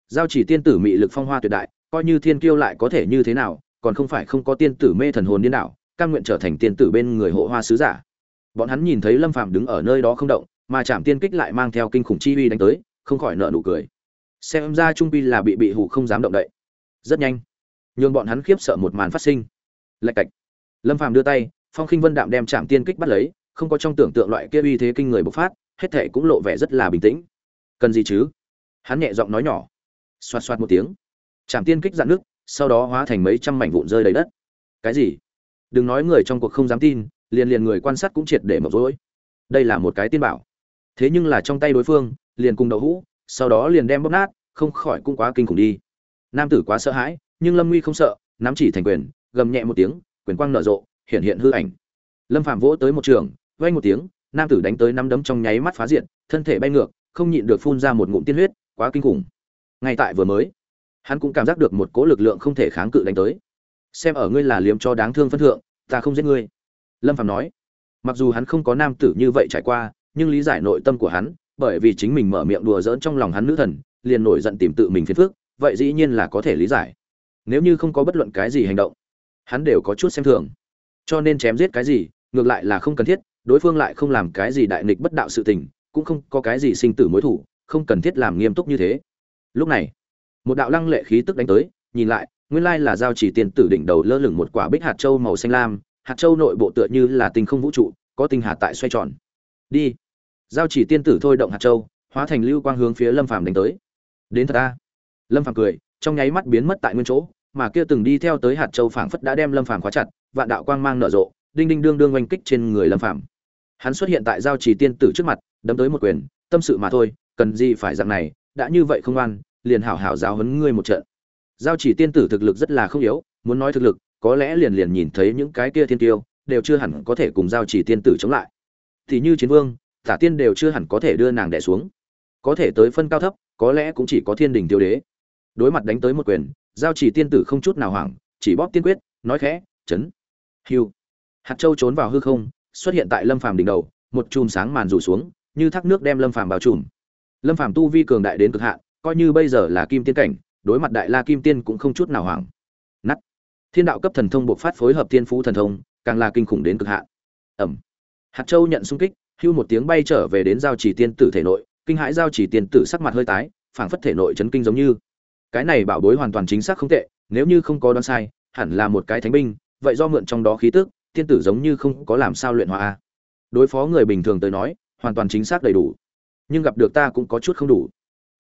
Giao chỉ tiên tử mị lực phong hoa tuyệt đại, coi như thiên kiêu lại có thể như thế nào, còn không phải không có tiên tử mê thần hồn điên đảo căn nguyện trở thành tiên tử bên người hộ hoa sứ giả. Bọn hắn nhìn thấy lâm phàm đứng ở nơi đó không động, mà chạm tiên kích lại mang theo kinh khủng chi uy đánh tới, không khỏi nợ nụ cười. Xem ra trung pi là bị bị hủ không dám động đậy. Rất nhanh, nhường bọn hắn khiếp sợ một màn phát sinh. Lạch cạch. Lâm phàm đưa tay, phong khinh vân đạm đem chạm tiên kích bắt lấy, không có trong tưởng tượng loại kia uy thế kinh người bộc phát, hết thảy cũng lộ vẻ rất là bình tĩnh. Cần gì chứ? Hắn nhẹ giọng nói nhỏ. Xoạt xoạt một tiếng. Chạm tiên kích dạn nước, sau đó hóa thành mấy trăm mảnh vụn rơi đầy đất. Cái gì? Đừng nói người trong cuộc không dám tin, liền liền người quan sát cũng triệt để mập rối đây là một cái tiên bảo. Thế nhưng là trong tay đối phương, liền cùng đậu hũ, sau đó liền đem bóp nát, không khỏi cũng quá kinh khủng đi. Nam tử quá sợ hãi, nhưng lâm nguy không sợ, nắm chỉ thành quyền, gầm nhẹ một tiếng, quyền quang nở rộ, hiện hiện hư ảnh. Lâm phạm vỗ tới một trường vay một tiếng, nam tử đánh tới năm đấm trong nháy mắt phá diện thân thể bay ngược, không nhịn được phun ra một ngụm tiên huyết, quá kinh khủng. Ngay tại vừa mới, hắn cũng cảm giác được một cỗ lực lượng không thể kháng cự đánh tới xem ở ngươi là liếm cho đáng thương phân thượng, ta không giết ngươi. Lâm phạm nói. Mặc dù hắn không có nam tử như vậy trải qua, nhưng lý giải nội tâm của hắn, bởi vì chính mình mở miệng đùa giỡn trong lòng hắn nữ thần, liền nổi giận tìm tự mình phiền phức, vậy dĩ nhiên là có thể lý giải. Nếu như không có bất luận cái gì hành động, hắn đều có chút xem thường. Cho nên chém giết cái gì, ngược lại là không cần thiết, đối phương lại không làm cái gì đại nghịch bất đạo sự tình, cũng không có cái gì sinh tử mối thủ, không cần thiết làm nghiêm túc như thế. Lúc này, một đạo lăng lệ khí tức đánh tới, nhìn lại nguyên lai là giao chỉ tiền tử đỉnh đầu lơ lửng một quả bích hạt châu màu xanh lam hạt châu nội bộ tựa như là tinh không vũ trụ có tinh hạt tại xoay tròn. Đi. Giao chỉ tiên tử thôi động hạt châu hóa thành lưu quang hướng phía lâm phàm đánh tới. Đến thật ta lâm phàm cười trong nháy mắt biến mất tại nguyên chỗ mà kia từng đi theo tới hạt châu phảng phất đã đem lâm phàm khóa chặt vạn đạo quang mang nở rộ đinh đinh đương đương oanh kích trên người lâm phàm. Hắn xuất hiện tại giao chỉ tiên tử trước mặt đấm tới một quyền tâm sự mà thôi cần gì phải dạng này đã như vậy không ăn, liền hảo hảo giáo huấn ngươi một trận giao chỉ tiên tử thực lực rất là không yếu, muốn nói thực lực, có lẽ liền liền nhìn thấy những cái kia thiên tiêu, đều chưa hẳn có thể cùng giao chỉ tiên tử chống lại. Thì như chiến vương, tả tiên đều chưa hẳn có thể đưa nàng đẻ xuống. Có thể tới phân cao thấp, có lẽ cũng chỉ có thiên đình tiêu đế. Đối mặt đánh tới một quyền, giao chỉ tiên tử không chút nào hoảng, chỉ bóp tiên quyết, nói khẽ, chấn. Hiu hạt châu trốn vào hư không, xuất hiện tại lâm phàm đỉnh đầu, một chùm sáng màn rủ xuống, như thác nước đem lâm phàm bao trùm. Lâm phàm tu vi cường đại đến cực hạn, coi như bây giờ là kim tiên cảnh đối mặt đại la kim tiên cũng không chút nào hoảng. Nắt thiên đạo cấp thần thông buộc phát phối hợp thiên phú thần thông, càng là kinh khủng đến cực hạn. Ẩm. Hạt châu nhận xung kích, hưu một tiếng bay trở về đến giao chỉ tiên tử thể nội, kinh hãi giao chỉ tiên tử sắc mặt hơi tái, phảng phất thể nội chấn kinh giống như. Cái này bảo bối hoàn toàn chính xác không tệ, nếu như không có đoán sai, hẳn là một cái thánh binh, vậy do mượn trong đó khí tức, tiên tử giống như không có làm sao luyện hóa đối phó người bình thường tới nói, hoàn toàn chính xác đầy đủ. Nhưng gặp được ta cũng có chút không đủ.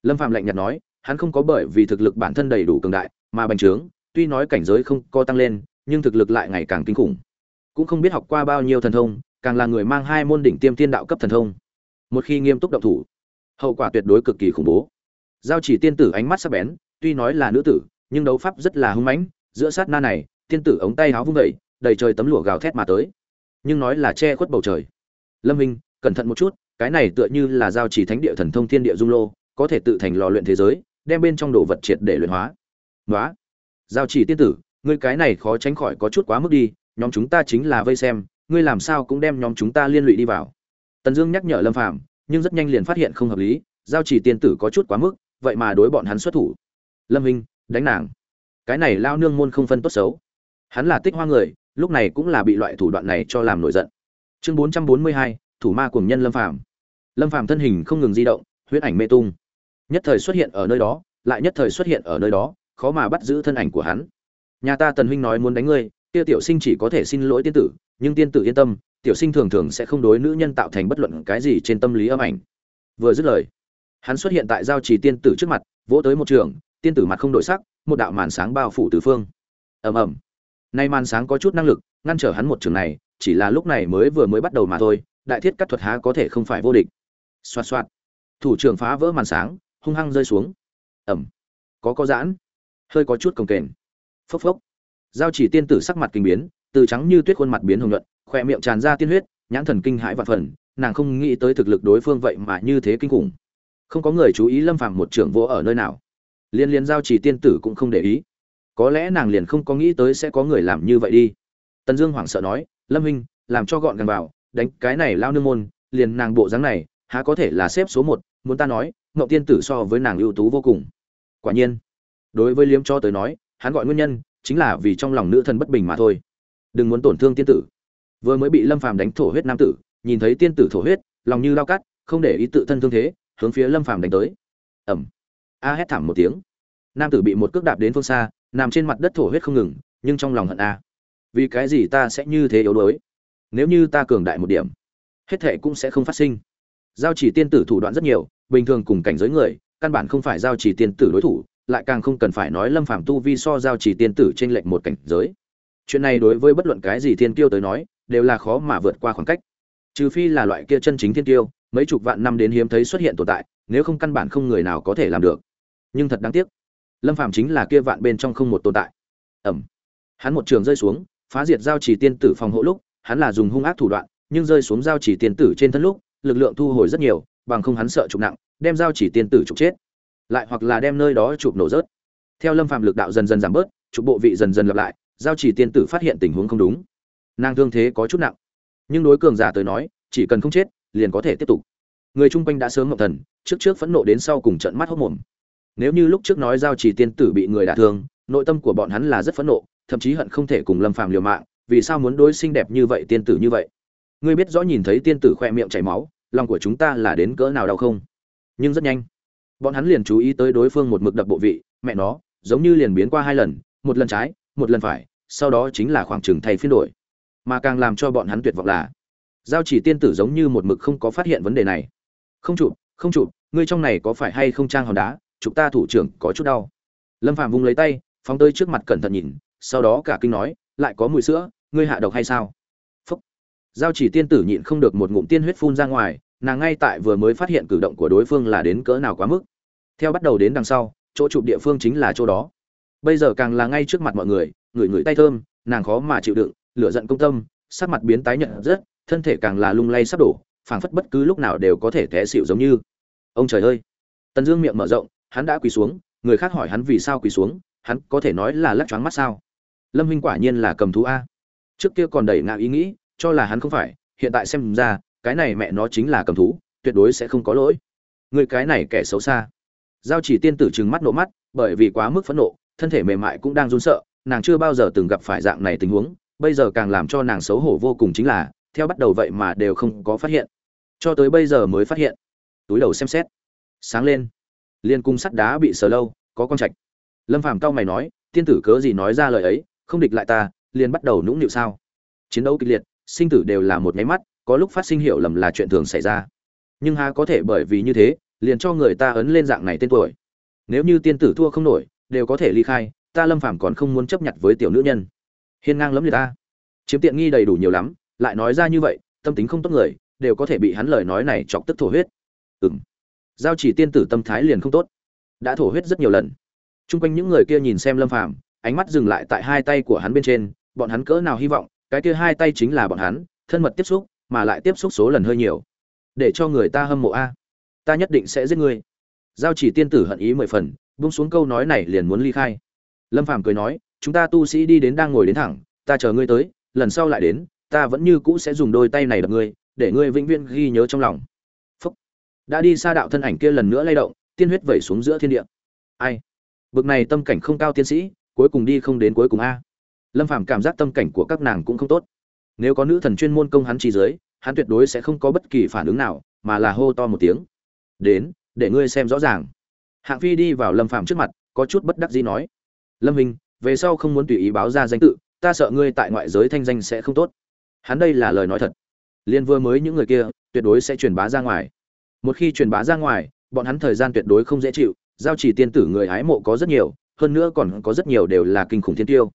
Lâm phạm lạnh nhạt nói hắn không có bởi vì thực lực bản thân đầy đủ cường đại mà bành trướng, tuy nói cảnh giới không có tăng lên, nhưng thực lực lại ngày càng kinh khủng. Cũng không biết học qua bao nhiêu thần thông, càng là người mang hai môn đỉnh tiêm tiên đạo cấp thần thông. Một khi nghiêm túc động thủ, hậu quả tuyệt đối cực kỳ khủng bố. Giao chỉ tiên tử ánh mắt sắc bén, tuy nói là nữ tử, nhưng đấu pháp rất là hung mãnh, giữa sát na này, tiên tử ống tay áo vung vẩy đầy trời tấm lụa gào thét mà tới. Nhưng nói là che khuất bầu trời. Lâm minh, cẩn thận một chút, cái này tựa như là giao chỉ thánh địa thần thông thiên địa dung lô, có thể tự thành lò luyện thế giới đem bên trong đồ vật triệt để luyện hóa. Nói giao chỉ tiên tử ngươi cái này khó tránh khỏi có chút quá mức đi nhóm chúng ta chính là vây xem ngươi làm sao cũng đem nhóm chúng ta liên lụy đi vào. Tần dương nhắc nhở lâm phàm nhưng rất nhanh liền phát hiện không hợp lý giao chỉ tiên tử có chút quá mức vậy mà đối bọn hắn xuất thủ. Lâm Hinh, đánh nàng. Cái này lao nương môn không phân tốt xấu. Hắn là tích hoa người lúc này cũng là bị loại thủ đoạn này cho làm nổi giận. Chương bốn trăm bốn mươi hai thủ ma cùng nhân lâm phàm. Lâm phàm thân hình không ngừng di động huyết ảnh mê tung nhất thời xuất hiện ở nơi đó, lại nhất thời xuất hiện ở nơi đó, khó mà bắt giữ thân ảnh của hắn. Nhà ta tần huynh nói muốn đánh ngươi, kia tiểu sinh chỉ có thể xin lỗi tiên tử, nhưng tiên tử yên tâm, tiểu sinh thường thường sẽ không đối nữ nhân tạo thành bất luận cái gì trên tâm lý âm ảnh. Vừa dứt lời, hắn xuất hiện tại giao trì tiên tử trước mặt, vỗ tới một trường, tiên tử mặt không đổi sắc, một đạo màn sáng bao phủ tứ phương. Ầm ầm. Nay màn sáng có chút năng lực, ngăn trở hắn một trường này, chỉ là lúc này mới vừa mới bắt đầu mà thôi, đại thiết cắt thuật há có thể không phải vô địch. Xoạt xoạt. Thủ trưởng phá vỡ màn sáng hung hăng rơi xuống. Ẩm. Có có giãn. Hơi có chút cồng kềnh. Phốc phốc. Giao chỉ tiên tử sắc mặt kinh biến, từ trắng như tuyết khuôn mặt biến hồng nhuận khoe miệng tràn ra tiên huyết, nhãn thần kinh hãi vạn phần, nàng không nghĩ tới thực lực đối phương vậy mà như thế kinh khủng. Không có người chú ý lâm phàm một trưởng vô ở nơi nào. Liên liên giao chỉ tiên tử cũng không để ý. Có lẽ nàng liền không có nghĩ tới sẽ có người làm như vậy đi. Tần dương hoảng sợ nói, lâm huynh, làm cho gọn gàng vào, đánh cái này lao nương môn, liền nàng bộ dáng này, há có thể là xếp số một muốn ta nói ngậu tiên tử so với nàng ưu tú vô cùng. Quả nhiên, đối với liếm cho tới nói, hắn gọi nguyên nhân chính là vì trong lòng nữ thần bất bình mà thôi. Đừng muốn tổn thương tiên tử. Vừa mới bị lâm phàm đánh thổ huyết nam tử, nhìn thấy tiên tử thổ huyết, lòng như lao cắt, không để ý tự thân thương thế, hướng phía lâm phàm đánh tới. Ẩm a hét thảm một tiếng. Nam tử bị một cước đạp đến phương xa, nằm trên mặt đất thổ huyết không ngừng, nhưng trong lòng hận a. Vì cái gì ta sẽ như thế yếu đuối? Nếu như ta cường đại một điểm, hết thệ cũng sẽ không phát sinh giao chỉ tiên tử thủ đoạn rất nhiều, bình thường cùng cảnh giới người, căn bản không phải giao chỉ tiên tử đối thủ, lại càng không cần phải nói lâm phàm tu vi so giao chỉ tiên tử trên lệnh một cảnh giới. Chuyện này đối với bất luận cái gì thiên kiêu tới nói, đều là khó mà vượt qua khoảng cách. Trừ phi là loại kia chân chính thiên kiêu, mấy chục vạn năm đến hiếm thấy xuất hiện tồn tại, nếu không căn bản không người nào có thể làm được. Nhưng thật đáng tiếc, lâm phàm chính là kia vạn bên trong không một tồn tại. Ẩm hắn một trường rơi xuống, phá diệt giao chỉ tiên tử phòng hộ lúc, hắn là dùng hung ác thủ đoạn, nhưng rơi xuống giao chỉ tiên tử trên thân lúc lực lượng thu hồi rất nhiều, bằng không hắn sợ trục nặng, đem giao chỉ tiên tử trục chết. Lại hoặc là đem nơi đó chụp nổ rớt. Theo lâm phạm lực đạo dần dần giảm bớt, chụp bộ vị dần dần lặp lại, giao chỉ tiên tử phát hiện tình huống không đúng. Nàng thương thế có chút nặng. Nhưng đối cường giả tới nói, chỉ cần không chết, liền có thể tiếp tục. Người chung quanh đã sớm ngọc thần, trước trước phẫn nộ đến sau cùng trận mắt hốc mồm. Nếu như lúc trước nói giao chỉ tiên tử bị người đả thương, nội tâm của bọn hắn là rất phẫn nộ, thậm chí hận không thể cùng lâm phàm liều mạng, vì sao muốn đối xinh đẹp như vậy, tiên tử như vậy? Ngươi biết rõ nhìn thấy tiên tử khoe miệng chảy máu, lòng của chúng ta là đến cỡ nào đau không? Nhưng rất nhanh, bọn hắn liền chú ý tới đối phương một mực đập bộ vị, mẹ nó, giống như liền biến qua hai lần, một lần trái, một lần phải, sau đó chính là khoảng trừng thay phiên đổi. Mà càng làm cho bọn hắn tuyệt vọng là, giao chỉ tiên tử giống như một mực không có phát hiện vấn đề này. Không chụp không chụp, ngươi trong này có phải hay không trang hòn đá, chụp ta thủ trưởng có chút đau. Lâm phạm vung lấy tay, phóng tơi trước mặt cẩn thận nhìn, sau đó cả kinh nói, lại có mùi sữa, ngươi hạ độc hay sao? Giao chỉ tiên tử nhịn không được một ngụm tiên huyết phun ra ngoài, nàng ngay tại vừa mới phát hiện cử động của đối phương là đến cỡ nào quá mức. Theo bắt đầu đến đằng sau, chỗ chụp địa phương chính là chỗ đó. Bây giờ càng là ngay trước mặt mọi người ngửi ngửi tay thơm, nàng khó mà chịu đựng, lửa giận công tâm, sắc mặt biến tái nhợt rất thân thể càng là lung lay sắp đổ, phảng phất bất cứ lúc nào đều có thể té xịu giống như. Ông trời ơi! Tần dương miệng mở rộng, hắn đã quỳ xuống, người khác hỏi hắn vì sao quỳ xuống, hắn có thể nói là lắc choáng mắt sao? Lâm huynh quả nhiên là cầm thú a. Trước kia còn đầy ngạo ý nghĩ cho là hắn không phải, hiện tại xem ra, cái này mẹ nó chính là cầm thú, tuyệt đối sẽ không có lỗi. Người cái này kẻ xấu xa. Giao chỉ tiên tử trừng mắt nộ mắt, bởi vì quá mức phẫn nộ, thân thể mềm mại cũng đang run sợ, nàng chưa bao giờ từng gặp phải dạng này tình huống, bây giờ càng làm cho nàng xấu hổ vô cùng chính là, theo bắt đầu vậy mà đều không có phát hiện. Cho tới bây giờ mới phát hiện. Túi đầu xem xét. Sáng lên. Liên cung sắt đá bị sờ lâu, có con trạch. Lâm phàm cao mày nói, tiên tử cớ gì nói ra lời ấy, không địch lại ta, liền bắt đầu nũng nịu sao? Chiến đấu kịch liệt sinh tử đều là một nháy mắt có lúc phát sinh hiểu lầm là chuyện thường xảy ra. Nhưng ha có thể bởi vì như thế liền cho người ta ấn lên dạng này tên tuổi? Nếu như tiên tử thua không nổi đều có thể ly khai ta lâm phàm còn không muốn chấp nhận với tiểu nữ nhân. Hiên ngang lắm người ta. Chiếm tiện nghi đầy đủ nhiều lắm lại nói ra như vậy tâm tính không tốt người đều có thể bị hắn lời nói này chọc tức thổ huyết. Ừm, giao chỉ tiên tử tâm thái liền không tốt. Đã thổ huyết rất nhiều lần. Chung quanh những người kia nhìn xem lâm phàm ánh mắt dừng lại tại hai tay của hắn bên trên bọn hắn cỡ nào hy vọng cái kia hai tay chính là bọn hắn, thân mật tiếp xúc, mà lại tiếp xúc số lần hơi nhiều. Để cho người ta hâm mộ a. Ta nhất định sẽ giết ngươi. Giao chỉ tiên tử hận ý mười phần, buông xuống câu nói này liền muốn ly khai. Lâm phàm cười nói, chúng ta tu sĩ đi đến đang ngồi đến thẳng, ta chờ ngươi tới, lần sau lại đến, ta vẫn như cũ sẽ dùng đôi tay này đập ngươi, để ngươi vĩnh viễn ghi nhớ trong lòng. Phúc. đã đi xa đạo thân ảnh kia lần nữa lay động, tiên huyết vẩy xuống giữa thiên địa. Ai? Bực này tâm cảnh không cao tiên sĩ, cuối cùng đi không đến cuối cùng a lâm phàm cảm giác tâm cảnh của các nàng cũng không tốt. Nếu có nữ thần chuyên môn công hắn chỉ dưới hắn tuyệt đối sẽ không có bất kỳ phản ứng nào, mà là hô to một tiếng. Đến, để ngươi xem rõ ràng. Hạng phi đi vào lâm phàm trước mặt, có chút bất đắc dĩ nói. Lâm hình về sau không muốn tùy ý báo ra danh tự, ta sợ ngươi tại ngoại giới thanh danh sẽ không tốt. Hắn đây là lời nói thật. Liên vừa mới những người kia, tuyệt đối sẽ truyền bá ra ngoài. Một khi truyền bá ra ngoài, bọn hắn thời gian tuyệt đối không dễ chịu, giao chỉ tiên tử người hái mộ có rất nhiều, hơn nữa còn có rất nhiều đều là kinh khủng thiên tiêu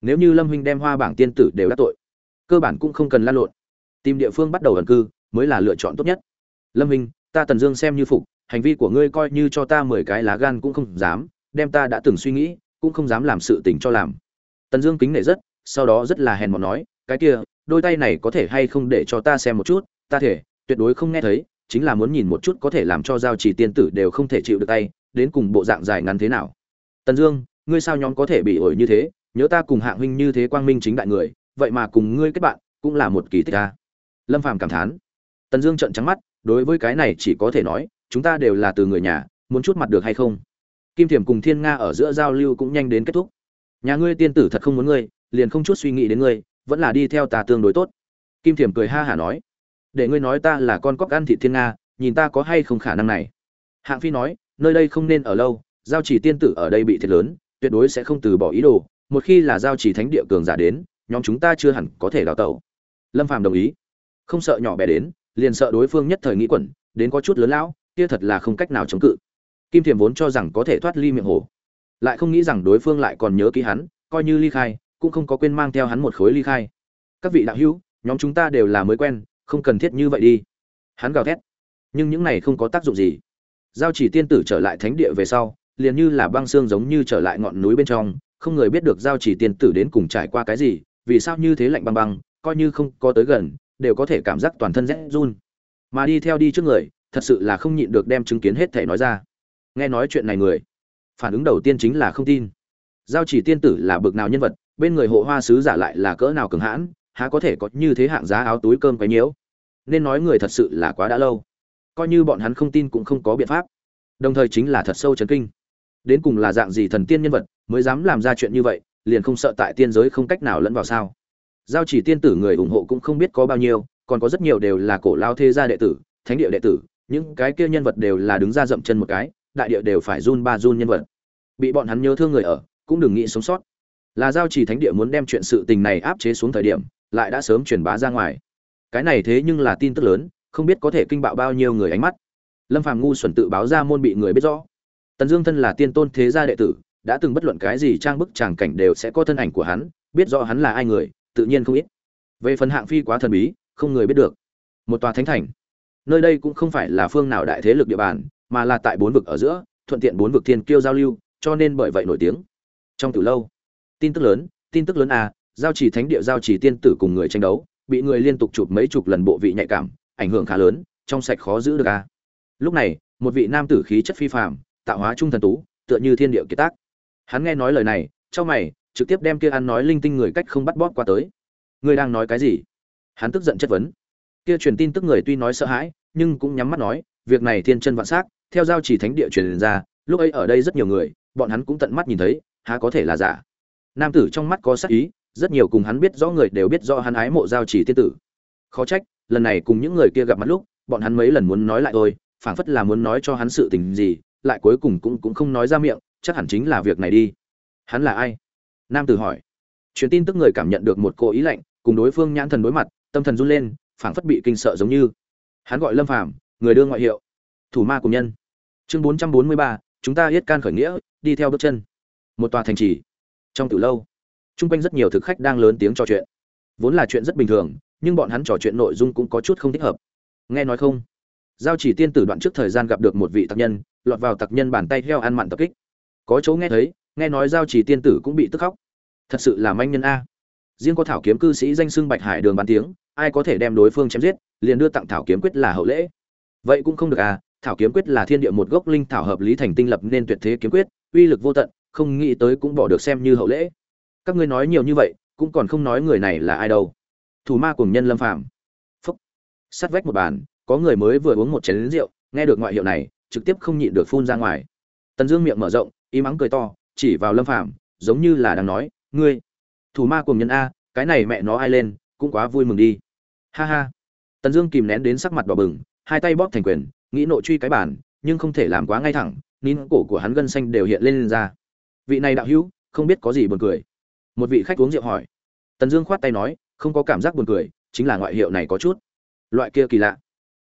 nếu như lâm huynh đem hoa bảng tiên tử đều đắc tội, cơ bản cũng không cần lan lộn. Tìm địa phương bắt đầu ẩn cư mới là lựa chọn tốt nhất. Lâm minh ta tần dương xem như phục, hành vi của ngươi coi như cho ta mười cái lá gan cũng không dám, đem ta đã từng suy nghĩ cũng không dám làm sự tình cho làm. Tần dương kính nể rất, sau đó rất là hèn mọn nói, cái kia, đôi tay này có thể hay không để cho ta xem một chút, ta thể, tuyệt đối không nghe thấy, chính là muốn nhìn một chút có thể làm cho giao chỉ tiên tử đều không thể chịu được tay, đến cùng bộ dạng dài ngắn thế nào. Tần dương, ngươi sao nhóm có thể bị ổi như thế? Nhớ ta cùng hạng huynh như thế quang minh chính đại người, vậy mà cùng ngươi kết bạn, cũng là một kỳ tích ta. Lâm phàm cảm thán. Tần dương trợn trắng mắt, đối với cái này chỉ có thể nói, chúng ta đều là từ người nhà, muốn chút mặt được hay không? Kim thiểm cùng thiên nga ở giữa giao lưu cũng nhanh đến kết thúc. Nhà ngươi tiên tử thật không muốn ngươi, liền không chút suy nghĩ đến ngươi, vẫn là đi theo ta tương đối tốt. Kim thiểm cười ha hả nói. Để ngươi nói ta là con cóc ăn thị thiên nga, nhìn ta có hay không khả năng này? Hạng phi nói, nơi đây không nên ở lâu, giao chỉ tiên tử ở đây bị thiệt lớn, tuyệt đối sẽ không từ bỏ ý đồ một khi là giao chỉ thánh địa cường giả đến, nhóm chúng ta chưa hẳn có thể đào tẩu. Lâm phàm đồng ý. Không sợ nhỏ bé đến, liền sợ đối phương nhất thời nghĩ quẩn, đến có chút lớn lão, kia thật là không cách nào chống cự. Kim thiềm vốn cho rằng có thể thoát ly miệng hổ. Lại không nghĩ rằng đối phương lại còn nhớ ký hắn, coi như ly khai, cũng không có quên mang theo hắn một khối ly khai. Các vị đạo hữu, nhóm chúng ta đều là mới quen, không cần thiết như vậy đi. Hắn gào thét. Nhưng những này không có tác dụng gì. Giao chỉ tiên tử trở lại thánh địa về sau, liền như là băng xương giống như trở lại ngọn núi bên trong không người biết được giao chỉ tiên tử đến cùng trải qua cái gì, vì sao như thế lạnh băng băng, coi như không có tới gần, đều có thể cảm giác toàn thân rét run. Mà đi theo đi trước người, thật sự là không nhịn được đem chứng kiến hết thể nói ra. Nghe nói chuyện này người, phản ứng đầu tiên chính là không tin. Giao chỉ tiên tử là bực nào nhân vật, bên người hộ hoa sứ giả lại là cỡ nào cường hãn, há có thể có như thế hạng giá áo túi cơm quấy nhiễu? Nên nói người thật sự là quá đã lâu. Coi như bọn hắn không tin cũng không có biện pháp. Đồng thời chính là thật sâu chấn kinh đến cùng là dạng gì thần tiên nhân vật, mới dám làm ra chuyện như vậy, liền không sợ tại tiên giới không cách nào lẫn vào sao? Giao chỉ tiên tử người ủng hộ cũng không biết có bao nhiêu, còn có rất nhiều đều là cổ lao thế gia đệ tử, thánh địa đệ tử, những cái kia nhân vật đều là đứng ra dậm chân một cái, đại địa đều phải run ba run nhân vật. Bị bọn hắn nhớ thương người ở, cũng đừng nghĩ sống sót. Là giao chỉ thánh địa muốn đem chuyện sự tình này áp chế xuống thời điểm, lại đã sớm truyền bá ra ngoài. Cái này thế nhưng là tin tức lớn, không biết có thể kinh bạo bao nhiêu người ánh mắt. Lâm phàm ngu xuẩn tự báo ra môn bị người biết rõ tần dương thân là tiên tôn thế gia đệ tử, đã từng bất luận cái gì trang bức tràng cảnh đều sẽ có thân ảnh của hắn, biết rõ hắn là ai người, tự nhiên không ít. Về phần hạng phi quá thần bí, không người biết được. Một tòa thánh thành. Nơi đây cũng không phải là phương nào đại thế lực địa bàn, mà là tại bốn vực ở giữa, thuận tiện bốn vực thiên kiêu giao lưu, cho nên bởi vậy nổi tiếng. Trong từ lâu, tin tức lớn, tin tức lớn à giao chỉ thánh địa giao chỉ tiên tử cùng người tranh đấu, bị người liên tục chụp mấy chục lần bộ vị nhạy cảm, ảnh hưởng khá lớn, trong sạch khó giữ được à. Lúc này, một vị nam tử khí chất phi phàm tạo hóa trung thần tú, tựa như thiên địa kiệt tác. Hắn nghe nói lời này trong mày, trực tiếp đem kia ăn nói linh tinh người cách không bắt bóp qua tới. Ngươi đang nói cái gì? Hắn tức giận chất vấn. Kia truyền tin tức người tuy nói sợ hãi, nhưng cũng nhắm mắt nói, việc này thiên chân vạn s á c theo giao chỉ thánh địa truyền ra, lúc ấy ở đây rất nhiều người, bọn hắn cũng tận mắt nhìn thấy, há có thể là giả. Nam tử trong mắt có sắc ý, rất nhiều cùng hắn biết rõ người đều biết rõ hắn ái mộ giao chỉ tiên tử. Khó trách, lần này cùng những người kia gặp mặt lúc, bọn hắn mấy lần muốn nói lại tôi phảng phất là muốn nói cho hắn sự tình gì lại cuối cùng cũng cũng không nói ra miệng, chắc hẳn chính là việc này đi. Hắn là ai? Nam tử hỏi. Truyền tin tức người cảm nhận được một cô ý lạnh, cùng đối phương nhãn thần đối mặt, tâm thần run lên, phảng phất bị kinh sợ giống như. Hắn gọi lâm phàm, người đưa ngoại hiệu. Thủ ma cùng nhân. Chương bốn trăm bốn mươi ba, chúng ta yết can khởi nghĩa, đi theo bước chân. Một tòa thành trì. Trong từ lâu, chung quanh rất nhiều thực khách đang lớn tiếng trò chuyện. Vốn là chuyện rất bình thường, nhưng bọn hắn trò chuyện nội dung cũng có chút không thích hợp. Nghe nói không? Giao chỉ tiên tử đoạn trước thời gian gặp được một vị tác nhân lọt vào tặc nhân bàn tay heo ăn mặn tập kích. Có chỗ nghe thấy, nghe nói giao chỉ tiên tử cũng bị tức khóc. Thật sự là manh nhân a. Riêng có thảo kiếm cư sĩ danh xưng bạch hải đường bán tiếng, ai có thể đem đối phương chém giết, liền đưa tặng thảo kiếm quyết là hậu lễ. Vậy cũng không được à thảo kiếm quyết là thiên địa một gốc linh thảo hợp lý thành tinh lập nên tuyệt thế kiếm quyết, uy lực vô tận, không nghĩ tới cũng bỏ được xem như hậu lễ. Các ngươi nói nhiều như vậy, cũng còn không nói người này là ai đâu. Thủ ma cùng nhân lâm phàm. Phúc. Sát vách một bàn, có người mới vừa uống một chén lính rượu, nghe được ngoại hiệu này trực tiếp không nhịn được phun ra ngoài. Tần dương miệng mở rộng im ắng cười to chỉ vào lâm phàm giống như là đang nói ngươi thủ ma cùng nhân a cái này mẹ nó ai lên cũng quá vui mừng đi. Ha ha. Tần dương kìm nén đến sắc mặt đỏ bừng hai tay bóp thành quyền nghĩ nội truy cái bản nhưng không thể làm quá ngay thẳng nín cổ của hắn gân xanh đều hiện lên, lên ra. Vị này đạo hữu không biết có gì buồn cười. Một vị khách uống rượu hỏi. Tần dương khoát tay nói không có cảm giác buồn cười chính là ngoại hiệu này có chút. Loại kia kỳ lạ.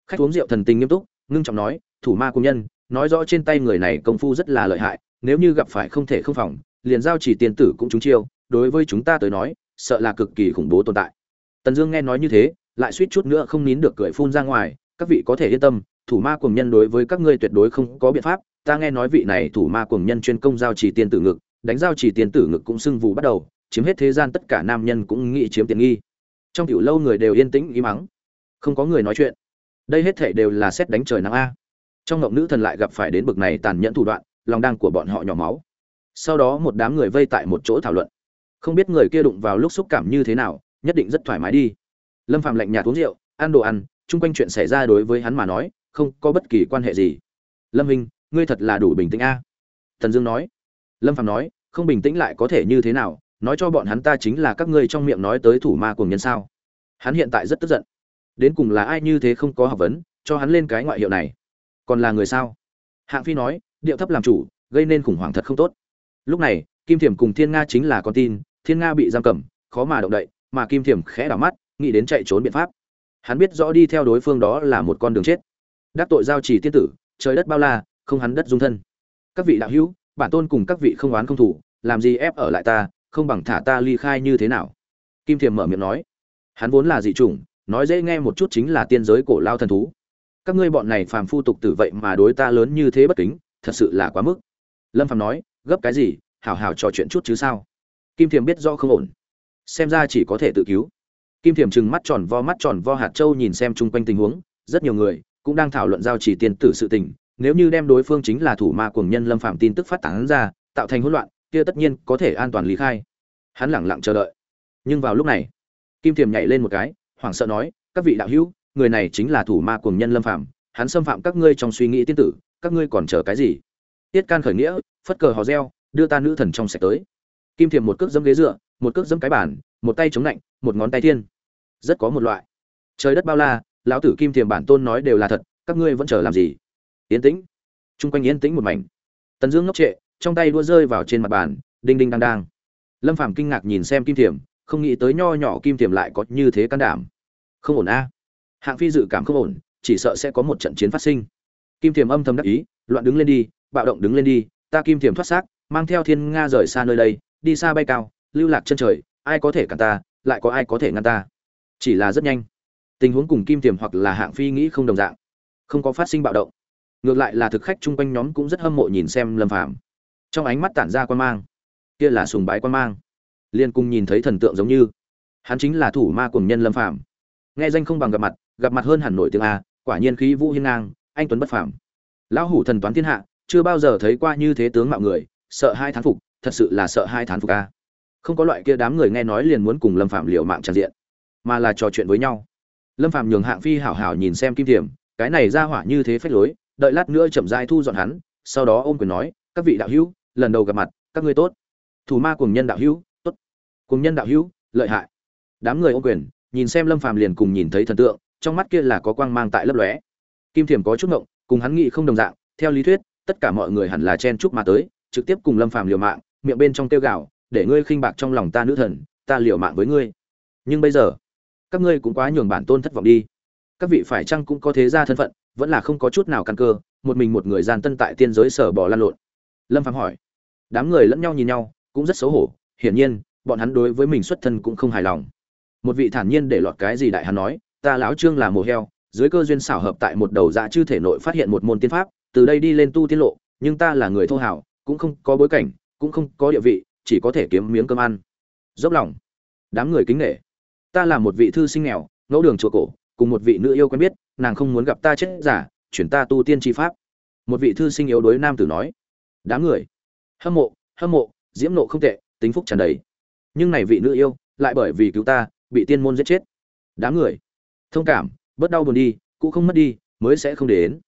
Khách uống rượu thần tình nghiêm túc ngưng trọng nói thủ ma công nhân, nói rõ trên tay người này công phu rất là lợi hại, nếu như gặp phải không thể không phòng, liền giao chỉ tiền tử cũng chúng chiêu, đối với chúng ta tới nói, sợ là cực kỳ khủng bố tồn tại. Tần dương nghe nói như thế, lại suýt chút nữa không nín được cười phun ra ngoài, các vị có thể yên tâm, thủ ma cuồng nhân đối với các ngươi tuyệt đối không có biện pháp, ta nghe nói vị này thủ ma cuồng nhân chuyên công giao chỉ tiền tử ngực, đánh giao chỉ tiền tử ngực cũng sưng vụ bắt đầu, chiếm hết thế gian tất cả nam nhân cũng nghĩ chiếm tiện nghi. Trong tiểu lâu người đều yên tĩnh, im mắng không có người nói chuyện. Đây hết thể đều là xét đánh trời nắng a trong ngộng nữ thần lại gặp phải đến bực này tàn nhẫn thủ đoạn, lòng đang của bọn họ nhỏ máu. Sau đó một đám người vây tại một chỗ thảo luận. Không biết người kia đụng vào lúc xúc cảm như thế nào, nhất định rất thoải mái đi. Lâm phạm lạnh nhạt uống rượu, ăn đồ ăn, chung quanh chuyện xảy ra đối với hắn mà nói, không có bất kỳ quan hệ gì. Lâm hình ngươi thật là đủ bình tĩnh a. Thần dương nói. Lâm phạm nói, không bình tĩnh lại có thể như thế nào, nói cho bọn hắn ta chính là các ngươi trong miệng nói tới thủ ma cùng nhân sao. Hắn hiện tại rất tức giận. Đến cùng là ai như thế không có học vấn, cho hắn lên cái ngoại hiệu này còn là người sao? Hạng phi nói, điệu thấp làm chủ, gây nên khủng hoảng thật không tốt. Lúc này, kim thiểm cùng thiên nga chính là con tin, thiên nga bị giam cầm, khó mà động đậy, mà kim thiểm khẽ đảo mắt, nghĩ đến chạy trốn biện pháp. Hắn biết rõ đi theo đối phương đó là một con đường chết. Đắc tội giao trì tiên tử, trời đất bao la, không hắn đất dung thân. Các vị đạo hữu, bản tôn cùng các vị không oán không thủ, làm gì ép ở lại ta, không bằng thả ta ly khai như thế nào? Kim thiềm mở miệng nói. Hắn vốn là dị chủng, nói dễ nghe một chút chính là tiên giới cổ lao thần thú các ngươi bọn này phàm phu tục tử vậy mà đối ta lớn như thế bất kính, thật sự là quá mức. Lâm phàm nói, gấp cái gì, hảo hảo trò chuyện chút chứ sao? Kim thiềm biết do không ổn. Xem ra chỉ có thể tự cứu. Kim thiềm trừng mắt tròn vo mắt tròn vo hạt châu nhìn xem chung quanh tình huống, rất nhiều người cũng đang thảo luận giao chỉ tiền tử sự tình. Nếu như đem đối phương chính là thủ ma cuồng nhân lâm phạm tin tức phát tán ra, tạo thành hỗn loạn, kia tất nhiên có thể an toàn lý khai. Hắn lẳng lặng chờ đợi. Nhưng vào lúc này, kim thiềm nhảy lên một cái, hoảng sợ nói, các vị đạo hữu người này chính là thủ ma cuồng nhân lâm phạm hắn xâm phạm các ngươi trong suy nghĩ tiên tử, các ngươi còn chờ cái gì? Tiết can khởi nghĩa, phất cờ hò reo, đưa ta nữ thần trong sạch tới. Kim thiềm một cước dẫm ghế dựa, một cước dẫm cái bản một tay chống lạnh một ngón tay thiên. Rất có một loại. Trời đất bao la, lão tử kim thiềm bản tôn nói đều là thật, các ngươi vẫn chờ làm gì? Yên tĩnh. Chung quanh yên tĩnh một mảnh. Tần dương ngốc trệ, trong tay đua rơi vào trên mặt bàn, đinh đinh đang đang. Lâm phàm kinh ngạc nhìn xem kim thiềm không nghĩ tới nho nhỏ kim thiềm lại có như thế can đảm. Không ổn a hạng phi dự cảm không ổn, chỉ sợ sẽ có một trận chiến phát sinh. Kim thiềm âm thầm đắc ý, loạn đứng lên đi, bạo động đứng lên đi, ta kim thiềm thoát xác, mang theo thiên nga rời xa nơi đây, đi xa bay cao, lưu lạc chân trời, ai có thể cản ta, lại có ai có thể ngăn ta. Chỉ là rất nhanh. Tình huống cùng kim tiềm hoặc là hạng phi nghĩ không đồng dạng. Không có phát sinh bạo động. Ngược lại là thực khách chung quanh nhóm cũng rất hâm mộ nhìn xem lâm phàm. Trong ánh mắt tản ra quan mang. Kia là sùng bái quan mang. Liên cung nhìn thấy thần tượng giống như. Hắn chính là thủ ma cùng nhân lâm phàm. Nghe danh không bằng gặp mặt gặp mặt hơn hẳn nổi tiếng a, quả nhiên khí vũ hiên ngang, anh tuấn bất phàm. Lão hủ thần toán thiên hạ, chưa bao giờ thấy qua như thế tướng mạo người, sợ hai thán phục, thật sự là sợ hai thán phục a. Không có loại kia đám người nghe nói liền muốn cùng lâm phạm liều mạng tràn diện, mà là trò chuyện với nhau. Lâm phạm nhường hạng phi hảo hảo nhìn xem kim thiểm cái này ra hỏa như thế phách lối, đợi lát nữa chậm rãi thu dọn hắn, sau đó ôm quyền nói, các vị đạo hữu, lần đầu gặp mặt, các ngươi tốt. Thủ ma cùng nhân đạo hữu, tốt. Cùng nhân đạo hữu, lợi hại. Đám người ôm quyền, nhìn xem lâm phàm liền cùng nhìn thấy thần tượng trong mắt kia là có quang mang tại lấp lóe. Kim thiểm có chút ngộng, cùng hắn nghĩ không đồng dạng, theo lý thuyết, tất cả mọi người hẳn là chen chúc mà tới, trực tiếp cùng lâm phàm liều mạng, miệng bên trong tiêu gạo để ngươi khinh bạc trong lòng ta nữ thần, ta liều mạng với ngươi. Nhưng bây giờ, các ngươi cũng quá nhường bản tôn thất vọng đi. Các vị phải chăng cũng có thế ra thân phận, vẫn là không có chút nào căn cơ, một mình một người gian tân tại tiên giới sở bỏ lan lộn. Lâm phàm hỏi. Đám người lẫn nhau nhìn nhau, cũng rất xấu hổ, hiển nhiên, bọn hắn đối với mình xuất thân cũng không hài lòng. Một vị thản nhiên để lọt cái gì đại hắn nói ta lão trương là mồ heo, dưới cơ duyên xảo hợp tại một đầu dạ chư thể nội phát hiện một môn tiên pháp, từ đây đi lên tu tiên lộ, nhưng ta là người thô hảo, cũng không có bối cảnh, cũng không có địa vị, chỉ có thể kiếm miếng cơm ăn. Dốc lòng. Đám người kính nể. Ta là một vị thư sinh nghèo, ngẫu đường chùa cổ, cùng một vị nữ yêu quen biết, nàng không muốn gặp ta chết giả, chuyển ta tu tiên tri pháp. Một vị thư sinh yếu đối nam tử nói. Đám người. Hâm mộ hâm mộ, diễm nộ không tệ, tính phúc tràn đầy. Nhưng này vị nữ yêu, lại bởi vì cứu ta, bị tiên môn giết chết. Đám người thông cảm, bớt đau buồn đi, cũ không mất đi, mới sẽ không đến.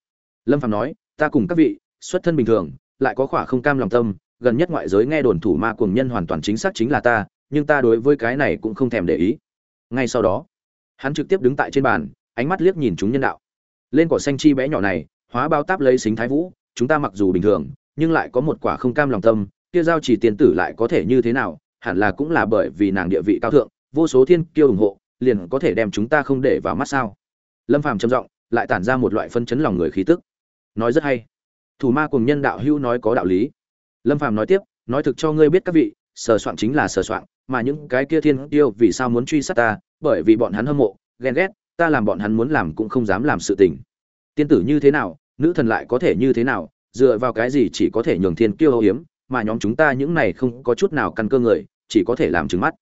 Lâm phạm nói, ta cùng các vị, xuất thân bình thường, lại có khỏa không cam lòng tâm, gần nhất ngoại giới nghe đồn thủ ma cuồng nhân hoàn toàn chính xác chính là ta, nhưng ta đối với cái này cũng không thèm để ý. Ngay sau đó, hắn trực tiếp đứng tại trên bàn, ánh mắt liếc nhìn chúng nhân đạo. Lên cỏ xanh chi bé nhỏ này, hóa bao táp lấy xính thái vũ, chúng ta mặc dù bình thường, nhưng lại có một quả không cam lòng tâm, kia giao chỉ tiền tử lại có thể như thế nào, hẳn là cũng là bởi vì nàng địa vị cao thượng, vô số thiên kiêu ủng hộ liền có thể đem chúng ta không để vào mắt sao? Lâm phàm trầm giọng, lại tản ra một loại phân chấn lòng người khí tức. Nói rất hay. Thủ ma cùng nhân đạo hữu nói có đạo lý. Lâm phàm nói tiếp, nói thực cho ngươi biết các vị, sờ soạn chính là sờ soạn, mà những cái kia thiên tiêu vì sao muốn truy sát ta, bởi vì bọn hắn hâm mộ, ghen ghét, ta làm bọn hắn muốn làm cũng không dám làm sự tình. Tiên tử như thế nào, nữ thần lại có thể như thế nào, dựa vào cái gì chỉ có thể nhường thiên kiêu âu hiếm mà nhóm chúng ta những này không có chút nào căn cơ người, chỉ có thể làm trừng mắt.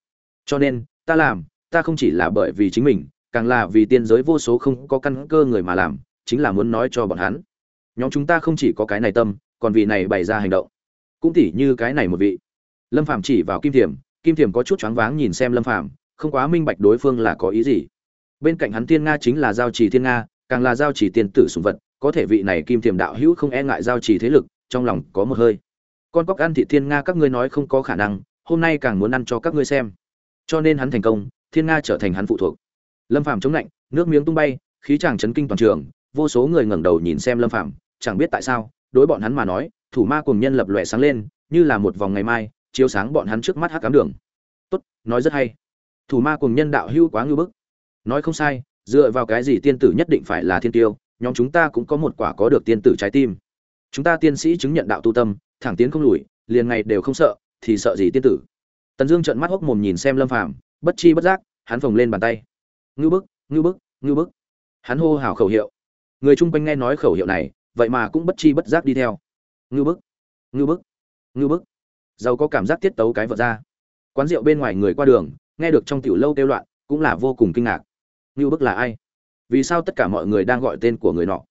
Cho nên, ta làm ta không chỉ là bởi vì chính mình, càng là vì tiên giới vô số không có căn cơ người mà làm, chính là muốn nói cho bọn hắn. Nhóm chúng ta không chỉ có cái này tâm, còn vì này bày ra hành động. Cũng tỉ như cái này một vị. Lâm phàm chỉ vào kim thiểm kim thiểm có chút choáng váng nhìn xem lâm phàm, không quá minh bạch đối phương là có ý gì. Bên cạnh hắn tiên nga chính là giao trì thiên nga, càng là giao trì tiên tử sùng vật, có thể vị này kim thiểm đạo hữu không e ngại giao trì thế lực, trong lòng có một hơi. Con cóc ăn thị thiên nga các ngươi nói không có khả năng, hôm nay càng muốn ăn cho các ngươi xem. Cho nên hắn thành công thiên nga trở thành hắn phụ thuộc. Lâm phàm chống lạnh, nước miếng tung bay, khí chàng chấn kinh toàn trường, vô số người ngẩng đầu nhìn xem lâm phàm, chẳng biết tại sao, đối bọn hắn mà nói, thủ ma cùng nhân lập lòe sáng lên, như là một vòng ngày mai, chiếu sáng bọn hắn trước mắt hắc cám đường. Tốt, nói rất hay. Thủ ma cùng nhân đạo hưu quá ngưu bức. Nói không sai, dựa vào cái gì tiên tử nhất định phải là thiên tiêu, nhóm chúng ta cũng có một quả có được tiên tử trái tim. Chúng ta tiên sĩ chứng nhận đạo tu tâm, thẳng tiến không lùi, liền ngày đều không sợ, thì sợ gì tiên tử? Tần dương trợn mắt hốc mồm nhìn xem lâm phàm bất chi bất giác, hắn phồng lên bàn tay. Ngưu bức ngưu bức ngưu bức. Hắn hô hào khẩu hiệu. Người chung quanh nghe nói khẩu hiệu này, vậy mà cũng bất chi bất giác đi theo. Ngưu bức ngưu bức ngưu bức. Giàu có cảm giác tiết tấu cái vật ra. Quán rượu bên ngoài người qua đường, nghe được trong tiểu lâu kêu loạn, cũng là vô cùng kinh ngạc. Ngưu bức là ai? Vì sao tất cả mọi người đang gọi tên của người nọ?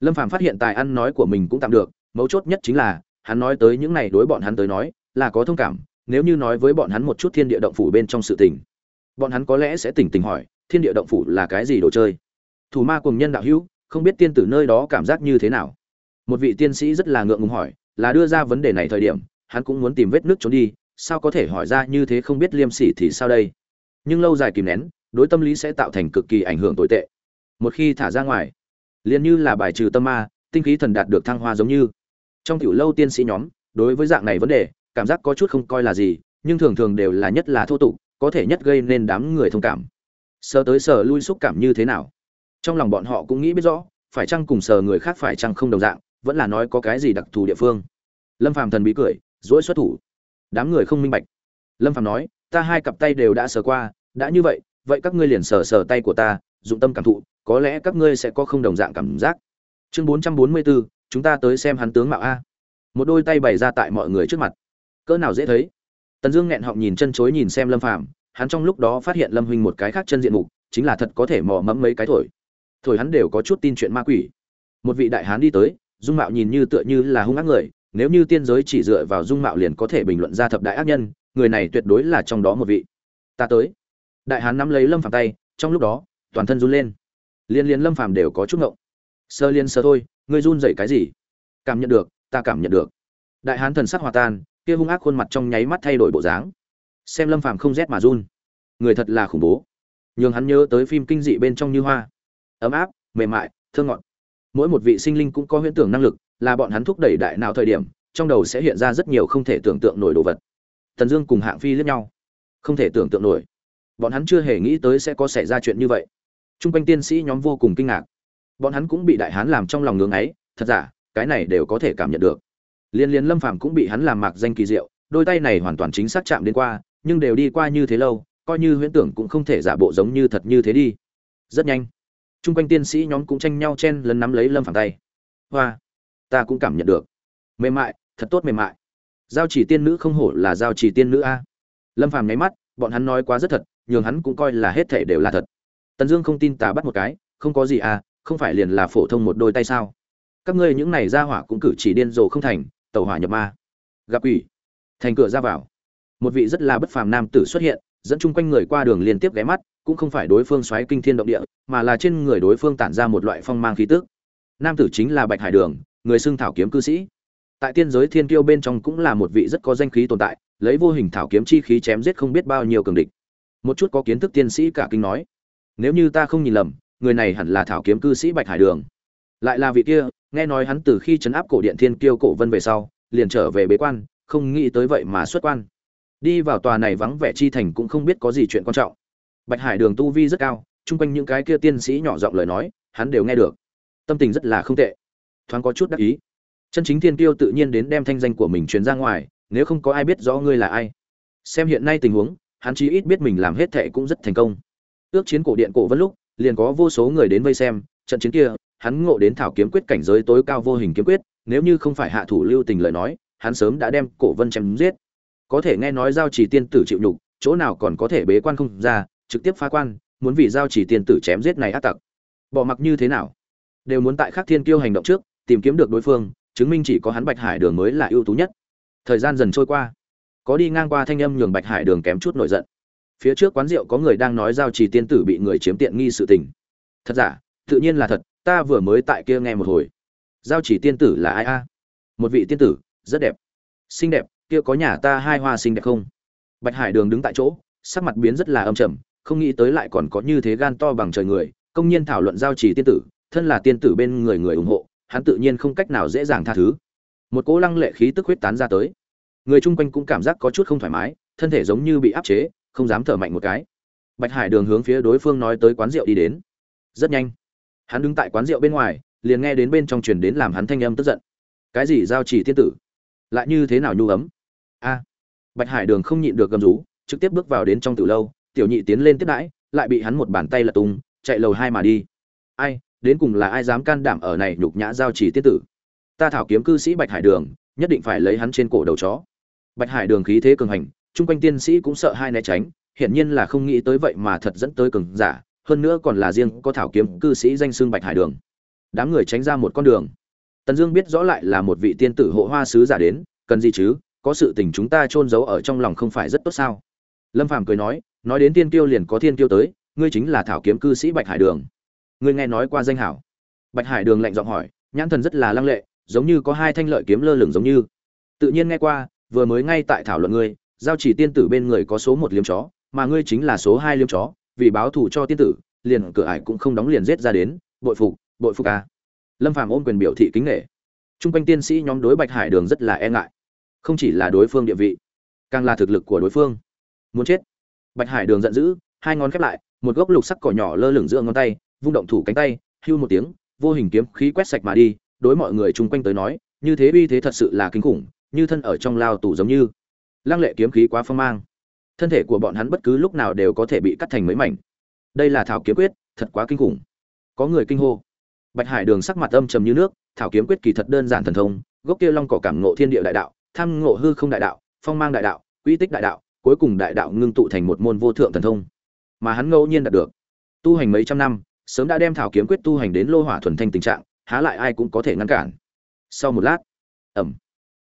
Lâm phàm phát hiện tài ăn nói của mình cũng tạm được, mấu chốt nhất chính là, hắn nói tới những này đối bọn hắn tới nói, là có thông cảm, nếu như nói với bọn hắn một chút thiên địa động phủ bên trong sự tình bọn hắn có lẽ sẽ tỉnh tỉnh hỏi, thiên địa động phủ là cái gì đồ chơi? Thủ ma cùng nhân đạo hữu, không biết tiên tử nơi đó cảm giác như thế nào? Một vị tiên sĩ rất là ngượng ngùng hỏi, là đưa ra vấn đề này thời điểm, hắn cũng muốn tìm vết nước trốn đi, sao có thể hỏi ra như thế không biết liêm sỉ thì sao đây? Nhưng lâu dài kìm nén, đối tâm lý sẽ tạo thành cực kỳ ảnh hưởng tồi tệ. Một khi thả ra ngoài, liền như là bài trừ tâm ma, tinh khí thần đạt được thăng hoa giống như. Trong tiểu lâu tiên sĩ nhóm, đối với dạng này vấn đề, cảm giác có chút không coi là gì, nhưng thường thường đều là nhất là thô tục có thể nhất gây nên đám người thông cảm. Sờ tới sờ lui xúc cảm như thế nào? Trong lòng bọn họ cũng nghĩ biết rõ, phải chăng cùng sờ người khác phải chăng không đồng dạng, vẫn là nói có cái gì đặc thù địa phương. Lâm phàm thần bí cười, dỗi xuất thủ. Đám người không minh bạch. Lâm phàm nói, ta hai cặp tay đều đã sờ qua, đã như vậy vậy các ngươi liền sờ sờ tay của ta, dụng tâm cảm thụ, có lẽ các ngươi sẽ có không đồng dạng cảm giác. Chương bốn trăm bốn mươi bốn chúng ta tới xem hắn tướng mạo a. Một đôi tay bày ra tại mọi người trước mặt. Cỡ nào dễ thấy? Tần dương nghẹn họng nhìn chân chối nhìn xem lâm phàm, hắn trong lúc đó phát hiện lâm huynh một cái khác chân diện mục, chính là thật có thể mò mẫm mấy cái thổi. Thổi hắn đều có chút tin chuyện ma quỷ. Một vị đại hán đi tới, dung mạo nhìn như tựa như là hung ác người, nếu như tiên giới chỉ dựa vào dung mạo liền có thể bình luận ra thập đại ác nhân, người này tuyệt đối là trong đó một vị. Ta tới. Đại hán nắm lấy lâm phàm tay, trong lúc đó, toàn thân run lên. Liên liên lâm phàm đều có chút ngộng. Sơ liên sơ thôi, ngươi run rẩy cái gì? Cảm nhận được, ta cảm nhận được. Đại hán thần sắc hòa tan kia hung ác khuôn mặt trong nháy mắt thay đổi bộ dáng. Xem lâm phàm không rét mà run. Người thật là khủng bố. Nhường hắn nhớ tới phim kinh dị bên trong như hoa. Ấm áp, mềm mại thơ ngọt. Mỗi một vị sinh linh cũng có huyễn tưởng năng lực, là bọn hắn thúc đẩy đại nào thời điểm, trong đầu sẽ hiện ra rất nhiều không thể tưởng tượng nổi đồ vật. Tần dương cùng hạng phi lướt nhau. Không thể tưởng tượng nổi. Bọn hắn chưa hề nghĩ tới sẽ có xảy ra chuyện như vậy. T r u n g quanh tiên sĩ nhóm vô cùng kinh ngạc. Bọn hắn cũng bị đại hán làm trong lòng ngưng ấy. Thật giả, cái này đều có thể cảm nhận được liên liên lâm phàm cũng bị hắn làm mạc danh kỳ diệu, đôi tay này hoàn toàn chính xác chạm đến qua, nhưng đều đi qua như thế lâu, coi như huyễn tưởng cũng không thể giả bộ giống như thật như thế đi. Rất nhanh, chung quanh tiên sĩ nhóm cũng tranh nhau chen lấn nắm lấy lâm phàm tay. Hoa, ta cũng cảm nhận được. Mềm mại, thật tốt mềm mại. Giao chỉ tiên nữ không hổ là giao chỉ tiên nữ a. Lâm phàm nháy mắt, bọn hắn nói quá rất thật, nhường hắn cũng coi là hết thể đều là thật. Tần dương không tin tà bắt một cái, không có gì à không phải liền là phổ thông một đôi tay sao? Các ngươi những này ra hỏa cũng cử chỉ điên rồ không thành tàu hỏa nhập ma gặp quỷ thành cửa ra vào một vị rất là bất phàm nam tử xuất hiện dẫn chung quanh người qua đường liên tiếp ghé mắt cũng không phải đối phương xoáy kinh thiên động địa, mà là trên người đối phương tản ra một loại phong mang khí tức. Nam tử chính là Bạch Hải Đường, người xưng thảo kiếm cư sĩ. Tại tiên giới thiên kiêu bên trong cũng là một vị rất có danh khí tồn tại, lấy vô hình thảo kiếm chi khí chém giết không biết bao nhiêu cường địch. Một chút có kiến thức tiên sĩ cả kinh nói, nếu như ta không nhìn lầm, người này hẳn là thảo kiếm cư sĩ Bạch Hải Đường. Lại là vị kia, nghe nói hắn từ khi chấn áp cổ điện thiên kiêu cổ vân về sau, liền trở về bế quan, không nghĩ tới vậy mà xuất quan. Đi vào tòa này vắng vẻ chi thành cũng không biết có gì chuyện quan trọng. Bạch hải đường tu vi rất cao chung quanh những cái kia tiên sĩ nhỏ giọng lời nói hắn đều nghe được. Tâm tình rất là không tệ. Thoáng có chút đắc ý. Chân chính thiên tiêu tự nhiên đến đem thanh danh của mình truyền ra ngoài nếu không có ai biết rõ ngươi là ai. Xem hiện nay tình huống hắn chí ít biết mình làm hết thệ cũng rất thành công. Ước chiến cổ điện cổ vân lúc liền có vô số người đến vây xem trận chiến kia hắn ngộ đến thảo kiếm quyết cảnh giới tối cao vô hình kiếm quyết, nếu như không phải hạ thủ lưu tình lời nói, hắn sớm đã đem cổ vân chém giết. Có thể nghe nói giao chỉ tiên tử chịu nhục, chỗ nào còn có thể bế quan không ra, trực tiếp phá quan, muốn vì giao chỉ tiên tử chém giết này ác tặc. Bỏ mặc như thế nào? Đều muốn tại khắc thiên kiêu hành động trước, tìm kiếm được đối phương, chứng minh chỉ có hắn bạch hải đường mới là ưu tú nhất. Thời gian dần trôi qua, có đi ngang qua thanh âm nhường bạch hải đường kém chút nổi giận. Phía trước quán rượu có người đang nói giao trì tiên tử bị người chiếm tiện nghi sự tình. Thật giả? Tự nhiên là thật ta vừa mới tại kia nghe một hồi. Giao chỉ tiên tử là ai a? Một vị tiên tử, rất đẹp. Xinh đẹp, kia có nhà ta hai hoa xinh đẹp không? Bạch hải đường đứng tại chỗ, sắc mặt biến rất là âm trầm, không nghĩ tới lại còn có như thế gan to bằng trời người, công nhiên thảo luận giao chỉ tiên tử, thân là tiên tử bên người người ủng hộ, hắn tự nhiên không cách nào dễ dàng tha thứ. Một cỗ lăng lệ khí tức huyết tán ra tới. Người chung quanh cũng cảm giác có chút không thoải mái, thân thể giống như bị áp chế, không dám thở mạnh một cái. Bạch hải đường hướng phía đối phương nói tới quán rượu đi đến. Rất nhanh hắn đứng tại quán rượu bên ngoài, liền nghe đến bên trong truyền đến làm hắn thanh âm tức giận. Cái gì giao chỉ thiên tử? Lại như thế nào nhu ấm? A! Bạch hải đường không nhịn được gầm rú, trực tiếp bước vào đến trong từ lâu, tiểu nhị tiến lên tiếp đãi, lại bị hắn một bàn tay lật tung, chạy lầu hai mà đi. Ai, đến cùng là ai dám can đảm ở này nhục nhã giao chỉ thiên tử? Ta thảo kiếm cư sĩ bạch hải đường, nhất định phải lấy hắn trên cổ đầu chó. Bạch hải đường khí thế cường hành, chung quanh tiên sĩ cũng sợ hai né tránh, hiển nhiên là không nghĩ tới vậy mà thật dẫn tới cường giả hơn nữa còn là riêng có thảo kiếm cư sĩ danh xưng bạch hải đường. Đám người tránh ra một con đường. Tần dương biết rõ lại là một vị tiên tử hộ hoa sứ giả đến, cần gì chứ, có sự tình chúng ta chôn giấu ở trong lòng không phải rất tốt sao? Lâm phàm cười nói nói đến tiên tiêu liền có thiên tiêu tới, ngươi chính là thảo kiếm cư sĩ bạch hải đường. Ngươi nghe nói qua danh hảo. Bạch hải đường lạnh giọng hỏi, nhãn thần rất là lăng lệ, giống như có hai thanh lợi kiếm lơ lửng giống như. Tự nhiên nghe qua, vừa mới ngay tại thảo luận ngươi, giao chỉ tiên tử bên người có số một liếm chó, mà ngươi chính là số hai liếm chó vì báo thù cho tiên tử, liền cửa ải cũng không đóng liền giết ra đến, bội phục bội phục à. lâm phàm ôm quyền biểu thị kính nghệ trung quanh tiên sĩ nhóm đối bạch hải đường rất là e ngại. Không chỉ là đối phương địa vị, càng là thực lực của đối phương. Muốn chết. Bạch hải đường giận dữ, hai ngón khép lại, một gốc lục sắc cỏ nhỏ lơ lửng giữa ngón tay, vung động thủ cánh tay, hưu một tiếng, vô hình kiếm khí quét sạch mà đi, đối mọi người chung quanh tới nói, như thế uy thế thật sự là kinh khủng, như thân ở trong lao tù giống như. Lăng lệ kiếm khí quá phong mang thân thể của bọn hắn bất cứ lúc nào đều có thể bị cắt thành mấy mảnh. Đây là thảo kiếm quyết, thật quá kinh khủng. Có người kinh hô. Bạch hải đường sắc mặt âm trầm như nước, thảo kiếm quyết kỳ thật đơn giản thần thông, gốc kia long cỏ cảm ngộ thiên địa đại đạo, tham ngộ hư không đại đạo, phong mang đại đạo uy tích đại đạo, cuối cùng đại đạo ngưng tụ thành một môn vô thượng thần thông. Mà hắn ngẫu nhiên đạt được. Tu hành mấy trăm năm, sớm đã đem thảo kiếm quyết tu hành đến lô hỏa thuần thanh tình trạng, há lại ai cũng có thể ngăn cản. Sau một lát ẩm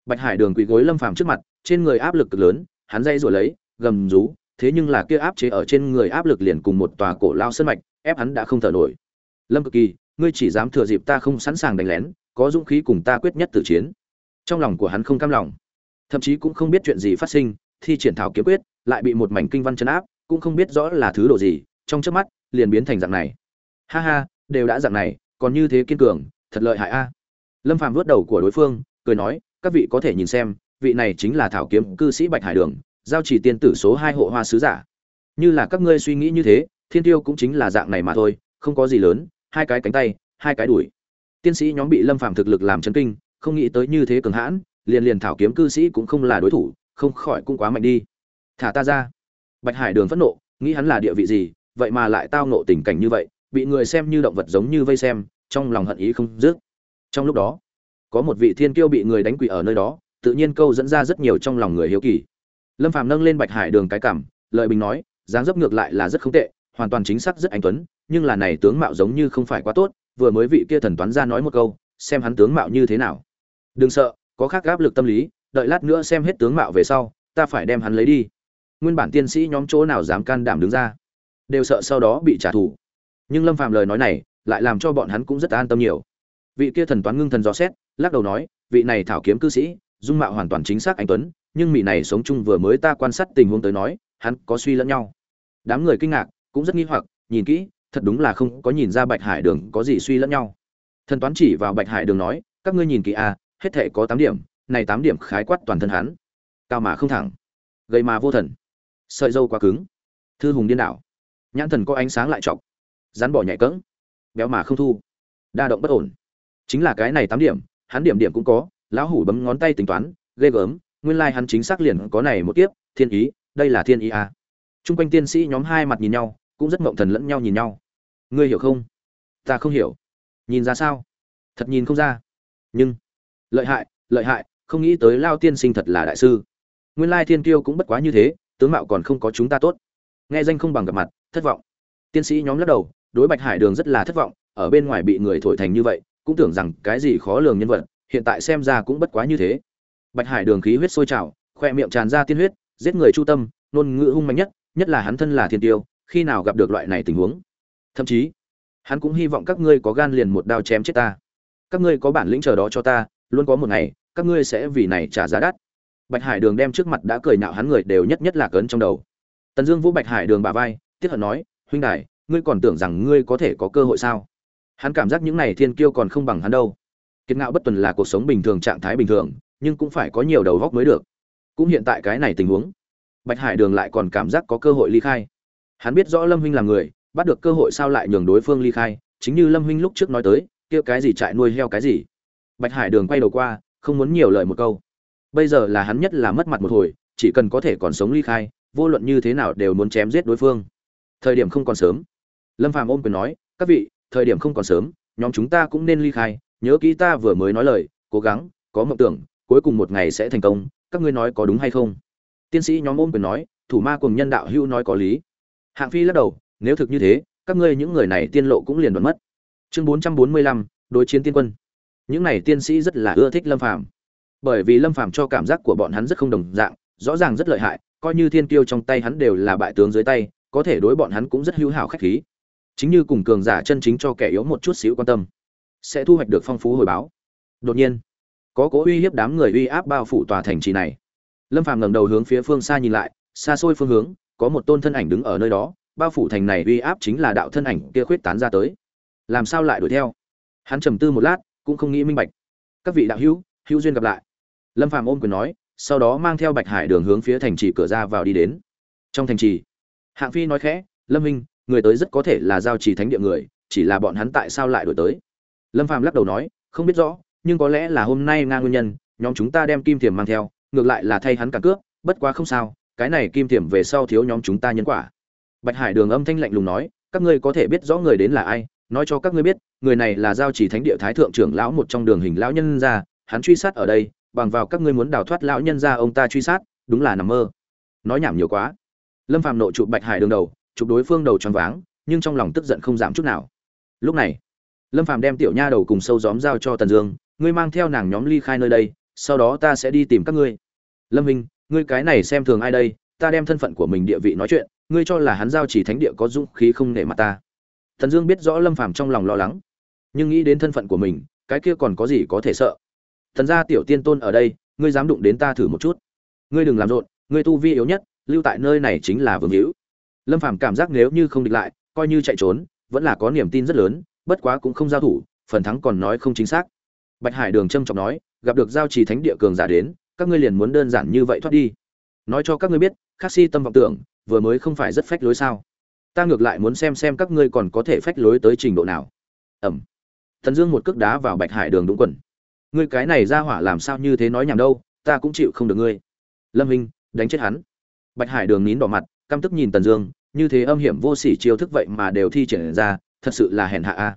bạch hải đường quỳ gối lâm phàm trước mặt, trên người áp lực cực lớn, hắn dây rồi lấy gầm rú, thế nhưng là kia áp chế ở trên người áp lực liền cùng một tòa cổ lao sơn mạch, ép hắn đã không thở nổi. Lâm cực kỳ, ngươi chỉ dám thừa dịp ta không sẵn sàng đánh lén, có dũng khí cùng ta quyết nhất tử chiến. Trong lòng của hắn không cam lòng. Thậm chí cũng không biết chuyện gì phát sinh, thi triển thảo kiếm quyết, lại bị một mảnh kinh văn chấn áp, cũng không biết rõ là thứ độ gì, trong chớp mắt, liền biến thành dạng này. Ha ha, đều đã dạng này, còn như thế kiên cường, thật lợi hại a. Lâm phàm vuốt đầu của đối phương, cười nói, các vị có thể nhìn xem, vị này chính là thảo kiếm cư sĩ bạch hải đường giao chỉ tiên tử số hai hộ hoa sứ giả. Như là các ngươi suy nghĩ như thế, thiên tiêu cũng chính là dạng này mà thôi, không có gì lớn, hai cái cánh tay, hai cái đùi. Tiên sĩ nhóm bị lâm phàm thực lực làm chấn kinh, không nghĩ tới như thế cường hãn, liền liền thảo kiếm cư sĩ cũng không là đối thủ, không khỏi cũng quá mạnh đi. Thả ta ra. Bạch hải đường phẫn nộ, nghĩ hắn là địa vị gì, vậy mà lại tao nộ tình cảnh như vậy, bị người xem như động vật giống như vây xem, trong lòng hận ý không dứt. Trong lúc đó, có một vị thiên kiêu bị người đánh quỷ ở nơi đó, tự nhiên câu dẫn ra rất nhiều trong lòng người hiếu kỳ lâm phàm nâng lên bạch hải đường cái cảm, lợi bình nói, dáng dấp ngược lại là rất không tệ, hoàn toàn chính xác rất anh tuấn, nhưng là này tướng mạo giống như không phải quá tốt, vừa mới vị kia thần toán ra nói một câu, xem hắn tướng mạo như thế nào. Đừng sợ, có khác áp lực tâm lý, đợi lát nữa xem hết tướng mạo về sau, ta phải đem hắn lấy đi. Nguyên bản tiên sĩ nhóm chỗ nào dám can đảm đứng ra, đều sợ sau đó bị trả thù. Nhưng lâm phàm lời nói này, lại làm cho bọn hắn cũng rất an tâm nhiều. Vị kia thần toán ngưng thần dò xét, lắc đầu nói, vị này thảo kiếm cư sĩ, dung mạo hoàn toàn chính xác anh tuấn nhưng mị này sống chung vừa mới ta quan sát tình huống tới nói hắn có suy lẫn nhau. Đám người kinh ngạc cũng rất nghi hoặc nhìn kỹ thật đúng là không có nhìn ra bạch hải đường có gì suy lẫn nhau. Thần toán chỉ vào bạch hải đường nói các ngươi nhìn kỹ a à, hết thể có tám điểm này tám điểm khái quát toàn thân hắn. Cao mà không thẳng gây mà vô thần sợi dâu quá cứng thư hùng điên đảo. Nhãn thần có ánh sáng lại chọc rắn bỏ nhạy cỡng béo mà không thu đa động bất ổn. Chính là cái này tám điểm hắn điểm điểm cũng có lão hủ bấm ngón tay tính toán ghê gớm nguyên lai hắn chính xác liền có này một kiếp, thiên ý đây là thiên ý à. Trung quanh tiên sĩ nhóm hai mặt nhìn nhau cũng rất mộng thần lẫn nhau nhìn nhau. Ngươi hiểu không? Ta không hiểu. Nhìn ra sao? Thật nhìn không ra. Nhưng lợi hại lợi hại không nghĩ tới lao tiên sinh thật là đại sư. Nguyên lai thiên kiêu cũng bất quá như thế tướng mạo còn không có chúng ta tốt. Nghe danh không bằng gặp mặt thất vọng. Tiên sĩ nhóm lắc đầu đối bạch hải đường rất là thất vọng ở bên ngoài bị người thổi thành như vậy cũng tưởng rằng cái gì khó lường nhân vật hiện tại xem ra cũng bất quá như thế bạch hải đường khí huyết sôi trào, khoe miệng tràn ra tiên huyết, giết người chu tâm, ngôn ngữ hung mạnh nhất nhất là hắn thân là thiên tiêu, khi nào gặp được loại này tình huống? Thậm chí, hắn cũng hy vọng các ngươi có gan liền một đao chém chết ta. Các ngươi có bản lĩnh chờ đó cho ta, luôn có một ngày, các ngươi sẽ vì này trả giá đắt. Bạch hải đường đem trước mặt đã cười nhạo hắn người đều nhất nhất là cấn trong đầu. Tần dương vũ bạch hải đường bà vai, tiếc hận nói, huynh đài, ngươi còn tưởng rằng ngươi có thể có cơ hội sao? Hắn cảm giác những này thiên kiêu còn không bằng hắn đâu. Kiệt ngạo bất tuần là cuộc sống bình thường, trạng thái bình thường nhưng cũng phải có nhiều đầu góc mới được. Cũng hiện tại cái này tình huống, bạch hải đường lại còn cảm giác có cơ hội ly khai. Hắn biết rõ lâm huynh là người, bắt được cơ hội sao lại nhường đối phương ly khai, chính như lâm huynh lúc trước nói tới, kia cái gì trại nuôi heo cái gì. Bạch hải đường quay đầu qua, không muốn nhiều lời một câu. Bây giờ là hắn nhất là mất mặt một hồi, chỉ cần có thể còn sống ly khai, vô luận như thế nào đều muốn chém giết đối phương. Thời điểm không còn sớm. Lâm phàm ôm quyền nói, các vị, thời điểm không còn sớm, nhóm chúng ta cũng nên ly khai, nhớ kỹ ta vừa mới nói lời, cố gắng, có mộng tưởng cuối cùng một ngày sẽ thành công, các ngươi nói có đúng hay không? Tiên sĩ nhóm ôm quyền nói, thủ ma cùng nhân đạo hữu nói có lý. Hạng phi lắc đầu, nếu thực như thế, các ngươi những người này tiên lộ cũng liền đoán mất. Chương bốn trăm bốn mươi lăm, đối chiến tiên quân. Những này tiên sĩ rất là ưa thích lâm phàm. Bởi vì lâm phàm cho cảm giác của bọn hắn rất không đồng dạng, rõ ràng rất lợi hại, coi như thiên tiêu trong tay hắn đều là bại tướng dưới tay, có thể đối bọn hắn cũng rất hữu hảo khách khí. Chính như cùng cường giả chân chính cho kẻ yếu một chút xíu quan tâm, sẽ thu hoạch được phong phú hồi báo. Đột nhiên có cố uy hiếp đám người uy áp bao phủ tòa thành trì này. Lâm phàm ngẩng đầu hướng phía phương xa nhìn lại, xa xôi phương hướng, có một tôn thân ảnh đứng ở nơi đó, bao phủ thành này uy áp chính là đạo thân ảnh kia khuyết tán ra tới. Làm sao lại đuổi theo? Hắn trầm tư một lát, cũng không nghĩ minh bạch. Các vị đạo hữu hữu duyên gặp lại. Lâm phàm ôm quyền nói, sau đó mang theo bạch hải đường hướng phía thành trì cửa ra vào đi đến. Trong thành trì, hạng phi nói khẽ, lâm minh người tới rất có thể là giao trì thánh địa người, chỉ là bọn hắn tại sao lại đổi tới? Lâm phàm lắc đầu nói, không biết rõ nhưng có lẽ là hôm nay ngang nguyên nhân, nhóm chúng ta đem kim thiềm mang theo, ngược lại là thay hắn cả cướp bất quá không sao, cái này kim thiềm về sau thiếu nhóm chúng ta nhân quả. Bạch hải đường âm thanh lạnh lùng nói, các ngươi có thể biết rõ người đến là ai, nói cho các ngươi biết, người này là giao chỉ thánh địa thái thượng trưởng lão một trong đường hình lão nhân gia, hắn truy sát ở đây, bằng vào các ngươi muốn đào thoát lão nhân gia ông ta truy sát, đúng là nằm mơ. Nói nhảm nhiều quá. Lâm phàm nộ chụp bạch hải đường đầu, chụp đối phương đầu tròn váng, nhưng trong lòng tức giận không giảm chút nào. Lúc này, lâm phàm đem tiểu nha đầu cùng sâu gióm giao cho tần dương ngươi mang theo nàng nhóm ly khai nơi đây, sau đó ta sẽ đi tìm các ngươi. Lâm minh, ngươi cái này xem thường ai đây? Ta đem thân phận của mình địa vị nói chuyện, ngươi cho là hắn giao chỉ thánh địa có dũng khí không nể mặt ta. Thần dương biết rõ lâm phàm trong lòng lo lắng, nhưng nghĩ đến thân phận của mình, cái kia còn có gì có thể sợ? Thần gia tiểu tiên tôn ở đây, ngươi dám đụng đến ta thử một chút. Ngươi đừng làm rộn, ngươi tu vi yếu nhất, lưu tại nơi này chính là vương hữu. Lâm phàm cảm giác nếu như không địch lại, coi như chạy trốn, vẫn là có niềm tin rất lớn, bất quá cũng không giao thủ, phần thắng còn nói không chính xác bạch hải đường trâm trọng nói, gặp được giao trì thánh địa cường giả đến, các ngươi liền muốn đơn giản như vậy thoát đi. Nói cho các ngươi biết khắc si tâm vọng tưởng, vừa mới không phải rất phách lối sao? Ta ngược lại muốn xem xem các ngươi còn có thể phách lối tới trình độ nào. Ẩm. Thần dương một cước đá vào bạch hải đường đúng quần. Ngươi cái này ra hỏa làm sao như thế nói nhảm đâu, ta cũng chịu không được ngươi. Lâm hình đánh chết hắn. Bạch hải đường nín đỏ mặt, căm tức nhìn tần dương, như thế âm hiểm vô sỉ chiêu thức vậy mà đều thi triển ra, thật sự là hèn hạ a.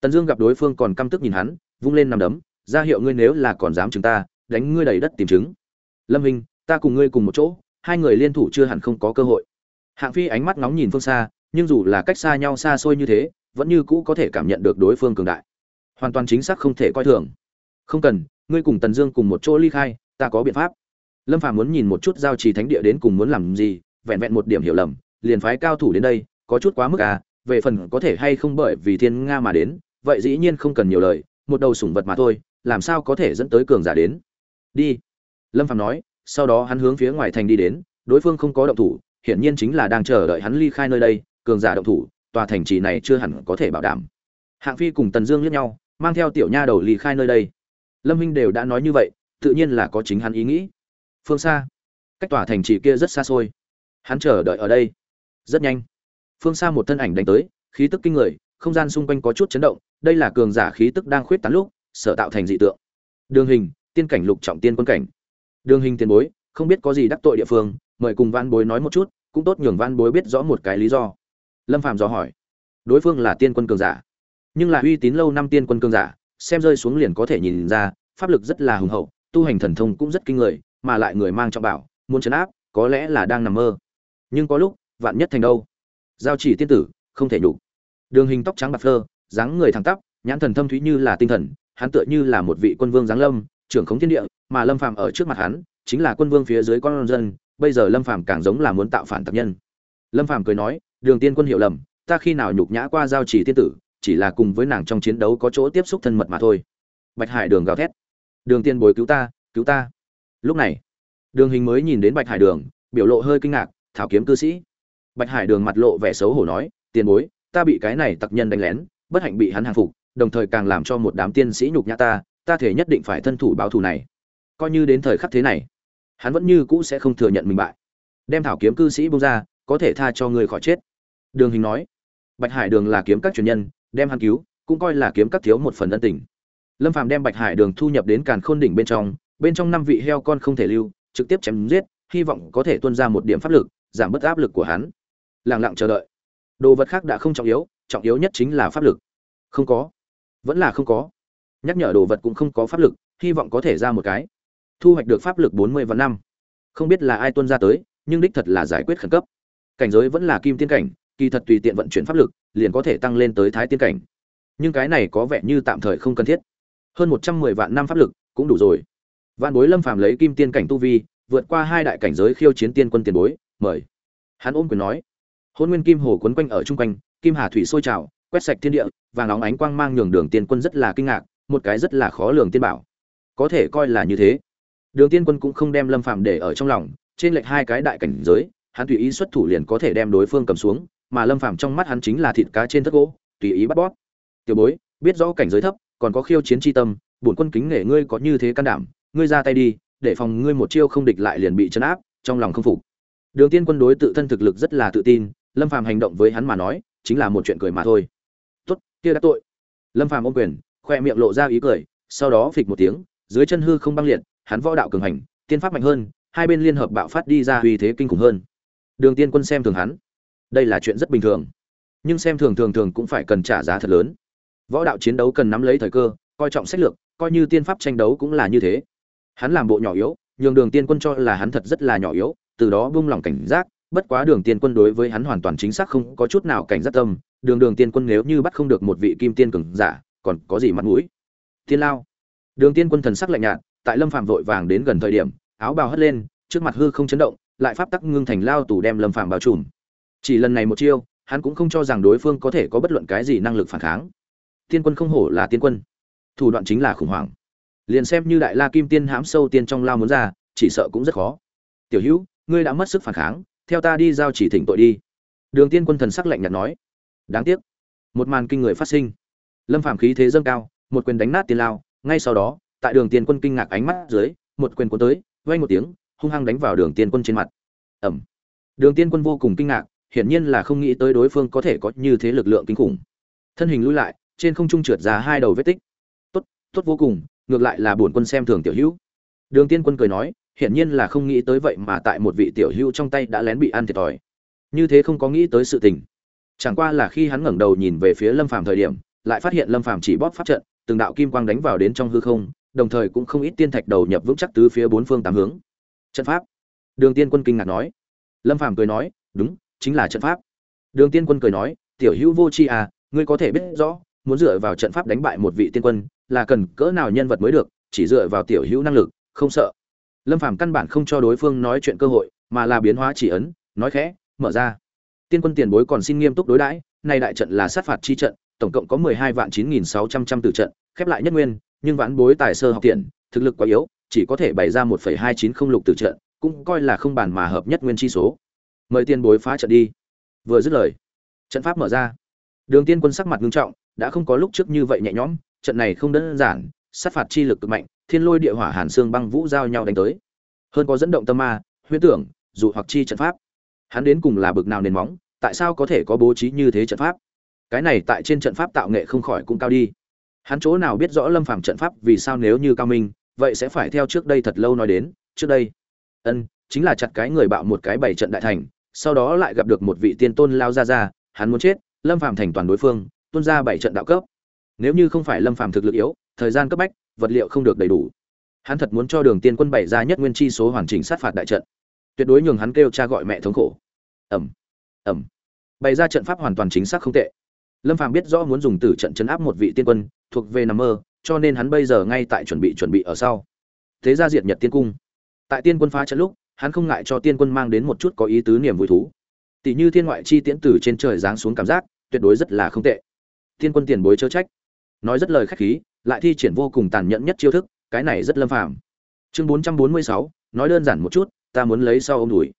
Tần dương gặp đối phương còn căm tức nhìn hắn vung lên nằm đấm, ra hiệu ngươi nếu là còn dám chúng ta, đánh ngươi đầy đất tìm chứng. Lâm hình ta cùng ngươi cùng một chỗ, hai người liên thủ chưa hẳn không có cơ hội. Hạng phi ánh mắt ngóng nhìn phương xa, nhưng dù là cách xa nhau xa xôi như thế, vẫn như cũ có thể cảm nhận được đối phương cường đại. Hoàn toàn chính xác không thể coi thường. Không cần, ngươi cùng tần dương cùng một chỗ ly khai, ta có biện pháp. Lâm phàm muốn nhìn một chút giao trì thánh địa đến cùng muốn làm gì, vẹn vẹn một điểm hiểu lầm, liền phái cao thủ đến đây, có chút quá mức à về phần có thể hay không bởi vì thiên nga mà đến, vậy dĩ nhiên không cần nhiều lời một đầu sủng vật mà thôi, làm sao có thể dẫn tới cường giả đến? Đi. Lâm phàm nói, sau đó hắn hướng phía ngoài thành đi đến, đối phương không có động thủ, hiển nhiên chính là đang chờ đợi hắn ly khai nơi đây, cường giả động thủ, tòa thành trì này chưa hẳn có thể bảo đảm. Hạng phi cùng tần dương liếc nhau, mang theo tiểu nha đầu ly khai nơi đây. Lâm Hinh đều đã nói như vậy, tự nhiên là có chính hắn ý nghĩ. Phương xa. Cách tòa thành trì kia rất xa xôi. Hắn chờ đợi ở đây. Rất nhanh. Phương xa một thân ảnh đánh tới, khí tức kinh người không gian xung quanh có chút chấn động, đây là cường giả khí tức đang khuyết tán lúc, sở tạo thành dị tượng. Đường hình, tiên cảnh lục trọng tiên quân cảnh. Đường hình tiền bối, không biết có gì đắc tội địa phương, mời cùng văn bối nói một chút, cũng tốt nhường văn bối biết rõ một cái lý do. Lâm phạm dò hỏi. Đối phương là tiên quân cường giả. Nhưng là uy tín lâu năm tiên quân cường giả, xem rơi xuống liền có thể nhìn ra, pháp lực rất là hùng hậu, tu hành thần thông cũng rất kinh người, mà lại người mang trọng bảo, muốn chấn áp, có lẽ là đang nằm mơ. Nhưng có lúc, vạn nhất thành đâu? Giao chỉ tiên tử, không thể nhục đường hình tóc trắng bạc phơ, dáng người thẳng tắp, nhãn thần thâm thúy như là tinh thần, hắn tựa như là một vị quân vương giáng lâm, trưởng khống thiên địa, mà lâm phàm ở trước mặt hắn, chính là quân vương phía dưới con dân, bây giờ lâm phàm càng giống là muốn tạo phản tập nhân. Lâm phàm cười nói, đường tiên quân hiểu lầm, ta khi nào nhục nhã qua giao chỉ tiên tử, chỉ là cùng với nàng trong chiến đấu có chỗ tiếp xúc thân mật mà thôi. Bạch hải đường gào thét, đường tiên bồi cứu ta cứu ta. Lúc này, đường hình mới nhìn đến bạch hải đường, biểu lộ hơi kinh ngạc, thảo kiếm cư sĩ. Bạch hải đường mặt lộ vẻ xấu hổ nói, tiền bối ta bị cái này tặc nhân đánh lén, bất hạnh bị hắn hàng phục, đồng thời càng làm cho một đám tiên sĩ nhục nhã ta ta thể nhất định phải thân thủ báo thù này. Coi như đến thời khắc thế này, hắn vẫn như cũ sẽ không thừa nhận mình bại. Đem thảo kiếm cư sĩ bông ra, có thể tha cho người khỏi chết. Đường hình nói, bạch hải đường là kiếm các truyền nhân, đem hắn cứu, cũng coi là kiếm các thiếu một phần ân tình. Lâm phàm đem bạch hải đường thu nhập đến càn khôn đỉnh bên trong bên trong năm vị heo con không thể lưu, trực tiếp chém giết, hy vọng có thể tuân ra một điểm pháp lực, giảm bớt áp lực của hắn. Lặng lặng chờ đợi đồ vật khác đã không trọng yếu trọng yếu nhất chính là pháp lực. Không có. Vẫn là không có. Nhắc nhở đồ vật cũng không có pháp lực, hy vọng có thể ra một cái. Thu hoạch được pháp lực bốn mươi vạn năm. Không biết là ai tuân ra tới, nhưng đích thật là giải quyết khẩn cấp. Cảnh giới vẫn là kim tiên cảnh, kỳ thật tùy tiện vận chuyển pháp lực, liền có thể tăng lên tới thái tiên cảnh. Nhưng cái này có vẻ như tạm thời không cần thiết. Hơn một trăm mười vạn năm pháp lực cũng đủ rồi. Vạn bối lâm phàm lấy kim tiên cảnh tu vi, vượt qua hai đại cảnh giới khiêu chiến tiên quân tiền bối, mời. Hắn ôm quyền nói hôn nguyên kim hồ quấn quanh ở chung quanh, kim hà thủy sôi trào, quét sạch thiên địa và nóng ánh quang mang nhường đường tiên quân rất là kinh ngạc, một cái rất là khó lường tiên bảo. Có thể coi là như thế. Đường tiên quân cũng không đem lâm phạm để ở trong lòng, trên lệch hai cái đại cảnh giới, hắn tùy ý xuất thủ liền có thể đem đối phương cầm xuống, mà lâm phạm trong mắt hắn chính là thịt cá trên thất gỗ, tùy ý bắt bóp. Tiểu bối, biết rõ cảnh giới thấp, còn có khiêu chiến chi tâm, bổn quân kính nể ngươi có như thế can đảm, ngươi ra tay đi, để phòng ngươi một chiêu không địch lại liền bị chấn áp, trong lòng không phục. Đường tiên quân đối tự thân thực lực rất là tự tin lâm phàm hành động với hắn mà nói, chính là một chuyện cười mà thôi. Tốt, kia đã tội. Lâm phàm ôm quyền, khoe miệng lộ ra ý cười, sau đó phịch một tiếng, dưới chân hư không băng liệt, hắn võ đạo cường hành, tiên pháp mạnh hơn, hai bên liên hợp bạo phát đi ra uy thế kinh khủng hơn. Đường tiên quân xem thường hắn. Đây là chuyện rất bình thường. Nhưng xem thường thường thường cũng phải cần trả giá thật lớn. Võ đạo chiến đấu cần nắm lấy thời cơ, coi trọng sách lược, coi như tiên pháp tranh đấu cũng là như thế. Hắn làm bộ nhỏ yếu, nhường đường tiên quân cho là hắn thật rất là nhỏ yếu, từ đó buông lỏng cảnh giác bất quá đường tiên quân đối với hắn hoàn toàn chính xác không có chút nào cảnh giác tâm, đường đường tiên quân nếu như bắt không được một vị kim tiên cường giả, còn có gì mặt mũi? Tiên lao. Đường tiên quân thần sắc lạnh nhạt, tại lâm phạm vội vàng đến gần thời điểm, áo bào hất lên, trước mặt hư không chấn động, lại pháp tắc ngưng thành lao tù đem lâm phạm bao trùm. Chỉ lần này một chiêu, hắn cũng không cho rằng đối phương có thể có bất luận cái gì năng lực phản kháng. Tiên quân không hổ là tiên quân. Thủ đoạn chính là khủng hoảng. Liền xem như đại la kim tiên hãm sâu tiên trong lao muốn ra, chỉ sợ cũng rất khó. Tiểu hữu, ngươi đã mất sức phản kháng theo ta đi giao chỉ thỉnh tội đi. Đường tiên quân thần sắc lạnh nhạt nói. Đáng tiếc. Một màn kinh người phát sinh. Lâm phàm khí thế dâng cao, một quyền đánh nát tiền lao. Ngay sau đó, tại đường tiên quân kinh ngạc ánh mắt dưới, một quyền cuốn tới vay một tiếng, hung hăng đánh vào đường tiên quân trên mặt. Ẩm. Đường tiên quân vô cùng kinh ngạc, hiển nhiên là không nghĩ tới đối phương có thể có như thế lực lượng kinh khủng. Thân hình lui lại, trên không trung trượt ra hai đầu vết tích. Tốt tốt vô cùng, ngược lại là bổn quân xem thường tiểu hữu. Đường tiên quân cười nói hiển nhiên là không nghĩ tới vậy mà tại một vị tiểu hưu trong tay đã lén bị ăn thiệt thòi. Như thế không có nghĩ tới sự tình. Chẳng qua là khi hắn ngẩng đầu nhìn về phía lâm phàm thời điểm, lại phát hiện lâm phàm chỉ bóp pháp trận, từng đạo kim quang đánh vào đến trong hư không, đồng thời cũng không ít tiên thạch đầu nhập vững chắc tứ phía bốn phương tám hướng. Trận pháp. Đường tiên quân kinh ngạc nói. Lâm phàm cười nói, đúng, chính là trận pháp. Đường tiên quân cười nói, tiểu hữu vô tri à ngươi có thể biết rõ, muốn dựa vào trận pháp đánh bại một vị tiên quân, là cần cỡ nào nhân vật mới được, chỉ dựa vào tiểu hữu năng lực, không sợ lâm phàm căn bản không cho đối phương nói chuyện cơ hội, mà là biến hóa chỉ ấn, nói khẽ, mở ra. Tiên quân tiền bối còn xin nghiêm túc đối đãi, nay đại trận là sát phạt chi trận, tổng cộng có mười hai vạn chín nghìn sáu trăm trăm từ trận, khép lại nhất nguyên, nhưng vãn bối tài sơ học tiền thực lực quá yếu, chỉ có thể bày ra một phẩy hai chín không lục từ trận, cũng coi là không bàn mà hợp nhất nguyên chi số. Mời tiên bối phá trận đi. Vừa dứt lời, trận pháp mở ra. Đường tiên quân sắc mặt nghiêm trọng, đã không có lúc trước như vậy nhẹ nhõm, trận này không đơn giản, sát phạt chi lực cực mạnh thiên lôi địa hỏa hàn xương băng vũ giao nhau đánh tới. Hơn có dẫn động tâm ma, huyễn tưởng dù hoặc chi trận pháp. Hắn đến cùng là bực nào nền móng, tại sao có thể có bố trí như thế trận pháp? Cái này tại trên trận pháp tạo nghệ không khỏi cũng cao đi. Hắn chỗ nào biết rõ lâm phàm trận pháp vì sao nếu như cao minh, vậy sẽ phải theo trước đây thật lâu nói đến, trước đây. Ân, chính là chặt cái người bạo một cái bảy trận đại thành, sau đó lại gặp được một vị tiên tôn lao ra ra, hắn muốn chết, lâm phàm thành toàn đối phương, tuôn ra bảy trận đạo cấp. Nếu như không phải lâm phàm thực lực yếu, thời gian cấp bách vật liệu không được đầy đủ. Hắn thật muốn cho đường tiên quân bày ra nhất nguyên chi số hoàn chỉnh sát phạt đại trận. Tuyệt đối nhường hắn kêu cha gọi mẹ thống khổ. Ẩm ẩm bày ra trận pháp hoàn toàn chính xác không tệ. Lâm phàm biết rõ muốn dùng tử trận chấn áp một vị tiên quân, thuộc về nằm mơ, cho nên hắn bây giờ ngay tại chuẩn bị chuẩn bị ở sau. Thế ra diệt nhật tiên cung. Tại tiên quân phá trận lúc, hắn không ngại cho tiên quân mang đến một chút có ý tứ niềm vui thú. Tỷ như thiên ngoại chi tiễn tử trên trời giáng xuống cảm giác, tuyệt đối rất là không tệ. Tiên quân tiền bối chớ trách. Nói rất lời khách khí lại thi triển vô cùng tàn nhẫn nhất chiêu thức cái này rất lâm phàm. Chương 446, nói đơn giản một chút ta muốn lấy sau ông đuổi.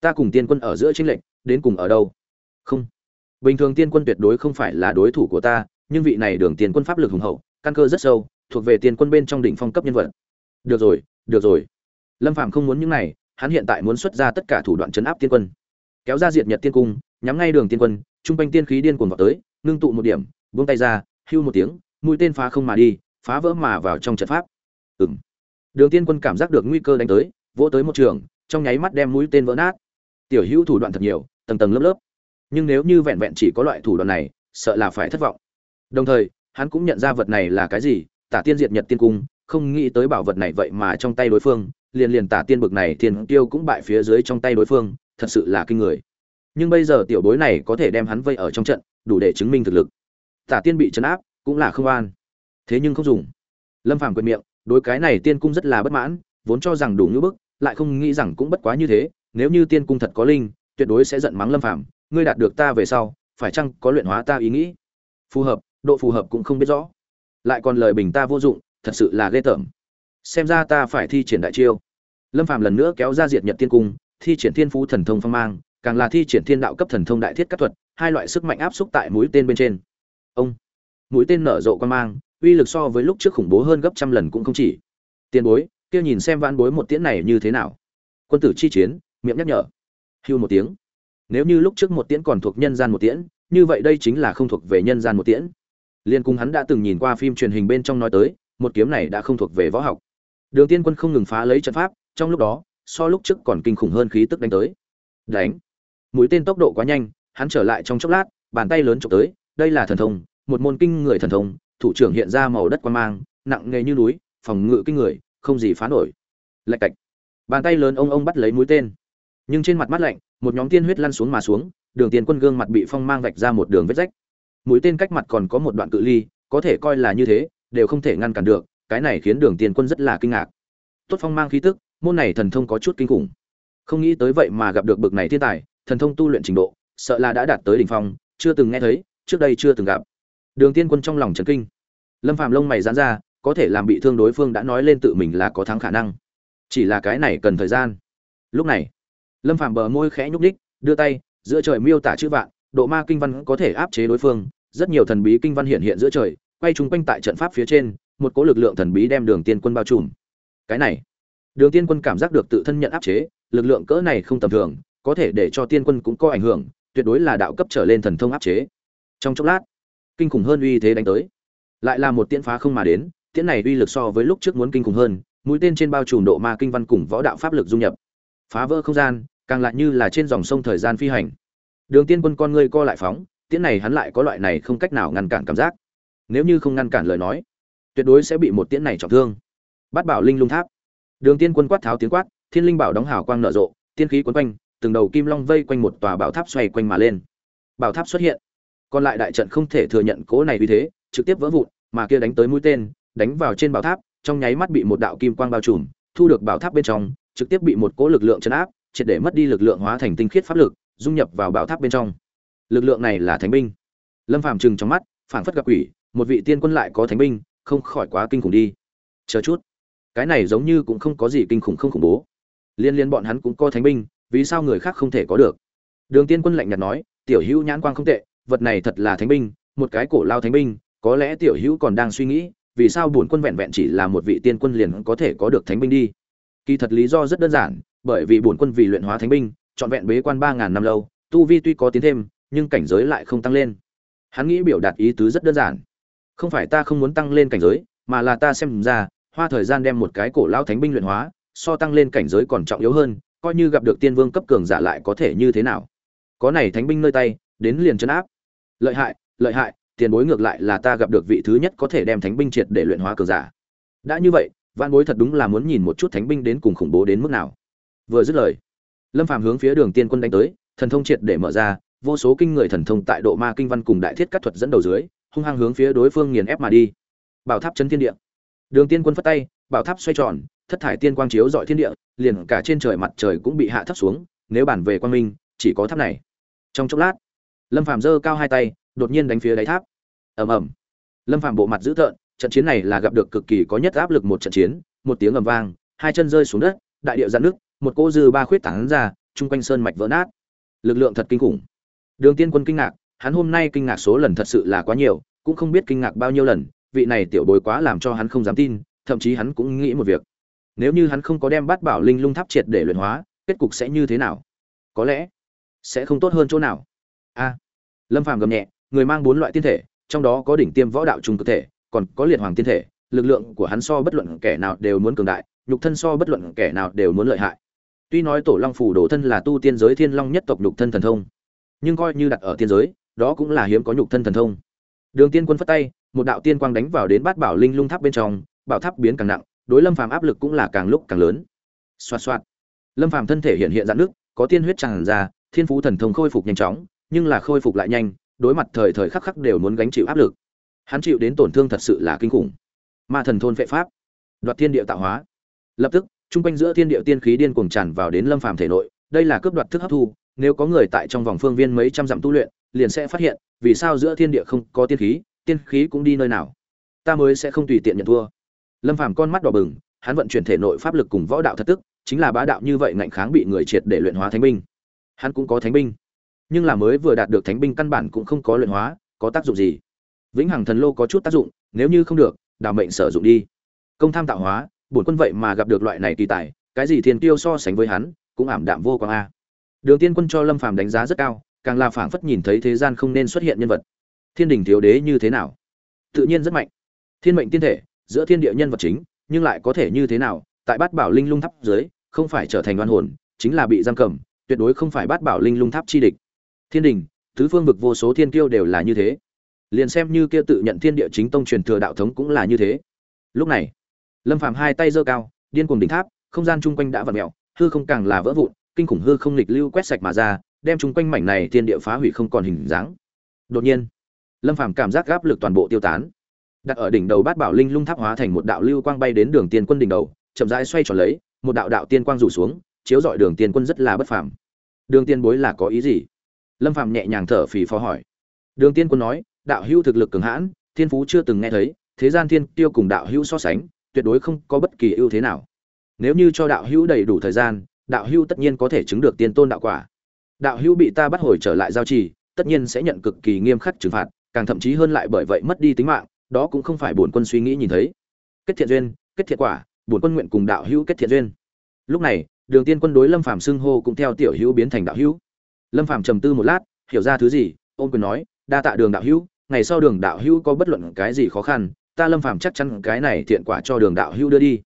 Ta cùng tiên quân ở giữa chính lệnh đến cùng ở đâu? Không. Bình thường tiên quân tuyệt đối không phải là đối thủ của ta nhưng vị này đường tiên quân pháp lực hùng hậu căn cơ rất sâu thuộc về tiên quân bên trong đỉnh phong cấp nhân vật. Được rồi được rồi. Lâm phàm không muốn những này hắn hiện tại muốn xuất ra tất cả thủ đoạn chấn áp tiên quân. Kéo ra diệt nhật tiên cung nhắm ngay đường tiên quân trung quanh tiên khí điên cuồng vào tới ngưng tụ một điểm buông tay ra hưu một tiếng mũi tên phá không mà đi, phá vỡ mà vào trong trận pháp. Ừng đường tiên quân cảm giác được nguy cơ đánh tới, vỗ tới một trường, trong nháy mắt đem mũi tên vỡ nát. Tiểu hữu thủ đoạn thật nhiều, tầng tầng lớp lớp. Nhưng nếu như vẹn vẹn chỉ có loại thủ đoạn này, sợ là phải thất vọng. Đồng thời, hắn cũng nhận ra vật này là cái gì, tả tiên diệt nhật tiên cung, không nghĩ tới bảo vật này vậy mà trong tay đối phương, liền liền tả tiên bực này thiên tiêu cũng bại phía dưới trong tay đối phương, thật sự là kinh người. Nhưng bây giờ tiểu bối này có thể đem hắn vây ở trong trận, đủ để chứng minh thực lực. Tả tiên bị chấn áp cũng là không an thế nhưng không dùng. Lâm phàm quyền miệng, đối cái này tiên cung rất là bất mãn, vốn cho rằng đủ như bức, lại không nghĩ rằng cũng bất quá như thế, nếu như tiên cung thật có linh, tuyệt đối sẽ giận mắng lâm phàm, ngươi đạt được ta về sau, phải chăng có luyện hóa ta ý nghĩ? Phù hợp, độ phù hợp cũng không biết rõ. Lại còn lời bình ta vô dụng, thật sự là ghê tởm. Xem ra ta phải thi triển đại chiêu. Lâm phàm lần nữa kéo ra diệt nhật tiên cung, thi triển thiên phú thần thông phong mang, càng là thi triển thiên đạo cấp thần thông đại thiết các thuật, hai loại sức mạnh áp xúc tại mũi tên bên trên. Ông! Mũi tên nở rộ quan mang, uy lực so với lúc trước khủng bố hơn gấp trăm lần cũng không chỉ. Tiền bối, kia nhìn xem vãn bối một tiễn này như thế nào. Quân tử chi chiến, miệng nhắc nhở. Hưu một tiếng. Nếu như lúc trước một tiễn còn thuộc nhân gian một tiễn, như vậy đây chính là không thuộc về nhân gian một tiễn. Liên cung hắn đã từng nhìn qua phim truyền hình bên trong nói tới, một kiếm này đã không thuộc về võ học. Đường tiên quân không ngừng phá lấy trận pháp, trong lúc đó, so lúc trước còn kinh khủng hơn khí tức đánh tới. Đánh. Mũi tên tốc độ quá nhanh, hắn trở lại trong chốc lát, bàn tay lớn trộm tới, đây là thần thông một môn kinh người thần thông, thủ trưởng hiện ra màu đất quan mang, nặng nề như núi, phòng ngự kinh người, không gì phá nổi. Lạch cạch. Bàn tay lớn ông ông bắt lấy mũi tên. Nhưng trên mặt mắt lạnh, một nhóm tiên huyết lăn xuống mà xuống, đường tiền quân gương mặt bị phong mang vạch ra một đường vết rách. Mũi tên cách mặt còn có một đoạn cự ly, có thể coi là như thế, đều không thể ngăn cản được, cái này khiến đường tiền quân rất là kinh ngạc. Tốt phong mang khí tức, môn này thần thông có chút kinh khủng. Không nghĩ tới vậy mà gặp được bực này thiên tài, thần thông tu luyện trình độ, sợ là đã đạt tới đỉnh phong, chưa từng nghe thấy, trước đây chưa từng gặp đường tiên quân trong lòng chấn kinh. Lâm phàm lông mày giãn ra có thể làm bị thương đối phương đã nói lên tự mình là có thắng khả năng. Chỉ là cái này cần thời gian. Lúc này lâm phàm bờ môi khẽ nhúc nhích, đưa tay giữa trời miêu tả chữ vạn độ ma kinh văn có thể áp chế đối phương rất nhiều thần bí kinh văn hiện hiện giữa trời quay chung quanh tại trận pháp phía trên một cỗ lực lượng thần bí đem đường tiên quân bao trùm. Cái này đường tiên quân cảm giác được tự thân nhận áp chế lực lượng cỡ này không tầm thường có thể để cho tiên quân cũng có ảnh hưởng tuyệt đối là đạo cấp trở lên thần thông áp chế. Trong chốc lát kinh khủng hơn uy thế đánh tới. Lại là một tiễn phá không mà đến, tiễn này uy lực so với lúc trước muốn kinh khủng hơn, mũi tên trên bao trùm độ ma kinh văn cùng võ đạo pháp lực dung nhập. Phá vỡ không gian, càng lại như là trên dòng sông thời gian phi hành. Đường tiên quân con ngươi co lại phóng, tiễn này hắn lại có loại này không cách nào ngăn cản cảm giác. Nếu như không ngăn cản lời nói, tuyệt đối sẽ bị một tiễn này trọng thương. Bát bảo linh lung tháp. Đường tiên quân quát tháo tiếng quát, thiên linh bảo đóng hào quang nở rộ, tiên khí quấn quanh, từng đầu kim long vây quanh một tòa bảo tháp xoay quanh mà lên. Bảo tháp xuất hiện còn lại đại trận không thể thừa nhận cố này vì thế, trực tiếp vỡ vụn, mà kia đánh tới mũi tên, đánh vào trên bảo tháp, trong nháy mắt bị một đạo kim quang bao trùm, thu được bảo tháp bên trong, trực tiếp bị một cỗ lực lượng chấn áp, triệt để mất đi lực lượng hóa thành tinh khiết pháp lực, dung nhập vào bảo tháp bên trong. Lực lượng này là thánh binh. Lâm phàm trừng trong mắt, phảng phất gặp quỷ, một vị tiên quân lại có thánh binh, không khỏi quá kinh khủng đi. Chờ chút. Cái này giống như cũng không có gì kinh khủng không khủng bố. Liên liên bọn hắn cũng có thánh binh, vì sao người khác không thể có được? Đường tiên quân lạnh nhạt nói, tiểu hữu nhãn quang không tệ vật này thật là thánh binh, một cái cổ lao thánh binh, có lẽ tiểu hữu còn đang suy nghĩ, vì sao bổn quân vẹn vẹn chỉ là một vị tiên quân liền có thể có được thánh binh đi? Kỳ thật lý do rất đơn giản, bởi vì bổn quân vì luyện hóa thánh binh, trọn vẹn bế quan ba ngàn năm lâu, tu vi tuy có tiến thêm, nhưng cảnh giới lại không tăng lên. Hắn nghĩ biểu đạt ý tứ rất đơn giản. Không phải ta không muốn tăng lên cảnh giới, mà là ta xem ra, hoa thời gian đem một cái cổ lao thánh binh luyện hóa, so tăng lên cảnh giới còn trọng yếu hơn, coi như gặp được tiên vương cấp cường giả lại có thể như thế nào? Có này thánh binh nơi tay, đến liền chấn áp lợi hại lợi hại, tiền bối ngược lại là ta gặp được vị thứ nhất có thể đem thánh binh triệt để luyện hóa cờ giả. Đã như vậy văn bối thật đúng là muốn nhìn một chút thánh binh đến cùng khủng bố đến mức nào. Vừa dứt lời, lâm phàm hướng phía đường tiên quân đánh tới, thần thông triệt để mở ra, vô số kinh người thần thông tại độ ma kinh văn cùng đại thiết cắt thuật dẫn đầu dưới, hung hăng hướng phía đối phương nghiền ép mà đi. Bảo tháp chấn thiên địa. Đường tiên quân phất tay, bảo tháp xoay tròn, thất thải tiên quang chiếu dọi thiên địa, liền cả trên trời mặt trời cũng bị hạ thấp xuống, nếu bản về quang minh, chỉ có tháp này. Trong chốc lát lâm phàm giơ cao hai tay, đột nhiên đánh phía đáy tháp. Ầm ầm. Lâm phàm bộ mặt dữ tợn, trận chiến này là gặp được cực kỳ có nhất áp lực một trận chiến, một tiếng ầm vang, hai chân rơi xuống đất, đại địa dạn nước một cỗ dư ba khuyết tảng ra, chung quanh sơn mạch vỡ nát. Lực lượng thật kinh khủng. Đường tiên quân kinh ngạc, hắn hôm nay kinh ngạc số lần thật sự là quá nhiều, cũng không biết kinh ngạc bao nhiêu lần, vị này tiểu bối quá làm cho hắn không dám tin, thậm chí hắn cũng nghĩ một việc. Nếu như hắn không có đem bát bảo linh lung tháp triệt để luyện hóa, kết cục sẽ như thế nào? Có lẽ sẽ không tốt hơn chỗ nào a. Lâm phàm gầm nhẹ, người mang bốn loại tiên thể, trong đó có đỉnh tiêm võ đạo trung cực thể, còn có liệt hoàng tiên thể, lực lượng của hắn so bất luận kẻ nào đều muốn cường đại, nhục thân so bất luận kẻ nào đều muốn lợi hại. Tuy nói tổ long phủ đồ thân là tu tiên giới thiên long nhất tộc nhục thân thần thông, nhưng coi như đặt ở tiên giới, đó cũng là hiếm có nhục thân thần thông. Đường tiên quân phất tay, một đạo tiên quang đánh vào đến bát bảo linh lung tháp bên trong, bảo tháp biến càng nặng, đối lâm phàm áp lực cũng là càng lúc càng lớn. Xoạt xoạt. Lâm phàm thân thể hiện hiện dạn nước có tiên huyết tràn ra, thiên phú thần thông khôi phục nhanh chóng nhưng là khôi phục lại nhanh, đối mặt thời thời khắc khắc đều muốn gánh chịu áp lực. Hắn chịu đến tổn thương thật sự là kinh khủng. Ma thần thôn phệ pháp. Đoạt thiên địa tạo hóa. Lập tức, trung quanh giữa thiên địa tiên khí điên cuồng tràn vào đến lâm phàm thể nội, đây là cướp đoạt thức hấp thu, nếu có người tại trong vòng phương viên mấy trăm dặm tu luyện, liền sẽ phát hiện, vì sao giữa thiên địa không có tiên khí tiên khí cũng đi nơi nào. Ta mới sẽ không tùy tiện nhận thua. Lâm phàm con mắt đỏ bừng, hắn vận chuyển thể nội pháp lực cùng võ đạo thật tức, chính là bá đạo như vậy ngạnh kháng bị người triệt để luyện hóa thánh binh. Hắn cũng có thánh binh nhưng là mới vừa đạt được thánh binh căn bản cũng không có luyện hóa, có tác dụng gì? Vĩnh hằng thần lô có chút tác dụng, nếu như không được đào mệnh sử dụng đi. Công tham tạo hóa, bổn quân vậy mà gặp được loại này kỳ tài, cái gì thiên tiêu so sánh với hắn, cũng ảm đạm vô quang a. Đường tiên quân cho lâm phàm đánh giá rất cao, càng là phảng phất nhìn thấy thế gian không nên xuất hiện nhân vật. Thiên đình thiếu đế như thế nào? Tự nhiên rất mạnh. Thiên mệnh tiên thể, giữa thiên địa nhân vật chính, nhưng lại có thể như thế nào? Tại bát bảo linh lung tháp dưới, không phải trở thành đoan hồn, chính là bị giam cầm, tuyệt đối không phải bát bảo linh lung tháp chi địch thiên đình, tứ phương vực vô số thiên kiêu đều là như thế. Liền xem như kia tự nhận thiên địa chính tông truyền thừa đạo thống cũng là như thế. Lúc này, lâm phàm hai tay giơ cao, điên cuồng đỉnh tháp, không gian chung quanh đã vặn mẹo hư không càng là vỡ vụn, kinh khủng hư không lịch lưu quét sạch mà ra, đem chung quanh mảnh này thiên địa phá hủy không còn hình dáng. Đột nhiên, lâm phàm cảm giác gáp lực toàn bộ tiêu tán. Đặt ở đỉnh đầu bát bảo linh lung tháp hóa thành một đạo lưu quang bay đến đường tiên quân đỉnh đầu, chậm rãi xoay tròn lấy, một đạo đạo tiên quang rủ xuống, chiếu dọi đường tiên quân rất là bất phàm. Đường tiên bối là có ý gì? Lâm phàm nhẹ nhàng thở phì phò hỏi. Đường tiên quân nói, đạo hữu thực lực cường hãn, thiên phú chưa từng nghe thấy, thế gian thiên tiêu cùng đạo hữu so sánh, tuyệt đối không có bất kỳ ưu thế nào. Nếu như cho đạo hữu đầy đủ thời gian, đạo hữu tất nhiên có thể chứng được tiên tôn đạo quả. Đạo hữu bị ta bắt hồi trở lại giao trì, tất nhiên sẽ nhận cực kỳ nghiêm khắc trừng phạt, càng thậm chí hơn lại bởi vậy mất đi tính mạng, đó cũng không phải bổn quân suy nghĩ nhìn thấy. Kết thiện duyên, kết thiện quả, bổn quân nguyện cùng đạo hữu kết thiện duyên. Lúc này, đường tiên quân đối lâm phàm xưng hô cũng theo tiểu hữu biến thành đạo hữu lâm phàm trầm tư một lát, hiểu ra thứ gì, ôn quyền nói, đa tạ đường đạo hữu, ngày sau đường đạo hữu có bất luận cái gì khó khăn, ta lâm phàm chắc chắn cái này thiện quả cho đường đạo hữu đưa đi.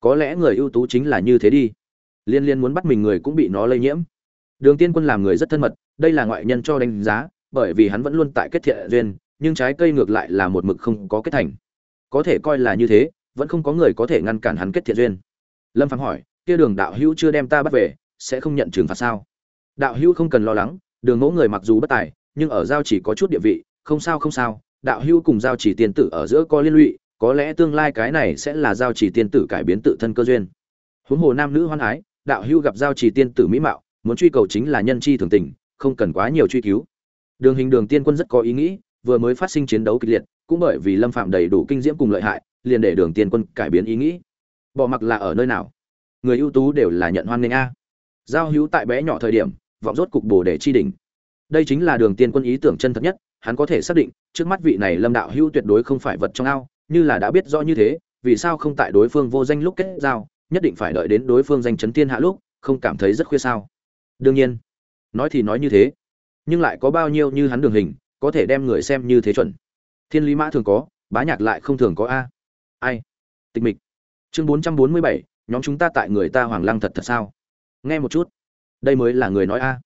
Có lẽ người ưu tú chính là như thế đi. Liên liên muốn bắt mình người cũng bị nó lây nhiễm. Đường tiên quân làm người rất thân mật, đây là ngoại nhân cho đánh giá, bởi vì hắn vẫn luôn tại kết thiện duyên, nhưng trái cây ngược lại là một mực không có kết thành. Có thể coi là như thế, vẫn không có người có thể ngăn cản hắn kết thiện duyên. Lâm phàm hỏi, kia đường đạo hữu chưa đem ta bắt về, sẽ không nhận trừng phạt sao? Đạo hữu không cần lo lắng, đường mẫu người mặc dù bất tài, nhưng ở giao chỉ có chút địa vị, không sao không sao, đạo hữu cùng giao chỉ tiên tử ở giữa có liên lụy, có lẽ tương lai cái này sẽ là giao chỉ tiên tử cải biến tự thân cơ duyên. Huống hồ nam nữ hoan ái, đạo hữu gặp giao chỉ tiên tử mỹ mạo, muốn truy cầu chính là nhân chi thường tình, không cần quá nhiều truy cứu. Đường hình đường tiên quân rất có ý nghĩ, vừa mới phát sinh chiến đấu kịch liệt, cũng bởi vì lâm phạm đầy đủ kinh diễm cùng lợi hại, liền để đường tiên quân cải biến ý nghĩ. Bỏ mặc là ở nơi nào? Người ưu tú đều là nhận hoan nghênh a. Giao hữu tại bé nhỏ thời điểm vọng rốt cục bồ để chi đỉnh. Đây chính là đường tiên quân ý tưởng chân thật nhất, hắn có thể xác định, trước mắt vị này lâm đạo hữu tuyệt đối không phải vật trong ao, như là đã biết rõ như thế, vì sao không tại đối phương vô danh lúc kết giao, nhất định phải đợi đến đối phương danh chấn thiên hạ lúc, không cảm thấy rất khuya sao? Đương nhiên, nói thì nói như thế, nhưng lại có bao nhiêu như hắn đường hình, có thể đem người xem như thế chuẩn. Thiên lý mã thường có, bá nhạc lại không thường có a. Ai? Tịch mịch. Chương bốn trăm bốn mươi bảy, nhóm chúng ta tại người ta hoàng lăng thật thật sao? Nghe một chút đây mới là người nói a.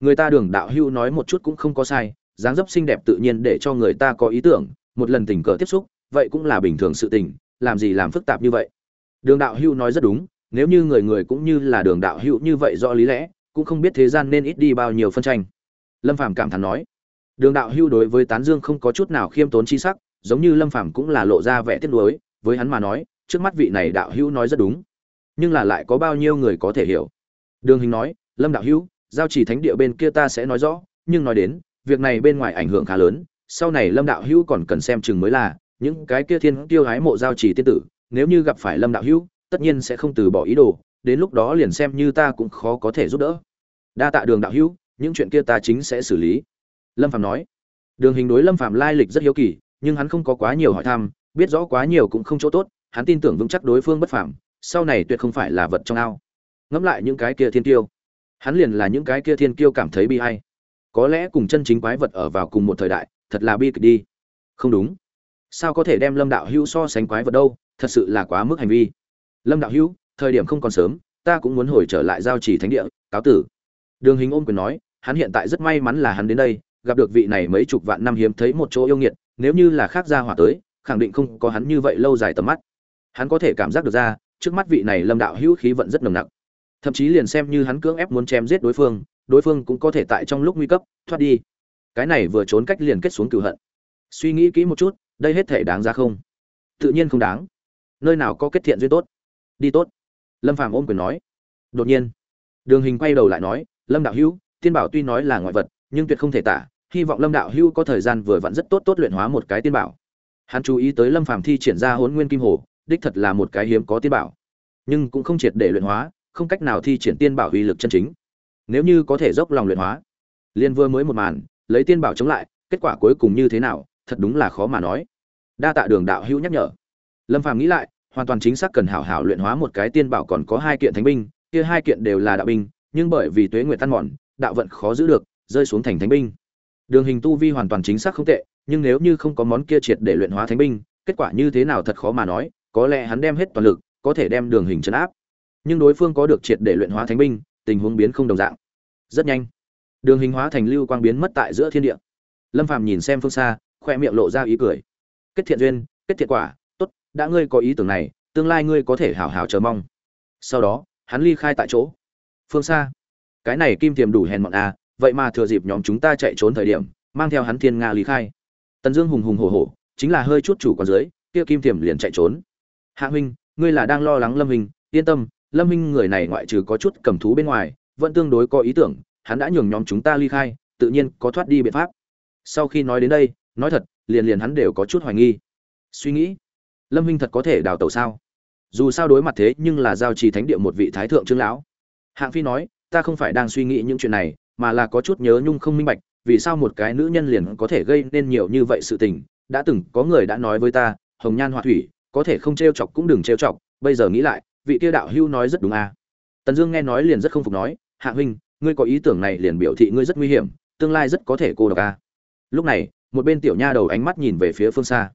Người ta đường đạo hưu nói một chút cũng không có sai, dáng dấp xinh đẹp tự nhiên để cho người ta có ý tưởng, một lần tình cờ tiếp xúc, vậy cũng là bình thường sự tình, làm gì làm phức tạp như vậy? Đường đạo Hưu nói rất đúng, nếu như người người cũng như là đường đạo Hưu như vậy rõ lý lẽ, cũng không biết thế gian nên ít đi bao nhiêu phân tranh. Lâm phàm cảm thán nói, đường đạo Hưu đối với tán dương không có chút nào khiêm tốn chi sắc, giống như lâm phàm cũng là lộ ra vẻ tiếc nuối, với hắn mà nói, trước mắt vị này đạo Hưu nói rất đúng, nhưng là lại có bao nhiêu người có thể hiểu? Đường hình nói lâm đạo hữu, giao chỉ thánh địa bên kia ta sẽ nói rõ, nhưng nói đến, việc này bên ngoài ảnh hưởng khá lớn. Sau này lâm đạo hữu còn cần xem chừng mới là, những cái kia thiên tiêu hái mộ giao chỉ tiên tử, nếu như gặp phải lâm đạo hữu, tất nhiên sẽ không từ bỏ ý đồ, đến lúc đó liền xem như ta cũng khó có thể giúp đỡ. Đa tạ đường đạo hữu, những chuyện kia ta chính sẽ xử lý. Lâm phạm nói. Đường hình đối lâm phạm lai lịch rất hiếu kỳ, nhưng hắn không có quá nhiều hỏi thăm, biết rõ quá nhiều cũng không chỗ tốt, hắn tin tưởng vững chắc đối phương bất phạm sau này tuyệt không phải là vật trong ao. Ngẫm lại những cái kia thiên tiêu hắn liền là những cái kia thiên kiêu cảm thấy bi hay có lẽ cùng chân chính quái vật ở vào cùng một thời đại, thật là bi kịch đi. Không đúng. Sao có thể đem lâm đạo hữu so sánh quái vật đâu, thật sự là quá mức hành vi. Lâm đạo hữu, thời điểm không còn sớm, ta cũng muốn hồi trở lại giao chỉ thánh địa, cáo tử. Đường hình ôm quyền nói, hắn hiện tại rất may mắn là hắn đến đây, gặp được vị này mấy chục vạn năm hiếm thấy một chỗ yêu nghiệt, nếu như là khác gia hỏa tới, khẳng định không có hắn như vậy lâu dài tầm mắt. Hắn có thể cảm giác được ra, trước mắt vị này lâm đạo hữu khí vận rất nồng nặc thậm chí liền xem như hắn cưỡng ép muốn chém giết đối phương đối phương cũng có thể tại trong lúc nguy cấp, thoát đi. Cái này vừa trốn cách liền kết xuống cửu hận. Suy nghĩ kỹ một chút, đây hết thể đáng ra không? Tự nhiên không đáng. Nơi nào có kết thiện duyên tốt? Đi tốt. Lâm phàm ôm quyền nói. Đột nhiên, đường hình quay đầu lại nói, lâm đạo hữu tiên bảo tuy nói là ngoại vật, nhưng tuyệt không thể tả, hy vọng lâm đạo hữu có thời gian vừa vặn rất tốt tốt luyện hóa một cái tiên bảo. Hắn chú ý tới lâm phàm thi triển ra hỗn nguyên kim hồ, đích thật là một cái hiếm có tiên bảo, nhưng cũng không triệt để luyện hóa không cách nào thi triển tiên bảo uy lực chân chính. Nếu như có thể dốc lòng luyện hóa liên vừa mới một màn, lấy tiên bảo chống lại, kết quả cuối cùng như thế nào, thật đúng là khó mà nói. Đa tạ đường đạo hữu nhắc nhở. Lâm phàm nghĩ lại, hoàn toàn chính xác cần hảo hảo luyện hóa một cái tiên bảo còn có hai kiện thánh binh, kia hai kiện đều là đạo binh, nhưng bởi vì tuế nguyệt tan mòn, đạo vận khó giữ được, rơi xuống thành thánh binh. Đường hình tu vi hoàn toàn chính xác không tệ, nhưng nếu như không có món kia triệt để luyện hóa thánh binh, kết quả như thế nào thật khó mà nói, có lẽ hắn đem hết toàn lực, có thể đem đường hình chấn áp nhưng đối phương có được triệt để luyện hóa thánh binh, tình huống biến không đồng dạng. Rất nhanh, đường hình hóa thành lưu quang biến mất tại giữa thiên địa. Lâm phàm nhìn xem phương xa, khoe miệng lộ ra ý cười. Kết thiện duyên, kết thiện quả, tốt, đã ngươi có ý tưởng này, tương lai ngươi có thể hảo hảo chờ mong. Sau đó, hắn ly khai tại chỗ. Phương xa, cái này kim tiềm đủ hèn mọn à vậy mà thừa dịp nhóm chúng ta chạy trốn thời điểm, mang theo hắn thiên nga ly khai. Tần dương hùng hùng hổ hổ, chính là hơi chút chủ còn dưới, kia kim tiềm liền chạy trốn. Hạ huynh, ngươi là đang lo lắng lâm hình yên tâm lâm Minh người này ngoại trừ có chút cầm thú bên ngoài, vẫn tương đối có ý tưởng, hắn đã nhường nhóm chúng ta ly khai, tự nhiên có thoát đi biện pháp. Sau khi nói đến đây, nói thật, liền liền hắn đều có chút hoài nghi. Suy nghĩ, lâm Minh thật có thể đào tẩu sao? Dù sao đối mặt thế nhưng là giao trì thánh địa một vị thái thượng trương lão. Hạng phi nói, ta không phải đang suy nghĩ những chuyện này, mà là có chút nhớ nhung không minh bạch, vì sao một cái nữ nhân liền có thể gây nên nhiều như vậy sự tình. Đã từng có người đã nói với ta, hồng nhan họa thủy, có thể không t chọc cũng đừng t chọc, bây giờ nghĩ lại vị kia đạo hưu nói rất đúng à. tần dương nghe nói liền rất không phục nói, hạ huynh, ngươi có ý tưởng này liền biểu thị ngươi rất nguy hiểm, tương lai rất có thể cô độc à. lúc này, một bên tiểu nha đầu ánh mắt nhìn về phía phương xa.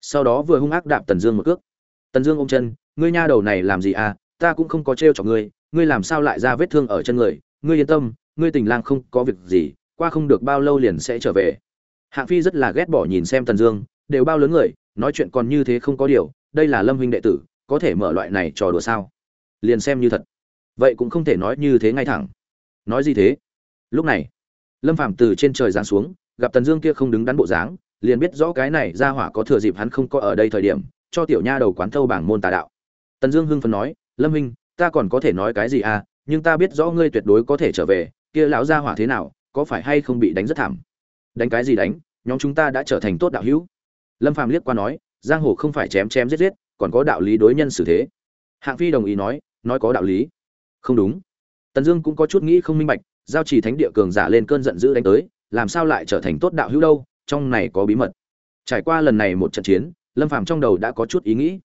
Sau đó vừa hung ác đạp tần dương một cước. Tần dương ôm chân, ngươi nha đầu này làm gì à ta cũng không có trêu chọc ngươi ngươi làm sao lại ra vết thương ở chân người? Ngươi yên tâm, ngươi tình lang không có việc gì, qua không được bao lâu liền sẽ trở về. Hạng phi rất là ghét bỏ nhìn xem tần dương, đều bao lớn người, nói chuyện còn như thế không có điều, đây là lâm huynh đệ tử có thể mở loại này trò đùa sao? Liền xem như thật. Vậy cũng không thể nói như thế ngay thẳng. Nói gì thế? Lúc này, lâm phàm từ trên trời giáng xuống, gặp tần dương kia không đứng đắn bộ dáng, liền biết rõ cái này ra hỏa có thừa dịp hắn không có ở đây thời điểm, cho tiểu nha đầu quán thâu bảng môn tà đạo. Tần dương hưng phấn nói, lâm huynh, ta còn có thể nói cái gì à nhưng ta biết rõ ngươi tuyệt đối có thể trở về, kia lão gia hỏa thế nào, có phải hay không bị đánh rất thảm? Đánh cái gì đánh? Nhóm chúng ta đã trở thành tốt đạo hữu. Lâm phàm liếc qua nói, giang hồ không phải chém chém giết giết còn có đạo lý đối nhân xử thế. Hạng phi đồng ý nói nói có đạo lý. Không đúng. Tần dương cũng có chút nghĩ không minh bạch, giao chỉ thánh địa cường giả lên cơn giận dữ đánh tới, làm sao lại trở thành tốt đạo hữu đâu, trong này có bí mật. Trải qua lần này một trận chiến, lâm phàm trong đầu đã có chút ý nghĩ.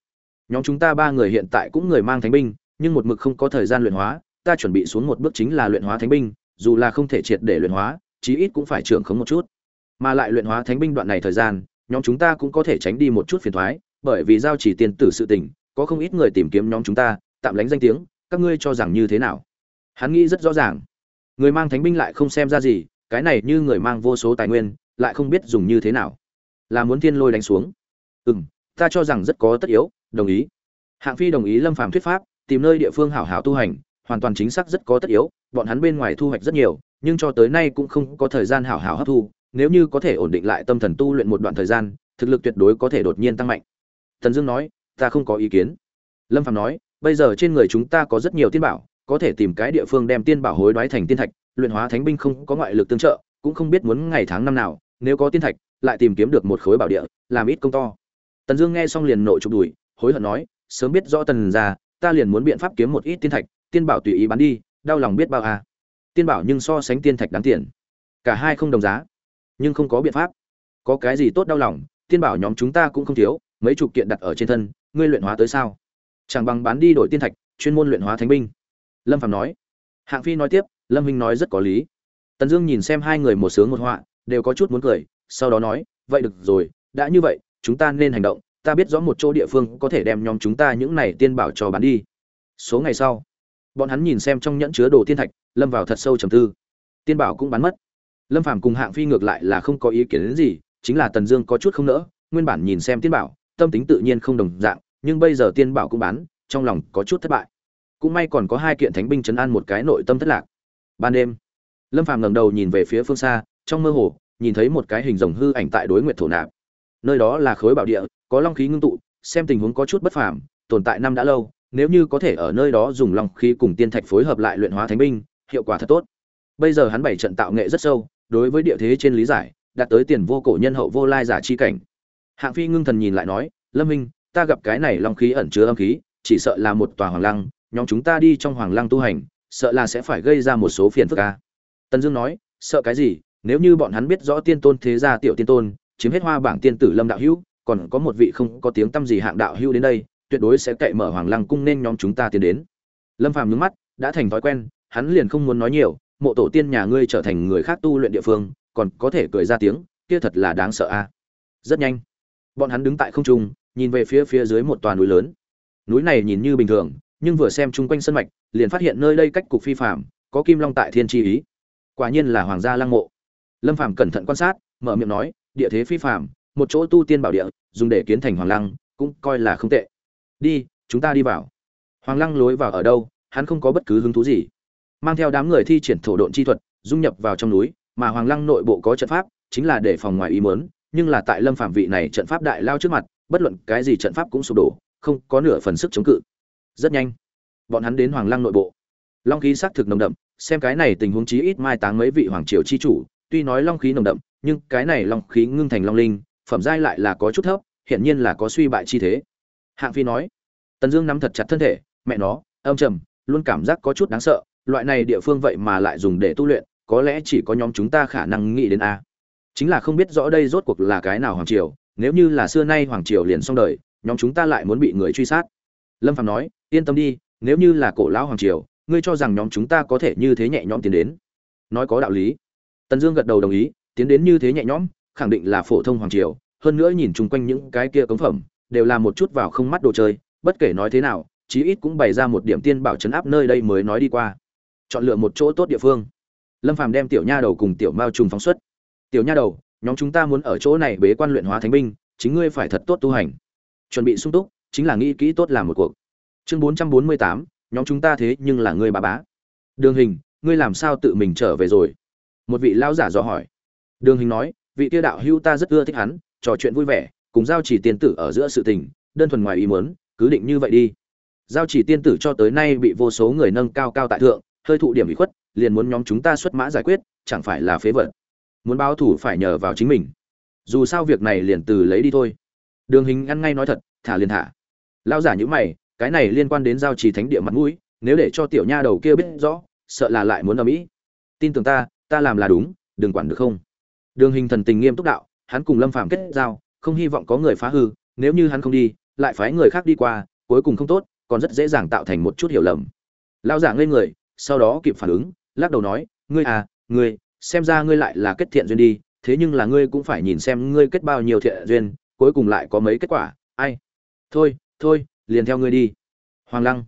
Nhóm chúng ta ba người hiện tại cũng người mang thánh binh, nhưng một mực không có thời gian luyện hóa, ta chuẩn bị xuống một bước chính là luyện hóa thánh binh, dù là không thể triệt để luyện hóa, chí ít cũng phải trưởng khống một chút. Mà lại luyện hóa thánh binh đoạn này thời gian, nhóm chúng ta cũng có thể tránh đi một chút phiền thoái bởi vì giao chỉ tiền tử sự tình, có không ít người tìm kiếm nhóm chúng ta, tạm lánh danh tiếng, các ngươi cho rằng như thế nào? Hắn nghĩ rất rõ ràng. Người mang thánh binh lại không xem ra gì, cái này như người mang vô số tài nguyên, lại không biết dùng như thế nào. Là muốn thiên lôi đánh xuống. Ừm, ta cho rằng rất có tất yếu, đồng ý. Hạng phi đồng ý lâm phàm thuyết pháp, tìm nơi địa phương hảo hảo tu hành, hoàn toàn chính xác rất có tất yếu, bọn hắn bên ngoài thu hoạch rất nhiều, nhưng cho tới nay cũng không có thời gian hảo hảo hấp thu, nếu như có thể ổn định lại tâm thần tu luyện một đoạn thời gian, thực lực tuyệt đối có thể đột nhiên tăng mạnh. Tần dương nói ta không có ý kiến. Lâm phàm nói bây giờ trên người chúng ta có rất nhiều tiên bảo có thể tìm cái địa phương đem tiên bảo hối đoái thành tiên thạch luyện hóa thánh binh không có ngoại lực tương trợ cũng không biết muốn ngày tháng năm nào nếu có tiên thạch lại tìm kiếm được một khối bảo địa làm ít công to. Tần dương nghe xong liền nộ chụp đùi hối hận nói sớm biết rõ tần gia, ta liền muốn biện pháp kiếm một ít tiên thạch tiên bảo tùy ý bán đi đau lòng biết bao à. tiên bảo nhưng so sánh tiên thạch đáng tiền. Cả hai không đồng giá nhưng không có biện pháp. Có cái gì tốt đau lòng tiên bảo nhóm chúng ta cũng không thiếu mấy chục kiện đặt ở trên thân, ngươi luyện hóa tới sao? Chẳng bằng bán đi đổi tiên thạch, chuyên môn luyện hóa thánh binh. Lâm phạm nói. Hạng phi nói tiếp, lâm huynh nói rất có lý. Tần dương nhìn xem hai người một sướng một họa, đều có chút muốn cười, sau đó nói, vậy được rồi, đã như vậy, chúng ta nên hành động, ta biết rõ một chỗ địa phương có thể đem nhóm chúng ta những này tiên bảo cho bán đi. Số ngày sau, bọn hắn nhìn xem trong nhẫn chứa đồ tiên thạch, lâm vào thật sâu trầm tư. Tiên bảo cũng bán mất. Lâm phàm cùng hạng phi ngược lại là không có ý kiến đến gì, chính là tần dương có chút không nỡ, nguyên bản nhìn xem tiên bảo tâm tính tự nhiên không đồng dạng, nhưng bây giờ tiên bảo cũng bán, trong lòng có chút thất bại. Cũng may còn có hai kiện thánh binh trấn an một cái nội tâm thất lạc. Ban đêm, lâm phàm ngẩng đầu nhìn về phía phương xa, trong mơ hồ, nhìn thấy một cái hình rồng hư ảnh tại đối nguyệt thổ nạp. Nơi đó là khối bảo địa, có long khí ngưng tụ, xem tình huống có chút bất phàm, tồn tại năm đã lâu, nếu như có thể ở nơi đó dùng long khí cùng tiên thạch phối hợp lại luyện hóa thánh binh, hiệu quả thật tốt. Bây giờ hắn bảy trận tạo nghệ rất sâu, đối với địa thế trên lý giải, đạt tới tiền vô cổ nhân hậu vô lai giả chi cảnh hạng phi ngưng thần nhìn lại nói, lâm minh, ta gặp cái này long khí ẩn chứa âm khí, chỉ sợ là một tòa hoàng lăng, nhóm chúng ta đi trong hoàng lăng tu hành, sợ là sẽ phải gây ra một số phiền phức ca tần dương nói, sợ cái gì? Nếu như bọn hắn biết rõ tiên tôn thế gia tiểu tiên tôn, chiếm hết hoa bảng tiên tử lâm đạo hữu, còn có một vị không có tiếng tăm gì hạng đạo hữu đến đây, tuyệt đối sẽ cậy mở hoàng lăng cung nên nhóm chúng ta tiến đến. Lâm phàm nhướng mắt, đã thành thói quen, hắn liền không muốn nói nhiều, mộ tổ tiên nhà ngươi trở thành người khác tu luyện địa phương, còn có thể cười ra tiếng, kia thật là đáng sợ a. Rất nhanh bọn hắn đứng tại không trung, nhìn về phía phía dưới một tòa núi lớn. Núi này nhìn như bình thường, nhưng vừa xem chung quanh sân mạch, liền phát hiện nơi đây cách cục phi phạm có kim long tại thiên chi ý. Quả nhiên là hoàng gia lăng mộ. Lâm phàm cẩn thận quan sát, mở miệng nói, địa thế phi phạm một chỗ tu tiên bảo địa, dùng để kiến thành hoàng lăng, cũng coi là không tệ. Đi, chúng ta đi vào. Hoàng lăng lối vào ở đâu, hắn không có bất cứ hứng thú gì. Mang theo đám người thi triển thổ độn chi thuật, dung nhập vào trong núi, mà hoàng lăng nội bộ có trận pháp, chính là để phòng ngoài ý mớn nhưng là tại lâm phạm vị này trận pháp đại lao trước mặt, bất luận cái gì trận pháp cũng sụp đổ, không có nửa phần sức chống cự. Rất nhanh, bọn hắn đến hoàng lăng nội bộ. Long khí xác thực nồng đậm, xem cái này tình huống chí ít mai táng mấy vị hoàng triều chi chủ, tuy nói long khí nồng đậm, nhưng cái này long khí ngưng thành long linh, phẩm giai lại là có chút thấp, hiển nhiên là có suy bại chi thế. Hạng phi nói, tần dương nắm thật chặt thân thể, mẹ nó, âm trầm, luôn cảm giác có chút đáng sợ, loại này địa phương vậy mà lại dùng để tu luyện, có lẽ chỉ có nhóm chúng ta khả năng nghĩ đến a chính là không biết rõ đây rốt cuộc là cái nào hoàng triều, nếu như là xưa nay hoàng triều liền xong đời, nhóm chúng ta lại muốn bị người truy sát. Lâm phạm nói, yên tâm đi, nếu như là cổ lão hoàng triều, ngươi cho rằng nhóm chúng ta có thể như thế nhẹ nhõm tiến đến. Nói có đạo lý. Tần dương gật đầu đồng ý, tiến đến như thế nhẹ nhõm, khẳng định là phổ thông hoàng triều, hơn nữa nhìn chung quanh những cái kia cống phẩm, đều là một chút vào không mắt đồ chơi, bất kể nói thế nào, chí ít cũng bày ra một điểm tiên bảo chấn áp nơi đây mới nói đi qua. Chọn lựa một chỗ tốt địa phương. Lâm phàm đem tiểu nha đầu cùng tiểu mao trùng phóng xuất tiểu nha đầu, nhóm chúng ta muốn ở chỗ này bế quan luyện hóa thánh binh, chính ngươi phải thật tốt tu hành. Chuẩn bị sung túc, chính là nghĩ kỹ tốt làm một cuộc. Chương bốn trăm bốn mươi tám, nhóm chúng ta thế nhưng là ngươi bà bá. Đường hình, ngươi làm sao tự mình trở về rồi? Một vị lão giả dò hỏi. Đường hình nói, vị tiêu đạo hưu ta rất ưa thích hắn, trò chuyện vui vẻ, cùng giao chỉ tiên tử ở giữa sự tình, đơn thuần ngoài ý muốn, cứ định như vậy đi. Giao chỉ tiên tử cho tới nay bị vô số người nâng cao cao tại thượng, hơi thụ điểm bị khuất, liền muốn nhóm chúng ta xuất mã giải quyết, chẳng phải là phế vật muốn báo thủ phải nhờ vào chính mình. Dù sao việc này liền từ lấy đi thôi. Đường hình ăn ngay nói thật, thả liền thả. Lao giả nhữ mày, cái này liên quan đến giao trì thánh địa mặt mũi, nếu để cho tiểu nha đầu kia biết rõ, sợ là lại muốn ở mỹ tin tưởng ta ta làm là đúng, đừng quản được không. Đường hình thần tình nghiêm túc đạo, hắn cùng lâm phạm kết giao, không hy vọng có người phá hư, nếu như hắn không đi, lại phái người khác đi qua, cuối cùng không tốt, còn rất dễ dàng tạo thành một chút hiểu lầm. Lao giả ngây người, sau đó kịp phản ứng, lắc đầu nói, ngươi à ngươi xem ra ngươi lại là kết thiện duyên đi, thế nhưng là ngươi cũng phải nhìn xem ngươi kết bao nhiêu thiện duyên, cuối cùng lại có mấy kết quả, ai? Thôi thôi, liền theo ngươi đi. Hoàng lăng.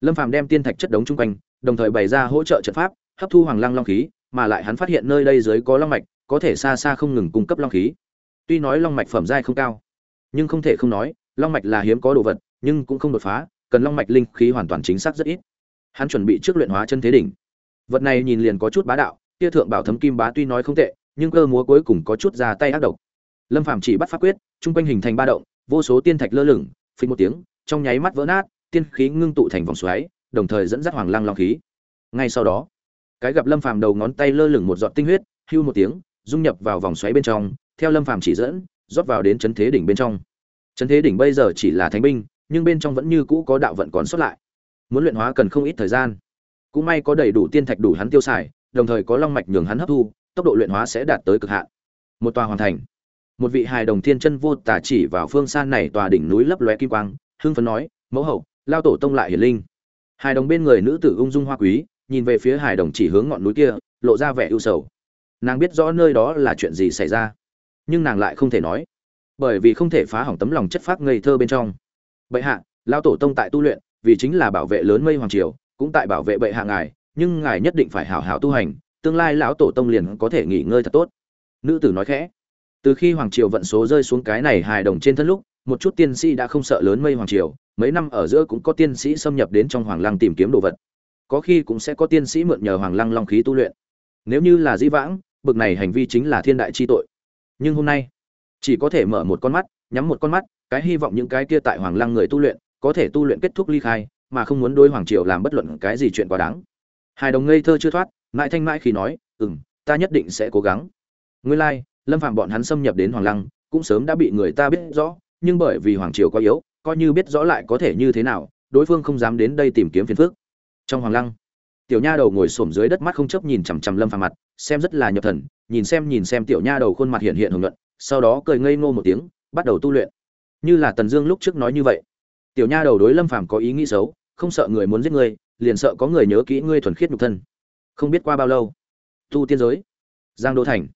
Lâm phàm đem tiên thạch chất đống chung quanh, đồng thời bày ra hỗ trợ trận pháp, hấp thu hoàng lăng long khí, mà lại hắn phát hiện nơi đây dưới có long mạch, có thể xa xa không ngừng cung cấp long khí. Tuy nói long mạch phẩm giai không cao, nhưng không thể không nói, long mạch là hiếm có đồ vật, nhưng cũng không đột phá, cần long mạch linh khí hoàn toàn chính xác rất ít. Hắn chuẩn bị trước luyện hóa chân thế đỉnh. Vật này nhìn liền có chút bá đạo kia thượng bảo thấm kim bá tuy nói không tệ, nhưng cơ múa cuối cùng có chút ra tay ác độc. Lâm phàm chỉ bắt pháp quyết trung quanh hình thành ba động, vô số tiên thạch lơ lửng, phình một tiếng, trong nháy mắt vỡ nát, tiên khí ngưng tụ thành vòng xoáy, đồng thời dẫn dắt hoàng lăng long khí. Ngay sau đó, cái gặp lâm phàm đầu ngón tay lơ lửng một giọt tinh huyết, hưu một tiếng, dung nhập vào vòng xoáy bên trong, theo lâm phàm chỉ dẫn, rót vào đến chấn thế đỉnh bên trong. Chấn thế đỉnh bây giờ chỉ là thánh binh, nhưng bên trong vẫn như cũ có đạo vận còn sót lại. Muốn luyện hóa cần không ít thời gian. Cũng may có đầy đủ tiên thạch đủ hắn tiêu xài đồng thời có long mạch nhường hắn hấp thu, tốc độ luyện hóa sẽ đạt tới cực hạn. Một tòa hoàn thành. Một vị hài đồng thiên chân vô tà chỉ vào phương san này tòa đỉnh núi lấp lóe kim quang, hưng phấn nói, mẫu hậu, lao tổ tông lại hiển linh. Hài đồng bên người nữ tử ung dung hoa quý, nhìn về phía hài đồng chỉ hướng ngọn núi kia, lộ ra vẻ ưu sầu. Nàng biết rõ nơi đó là chuyện gì xảy ra, nhưng nàng lại không thể nói, bởi vì không thể phá hỏng tấm lòng chất phác ngây thơ bên trong. Bệ hạ, lao tổ tông tại tu luyện, vì chính là bảo vệ lớn mây hoàng triều, cũng tại bảo vệ bệ hạ ngài nhưng ngài nhất định phải hảo hảo tu hành, tương lai lão tổ tông liền có thể nghỉ ngơi thật tốt. Nữ tử nói khẽ. Từ khi hoàng triều vận số rơi xuống cái này hài đồng trên thân lúc, một chút tiên sĩ đã không sợ lớn mây hoàng triều, mấy năm ở giữa cũng có tiên sĩ xâm nhập đến trong hoàng lăng tìm kiếm đồ vật. Có khi cũng sẽ có tiên sĩ mượn nhờ hoàng lăng long khí tu luyện. Nếu như là di vãng, bực này hành vi chính là thiên đại chi tội. Nhưng hôm nay, chỉ có thể mở một con mắt, nhắm một con mắt, cái hy vọng những cái kia tại hoàng lăng người tu luyện, có thể tu luyện kết thúc ly khai, mà không muốn đôi hoàng triều làm bất luận cái gì chuyện quá đáng hài đồng ngây thơ chưa thoát mãi thanh mãi khi nói ừ m ta nhất định sẽ cố gắng. Nguyên lai、like, lâm phạm bọn hắn xâm nhập đến hoàng lăng cũng sớm đã bị người ta biết rõ nhưng bởi vì hoàng triều quá yếu coi như biết rõ lại có thể như thế nào đối phương không dám đến đây tìm kiếm phiền phước trong hoàng lăng tiểu nha đầu ngồi xổm dưới đất mắt không chấp nhìn chằm chằm lâm phàm mặt xem rất là nhập thần nhìn xem nhìn xem tiểu nha đầu khuôn mặt hiện hiện hưởng luận sau đó cười ngây ngô một tiếng bắt đầu tu luyện. Như là tần dương lúc trước nói như vậy. Tiểu nha đầu đối lâm phàm có ý nghĩ xấu không sợ người muốn giết ngươi liền sợ có người nhớ kỹ ngươi thuần khiết nhục thân. Không biết qua bao lâu, tu tiên giới, giang đô thành,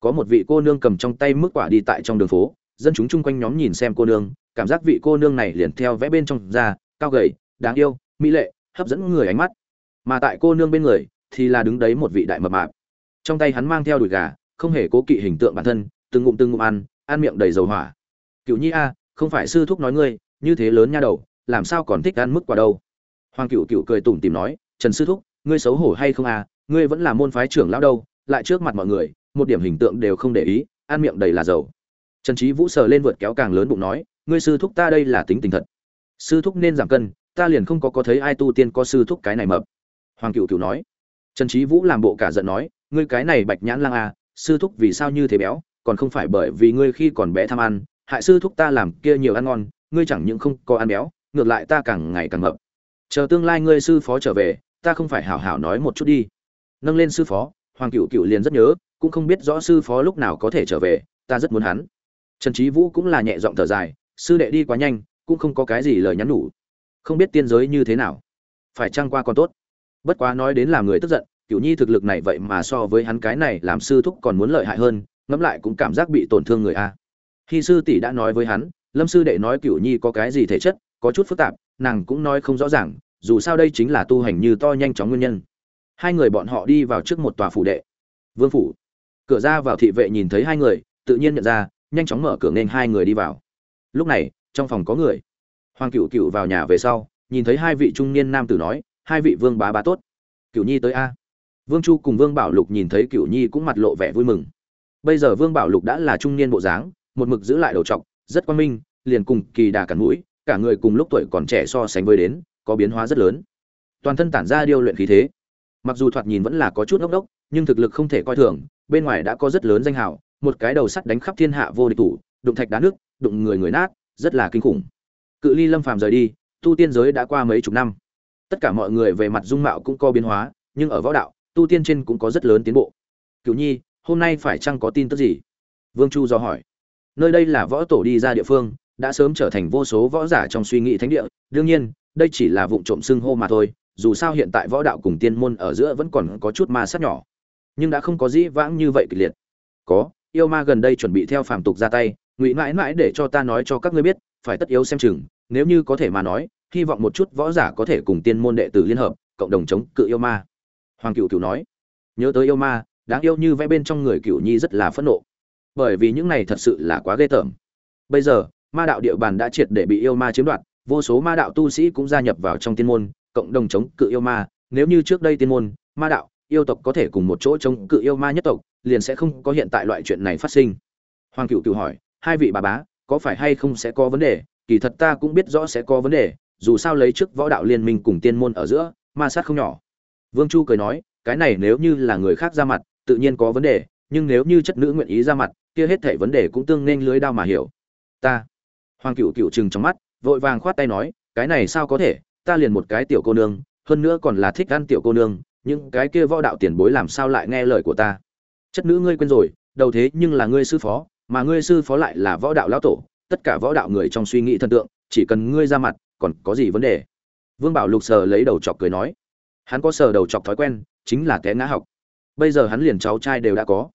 có một vị cô nương cầm trong tay mức quả đi tại trong đường phố, dân chúng chung quanh nhóm nhìn xem cô nương, cảm giác vị cô nương này liền theo vẽ bên trong ra, cao gầy, đáng yêu, mỹ lệ, hấp dẫn người ánh mắt. Mà tại cô nương bên người thì là đứng đấy một vị đại mập mạp. Trong tay hắn mang theo đùi gà, không hề cố kỵ hình tượng bản thân, từng ngụm từng ngụm ăn ăn miệng đầy dầu hỏa. Cựu nhi a, không phải sư thúc nói ngươi, như thế lớn nha đầu, làm sao còn thích ăn mức quả đâu? Hoàng cựu cựu cười tủm tìm nói, trần sư thúc, ngươi xấu hổ hay không à? Ngươi vẫn là môn phái trưởng lão đâu, lại trước mặt mọi người, một điểm hình tượng đều không để ý, ăn miệng đầy là dầu. Trần trí vũ sờ lên vượt kéo càng lớn bụng nói, ngươi sư thúc ta đây là tính tình thật. Sư thúc nên giảm cân, ta liền không có có thấy ai tu tiên có sư thúc cái này mập. Hoàng cựu cựu nói. Trần trí vũ làm bộ cả giận nói, ngươi cái này bạch nhãn lang à sư thúc vì sao như thế béo, còn không phải bởi vì ngươi khi còn bé tham ăn, hại sư thúc ta làm kia nhiều ăn ngon, ngươi chẳng những không có ăn béo, ngược lại ta càng ngày càng mập chờ tương lai ngươi sư phó trở về, ta không phải hảo hảo nói một chút đi. Nâng lên sư phó, hoàng cựu cựu liền rất nhớ, cũng không biết rõ sư phó lúc nào có thể trở về, ta rất muốn hắn. Trần trí vũ cũng là nhẹ giọng thở dài, sư đệ đi quá nhanh, cũng không có cái gì lời nhắn nhủ. Không biết tiên giới như thế nào. Phải trăng qua còn tốt? Bất quá nói đến làm người tức giận cựu nhi thực lực này vậy mà so với hắn cái này làm sư thúc còn muốn lợi hại hơn, ngẫm lại cũng cảm giác bị tổn thương người a. Khi sư tỷ đã nói với hắn, lâm sư đệ nói cựu nhi có cái gì thể chất, có chút phức tạp nàng cũng nói không rõ ràng, dù sao đây chính là tu hành như to nhanh chóng nguyên nhân. Hai người bọn họ đi vào trước một tòa phủ đệ. Vương phủ. Cửa ra vào thị vệ nhìn thấy hai người, tự nhiên nhận ra, nhanh chóng mở cửa nên hai người đi vào. Lúc này, trong phòng có người. Hoàng cựu cựu vào nhà về sau, nhìn thấy hai vị trung niên nam tử nói, hai vị vương bá bá tốt. Cựu nhi tới a. Vương chu cùng vương bảo lục nhìn thấy cựu nhi cũng mặt lộ vẻ vui mừng. Bây giờ vương bảo lục đã là trung niên bộ dáng, một mực giữ lại đầu trọc, rất quan minh, liền cùng kỳ đà cắn mũi cả người cùng lúc tuổi còn trẻ so sánh với đến, có biến hóa rất lớn. Toàn thân tản ra điêu luyện khí thế. Mặc dù thoạt nhìn vẫn là có chút ngốc đốc nhưng thực lực không thể coi thường, bên ngoài đã có rất lớn danh hào, một cái đầu sắt đánh khắp thiên hạ vô địch thủ, đụng thạch đá nước, đụng người người nát, rất là kinh khủng. Cự ly lâm phàm rời đi, tu tiên giới đã qua mấy chục năm. Tất cả mọi người về mặt dung mạo cũng có biến hóa, nhưng ở võ đạo, tu tiên trên cũng có rất lớn tiến bộ. Cựu nhi, hôm nay phải chăng có tin tức gì? Vương chu do hỏi. Nơi đây là võ tổ đi ra địa phương đã sớm trở thành vô số võ giả trong suy nghĩ thánh địa. Đương nhiên, đây chỉ là vụ trộm xưng hô mà thôi, dù sao hiện tại võ đạo cùng tiên môn ở giữa vẫn còn có chút ma sát nhỏ, nhưng đã không có dĩ vãng như vậy kịch liệt. Có, yêu ma gần đây chuẩn bị theo phàm tục ra tay, ngụy mãi mãi để cho ta nói cho các ngươi biết, phải tất yếu xem chừng, nếu như có thể mà nói, hy vọng một chút võ giả có thể cùng tiên môn đệ tử liên hợp, cộng đồng chống cự yêu ma. Hoàng cựu cựu nói, nhớ tới yêu ma, đáng yêu như vẽ bên trong người cựu nhi rất là phẫn nộ. Bởi vì những này thật sự là quá ghê tởm. Bây giờ ma đạo địa bàn đã triệt để bị yêu ma chiếm đoạt, vô số ma đạo tu sĩ cũng gia nhập vào trong tiên môn, cộng đồng chống cự yêu ma. Nếu như trước đây tiên môn, ma đạo, yêu tộc có thể cùng một chỗ chống cự yêu ma nhất tộc, liền sẽ không có hiện tại loại chuyện này phát sinh. Hoàng cựu tự hỏi, hai vị bà bá, có phải hay không sẽ có vấn đề? Kỳ thật ta cũng biết rõ sẽ có vấn đề, dù sao lấy trước võ đạo liên minh cùng tiên môn ở giữa, ma sát không nhỏ. Vương chu cười nói, cái này nếu như là người khác ra mặt, tự nhiên có vấn đề, nhưng nếu như chất nữ nguyện ý ra mặt, kia hết thảy vấn đề cũng tương nên lưới đao mà hiểu. Ta hoàng cựu cựu chừng trong mắt, vội vàng khoát tay nói, cái này sao có thể? Ta liền một cái tiểu cô nương, hơn nữa còn là thích ăn tiểu cô nương nhưng cái kia võ đạo tiền bối làm sao lại nghe lời của ta? Chất nữ ngươi quên rồi, đầu thế nhưng là ngươi sư phó, mà ngươi sư phó lại là võ đạo lão tổ, tất cả võ đạo người trong suy nghĩ thần tượng, chỉ cần ngươi ra mặt, còn có gì vấn đề? Vương bảo lục sờ lấy đầu chọc cười nói, hắn có sờ đầu chọc thói quen, chính là té ngã học. Bây giờ hắn liền cháu trai đều đã có.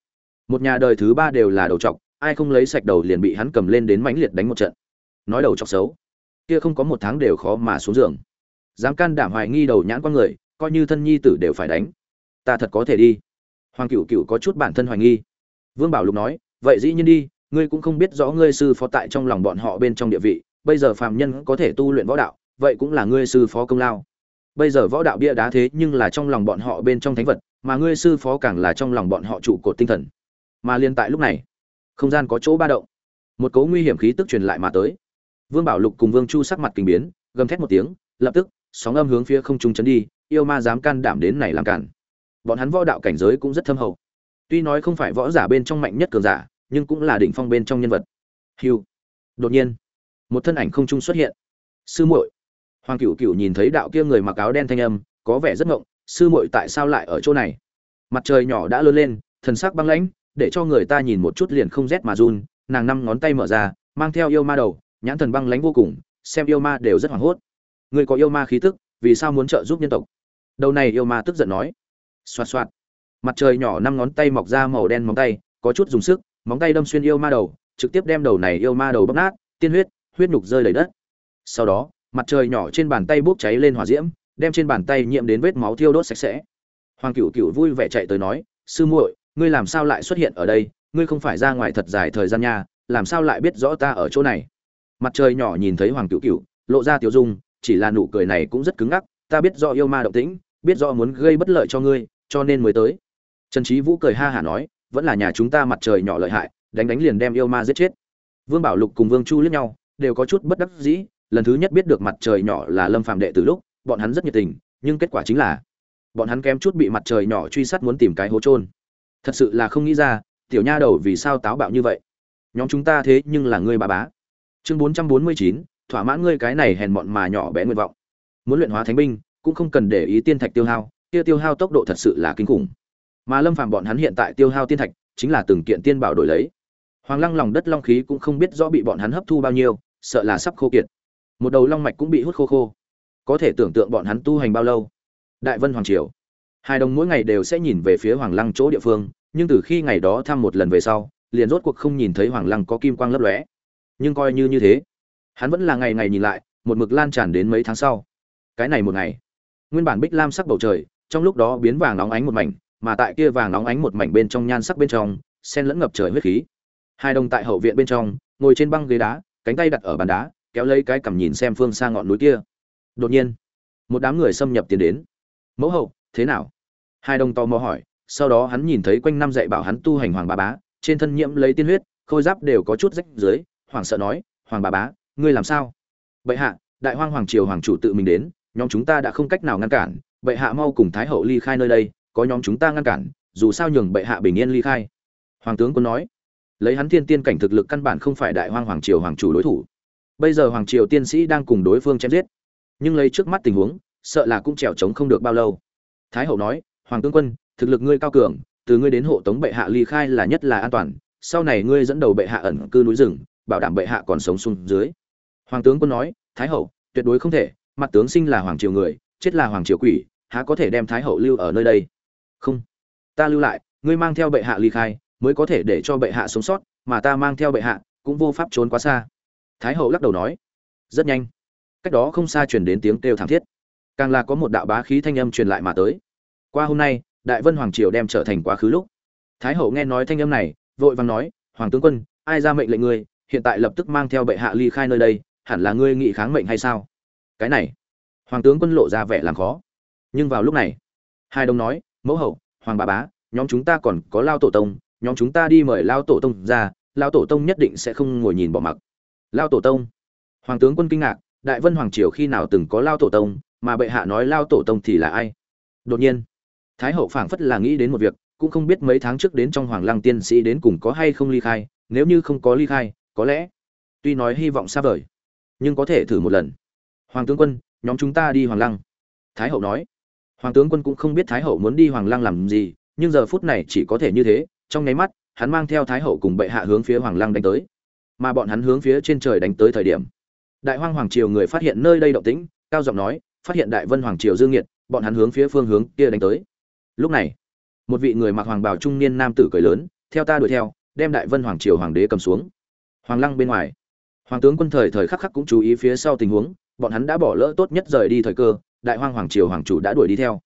Một nhà đời thứ ba đều là đầu chọc, ai không lấy sạch đầu liền bị hắn cầm lên đến mãnh liệt đánh một trận nói đầu chọc xấu. Kia không có một tháng đều khó mà xuống giường. Dám can đảm hoài nghi đầu nhãn con người, coi như thân nhi tử đều phải đánh. Ta thật có thể đi. Hoàng cựu cựu có chút bản thân hoài nghi. Vương bảo lục nói, vậy dĩ nhiên đi, ngươi cũng không biết rõ ngươi sư phó tại trong lòng bọn họ bên trong địa vị, bây giờ phàm nhân có thể tu luyện võ đạo, vậy cũng là ngươi sư phó công lao. Bây giờ võ đạo bia đá thế nhưng là trong lòng bọn họ bên trong thánh vật, mà ngươi sư phó càng là trong lòng bọn họ trụ cột tinh thần. Mà liên tại lúc này, không gian có chỗ ba động. Một cấu nguy hiểm khí tức truyền lại mà tới vương bảo lục cùng vương chu sắc mặt kinh biến gầm thét một tiếng lập tức sóng âm hướng phía không trung chấn đi yêu ma dám can đảm đến này làm cản. Bọn hắn võ đạo cảnh giới cũng rất thâm hậu. Tuy nói không phải võ giả bên trong mạnh nhất cường giả nhưng cũng là đỉnh phong bên trong nhân vật. Hưu, đột nhiên một thân ảnh không trung xuất hiện. Sư muội. Hoàng cửu cửu nhìn thấy đạo kia người mặc áo đen thanh âm có vẻ rất ngộng sư muội tại sao lại ở chỗ này? Mặt trời nhỏ đã lớn lên thần sắc băng lãnh để cho người ta nhìn một chút liền không rét mà run nàng năm ngón tay mở ra mang theo yêu ma đầu nhãn thần băng lãnh vô cùng, xem yêu ma đều rất hoảng hốt. Người có yêu ma khí tức, vì sao muốn trợ giúp nhân tộc? Đầu này yêu ma tức giận nói. Xoạt xoạt. Mặt trời nhỏ năm ngón tay mọc ra màu đen móng tay, có chút dùng sức, móng tay đâm xuyên yêu ma đầu, trực tiếp đem đầu này yêu ma đầu bóc nát, tiên huyết huyết nhục rơi đầy đất. Sau đó, mặt trời nhỏ trên bàn tay bốc cháy lên hỏa diễm, đem trên bàn tay nhiễm đến vết máu thiêu đốt sạch sẽ. Hoàng cựu cựu vui vẻ chạy tới nói, sư muội, ngươi làm sao lại xuất hiện ở đây? Ngươi không phải ra ngoài thật dài thời gian nha, làm sao lại biết rõ ta ở chỗ này? Mặt trời nhỏ nhìn thấy hoàng cựu cựu lộ ra tiểu dung, chỉ là nụ cười này cũng rất cứng ngắc, ta biết do yêu ma động tĩnh, biết rõ muốn gây bất lợi cho ngươi, cho nên mới tới. Trần trí vũ cười ha hả nói, vẫn là nhà chúng ta mặt trời nhỏ lợi hại, đánh đánh liền đem yêu ma giết chết. Vương bảo lục cùng vương chu liếc nhau, đều có chút bất đắc dĩ, lần thứ nhất biết được mặt trời nhỏ là lâm phàm đệ từ lúc, bọn hắn rất nhiệt tình, nhưng kết quả chính là, bọn hắn kém chút bị mặt trời nhỏ truy sát muốn tìm cái hố trôn thật sự là không nghĩ ra, tiểu nha đầu vì sao táo bạo như vậy. Nhóm chúng ta thế nhưng là ngươi bà bá chương bốn trăm bốn mươi chín, thỏa mãn ngươi cái này hèn mọn mà nhỏ bé nguyện vọng. Muốn luyện hóa thánh binh, cũng không cần để ý tiên thạch tiêu hao, kia tiêu hao tốc độ thật sự là kinh khủng. Mà lâm phàm bọn hắn hiện tại tiêu hao tiên thạch, chính là từng kiện tiên bảo đổi lấy. Hoàng lăng lòng đất long khí cũng không biết rõ bị bọn hắn hấp thu bao nhiêu, sợ là sắp khô kiệt. Một đầu long mạch cũng bị hút khô khô. Có thể tưởng tượng bọn hắn tu hành bao lâu. Đại vân hoàng triều. Hai đồng mỗi ngày đều sẽ nhìn về phía hoàng lăng chỗ địa phương, nhưng từ khi ngày đó thăm một lần về sau, liền rốt cuộc không nhìn thấy hoàng lăng có kim quang lấp lóe nhưng coi như như thế, hắn vẫn là ngày ngày nhìn lại, một mực lan tràn đến mấy tháng sau. Cái này một ngày, nguyên bản bích lam sắc bầu trời, trong lúc đó biến vàng nóng ánh một mảnh, mà tại kia vàng nóng ánh một mảnh bên trong nhan sắc bên trong, sen lẫn ngập trời huyết khí. Hai đồng tại hậu viện bên trong, ngồi trên băng ghế đá, cánh tay đặt ở bàn đá, kéo lấy cái cằm nhìn xem phương xa ngọn núi kia. Đột nhiên, một đám người xâm nhập tiến đến. Mẫu hậu, thế nào? Hai đồng tò mò hỏi, sau đó hắn nhìn thấy quanh năm dạy bảo hắn tu hành hoàng bà bá, trên thân nhiễm lấy tiên huyết, khôi giáp đều có chút rách dưới Hoảng sợ nói, hoàng bà bá, ngươi làm sao? Bệ hạ, đại hoang hoàng triều hoàng chủ tự mình đến, nhóm chúng ta đã không cách nào ngăn cản, bệ hạ mau cùng thái hậu ly khai nơi đây, có nhóm chúng ta ngăn cản, dù sao nhường bệ hạ bình yên ly khai. Hoàng tướng quân nói. Lấy hắn thiên tiên cảnh thực lực căn bản không phải đại hoang hoàng triều hoàng chủ đối thủ. Bây giờ hoàng triều tiên sĩ đang cùng đối phương chém giết. Nhưng lấy trước mắt tình huống, sợ là cũng trèo trống không được bao lâu. Thái hậu nói, hoàng tướng quân, thực lực ngươi cao cường, từ ngươi đến hộ tống bệ hạ ly khai là nhất là an toàn, sau này ngươi dẫn đầu bệ hạ ẩn cư núi rừng bảo đảm bệ hạ còn sống xuống dưới. Hoàng tướng quân nói, thái hậu, tuyệt đối không thể, mặt tướng sinh là hoàng triều người, chết là hoàng triều quỷ, há có thể đem thái hậu lưu ở nơi đây? Không, ta lưu lại, ngươi mang theo bệ hạ ly khai, mới có thể để cho bệ hạ sống sót, mà ta mang theo bệ hạ cũng vô pháp trốn quá xa. Thái hậu lắc đầu nói, rất nhanh. Cách đó không xa truyền đến tiếng kêu thảm thiết. Càng là có một đạo bá khí thanh âm truyền lại mà tới. Qua hôm nay, đại vân hoàng triều đem trở thành quá khứ lúc. Thái hậu nghe nói thanh âm này, vội vàng nói, hoàng tướng quân, ai ra mệnh lệnh ngươi hiện tại lập tức mang theo bệ hạ ly khai nơi đây, hẳn là ngươi nghị kháng mệnh hay sao? Cái này, hoàng tướng quân lộ ra vẻ làm khó. Nhưng vào lúc này, hai đông nói, mẫu hậu, hoàng bà bá, nhóm chúng ta còn có lao tổ tông, nhóm chúng ta đi mời lao tổ tông ra, lao tổ tông nhất định sẽ không ngồi nhìn bỏ mặc. Lao tổ tông? Hoàng tướng quân kinh ngạc, đại vân hoàng triều khi nào từng có lao tổ tông, mà bệ hạ nói lao tổ tông thì là ai? Đột nhiên, thái hậu phảng phất là nghĩ đến một việc, cũng không biết mấy tháng trước đến trong hoàng lăng tiên sĩ đến cùng có hay không ly khai, nếu như không có ly khai có lẽ, tuy nói hy vọng xa vời, nhưng có thể thử một lần. Hoàng tướng quân, nhóm chúng ta đi hoàng lăng. Thái hậu nói. Hoàng tướng quân cũng không biết thái hậu muốn đi hoàng lăng làm gì, nhưng giờ phút này chỉ có thể như thế, trong nháy mắt, hắn mang theo thái hậu cùng bệ hạ hướng phía hoàng lăng đánh tới. Mà bọn hắn hướng phía trên trời đánh tới thời điểm, đại hoang hoàng triều người phát hiện nơi đây động tĩnh, cao giọng nói, phát hiện đại vân hoàng triều dương nhiệt bọn hắn hướng phía phương hướng kia đánh tới. Lúc này, một vị người mặc hoàng bào trung niên nam tử cười lớn, theo ta đuổi theo, đem đại vân hoàng triều hoàng đế cầm xuống hoàng lăng bên ngoài. Hoàng tướng quân thời thời khắc khắc cũng chú ý phía sau tình huống, bọn hắn đã bỏ lỡ tốt nhất rời đi thời cơ, đại hoang hoàng triều hoàng chủ đã đuổi đi theo.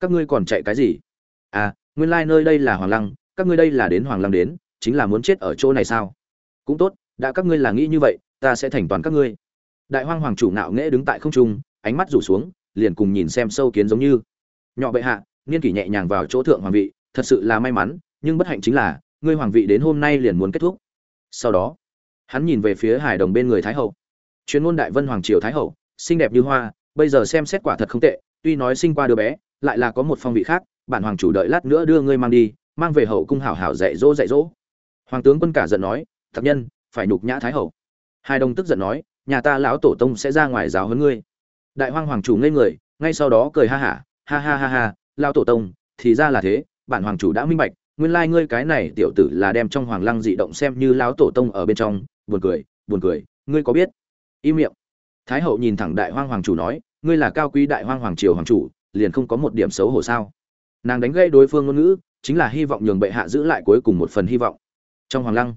Các ngươi còn chạy cái gì? À nguyên lai nơi đây là hoàng lăng, các ngươi đây là đến hoàng lăng đến, chính là muốn chết ở chỗ này sao? Cũng tốt, đã các ngươi là nghĩ như vậy, ta sẽ thành toàn các ngươi. Đại hoang hoàng chủ nạo nghễ đứng tại không trung, ánh mắt rủ xuống, liền cùng nhìn xem sâu kiến giống như. Nhỏ bệ hạ, niên kỷ nhẹ nhàng vào chỗ thượng hoàng vị, thật sự là may mắn, nhưng bất hạnh chính là, ngươi hoàng vị đến hôm nay liền muốn kết thúc. Sau đó hắn nhìn về phía hải đồng bên người thái hậu. Chuyên môn đại vân hoàng triều thái hậu, xinh đẹp như hoa, bây giờ xem xét quả thật không tệ, tuy nói sinh qua đứa bé, lại là có một phong vị khác, bản hoàng chủ đợi lát nữa đưa ngươi mang đi, mang về hậu cung hảo hảo dạy dỗ dạy dỗ. Hoàng tướng quân cả giận nói thật nhân, phải nhục nhã thái hậu. Hai đồng tức giận nói, nhà ta lão tổ tông sẽ ra ngoài giáo huấn ngươi. Đại hoang hoàng chủ ngây người, ngay sau đó cười ha hả, ha ha ha ha lao tổ tông, thì ra là thế, bản hoàng chủ đã minh bạch, nguyên lai ngươi cái này tiểu tử là đem trong hoàng lăng dị động xem như lão tổ tông ở bên trong buồn cười buồn cười, ngươi có biết? Im miệng. Thái hậu nhìn thẳng đại hoang hoàng chủ nói, ngươi là cao quý đại hoang hoàng triều hoàng chủ, liền không có một điểm xấu hổ sao? Nàng đánh gây đối phương ngôn ngữ, chính là hy vọng nhường bệ hạ giữ lại cuối cùng một phần hy vọng. Trong hoàng lăng,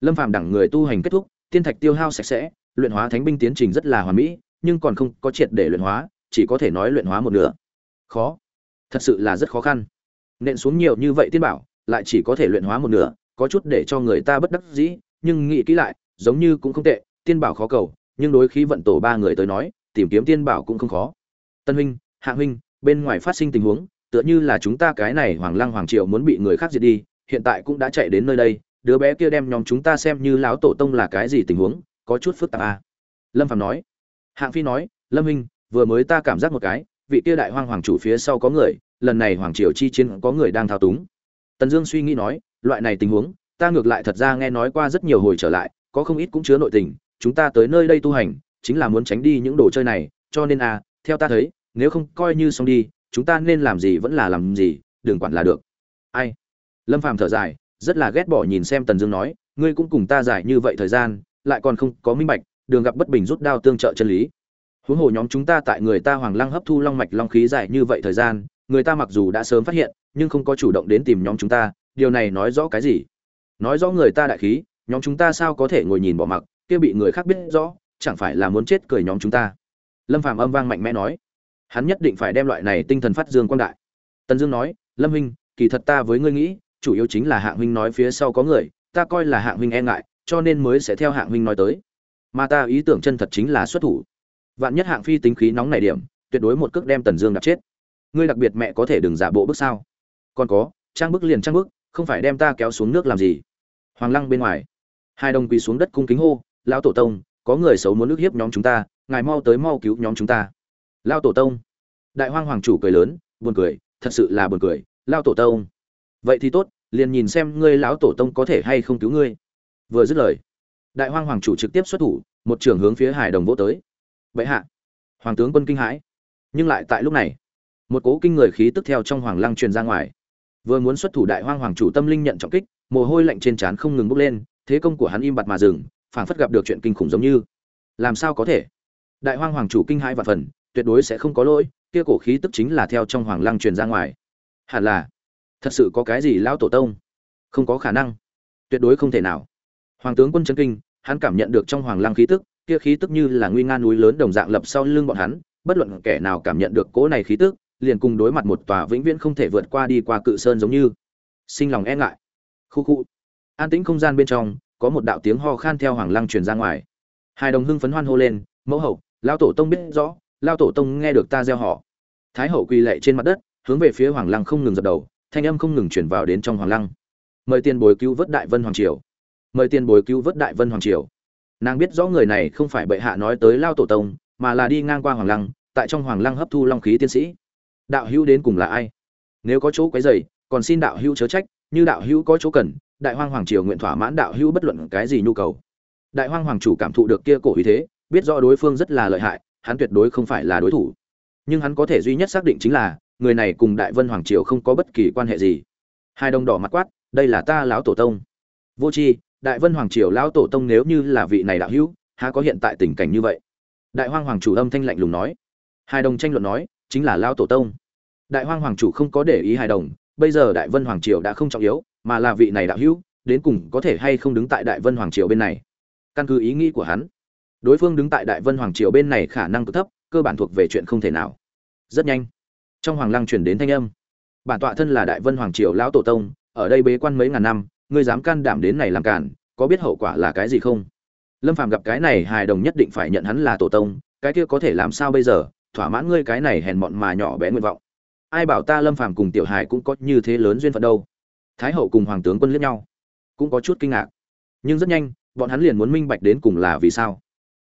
lâm phàm đẳng người tu hành kết thúc, tiên thạch tiêu hao sạch sẽ, luyện hóa thánh binh tiến trình rất là hoàn mỹ, nhưng còn không có triệt để luyện hóa, chỉ có thể nói luyện hóa một nửa. Khó. Thật sự là rất khó khăn. Nện xuống nhiều như vậy tiên bảo, lại chỉ có thể luyện hóa một nửa, có chút để cho người ta bất đắc dĩ, nhưng nghĩ kỹ lại giống như cũng không tệ, tiên bảo khó cầu, nhưng đối khí vận tổ ba người tới nói, tìm kiếm tiên bảo cũng không khó. Tân huynh, hạ huynh, bên ngoài phát sinh tình huống, tựa như là chúng ta cái này hoàng lăng hoàng triều muốn bị người khác diệt đi, hiện tại cũng đã chạy đến nơi đây, đứa bé kia đem nhóm chúng ta xem như lão tổ tông là cái gì tình huống, có chút phức tạp à. lâm Phàm nói. Hạng phi nói, lâm huynh, vừa mới ta cảm giác một cái, vị kia đại hoang hoàng chủ phía sau có người, lần này hoàng triều chi chiến có người đang thao túng. Tần dương suy nghĩ nói, loại này tình huống, ta ngược lại thật ra nghe nói qua rất nhiều hồi trở lại có không ít cũng chứa nội tình, chúng ta tới nơi đây tu hành, chính là muốn tránh đi những đồ chơi này, cho nên à theo ta thấy, nếu không coi như xong đi, chúng ta nên làm gì vẫn là làm gì, đừng quản là được. Ai? Lâm phàm thở dài, rất là ghét bỏ nhìn xem tần dương nói, ngươi cũng cùng ta giải như vậy thời gian, lại còn không có minh bạch, đường gặp bất bình rút đao tương trợ chân lý. Huống hồ nhóm chúng ta tại người ta hoàng lăng hấp thu long mạch long khí dài như vậy thời gian, người ta mặc dù đã sớm phát hiện, nhưng không có chủ động đến tìm nhóm chúng ta, điều này nói rõ cái gì? Nói rõ người ta đại khí nhóm chúng ta sao có thể ngồi nhìn bỏ mặc, kia bị người khác biết rõ, chẳng phải là muốn chết cười nhóm chúng ta? Lâm phàm âm vang mạnh mẽ nói. Hắn nhất định phải đem loại này tinh thần phát dương quang đại. Tần dương nói, lâm huynh, kỳ thật ta với ngươi nghĩ, chủ yếu chính là hạng huynh nói phía sau có người, ta coi là hạng huynh e ngại, cho nên mới sẽ theo hạng huynh nói tới. Mà ta ý tưởng chân thật chính là xuất thủ. Vạn nhất hạng phi tính khí nóng này điểm, tuyệt đối một cước đem tần dương đập chết. Ngươi đặc biệt mẹ có thể đừng giả bộ bước sao? Còn có, trang bức liền trang bức, không phải đem ta kéo xuống nước làm gì. Hoàng lăng bên ngoài hai đồng quỳ xuống đất cung kính hô, lão tổ tông, có người xấu muốn nước hiếp nhóm chúng ta, ngài mau tới mau cứu nhóm chúng ta. Lao tổ tông? Đại hoang hoàng chủ cười lớn, buồn cười, thật sự là buồn cười lao tổ tông. Vậy thì tốt, liền nhìn xem ngươi lão tổ tông có thể hay không cứu ngươi. Vừa dứt lời, đại hoang hoàng chủ trực tiếp xuất thủ, một trưởng hướng phía hải đồng vỗ tới. Bệ hạ. Hoàng tướng quân kinh hãi. Nhưng lại tại lúc này, một cố kinh người khí tức theo trong hoàng lăng truyền ra ngoài. Vừa muốn xuất thủ đại hoang hoàng chủ tâm linh nhận trọng kích, mồ hôi lạnh trên trán không ngừng bốc lên thế công của hắn im bặt mà dừng, phảng phất gặp được chuyện kinh khủng giống như. Làm sao có thể? Đại hoang hoàng chủ kinh hai vạn phần, tuyệt đối sẽ không có lỗi, kia cổ khí tức chính là theo trong hoàng lăng truyền ra ngoài. Hẳn là, thật sự có cái gì lão tổ tông? Không có khả năng. Tuyệt đối không thể nào. Hoàng tướng quân chân kinh, hắn cảm nhận được trong hoàng lăng khí tức, kia khí tức như là nguy nga núi lớn đồng dạng lập sau lưng bọn hắn, bất luận kẻ nào cảm nhận được cỗ này khí tức, liền cùng đối mặt một tòa vĩnh viễn không thể vượt qua đi qua cự sơn giống như. Sinh lòng e ngại. Khu khu an tĩnh không gian bên trong, có một đạo tiếng ho khan theo hoàng lăng truyền ra ngoài. Hai đồng hưng phấn hoan hô lên, mẫu hậu lao tổ tông biết rõ lao tổ tông nghe được ta gieo họ. Thái hậu quỳ lệ trên mặt đất, hướng về phía hoàng lăng không ngừng dập đầu, thanh âm không ngừng chuyển vào đến trong hoàng lăng. Mời tiền bồi cứu vớt đại vân hoàng triều. Mời tiền bồi cứu vớt đại vân hoàng triều. Nàng biết rõ người này không phải bệ hạ nói tới lao tổ tông, mà là đi ngang qua hoàng lăng, tại trong hoàng lăng hấp thu long khí tiến sĩ. Đạo hữu đến cùng là ai? Nếu có chỗ quấy dày còn xin đạo hữu chớ trách, như đạo hữu có chỗ cần đại hoang hoàng triều nguyện thỏa mãn đạo hữu bất luận cái gì nhu cầu. Đại hoang hoàng chủ cảm thụ được kia cổ ý thế, biết rõ đối phương rất là lợi hại, hắn tuyệt đối không phải là đối thủ. Nhưng hắn có thể duy nhất xác định chính là, người này cùng đại vân hoàng triều không có bất kỳ quan hệ gì. Hai đồng đỏ mặt quát, đây là ta lão tổ tông. Vô tri, đại vân hoàng triều lão tổ tông nếu như là vị này đạo hữu, há có hiện tại tình cảnh như vậy? Đại hoang hoàng chủ âm thanh lạnh lùng nói. Hai đồng tranh luận nói, chính là lão tổ tông. Đại hoang hoàng chủ không có để ý hài đồng, bây giờ đại vân hoàng triều đã không trọng yếu mà là vị này đạo hữu, đến cùng có thể hay không đứng tại đại vân hoàng triều bên này? Căn cứ ý nghĩ của hắn, đối phương đứng tại đại vân hoàng triều bên này khả năng cực thấp, cơ bản thuộc về chuyện không thể nào. Rất nhanh, trong hoàng lăng chuyển đến thanh âm. Bản tọa thân là đại vân hoàng triều lão tổ tông, ở đây bế quan mấy ngàn năm, ngươi dám can đảm đến này làm cản, có biết hậu quả là cái gì không? Lâm phàm gặp cái này hài đồng nhất định phải nhận hắn là tổ tông, cái kia có thể làm sao bây giờ? Thỏa mãn ngươi cái này hèn mọn mà nhỏ bé nguyện vọng. Ai bảo ta lâm phàm cùng tiểu hài cũng có như thế lớn duyên phận đâu? Thái hậu cùng hoàng tướng quân liếc nhau, cũng có chút kinh ngạc. Nhưng rất nhanh, bọn hắn liền muốn minh bạch đến cùng là vì sao.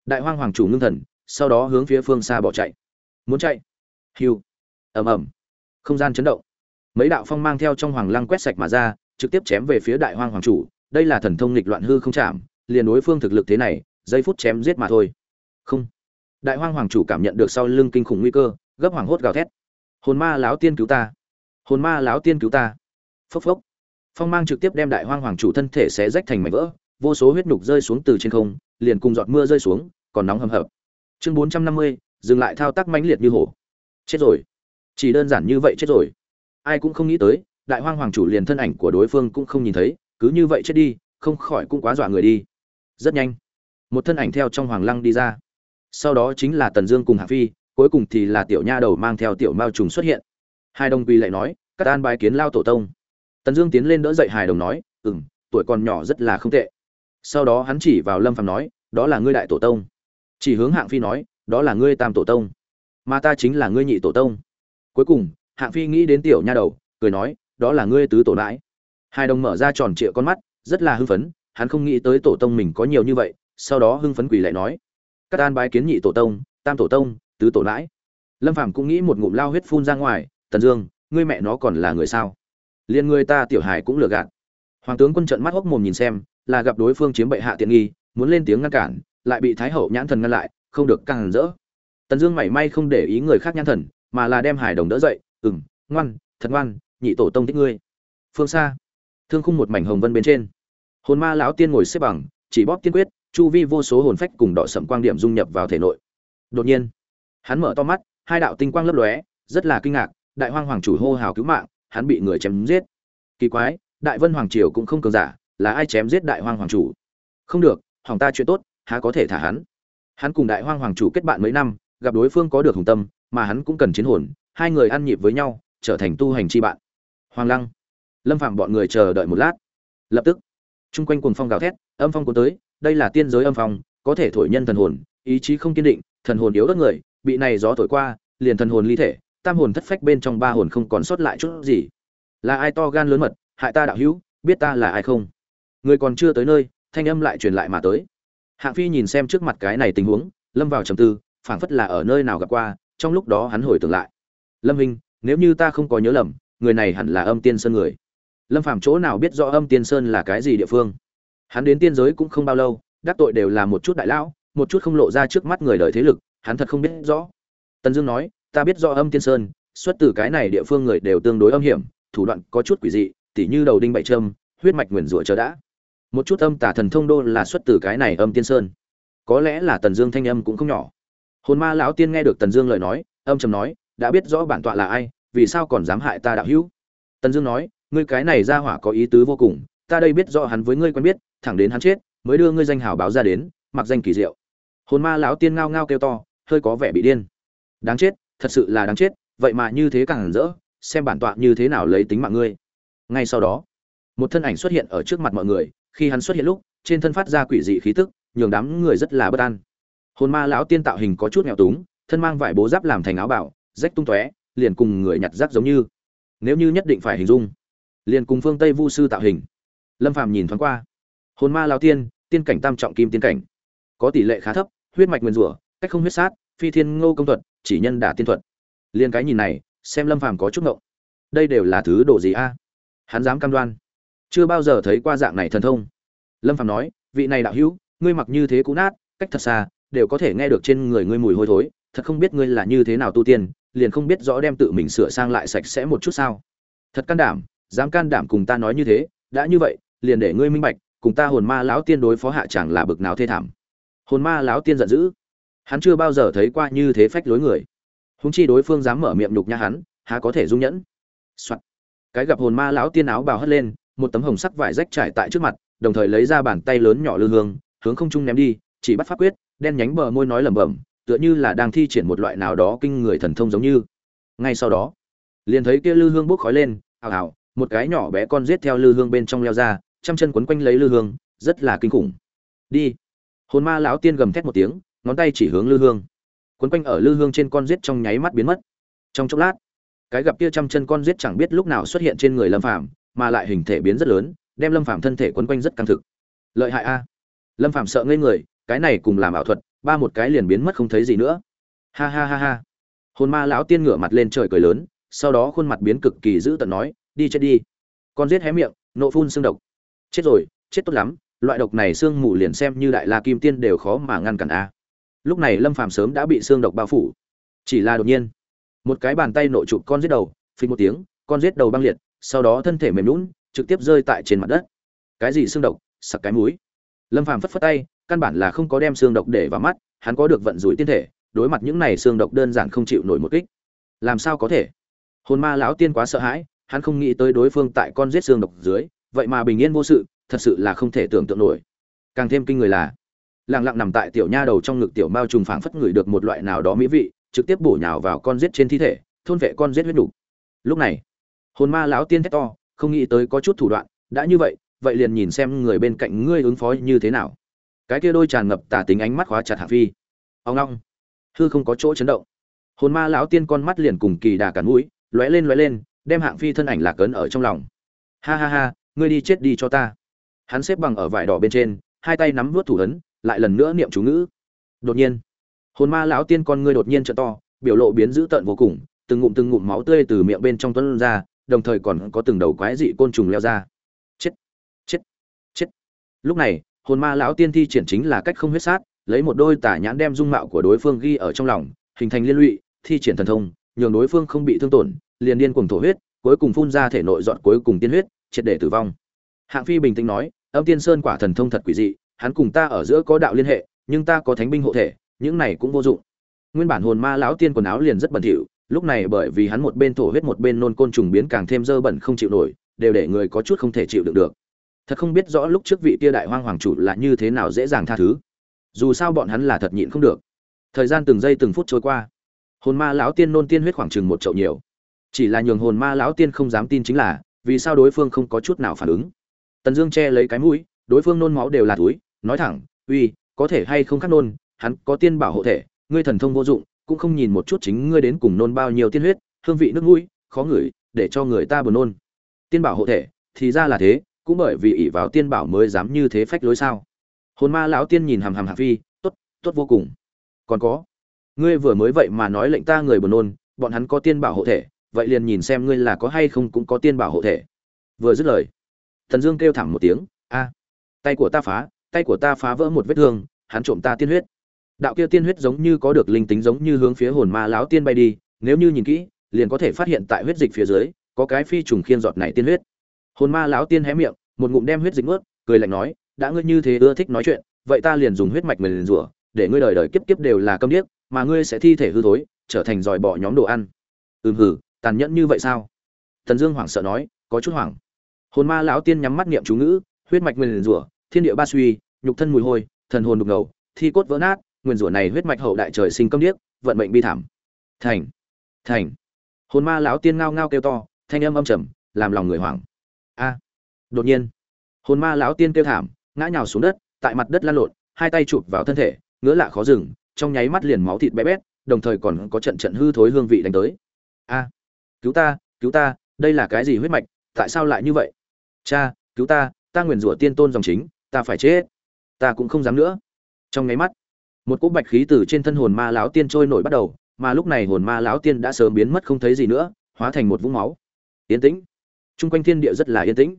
Đại hoang hoàng chủ ngưng thần, sau đó hướng phía phương xa bỏ chạy. Muốn chạy? Hiu ầm ầm. Không gian chấn động. Mấy đạo phong mang theo trong hoàng lăng quét sạch mà ra, trực tiếp chém về phía đại hoang hoàng chủ. Đây là thần thông nghịch loạn hư không chạm, liền đối phương thực lực thế này, giây phút chém giết mà thôi. Không. Đại hoang hoàng chủ cảm nhận được sau lưng kinh khủng nguy cơ, gấp hoàng hốt gào thét. Hồn ma láo tiên cứu ta. Hồn ma láo tiên cứu ta. Phốc phốc phong mang trực tiếp đem đại hoang hoàng chủ thân thể xé rách thành mảnh vỡ, vô số huyết nhục rơi xuống từ trên không, liền cùng giọt mưa rơi xuống, còn nóng hầm hập. Chương bốn trăm năm mươi, dừng lại thao tác mãnh liệt như hổ. Chết rồi. Chỉ đơn giản như vậy chết rồi. Ai cũng không nghĩ tới, đại hoang hoàng chủ liền thân ảnh của đối phương cũng không nhìn thấy, cứ như vậy chết đi, không khỏi cũng quá dọa người đi. Rất nhanh, một thân ảnh theo trong hoàng lăng đi ra. Sau đó chính là tần dương cùng hạ phi, cuối cùng thì là tiểu nha đầu mang theo tiểu mao trùng xuất hiện. Hai đồng quy lại nói các an bài kiến lao tổ tông tần dương tiến lên đỡ dậy hài đồng nói ừ m tuổi còn nhỏ rất là không tệ sau đó hắn chỉ vào lâm phàm nói, đó là ngươi đại tổ tông chỉ hướng hạng phi nói, đó là ngươi tam tổ tông, mà ta chính là ngươi nhị tổ tông cuối cùng, hạng phi nghĩ đến tiểu nha đầu, cười nói, đó là ngươi tứ tổ lãi. hai đồng mở ra tròn trịa con mắt, rất là hưng phấn, hắn không nghĩ tới tổ tông mình có nhiều như vậy, sau đó hưng phấn quỳ lại nói các an bái kiến nhị tổ tông, tam tổ tông, tứ tổ lãi. lâm phàm cũng nghĩ một ngụm lao huyết phun ra ngoài, tần dương, ngươi mẹ nó còn là người sao liền người ta tiểu hải cũng lừa gạt. Hoàng tướng quân trận mắt hốc mồm nhìn xem, là gặp đối phương chiếm bệ hạ tiện nghi, muốn lên tiếng ngăn cản, lại bị thái hậu nhãn thần ngăn lại, không được càng rỡ. Tần dương mảy may không để ý người khác nhãn thần, mà là đem hải đồng đỡ dậy ừng ngoan, thật ngoan, nhị tổ tông thích ngươi. Phương xa, thương khung một mảnh hồng vân bên trên. Hồn ma lão tiên ngồi xếp bằng, chỉ bóp tiên quyết, chu vi vô số hồn phách cùng đỏ sậm quang điểm dung nhập vào thể nội. Đột nhiên, hắn mở to mắt, hai đạo tinh quang lấp lóe, rất là kinh ngạc, đại hoang hoàng chủ hô hào cứu mạng hắn bị người chém giết. Kỳ quái, đại vân hoàng triều cũng không cường giả, là ai chém giết đại hoang hoàng chủ? Không được hoàng ta chuyện tốt, há có thể thả hắn? Hắn cùng đại hoang hoàng chủ kết bạn mấy năm, gặp đối phương có được hùng tâm, mà hắn cũng cần chiến hồn, hai người ăn nhịp với nhau, trở thành tu hành chi bạn. Hoàng lăng, lâm phạm bọn người chờ đợi một lát. Lập tức, chung quanh cuồng phong gào thét, âm phong cuốn tới, đây là tiên giới âm phong, có thể thổi nhân thần hồn, ý chí không kiên định, thần hồn yếu đất người, bị này gió thổi qua, liền thần hồn ly thể tam hồn thất phách bên trong ba hồn không còn sót lại chút gì. Là ai to gan lớn mật, hại ta đạo hữu, biết ta là ai không? Người còn chưa tới nơi, thanh âm lại truyền lại mà tới. Hạng phi nhìn xem trước mặt cái này tình huống, lâm vào trầm tư, phảng phất là ở nơi nào gặp qua, trong lúc đó hắn hồi tưởng lại. Lâm hình nếu như ta không có nhớ lầm, người này hẳn là âm tiên sơn người. Lâm phàm chỗ nào biết rõ âm tiên sơn là cái gì địa phương? Hắn đến tiên giới cũng không bao lâu, đắc tội đều là một chút đại lão, một chút không lộ ra trước mắt người đời thế lực, hắn thật không biết rõ. Tần dương nói ta biết rõ âm tiên sơn, xuất từ cái này địa phương người đều tương đối âm hiểm, thủ đoạn có chút quỷ dị, tỉ như đầu đinh bảy trâm, huyết mạch nguyền rủa chờ đã. Một chút âm tả thần thông đô là xuất từ cái này âm tiên sơn. Có lẽ là tần dương thanh âm cũng không nhỏ. Hồn ma lão tiên nghe được tần dương lời nói, âm trầm nói, đã biết rõ bản tọa là ai, vì sao còn dám hại ta đạo hữu? Tần dương nói, ngươi cái này ra hỏa có ý tứ vô cùng, ta đây biết rõ hắn với ngươi quen biết, thẳng đến hắn chết, mới đưa ngươi danh hào báo ra đến, mặc danh kỳ diệu. Hồn ma lão tiên ngao ngao kêu to, hơi có vẻ bị điên. Đáng chết thật sự là đáng chết, vậy mà như thế càng rỡ, xem bản tọa như thế nào lấy tính mạng ngươi. Ngay sau đó, một thân ảnh xuất hiện ở trước mặt mọi người, khi hắn xuất hiện lúc, trên thân phát ra quỷ dị khí tức, nhường đám người rất là bất an. Hồn ma lão tiên tạo hình có chút nghèo túng, thân mang vải bố giáp làm thành áo bảo rách tung tóe, liền cùng người nhặt rác giống như. Nếu như nhất định phải hình dung, liền cùng phương tây vu sư tạo hình. Lâm phàm nhìn thoáng qua, hồn ma lão tiên tiên cảnh tam trọng kim tiên cảnh, có tỷ lệ khá thấp, huyết mạch nguyên rủa, cách không huyết sát, phi thiên ngô công thuật chỉ nhân đả tiên thuật. Liên cái nhìn này, xem lâm phàm có chút ngộng. Đây đều là thứ đồ gì a? Hắn dám cam đoan. Chưa bao giờ thấy qua dạng này thần thông. Lâm phàm nói, vị này đạo hữu, ngươi mặc như thế cũ nát, cách thật xa, đều có thể nghe được trên người ngươi mùi hôi thối. Thật không biết ngươi là như thế nào tu tiên, liền không biết rõ đem tự mình sửa sang lại sạch sẽ một chút sao. Thật can đảm, dám can đảm cùng ta nói như thế, đã như vậy, liền để ngươi minh bạch, cùng ta hồn ma lão tiên đối phó hạ chẳng là bực nào thê thảm. Hồn ma lão tiên giận dữ hắn chưa bao giờ thấy qua như thế phách lối người. Húng chi đối phương dám mở miệng nhục nhã hắn, há có thể dung nhẫn、Soạn. cái gặp hồn ma lão tiên áo bào hất lên, một tấm hồng sắc vải rách trải tại trước mặt, đồng thời lấy ra bàn tay lớn nhỏ lư hương, hướng không trung ném đi, chỉ bắt pháp quyết, đen nhánh bờ môi nói lẩm bẩm, tựa như là đang thi triển một loại nào đó kinh người thần thông giống như. Ngay sau đó, liền thấy kia lư hương bốc khói lên ào ào một cái nhỏ bé con giết theo lư hương bên trong leo ra trăm chân quấn quanh lấy lư hương, rất là kinh khủng. Đi. Hồn ma lão tiên gầm thét một tiếng ngón tay chỉ hướng lư hương. Quấn quanh ở lư hương trên con rết trong nháy mắt biến mất. Trong chốc lát, cái gặp kia trăm chân con rết chẳng biết lúc nào xuất hiện trên người lâm phàm, mà lại hình thể biến rất lớn, đem lâm phàm thân thể quấn quanh rất căng thực. Lợi hại a. Lâm phàm sợ ngây người, cái này cùng làm ảo thuật, ba một cái liền biến mất không thấy gì nữa. Ha ha ha ha. Hồn ma lão tiên ngửa mặt lên trời cười lớn, sau đó khuôn mặt biến cực kỳ dữ tợn nói, đi chết đi. Con rết hé miệng, nộ phun xương độc. Chết rồi, chết tốt lắm, loại độc này xương mù liền xem như đại la kim tiên đều khó mà ngăn cản a lúc này lâm phàm sớm đã bị xương độc bao phủ. Chỉ là đột nhiên, một cái bàn tay nội chụp con giết đầu, phình một tiếng, con giết đầu băng liệt, sau đó thân thể mềm lún trực tiếp rơi tại trên mặt đất. Cái gì xương độc? Sặc cái mũi. Lâm phàm phất phất tay, căn bản là không có đem xương độc để vào mắt, hắn có được vận rủi tiên thể, đối mặt những này xương độc đơn giản không chịu nổi một kích. Làm sao có thể? Hồn ma lão tiên quá sợ hãi, hắn không nghĩ tới đối phương tại con giết xương độc dưới, vậy mà bình yên vô sự, thật sự là không thể tưởng tượng nổi. Càng thêm kinh người là lặng lặng nằm tại tiểu nha đầu trong ngực tiểu mao trùng phảng phất ngửi được một loại nào đó mỹ vị, trực tiếp bổ nhào vào con giết trên thi thể, thôn vệ con giết huyết đủ. lúc này, hồn ma lão tiên thét to, không nghĩ tới có chút thủ đoạn, đã như vậy vậy liền nhìn xem người bên cạnh ngươi ứng phó như thế nào. Cái kia đôi tràn ngập tả tính ánh mắt khóa chặt hạ phi. Ông long hư không có chỗ chấn động. Hồn ma lão tiên con mắt liền cùng kỳ đà cắn mũi, lóe lên lóe lên, đem hạng phi thân ảnh lạc ấn ở trong lòng. Ha ha ha, ngươi đi chết đi cho ta. Hắn xếp bằng ở vải đỏ bên trên, hai tay nắm vút thủ ấn lại lần nữa niệm chú ngữ. Đột nhiên, hồn ma lão tiên con ngươi đột nhiên trợ to, biểu lộ biến dữ tợn vô cùng, từng ngụm từng ngụm máu tươi từ miệng bên trong tuôn ra, đồng thời còn có từng đầu quái dị côn trùng leo ra. Chết chết chết. Lúc này, hồn ma lão tiên thi triển chính là cách không huyết sát, lấy một đôi tả nhãn đem dung mạo của đối phương ghi ở trong lòng, hình thành liên lụy, thi triển thần thông, nhường đối phương không bị thương tổn, liền điên cuồng thổ huyết, cuối cùng phun ra thể nội dọn cuối cùng tiên huyết, triệt để tử vong. Hạng phi bình tĩnh nói, âm tiên sơn quả thần thông thật quỷ dị hắn cùng ta ở giữa có đạo liên hệ, nhưng ta có thánh binh hộ thể, những này cũng vô dụng. Nguyên bản hồn ma lão tiên quần áo liền rất bẩn thỉu, lúc này bởi vì hắn một bên thổ huyết một bên nôn côn trùng biến càng thêm dơ bẩn không chịu nổi, đều để người có chút không thể chịu đựng được. Thật không biết rõ lúc trước vị tia đại hoang hoàng chủ là như thế nào dễ dàng tha thứ. Dù sao bọn hắn là thật nhịn không được. Thời gian từng giây từng phút trôi qua. Hồn ma lão tiên nôn tiên huyết khoảng chừng một chậu nhiều. Chỉ là nhường hồn ma lão tiên không dám tin chính là, vì sao đối phương không có chút nào phản ứng. Tần dương che lấy cái mũi, đối phương nôn máu đều là túi nói thẳng, uy, có thể hay không khắc nôn, hắn có tiên bảo hộ thể, ngươi thần thông vô dụng, cũng không nhìn một chút chính ngươi đến cùng nôn bao nhiêu tiên huyết, hương vị nước mũi, khó ngửi, để cho người ta buồn nôn. Tiên bảo hộ thể, thì ra là thế, cũng bởi vì ỷ vào tiên bảo mới dám như thế phách lối sao? Hồn ma lão tiên nhìn hàm hàm hạ phi, tốt tốt vô cùng. Còn có, ngươi vừa mới vậy mà nói lệnh ta người buồn nôn, bọn hắn có tiên bảo hộ thể, vậy liền nhìn xem ngươi là có hay không cũng có tiên bảo hộ thể. Vừa dứt lời, thần dương kêu thảm một tiếng, a, tay của ta phá tay của ta phá vỡ một vết thương, hắn trộm ta tiên huyết. Đạo kia tiên huyết giống như có được linh tính giống như hướng phía hồn ma lão tiên bay đi, nếu như nhìn kỹ, liền có thể phát hiện tại huyết dịch phía dưới, có cái phi trùng khiên giọt này tiên huyết. Hồn ma lão tiên hé miệng, một ngụm đem huyết dịch nuốt, cười lạnh nói, đã ngươi như thế ưa thích nói chuyện, vậy ta liền dùng huyết mạch mình rủa, để ngươi đời đời kiếp kiếp đều là câm điếc, mà ngươi sẽ thi thể hư thối, trở thành dòi bỏ nhóm đồ ăn. Ừm hử, tàn nhẫn như vậy sao? Tần dương hoảng sợ nói, có chút hoảng. Hồn ma lão tiên nhắm mắt niệm chú ngữ, huyết mạch mình rủa thiên địa ba suy, nhục thân mùi hôi, thần hồn đục ngầu, thi cốt vỡ nát, Nguyên rủa này huyết mạch hậu đại trời sinh câm điếc, vận mệnh bi thảm. Thành thành. Hồn ma lão tiên ngao ngao kêu to, thanh âm âm trầm, làm lòng người hoảng. A, đột nhiên, hồn ma lão tiên kêu thảm, ngã nhào xuống đất, tại mặt đất lăn lộn, hai tay chụp vào thân thể, ngứa lạ khó dừng, trong nháy mắt liền máu thịt bé bét, đồng thời còn có trận trận hư thối hương vị đánh tới. A, cứu ta cứu ta, đây là cái gì huyết mạch, tại sao lại như vậy? Cha, cứu ta ta nguyền rủa tiên tôn dòng chính ta phải chết. Ta cũng không dám nữa. Trong nháy mắt, một cỗ bạch khí từ trên thân hồn ma lão tiên trôi nổi bắt đầu, mà lúc này hồn ma lão tiên đã sớm biến mất không thấy gì nữa, hóa thành một vũng máu. Yên tĩnh. Chung quanh thiên địa rất là yên tĩnh.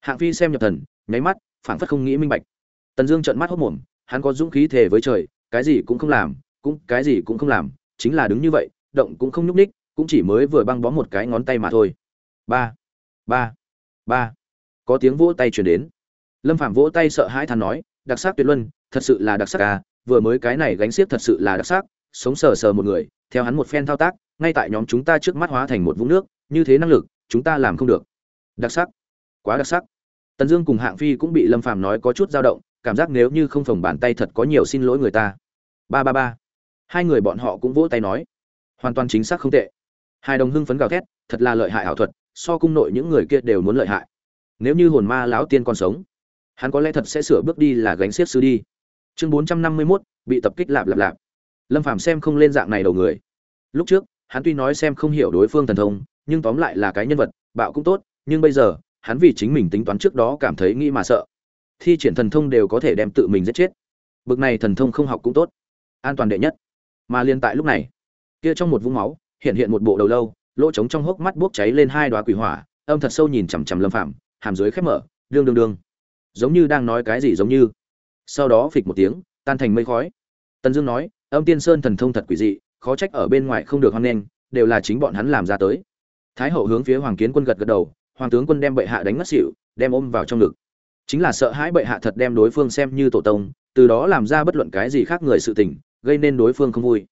Hạng phi xem nhập thần, nháy mắt, phảng phất không nghĩ minh bạch. Tần dương trợn mắt hốc mồm, hắn có dũng khí thề với trời, cái gì cũng không làm, cũng cái gì cũng không làm, chính là đứng như vậy, động cũng không nhúc ních cũng chỉ mới vừa băng bó một cái ngón tay mà thôi. Ba ba ba. Có tiếng vỗ tay truyền đến lâm phạm vỗ tay sợ hãi thán nói, đặc sắc tuyệt luân, thật sự là đặc sắc à vừa mới cái này gánh xiếc thật sự là đặc sắc, sống sờ sờ một người, theo hắn một phen thao tác, ngay tại nhóm chúng ta trước mắt hóa thành một vũng nước, như thế năng lực, chúng ta làm không được. Đặc sắc, quá đặc sắc. Tần dương cùng hạng phi cũng bị lâm phàm nói có chút dao động, cảm giác nếu như không phồng bàn tay thật có nhiều xin lỗi người ta. Ba ba ba. Hai người bọn họ cũng vỗ tay nói, hoàn toàn chính xác không tệ. Hai đồng hưng phấn gào thét, thật là lợi hại ảo thuật, so cung nội những người kia đều muốn lợi hại. Nếu như hồn ma lão tiên còn sống hắn có lẽ thật sẽ sửa bước đi là gánh xiết sư đi. Chương bốn trăm năm mươi 451, bị tập kích lạp lạp lạp. Lâm phàm xem không lên dạng này đầu người. Lúc trước hắn tuy nói xem không hiểu đối phương thần thông nhưng tóm lại là cái nhân vật bạo cũng tốt nhưng bây giờ hắn vì chính mình tính toán trước đó cảm thấy nghĩ mà sợ. Thi triển thần thông đều có thể đem tự mình giết chết. Bực này thần thông không học cũng tốt. An toàn đệ nhất. Mà liên tại lúc này kia trong một vũng máu hiện hiện một bộ đầu lâu lỗ trống trong hốc mắt bốc cháy lên hai đoá quỷ hỏa âm thật sâu nhìn chằm chằm lâm phạm hàm dưới khép mở đương đương đương giống như đang nói cái gì giống như. Sau đó phịch một tiếng, tan thành mây khói. Tần dương nói, âm tiên sơn thần thông thật quỷ dị, khó trách ở bên ngoài không được hoan nghênh, đều là chính bọn hắn làm ra tới. Thái hậu hướng phía hoàng kiến quân gật gật đầu, hoàng tướng quân đem bệ hạ đánh ngất xỉu, đem ôm vào trong ngực. Chính là sợ hãi bệ hạ thật đem đối phương xem như tổ tông, từ đó làm ra bất luận cái gì khác người sự tình, gây nên đối phương không vui.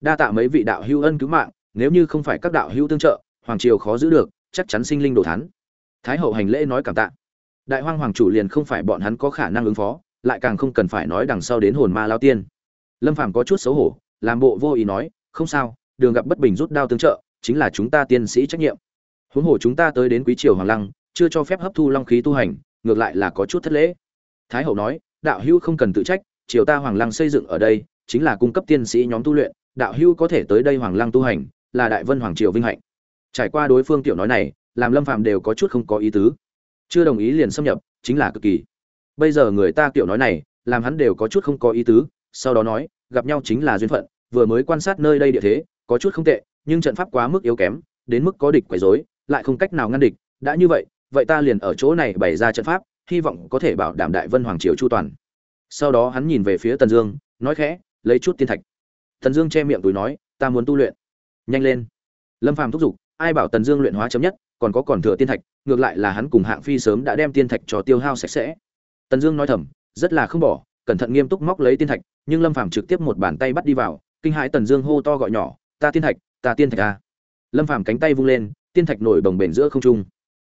Đa tạ mấy vị đạo hữu ân cứu mạng, nếu như không phải các đạo hữu tương trợ, hoàng triều khó giữ được, chắc chắn sinh linh đồ thán. Thái hậu hành lễ nói cảm tạ đại hoang hoàng chủ liền không phải bọn hắn có khả năng ứng phó, lại càng không cần phải nói đằng sau đến hồn ma lao tiên. Lâm phàm có chút xấu hổ, làm bộ vô ý nói, không sao, đường gặp bất bình rút đao tương trợ, chính là chúng ta tiên sĩ trách nhiệm. Huống hồ chúng ta tới đến quý triều hoàng lăng, chưa cho phép hấp thu long khí tu hành, ngược lại là có chút thất lễ. Thái hậu nói, đạo hữu không cần tự trách, triều ta hoàng lăng xây dựng ở đây, chính là cung cấp tiên sĩ nhóm tu luyện, đạo hữu có thể tới đây hoàng lăng tu hành, là đại vân hoàng triều vinh hạnh. Trải qua đối phương tiểu nói này, làm lâm phàm đều có chút không có ý tứ chưa đồng ý liền xâm nhập, chính là cực kỳ. Bây giờ người ta tiểu nói này, làm hắn đều có chút không có ý tứ, sau đó nói, gặp nhau chính là duyên phận, vừa mới quan sát nơi đây địa thế, có chút không tệ, nhưng trận pháp quá mức yếu kém, đến mức có địch quấy rối, lại không cách nào ngăn địch, đã như vậy vậy ta liền ở chỗ này bày ra trận pháp, hy vọng có thể bảo đảm đại vân hoàng triều chu toàn. Sau đó hắn nhìn về phía tần dương, nói khẽ, lấy chút tiên thạch. Tần dương che miệng túi nói, ta muốn tu luyện. Nhanh lên. Lâm phàm thúc giục, ai bảo tần dương luyện hóa chấm nhất, còn có còn thừa tiên thạch ngược lại là hắn cùng hạng phi sớm đã đem tiên thạch cho tiêu hao sạch sẽ. Tần dương nói thầm, rất là không bỏ, cẩn thận nghiêm túc móc lấy tiên thạch, nhưng lâm phàm trực tiếp một bàn tay bắt đi vào, kinh hãi tần dương hô to gọi nhỏ, ta tiên thạch, ta tiên thạch ta lâm phàm cánh tay vung lên, tiên thạch nổi bồng bềnh giữa không trung.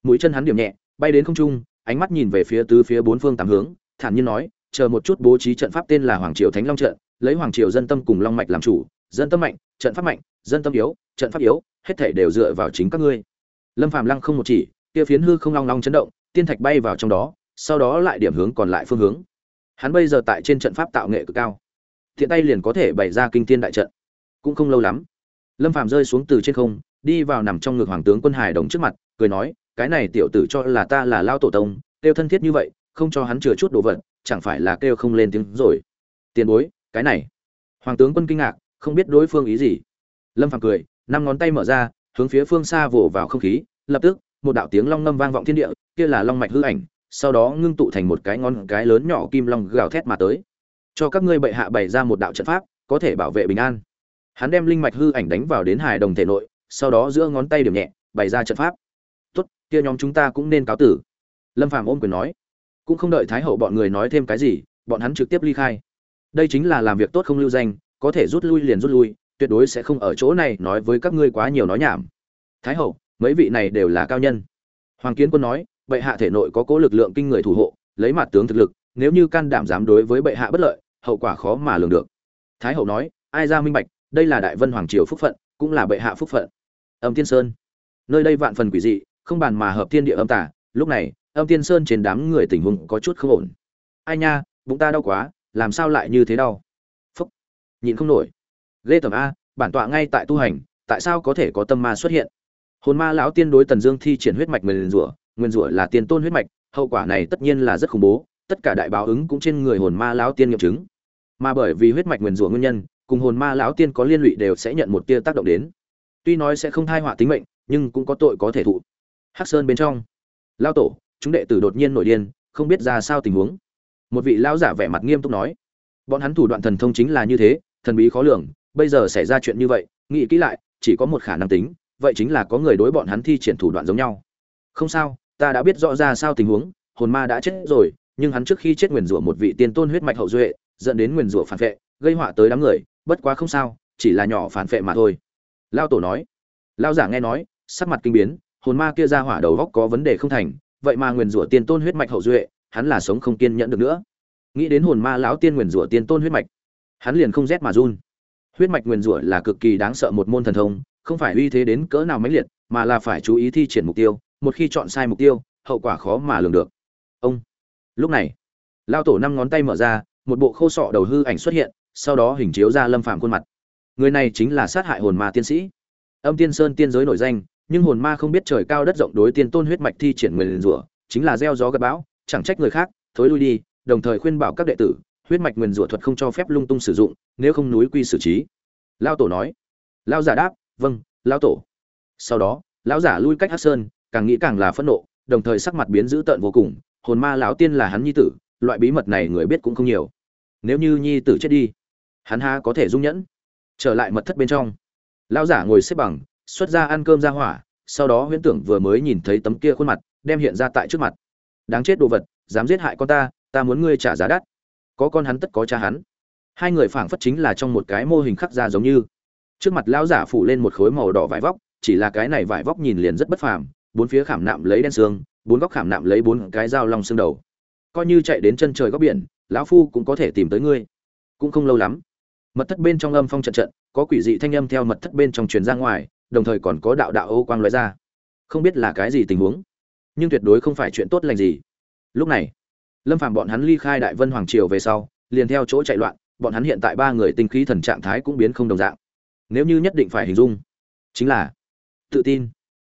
Mũi chân hắn điểm nhẹ, bay đến không trung, ánh mắt nhìn về phía tứ phía bốn phương tám hướng, thản nhiên nói, chờ một chút bố trí trận pháp tên là hoàng triều thánh long trận, lấy hoàng triều dân tâm cùng long mạch làm chủ, dân tâm mạnh, trận pháp mạnh, dân tâm yếu, trận pháp yếu, hết thể đều dựa vào chính các ngươi. Lâm phàm lăng không một chỉ kia phiến hư không long long chấn động, tiên thạch bay vào trong đó, sau đó lại điểm hướng còn lại phương hướng. Hắn bây giờ tại trên trận pháp tạo nghệ cực cao. Thiện tay liền có thể bày ra kinh thiên đại trận. Cũng không lâu lắm, lâm phàm rơi xuống từ trên không, đi vào nằm trong ngực hoàng tướng quân hải đồng trước mặt, cười nói, cái này tiểu tử cho là ta là lao tổ tông, kêu thân thiết như vậy, không cho hắn chừa chút đồ vật, chẳng phải là kêu không lên tiếng rồi. Tiền bối, cái này. Hoàng tướng quân kinh ngạc, không biết đối phương ý gì. Lâm phàm cười, năm ngón tay mở ra, hướng phía phương xa vồ vào không khí, lập tức một đạo tiếng long ngâm vang vọng thiên địa, kia là long mạch hư ảnh, sau đó ngưng tụ thành một cái ngón cái lớn nhỏ kim long gào thét mà tới. Cho các ngươi bệ hạ bày ra một đạo trận pháp, có thể bảo vệ bình an. Hắn đem linh mạch hư ảnh đánh vào đến hài đồng thể nội, sau đó giữa ngón tay điểm nhẹ, bày ra trận pháp. Tốt, kia nhóm chúng ta cũng nên cáo tử. Lâm phàm ôm quyền nói. Cũng không đợi thái hậu bọn người nói thêm cái gì, bọn hắn trực tiếp ly khai. Đây chính là làm việc tốt không lưu danh, có thể rút lui liền rút lui, tuyệt đối sẽ không ở chỗ này nói với các ngươi quá nhiều nói nhảm. Thái hậu mấy vị này đều là cao nhân. Hoàng kiến quân nói, bệ hạ thể nội có cố lực lượng kinh người thủ hộ, lấy mặt tướng thực lực, nếu như can đảm dám đối với bệ hạ bất lợi, hậu quả khó mà lường được. Thái hậu nói, ai ra minh bạch, đây là đại vân hoàng triều phúc phận, cũng là bệ hạ phúc phận. Âm tiên sơn, nơi đây vạn phần quỷ dị, không bàn mà hợp thiên địa âm tả lúc này, âm tiên sơn trên đám người tình huống có chút không ổn. Ai nha, bụng ta đau quá, làm sao lại như thế đau? Phúc, nhịn không nổi. Ghê tởm a, bản tọa ngay tại tu hành, tại sao có thể có tâm ma xuất hiện? Hồn ma lão tiên đối tần dương thi triển huyết mạch nguyền rủa, nguyên rủa là tiền tôn huyết mạch, hậu quả này tất nhiên là rất khủng bố, tất cả đại báo ứng cũng trên người hồn ma lão tiên nghiệm chứng. Mà bởi vì huyết mạch nguyền rủa nguyên nhân, cùng hồn ma lão tiên có liên lụy đều sẽ nhận một tia tác động đến. Tuy nói sẽ không thai họa tính mệnh, nhưng cũng có tội có thể thụ. Hắc sơn bên trong lao tổ, chúng đệ tử đột nhiên nổi điên, không biết ra sao tình huống. Một vị lão giả vẻ mặt nghiêm túc nói, bọn hắn thủ đoạn thần thông chính là như thế, thần bí khó lường, bây giờ xảy ra chuyện như vậy, nghĩ kỹ lại, chỉ có một khả năng tính vậy chính là có người đối bọn hắn thi triển thủ đoạn giống nhau. Không sao, ta đã biết rõ ra sao tình huống, hồn ma đã chết rồi, nhưng hắn trước khi chết nguyền rủa một vị tiên tôn huyết mạch hậu duệ, dẫn đến nguyền rủa phản vệ, gây họa tới đám người, bất quá không sao, chỉ là nhỏ phản vệ mà thôi. Lao tổ nói. Lao giả nghe nói, sắc mặt kinh biến, hồn ma kia ra hỏa đầu góc có vấn đề không thành, vậy mà nguyền rủa tiên tôn huyết mạch hậu duệ, hắn là sống không kiên nhẫn được nữa. Nghĩ đến hồn ma lão tiên nguyền rủa tiên tôn huyết mạch, hắn liền không rét mà run. Huyết mạch nguyền rủa là cực kỳ đáng sợ một môn thần thông không phải uy thế đến cỡ nào mãnh liệt, mà là phải chú ý thi triển mục tiêu, một khi chọn sai mục tiêu, hậu quả khó mà lường được. Ông. Lúc này, lao tổ năm ngón tay mở ra, một bộ khô sọ đầu hư ảnh xuất hiện, sau đó hình chiếu ra lâm phàm khuôn mặt. Người này chính là sát hại hồn ma tiên sĩ. Âm tiên sơn tiên giới nổi danh, nhưng hồn ma không biết trời cao đất rộng đối tiên tôn huyết mạch thi triển người liền rủa, chính là gieo gió gặp bão, chẳng trách người khác, thối lui đi, đồng thời khuyên bảo các đệ tử, huyết mạch nguyên rủa thuật không cho phép lung tung sử dụng, nếu không núi quy xử trí. Lao tổ nói. Lao giả đáp vâng lão tổ. Sau đó, lão giả lui cách hát sơn, càng nghĩ càng là phẫn nộ, đồng thời sắc mặt biến dữ tợn vô cùng, hồn ma lão tiên là hắn nhi tử, loại bí mật này người biết cũng không nhiều. Nếu như nhi tử chết đi, hắn ha có thể dung nhẫn? Trở lại mật thất bên trong, lão giả ngồi xếp bằng, xuất ra ăn cơm ra hỏa, sau đó huyễn tưởng vừa mới nhìn thấy tấm kia khuôn mặt, đem hiện ra tại trước mặt. Đáng chết đồ vật, dám giết hại con ta ta muốn ngươi trả giá đắt. Có con hắn tất có cha hắn. Hai người phảng phất chính là trong một cái mô hình khắc ra giống như trước mặt lão giả phủ lên một khối màu đỏ vải vóc, chỉ là cái này vải vóc nhìn liền rất bất phàm, bốn phía khảm nạm lấy đen xương, bốn góc khảm nạm lấy bốn cái dao long xương đầu. Coi như chạy đến chân trời góc biển, lão phu cũng có thể tìm tới ngươi. Cũng không lâu lắm, mật thất bên trong âm phong trận trận, có quỷ dị thanh âm theo mật thất bên trong truyền ra ngoài, đồng thời còn có đạo đạo ô quang lóe ra. Không biết là cái gì tình huống, nhưng tuyệt đối không phải chuyện tốt lành gì. Lúc này, lâm phàm bọn hắn ly khai đại vân hoàng triều về sau, liền theo chỗ chạy loạn, bọn hắn hiện tại ba người tinh khí thần trạng thái cũng biến không đồng dạng nếu như nhất định phải hình dung. Chính là, tự tin.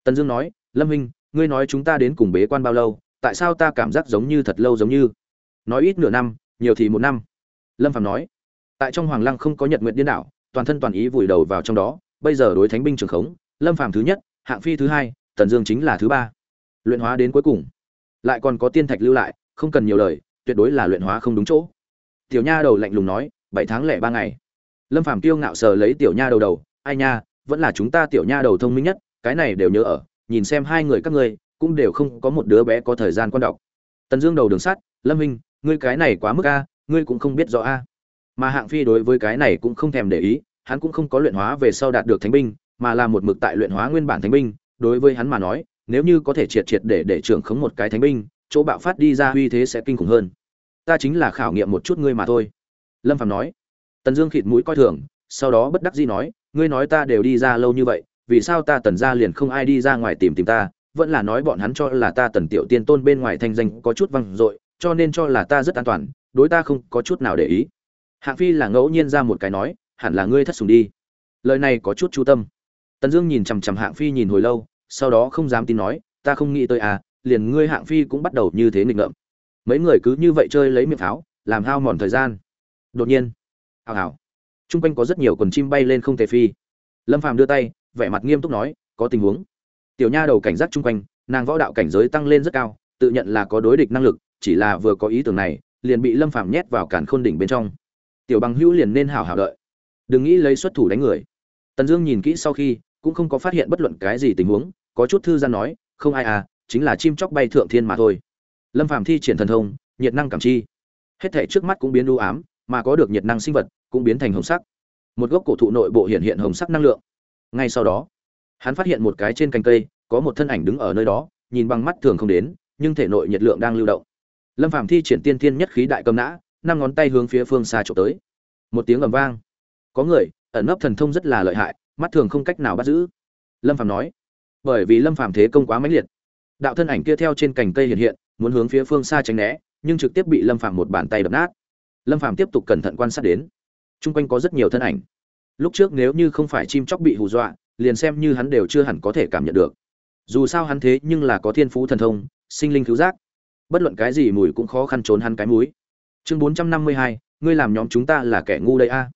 Tần dương nói, lâm minh ngươi nói chúng ta đến cùng bế quan bao lâu, tại sao ta cảm giác giống như thật lâu giống như? Nói ít nửa năm, nhiều thì một năm. Lâm phạm nói, tại trong hoàng lăng không có nhật nguyện điên đảo, toàn thân toàn ý vùi đầu vào trong đó, bây giờ đối thánh binh trường khống, lâm phạm thứ nhất, hạng phi thứ hai, tần dương chính là thứ ba. Luyện hóa đến cuối cùng. Lại còn có tiên thạch lưu lại, không cần nhiều lời, tuyệt đối là luyện hóa không đúng chỗ. Tiểu nha đầu lạnh lùng nói, bảy tháng lẻ ba ngày lâm phạm kiêu ngạo sờ lấy tiểu nha đầu đầu, ai nha, vẫn là chúng ta tiểu nha đầu thông minh nhất, cái này đều nhớ ở, nhìn xem hai người các ngươi, cũng đều không có một đứa bé có thời gian quan đọc. Tần dương đầu đường sắt, lâm minh, ngươi cái này quá mức a, ngươi cũng không biết rõ a. Mà hạng phi đối với cái này cũng không thèm để ý, hắn cũng không có luyện hóa về sau đạt được thánh binh, mà là một mực tại luyện hóa nguyên bản thánh binh. Đối với hắn mà nói, nếu như có thể triệt triệt để để trưởng khống một cái thánh binh, chỗ bạo phát đi ra uy thế sẽ kinh khủng hơn. Ta chính là khảo nghiệm một chút ngươi mà thôi. Lâm phạm nói tần dương khịt mũi coi thường, sau đó bất đắc dĩ nói, ngươi nói ta đều đi ra lâu như vậy, vì sao ta tần gia liền không ai đi ra ngoài tìm tìm ta? Vẫn là nói bọn hắn cho là ta tần tiểu tiên tôn bên ngoài thanh danh có chút văng dội, cho nên cho là ta rất an toàn, đối ta không có chút nào để ý. Hạng phi là ngẫu nhiên ra một cái nói, hẳn là ngươi thất sủng đi. Lời này có chút chú tâm. Tần dương nhìn chằm chằm hạng phi nhìn hồi lâu, sau đó không dám tin nói, ta không nghĩ tới à liền ngươi hạng phi cũng bắt đầu như thế nghịch ngợm. Mấy người cứ như vậy chơi lấy miệng pháo làm hao mòn thời gian. Đột nhiên hào hào. T r u n g quanh có rất nhiều quần chim bay lên không thể phi. Lâm phàm đưa tay, vẻ mặt nghiêm túc nói, có tình huống. Tiểu nha đầu cảnh giác chung quanh, nàng võ đạo cảnh giới tăng lên rất cao, tự nhận là có đối địch năng lực, chỉ là vừa có ý tưởng này, liền bị lâm phàm nhét vào cản khôn đỉnh bên trong. Tiểu bằng hữu liền nên hảo hảo đợi. Đừng nghĩ lấy xuất thủ đánh người. Tần dương nhìn kỹ sau khi, cũng không có phát hiện bất luận cái gì tình huống, có chút thư gian nói, không ai à chính là chim chóc bay thượng thiên mà thôi. Lâm phàm thi triển thần thông, nhiệt năng cảm chi. Hết thể trước mắt cũng biến u ám mà có được nhiệt năng sinh vật, cũng biến thành hồng sắc. Một gốc cổ thụ nội bộ hiện hiện hồng sắc năng lượng. Ngay sau đó, hắn phát hiện một cái trên cành cây, có một thân ảnh đứng ở nơi đó, nhìn bằng mắt thường không đến, nhưng thể nội nhiệt lượng đang lưu động. Lâm phạm thi triển tiên thiên nhất khí đại cầm nã, năm ngón tay hướng phía phương xa trộm tới. Một tiếng ầm vang. Có người, ẩn nấp thần thông rất là lợi hại, mắt thường không cách nào bắt giữ. Lâm Phạm nói, bởi vì lâm Phạm thế công quá mãnh liệt, đạo thân ảnh kia theo trên cành cây hiện hiện, muốn hướng phía phương xa tránh né, nhưng trực tiếp bị lâm Phạm một bàn tay đập nát lâm phàm tiếp tục cẩn thận quan sát đến. Chung quanh có rất nhiều thân ảnh. Lúc trước nếu như không phải chim chóc bị hù dọa, liền xem như hắn đều chưa hẳn có thể cảm nhận được. Dù sao hắn thế nhưng là có thiên phú thần thông, sinh linh cứu giác. Bất luận cái gì mùi cũng khó khăn trốn hắn cái mũi. Chương bốn trăm năm mươi hai, ngươi làm nhóm chúng ta là kẻ ngu đây a.